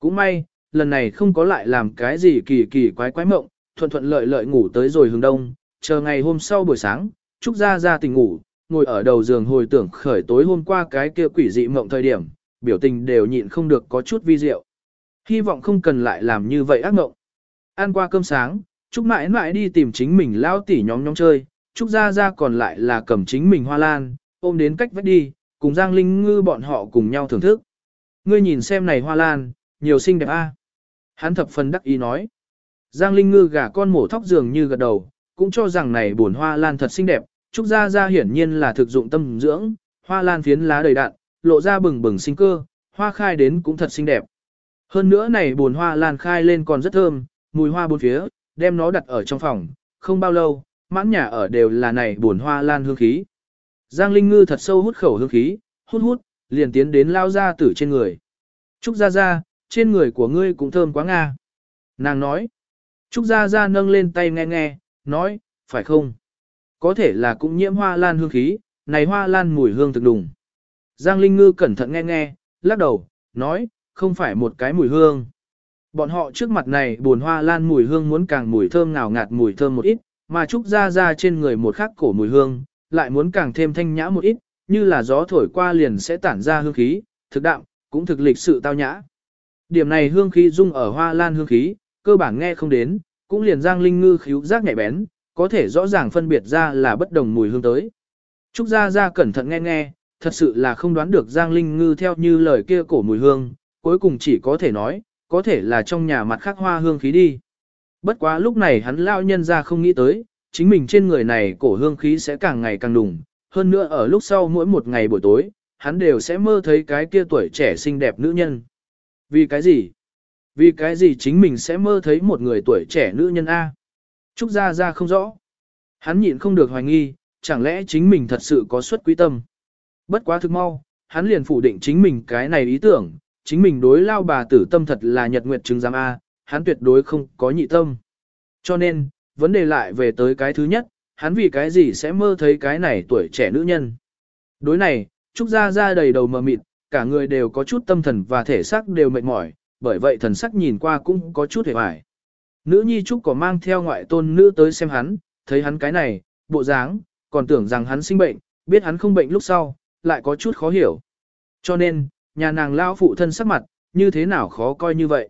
S1: Cũng may, lần này không có lại làm cái gì kỳ kỳ quái quái mộng, thuận thuận lợi lợi ngủ tới rồi hướng đông, chờ ngày hôm sau buổi sáng, Trúc Gia Gia tỉnh ngủ, ngồi ở đầu giường hồi tưởng khởi tối hôm qua cái kia quỷ dị mộng thời điểm, biểu tình đều nhịn không được có chút vi diệu. Hy vọng không cần lại làm như vậy ác mộng. Ăn qua cơm sáng, Trúc mãi mãi đi tìm chính mình lao tỉ nhóm nhóm chơi, Trúc Gia Gia còn lại là cầm chính mình hoa lan, ôm đến cách vách đi, cùng Giang Linh Ngư bọn họ cùng nhau thưởng thức. Ngươi nhìn xem này hoa lan, nhiều xinh đẹp a. Hắn thập phần đắc ý nói. Giang Linh Ngư gả con mổ thóc dường như gật đầu, cũng cho rằng này buồn hoa lan thật xinh đẹp, Trúc Gia Gia hiển nhiên là thực dụng tâm dưỡng, hoa lan phiến lá đầy đạn, lộ ra bừng bừng sinh cơ, hoa khai đến cũng thật xinh đẹp. Hơn nữa này buồn hoa lan khai lên còn rất thơm, mùi hoa bốn phía, đem nó đặt ở trong phòng, không bao lâu, mãn nhà ở đều là này buồn hoa lan hương khí. Giang Linh Ngư thật sâu hút khẩu hương khí, hút hút, liền tiến đến lao ra tử trên người. Trúc Gia Gia, trên người của ngươi cũng thơm quá nga. Nàng nói. Trúc Gia Gia nâng lên tay nghe nghe, nói, phải không? Có thể là cũng nhiễm hoa lan hương khí, này hoa lan mùi hương thực đùng. Giang Linh Ngư cẩn thận nghe nghe, lắc đầu, nói, không phải một cái mùi hương. Bọn họ trước mặt này buồn hoa lan mùi hương muốn càng mùi thơm ngào ngạt mùi thơm một ít, mà Trúc Gia Gia trên người một khắc cổ mùi hương, lại muốn càng thêm thanh nhã một ít, như là gió thổi qua liền sẽ tản ra hương khí, thực đạm, cũng thực lịch sự tao nhã. Điểm này hương khí dung ở hoa lan hương khí, cơ bản nghe không đến, cũng liền Giang Linh Ngư khíu giác nhạy bén, có thể rõ ràng phân biệt ra là bất đồng mùi hương tới. Trúc Gia Gia cẩn thận nghe nghe, thật sự là không đoán được Giang Linh Ngư theo như lời kia cổ mùi hương, cuối cùng chỉ có thể nói, có thể là trong nhà mặt khác hoa hương khí đi. Bất quá lúc này hắn lao nhân ra không nghĩ tới, chính mình trên người này cổ hương khí sẽ càng ngày càng đùng, hơn nữa ở lúc sau mỗi một ngày buổi tối, hắn đều sẽ mơ thấy cái kia tuổi trẻ xinh đẹp nữ nhân. Vì cái gì? Vì cái gì chính mình sẽ mơ thấy một người tuổi trẻ nữ nhân A? Trúc Gia Gia không rõ. Hắn nhịn không được hoài nghi, chẳng lẽ chính mình thật sự có suất quý tâm. Bất quá thực mau, hắn liền phủ định chính mình cái này ý tưởng, chính mình đối lao bà tử tâm thật là nhật nguyệt chứng giám A, hắn tuyệt đối không có nhị tâm. Cho nên, vấn đề lại về tới cái thứ nhất, hắn vì cái gì sẽ mơ thấy cái này tuổi trẻ nữ nhân. Đối này, Trúc Gia Gia đầy đầu mờ mịt, cả người đều có chút tâm thần và thể xác đều mệt mỏi, bởi vậy thần sắc nhìn qua cũng có chút hề hoài. Nữ nhi Trúc có mang theo ngoại tôn nữ tới xem hắn, thấy hắn cái này, bộ dáng, còn tưởng rằng hắn sinh bệnh, biết hắn không bệnh lúc sau, lại có chút khó hiểu. Cho nên, nhà nàng lao phụ thân sắc mặt, như thế nào khó coi như vậy.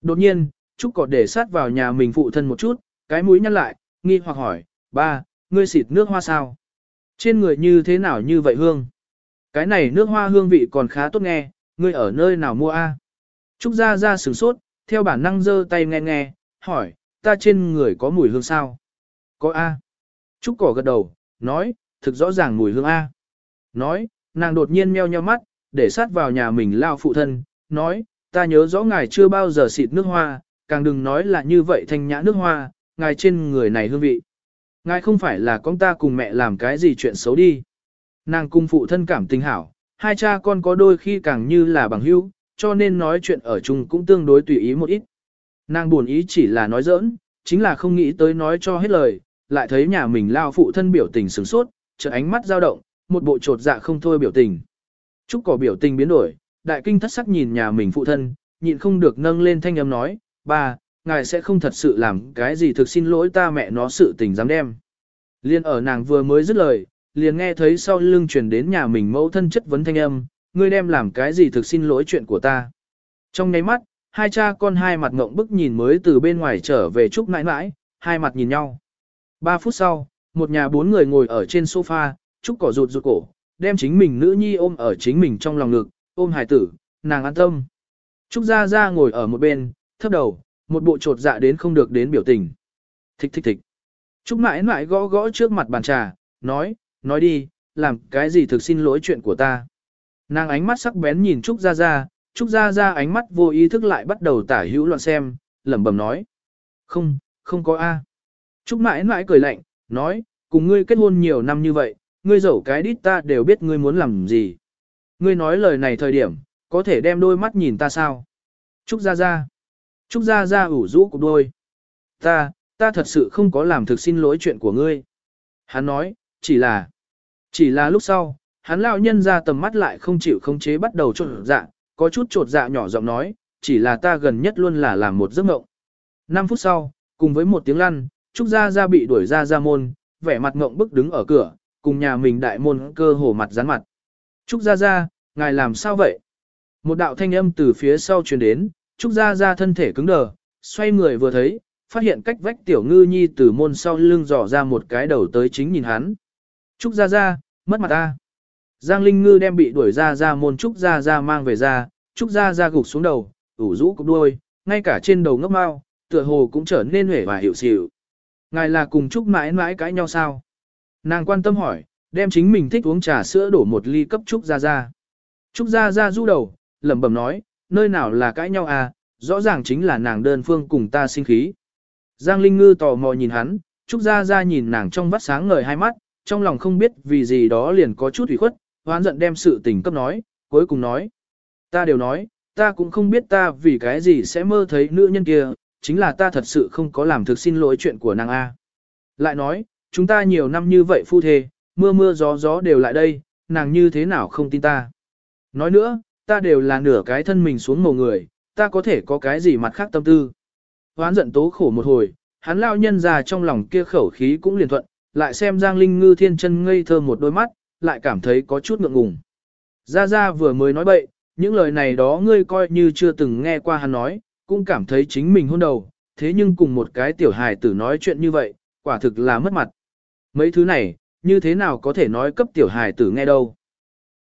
S1: Đột nhiên, Trúc có để sát vào nhà mình phụ thân một chút, cái mũi nhăn lại, nghi hoặc hỏi, ba, ngươi xịt nước hoa sao? Trên người như thế nào như vậy hương? Cái này nước hoa hương vị còn khá tốt nghe, ngươi ở nơi nào mua a? Trúc Gia Gia sửng sốt, theo bản năng giơ tay nghe nghe, hỏi, ta trên người có mùi hương sao? Có a. Trúc Cỏ gật đầu, nói, thực rõ ràng mùi hương a. Nói, nàng đột nhiên meo nheo mắt, để sát vào nhà mình lao phụ thân, nói, ta nhớ rõ ngài chưa bao giờ xịt nước hoa, càng đừng nói là như vậy thanh nhã nước hoa, ngài trên người này hương vị. Ngài không phải là con ta cùng mẹ làm cái gì chuyện xấu đi. Nàng cung phụ thân cảm tình hảo, hai cha con có đôi khi càng như là bằng hữu, cho nên nói chuyện ở chung cũng tương đối tùy ý một ít. Nàng buồn ý chỉ là nói giỡn, chính là không nghĩ tới nói cho hết lời, lại thấy nhà mình lao phụ thân biểu tình sửng sốt, trợ ánh mắt dao động, một bộ trột dạ không thôi biểu tình. Trúc cỏ biểu tình biến đổi, đại kinh thất sắc nhìn nhà mình phụ thân, nhịn không được nâng lên thanh âm nói, ba, ngài sẽ không thật sự làm cái gì thực xin lỗi ta mẹ nó sự tình dám đem. Liên ở nàng vừa mới dứt lời, liền nghe thấy sau lưng truyền đến nhà mình mẫu thân chất vấn thanh âm, ngươi đem làm cái gì thực xin lỗi chuyện của ta. Trong nháy mắt, hai cha con hai mặt ngộng bức nhìn mới từ bên ngoài trở về chúc nãi nãi, hai mặt nhìn nhau. Ba phút sau, một nhà bốn người ngồi ở trên sofa, Trúc cỏ rụt rụt cổ, đem chính mình nữ nhi ôm ở chính mình trong lòng ngực, ôm hải tử, nàng an tâm. Trúc Gia Gia ngồi ở một bên, thấp đầu, một bộ trột dạ đến không được đến biểu tình. Thích thích thích. Trúc mãi mãi gõ gõ trước mặt bàn trà, nói, nói đi, làm cái gì thực xin lỗi chuyện của ta. Nàng ánh mắt sắc bén nhìn Trúc Gia Gia, Trúc Gia Gia ánh mắt vô ý thức lại bắt đầu tả hữu loạn xem, lẩm bẩm nói. Không, không có A. Trúc mãi mãi cười lạnh, nói, cùng ngươi kết hôn nhiều năm như vậy, ngươi dẫu cái đít ta đều biết ngươi muốn làm gì. Ngươi nói lời này thời điểm, có thể đem đôi mắt nhìn ta sao? Trúc Gia Gia. Trúc Gia Gia ủ rũ cục đôi. Ta, ta thật sự không có làm thực xin lỗi chuyện của ngươi. Hắn nói, chỉ là, chỉ là lúc sau, hắn lão nhân ra tầm mắt lại không chịu không chế bắt đầu trột dạ, có chút trột dạ nhỏ giọng nói, chỉ là ta gần nhất luôn là làm một giấc mộng. 5 phút sau, cùng với một tiếng lăn, Trúc Gia Gia bị đuổi ra ra môn, vẻ mặt ngộng bức đứng ở cửa, cùng nhà mình đại môn cơ hồ mặt dán mặt. Trúc Gia Gia, ngài làm sao vậy? Một đạo thanh âm từ phía sau truyền đến, Trúc Gia Gia thân thể cứng đờ, xoay người vừa thấy, phát hiện cách vách tiểu ngư nhi từ môn sau lưng dò ra một cái đầu tới chính nhìn hắn. Trúc Gia Gia, mất mặt ta. Giang Linh Ngư đem bị đuổi ra ra môn Trúc Gia Gia mang về ra, Trúc Gia Gia gục xuống đầu, ủ rũ cục đuôi, ngay cả trên đầu ngốc mau, tựa hồ cũng trở nên hể và hiệu xỉu. Ngài là cùng Trúc mãi mãi cãi nhau sao? Nàng quan tâm hỏi, đem chính mình thích uống trà sữa đổ một ly cấp Trúc Gia Gia. Trúc Gia Gia du đầu, lẩm bẩm nói, nơi nào là cãi nhau à, rõ ràng chính là nàng đơn phương cùng ta sinh khí. Giang Linh Ngư tò mò nhìn hắn, Trúc Gia Gia nhìn nàng trong vắt sáng ngời hai mắt, trong lòng không biết vì gì đó liền có chút ủy khuất, hoán giận đem sự tình cấp nói, cuối cùng nói. Ta đều nói, ta cũng không biết ta vì cái gì sẽ mơ thấy nữ nhân kia, chính là ta thật sự không có làm thực xin lỗi chuyện của nàng A. Lại nói, chúng ta nhiều năm như vậy phu thề, mưa mưa gió gió đều lại đây, nàng như thế nào không tin ta. Nói nữa, ta đều là nửa cái thân mình xuống mồ người, ta có thể có cái gì mặt khác tâm tư. Hoán giận tố khổ một hồi, hắn lao nhân ra trong lòng kia khẩu khí cũng liền thuận, lại xem Giang Linh Ngư thiên chân ngây thơ một đôi mắt, lại cảm thấy có chút ngượng ngùng. Gia Gia vừa mới nói bậy, những lời này đó ngươi coi như chưa từng nghe qua hắn nói, cũng cảm thấy chính mình hôn đầu, thế nhưng cùng một cái tiểu hài tử nói chuyện như vậy, quả thực là mất mặt. Mấy thứ này, như thế nào có thể nói cấp tiểu hài tử nghe đâu.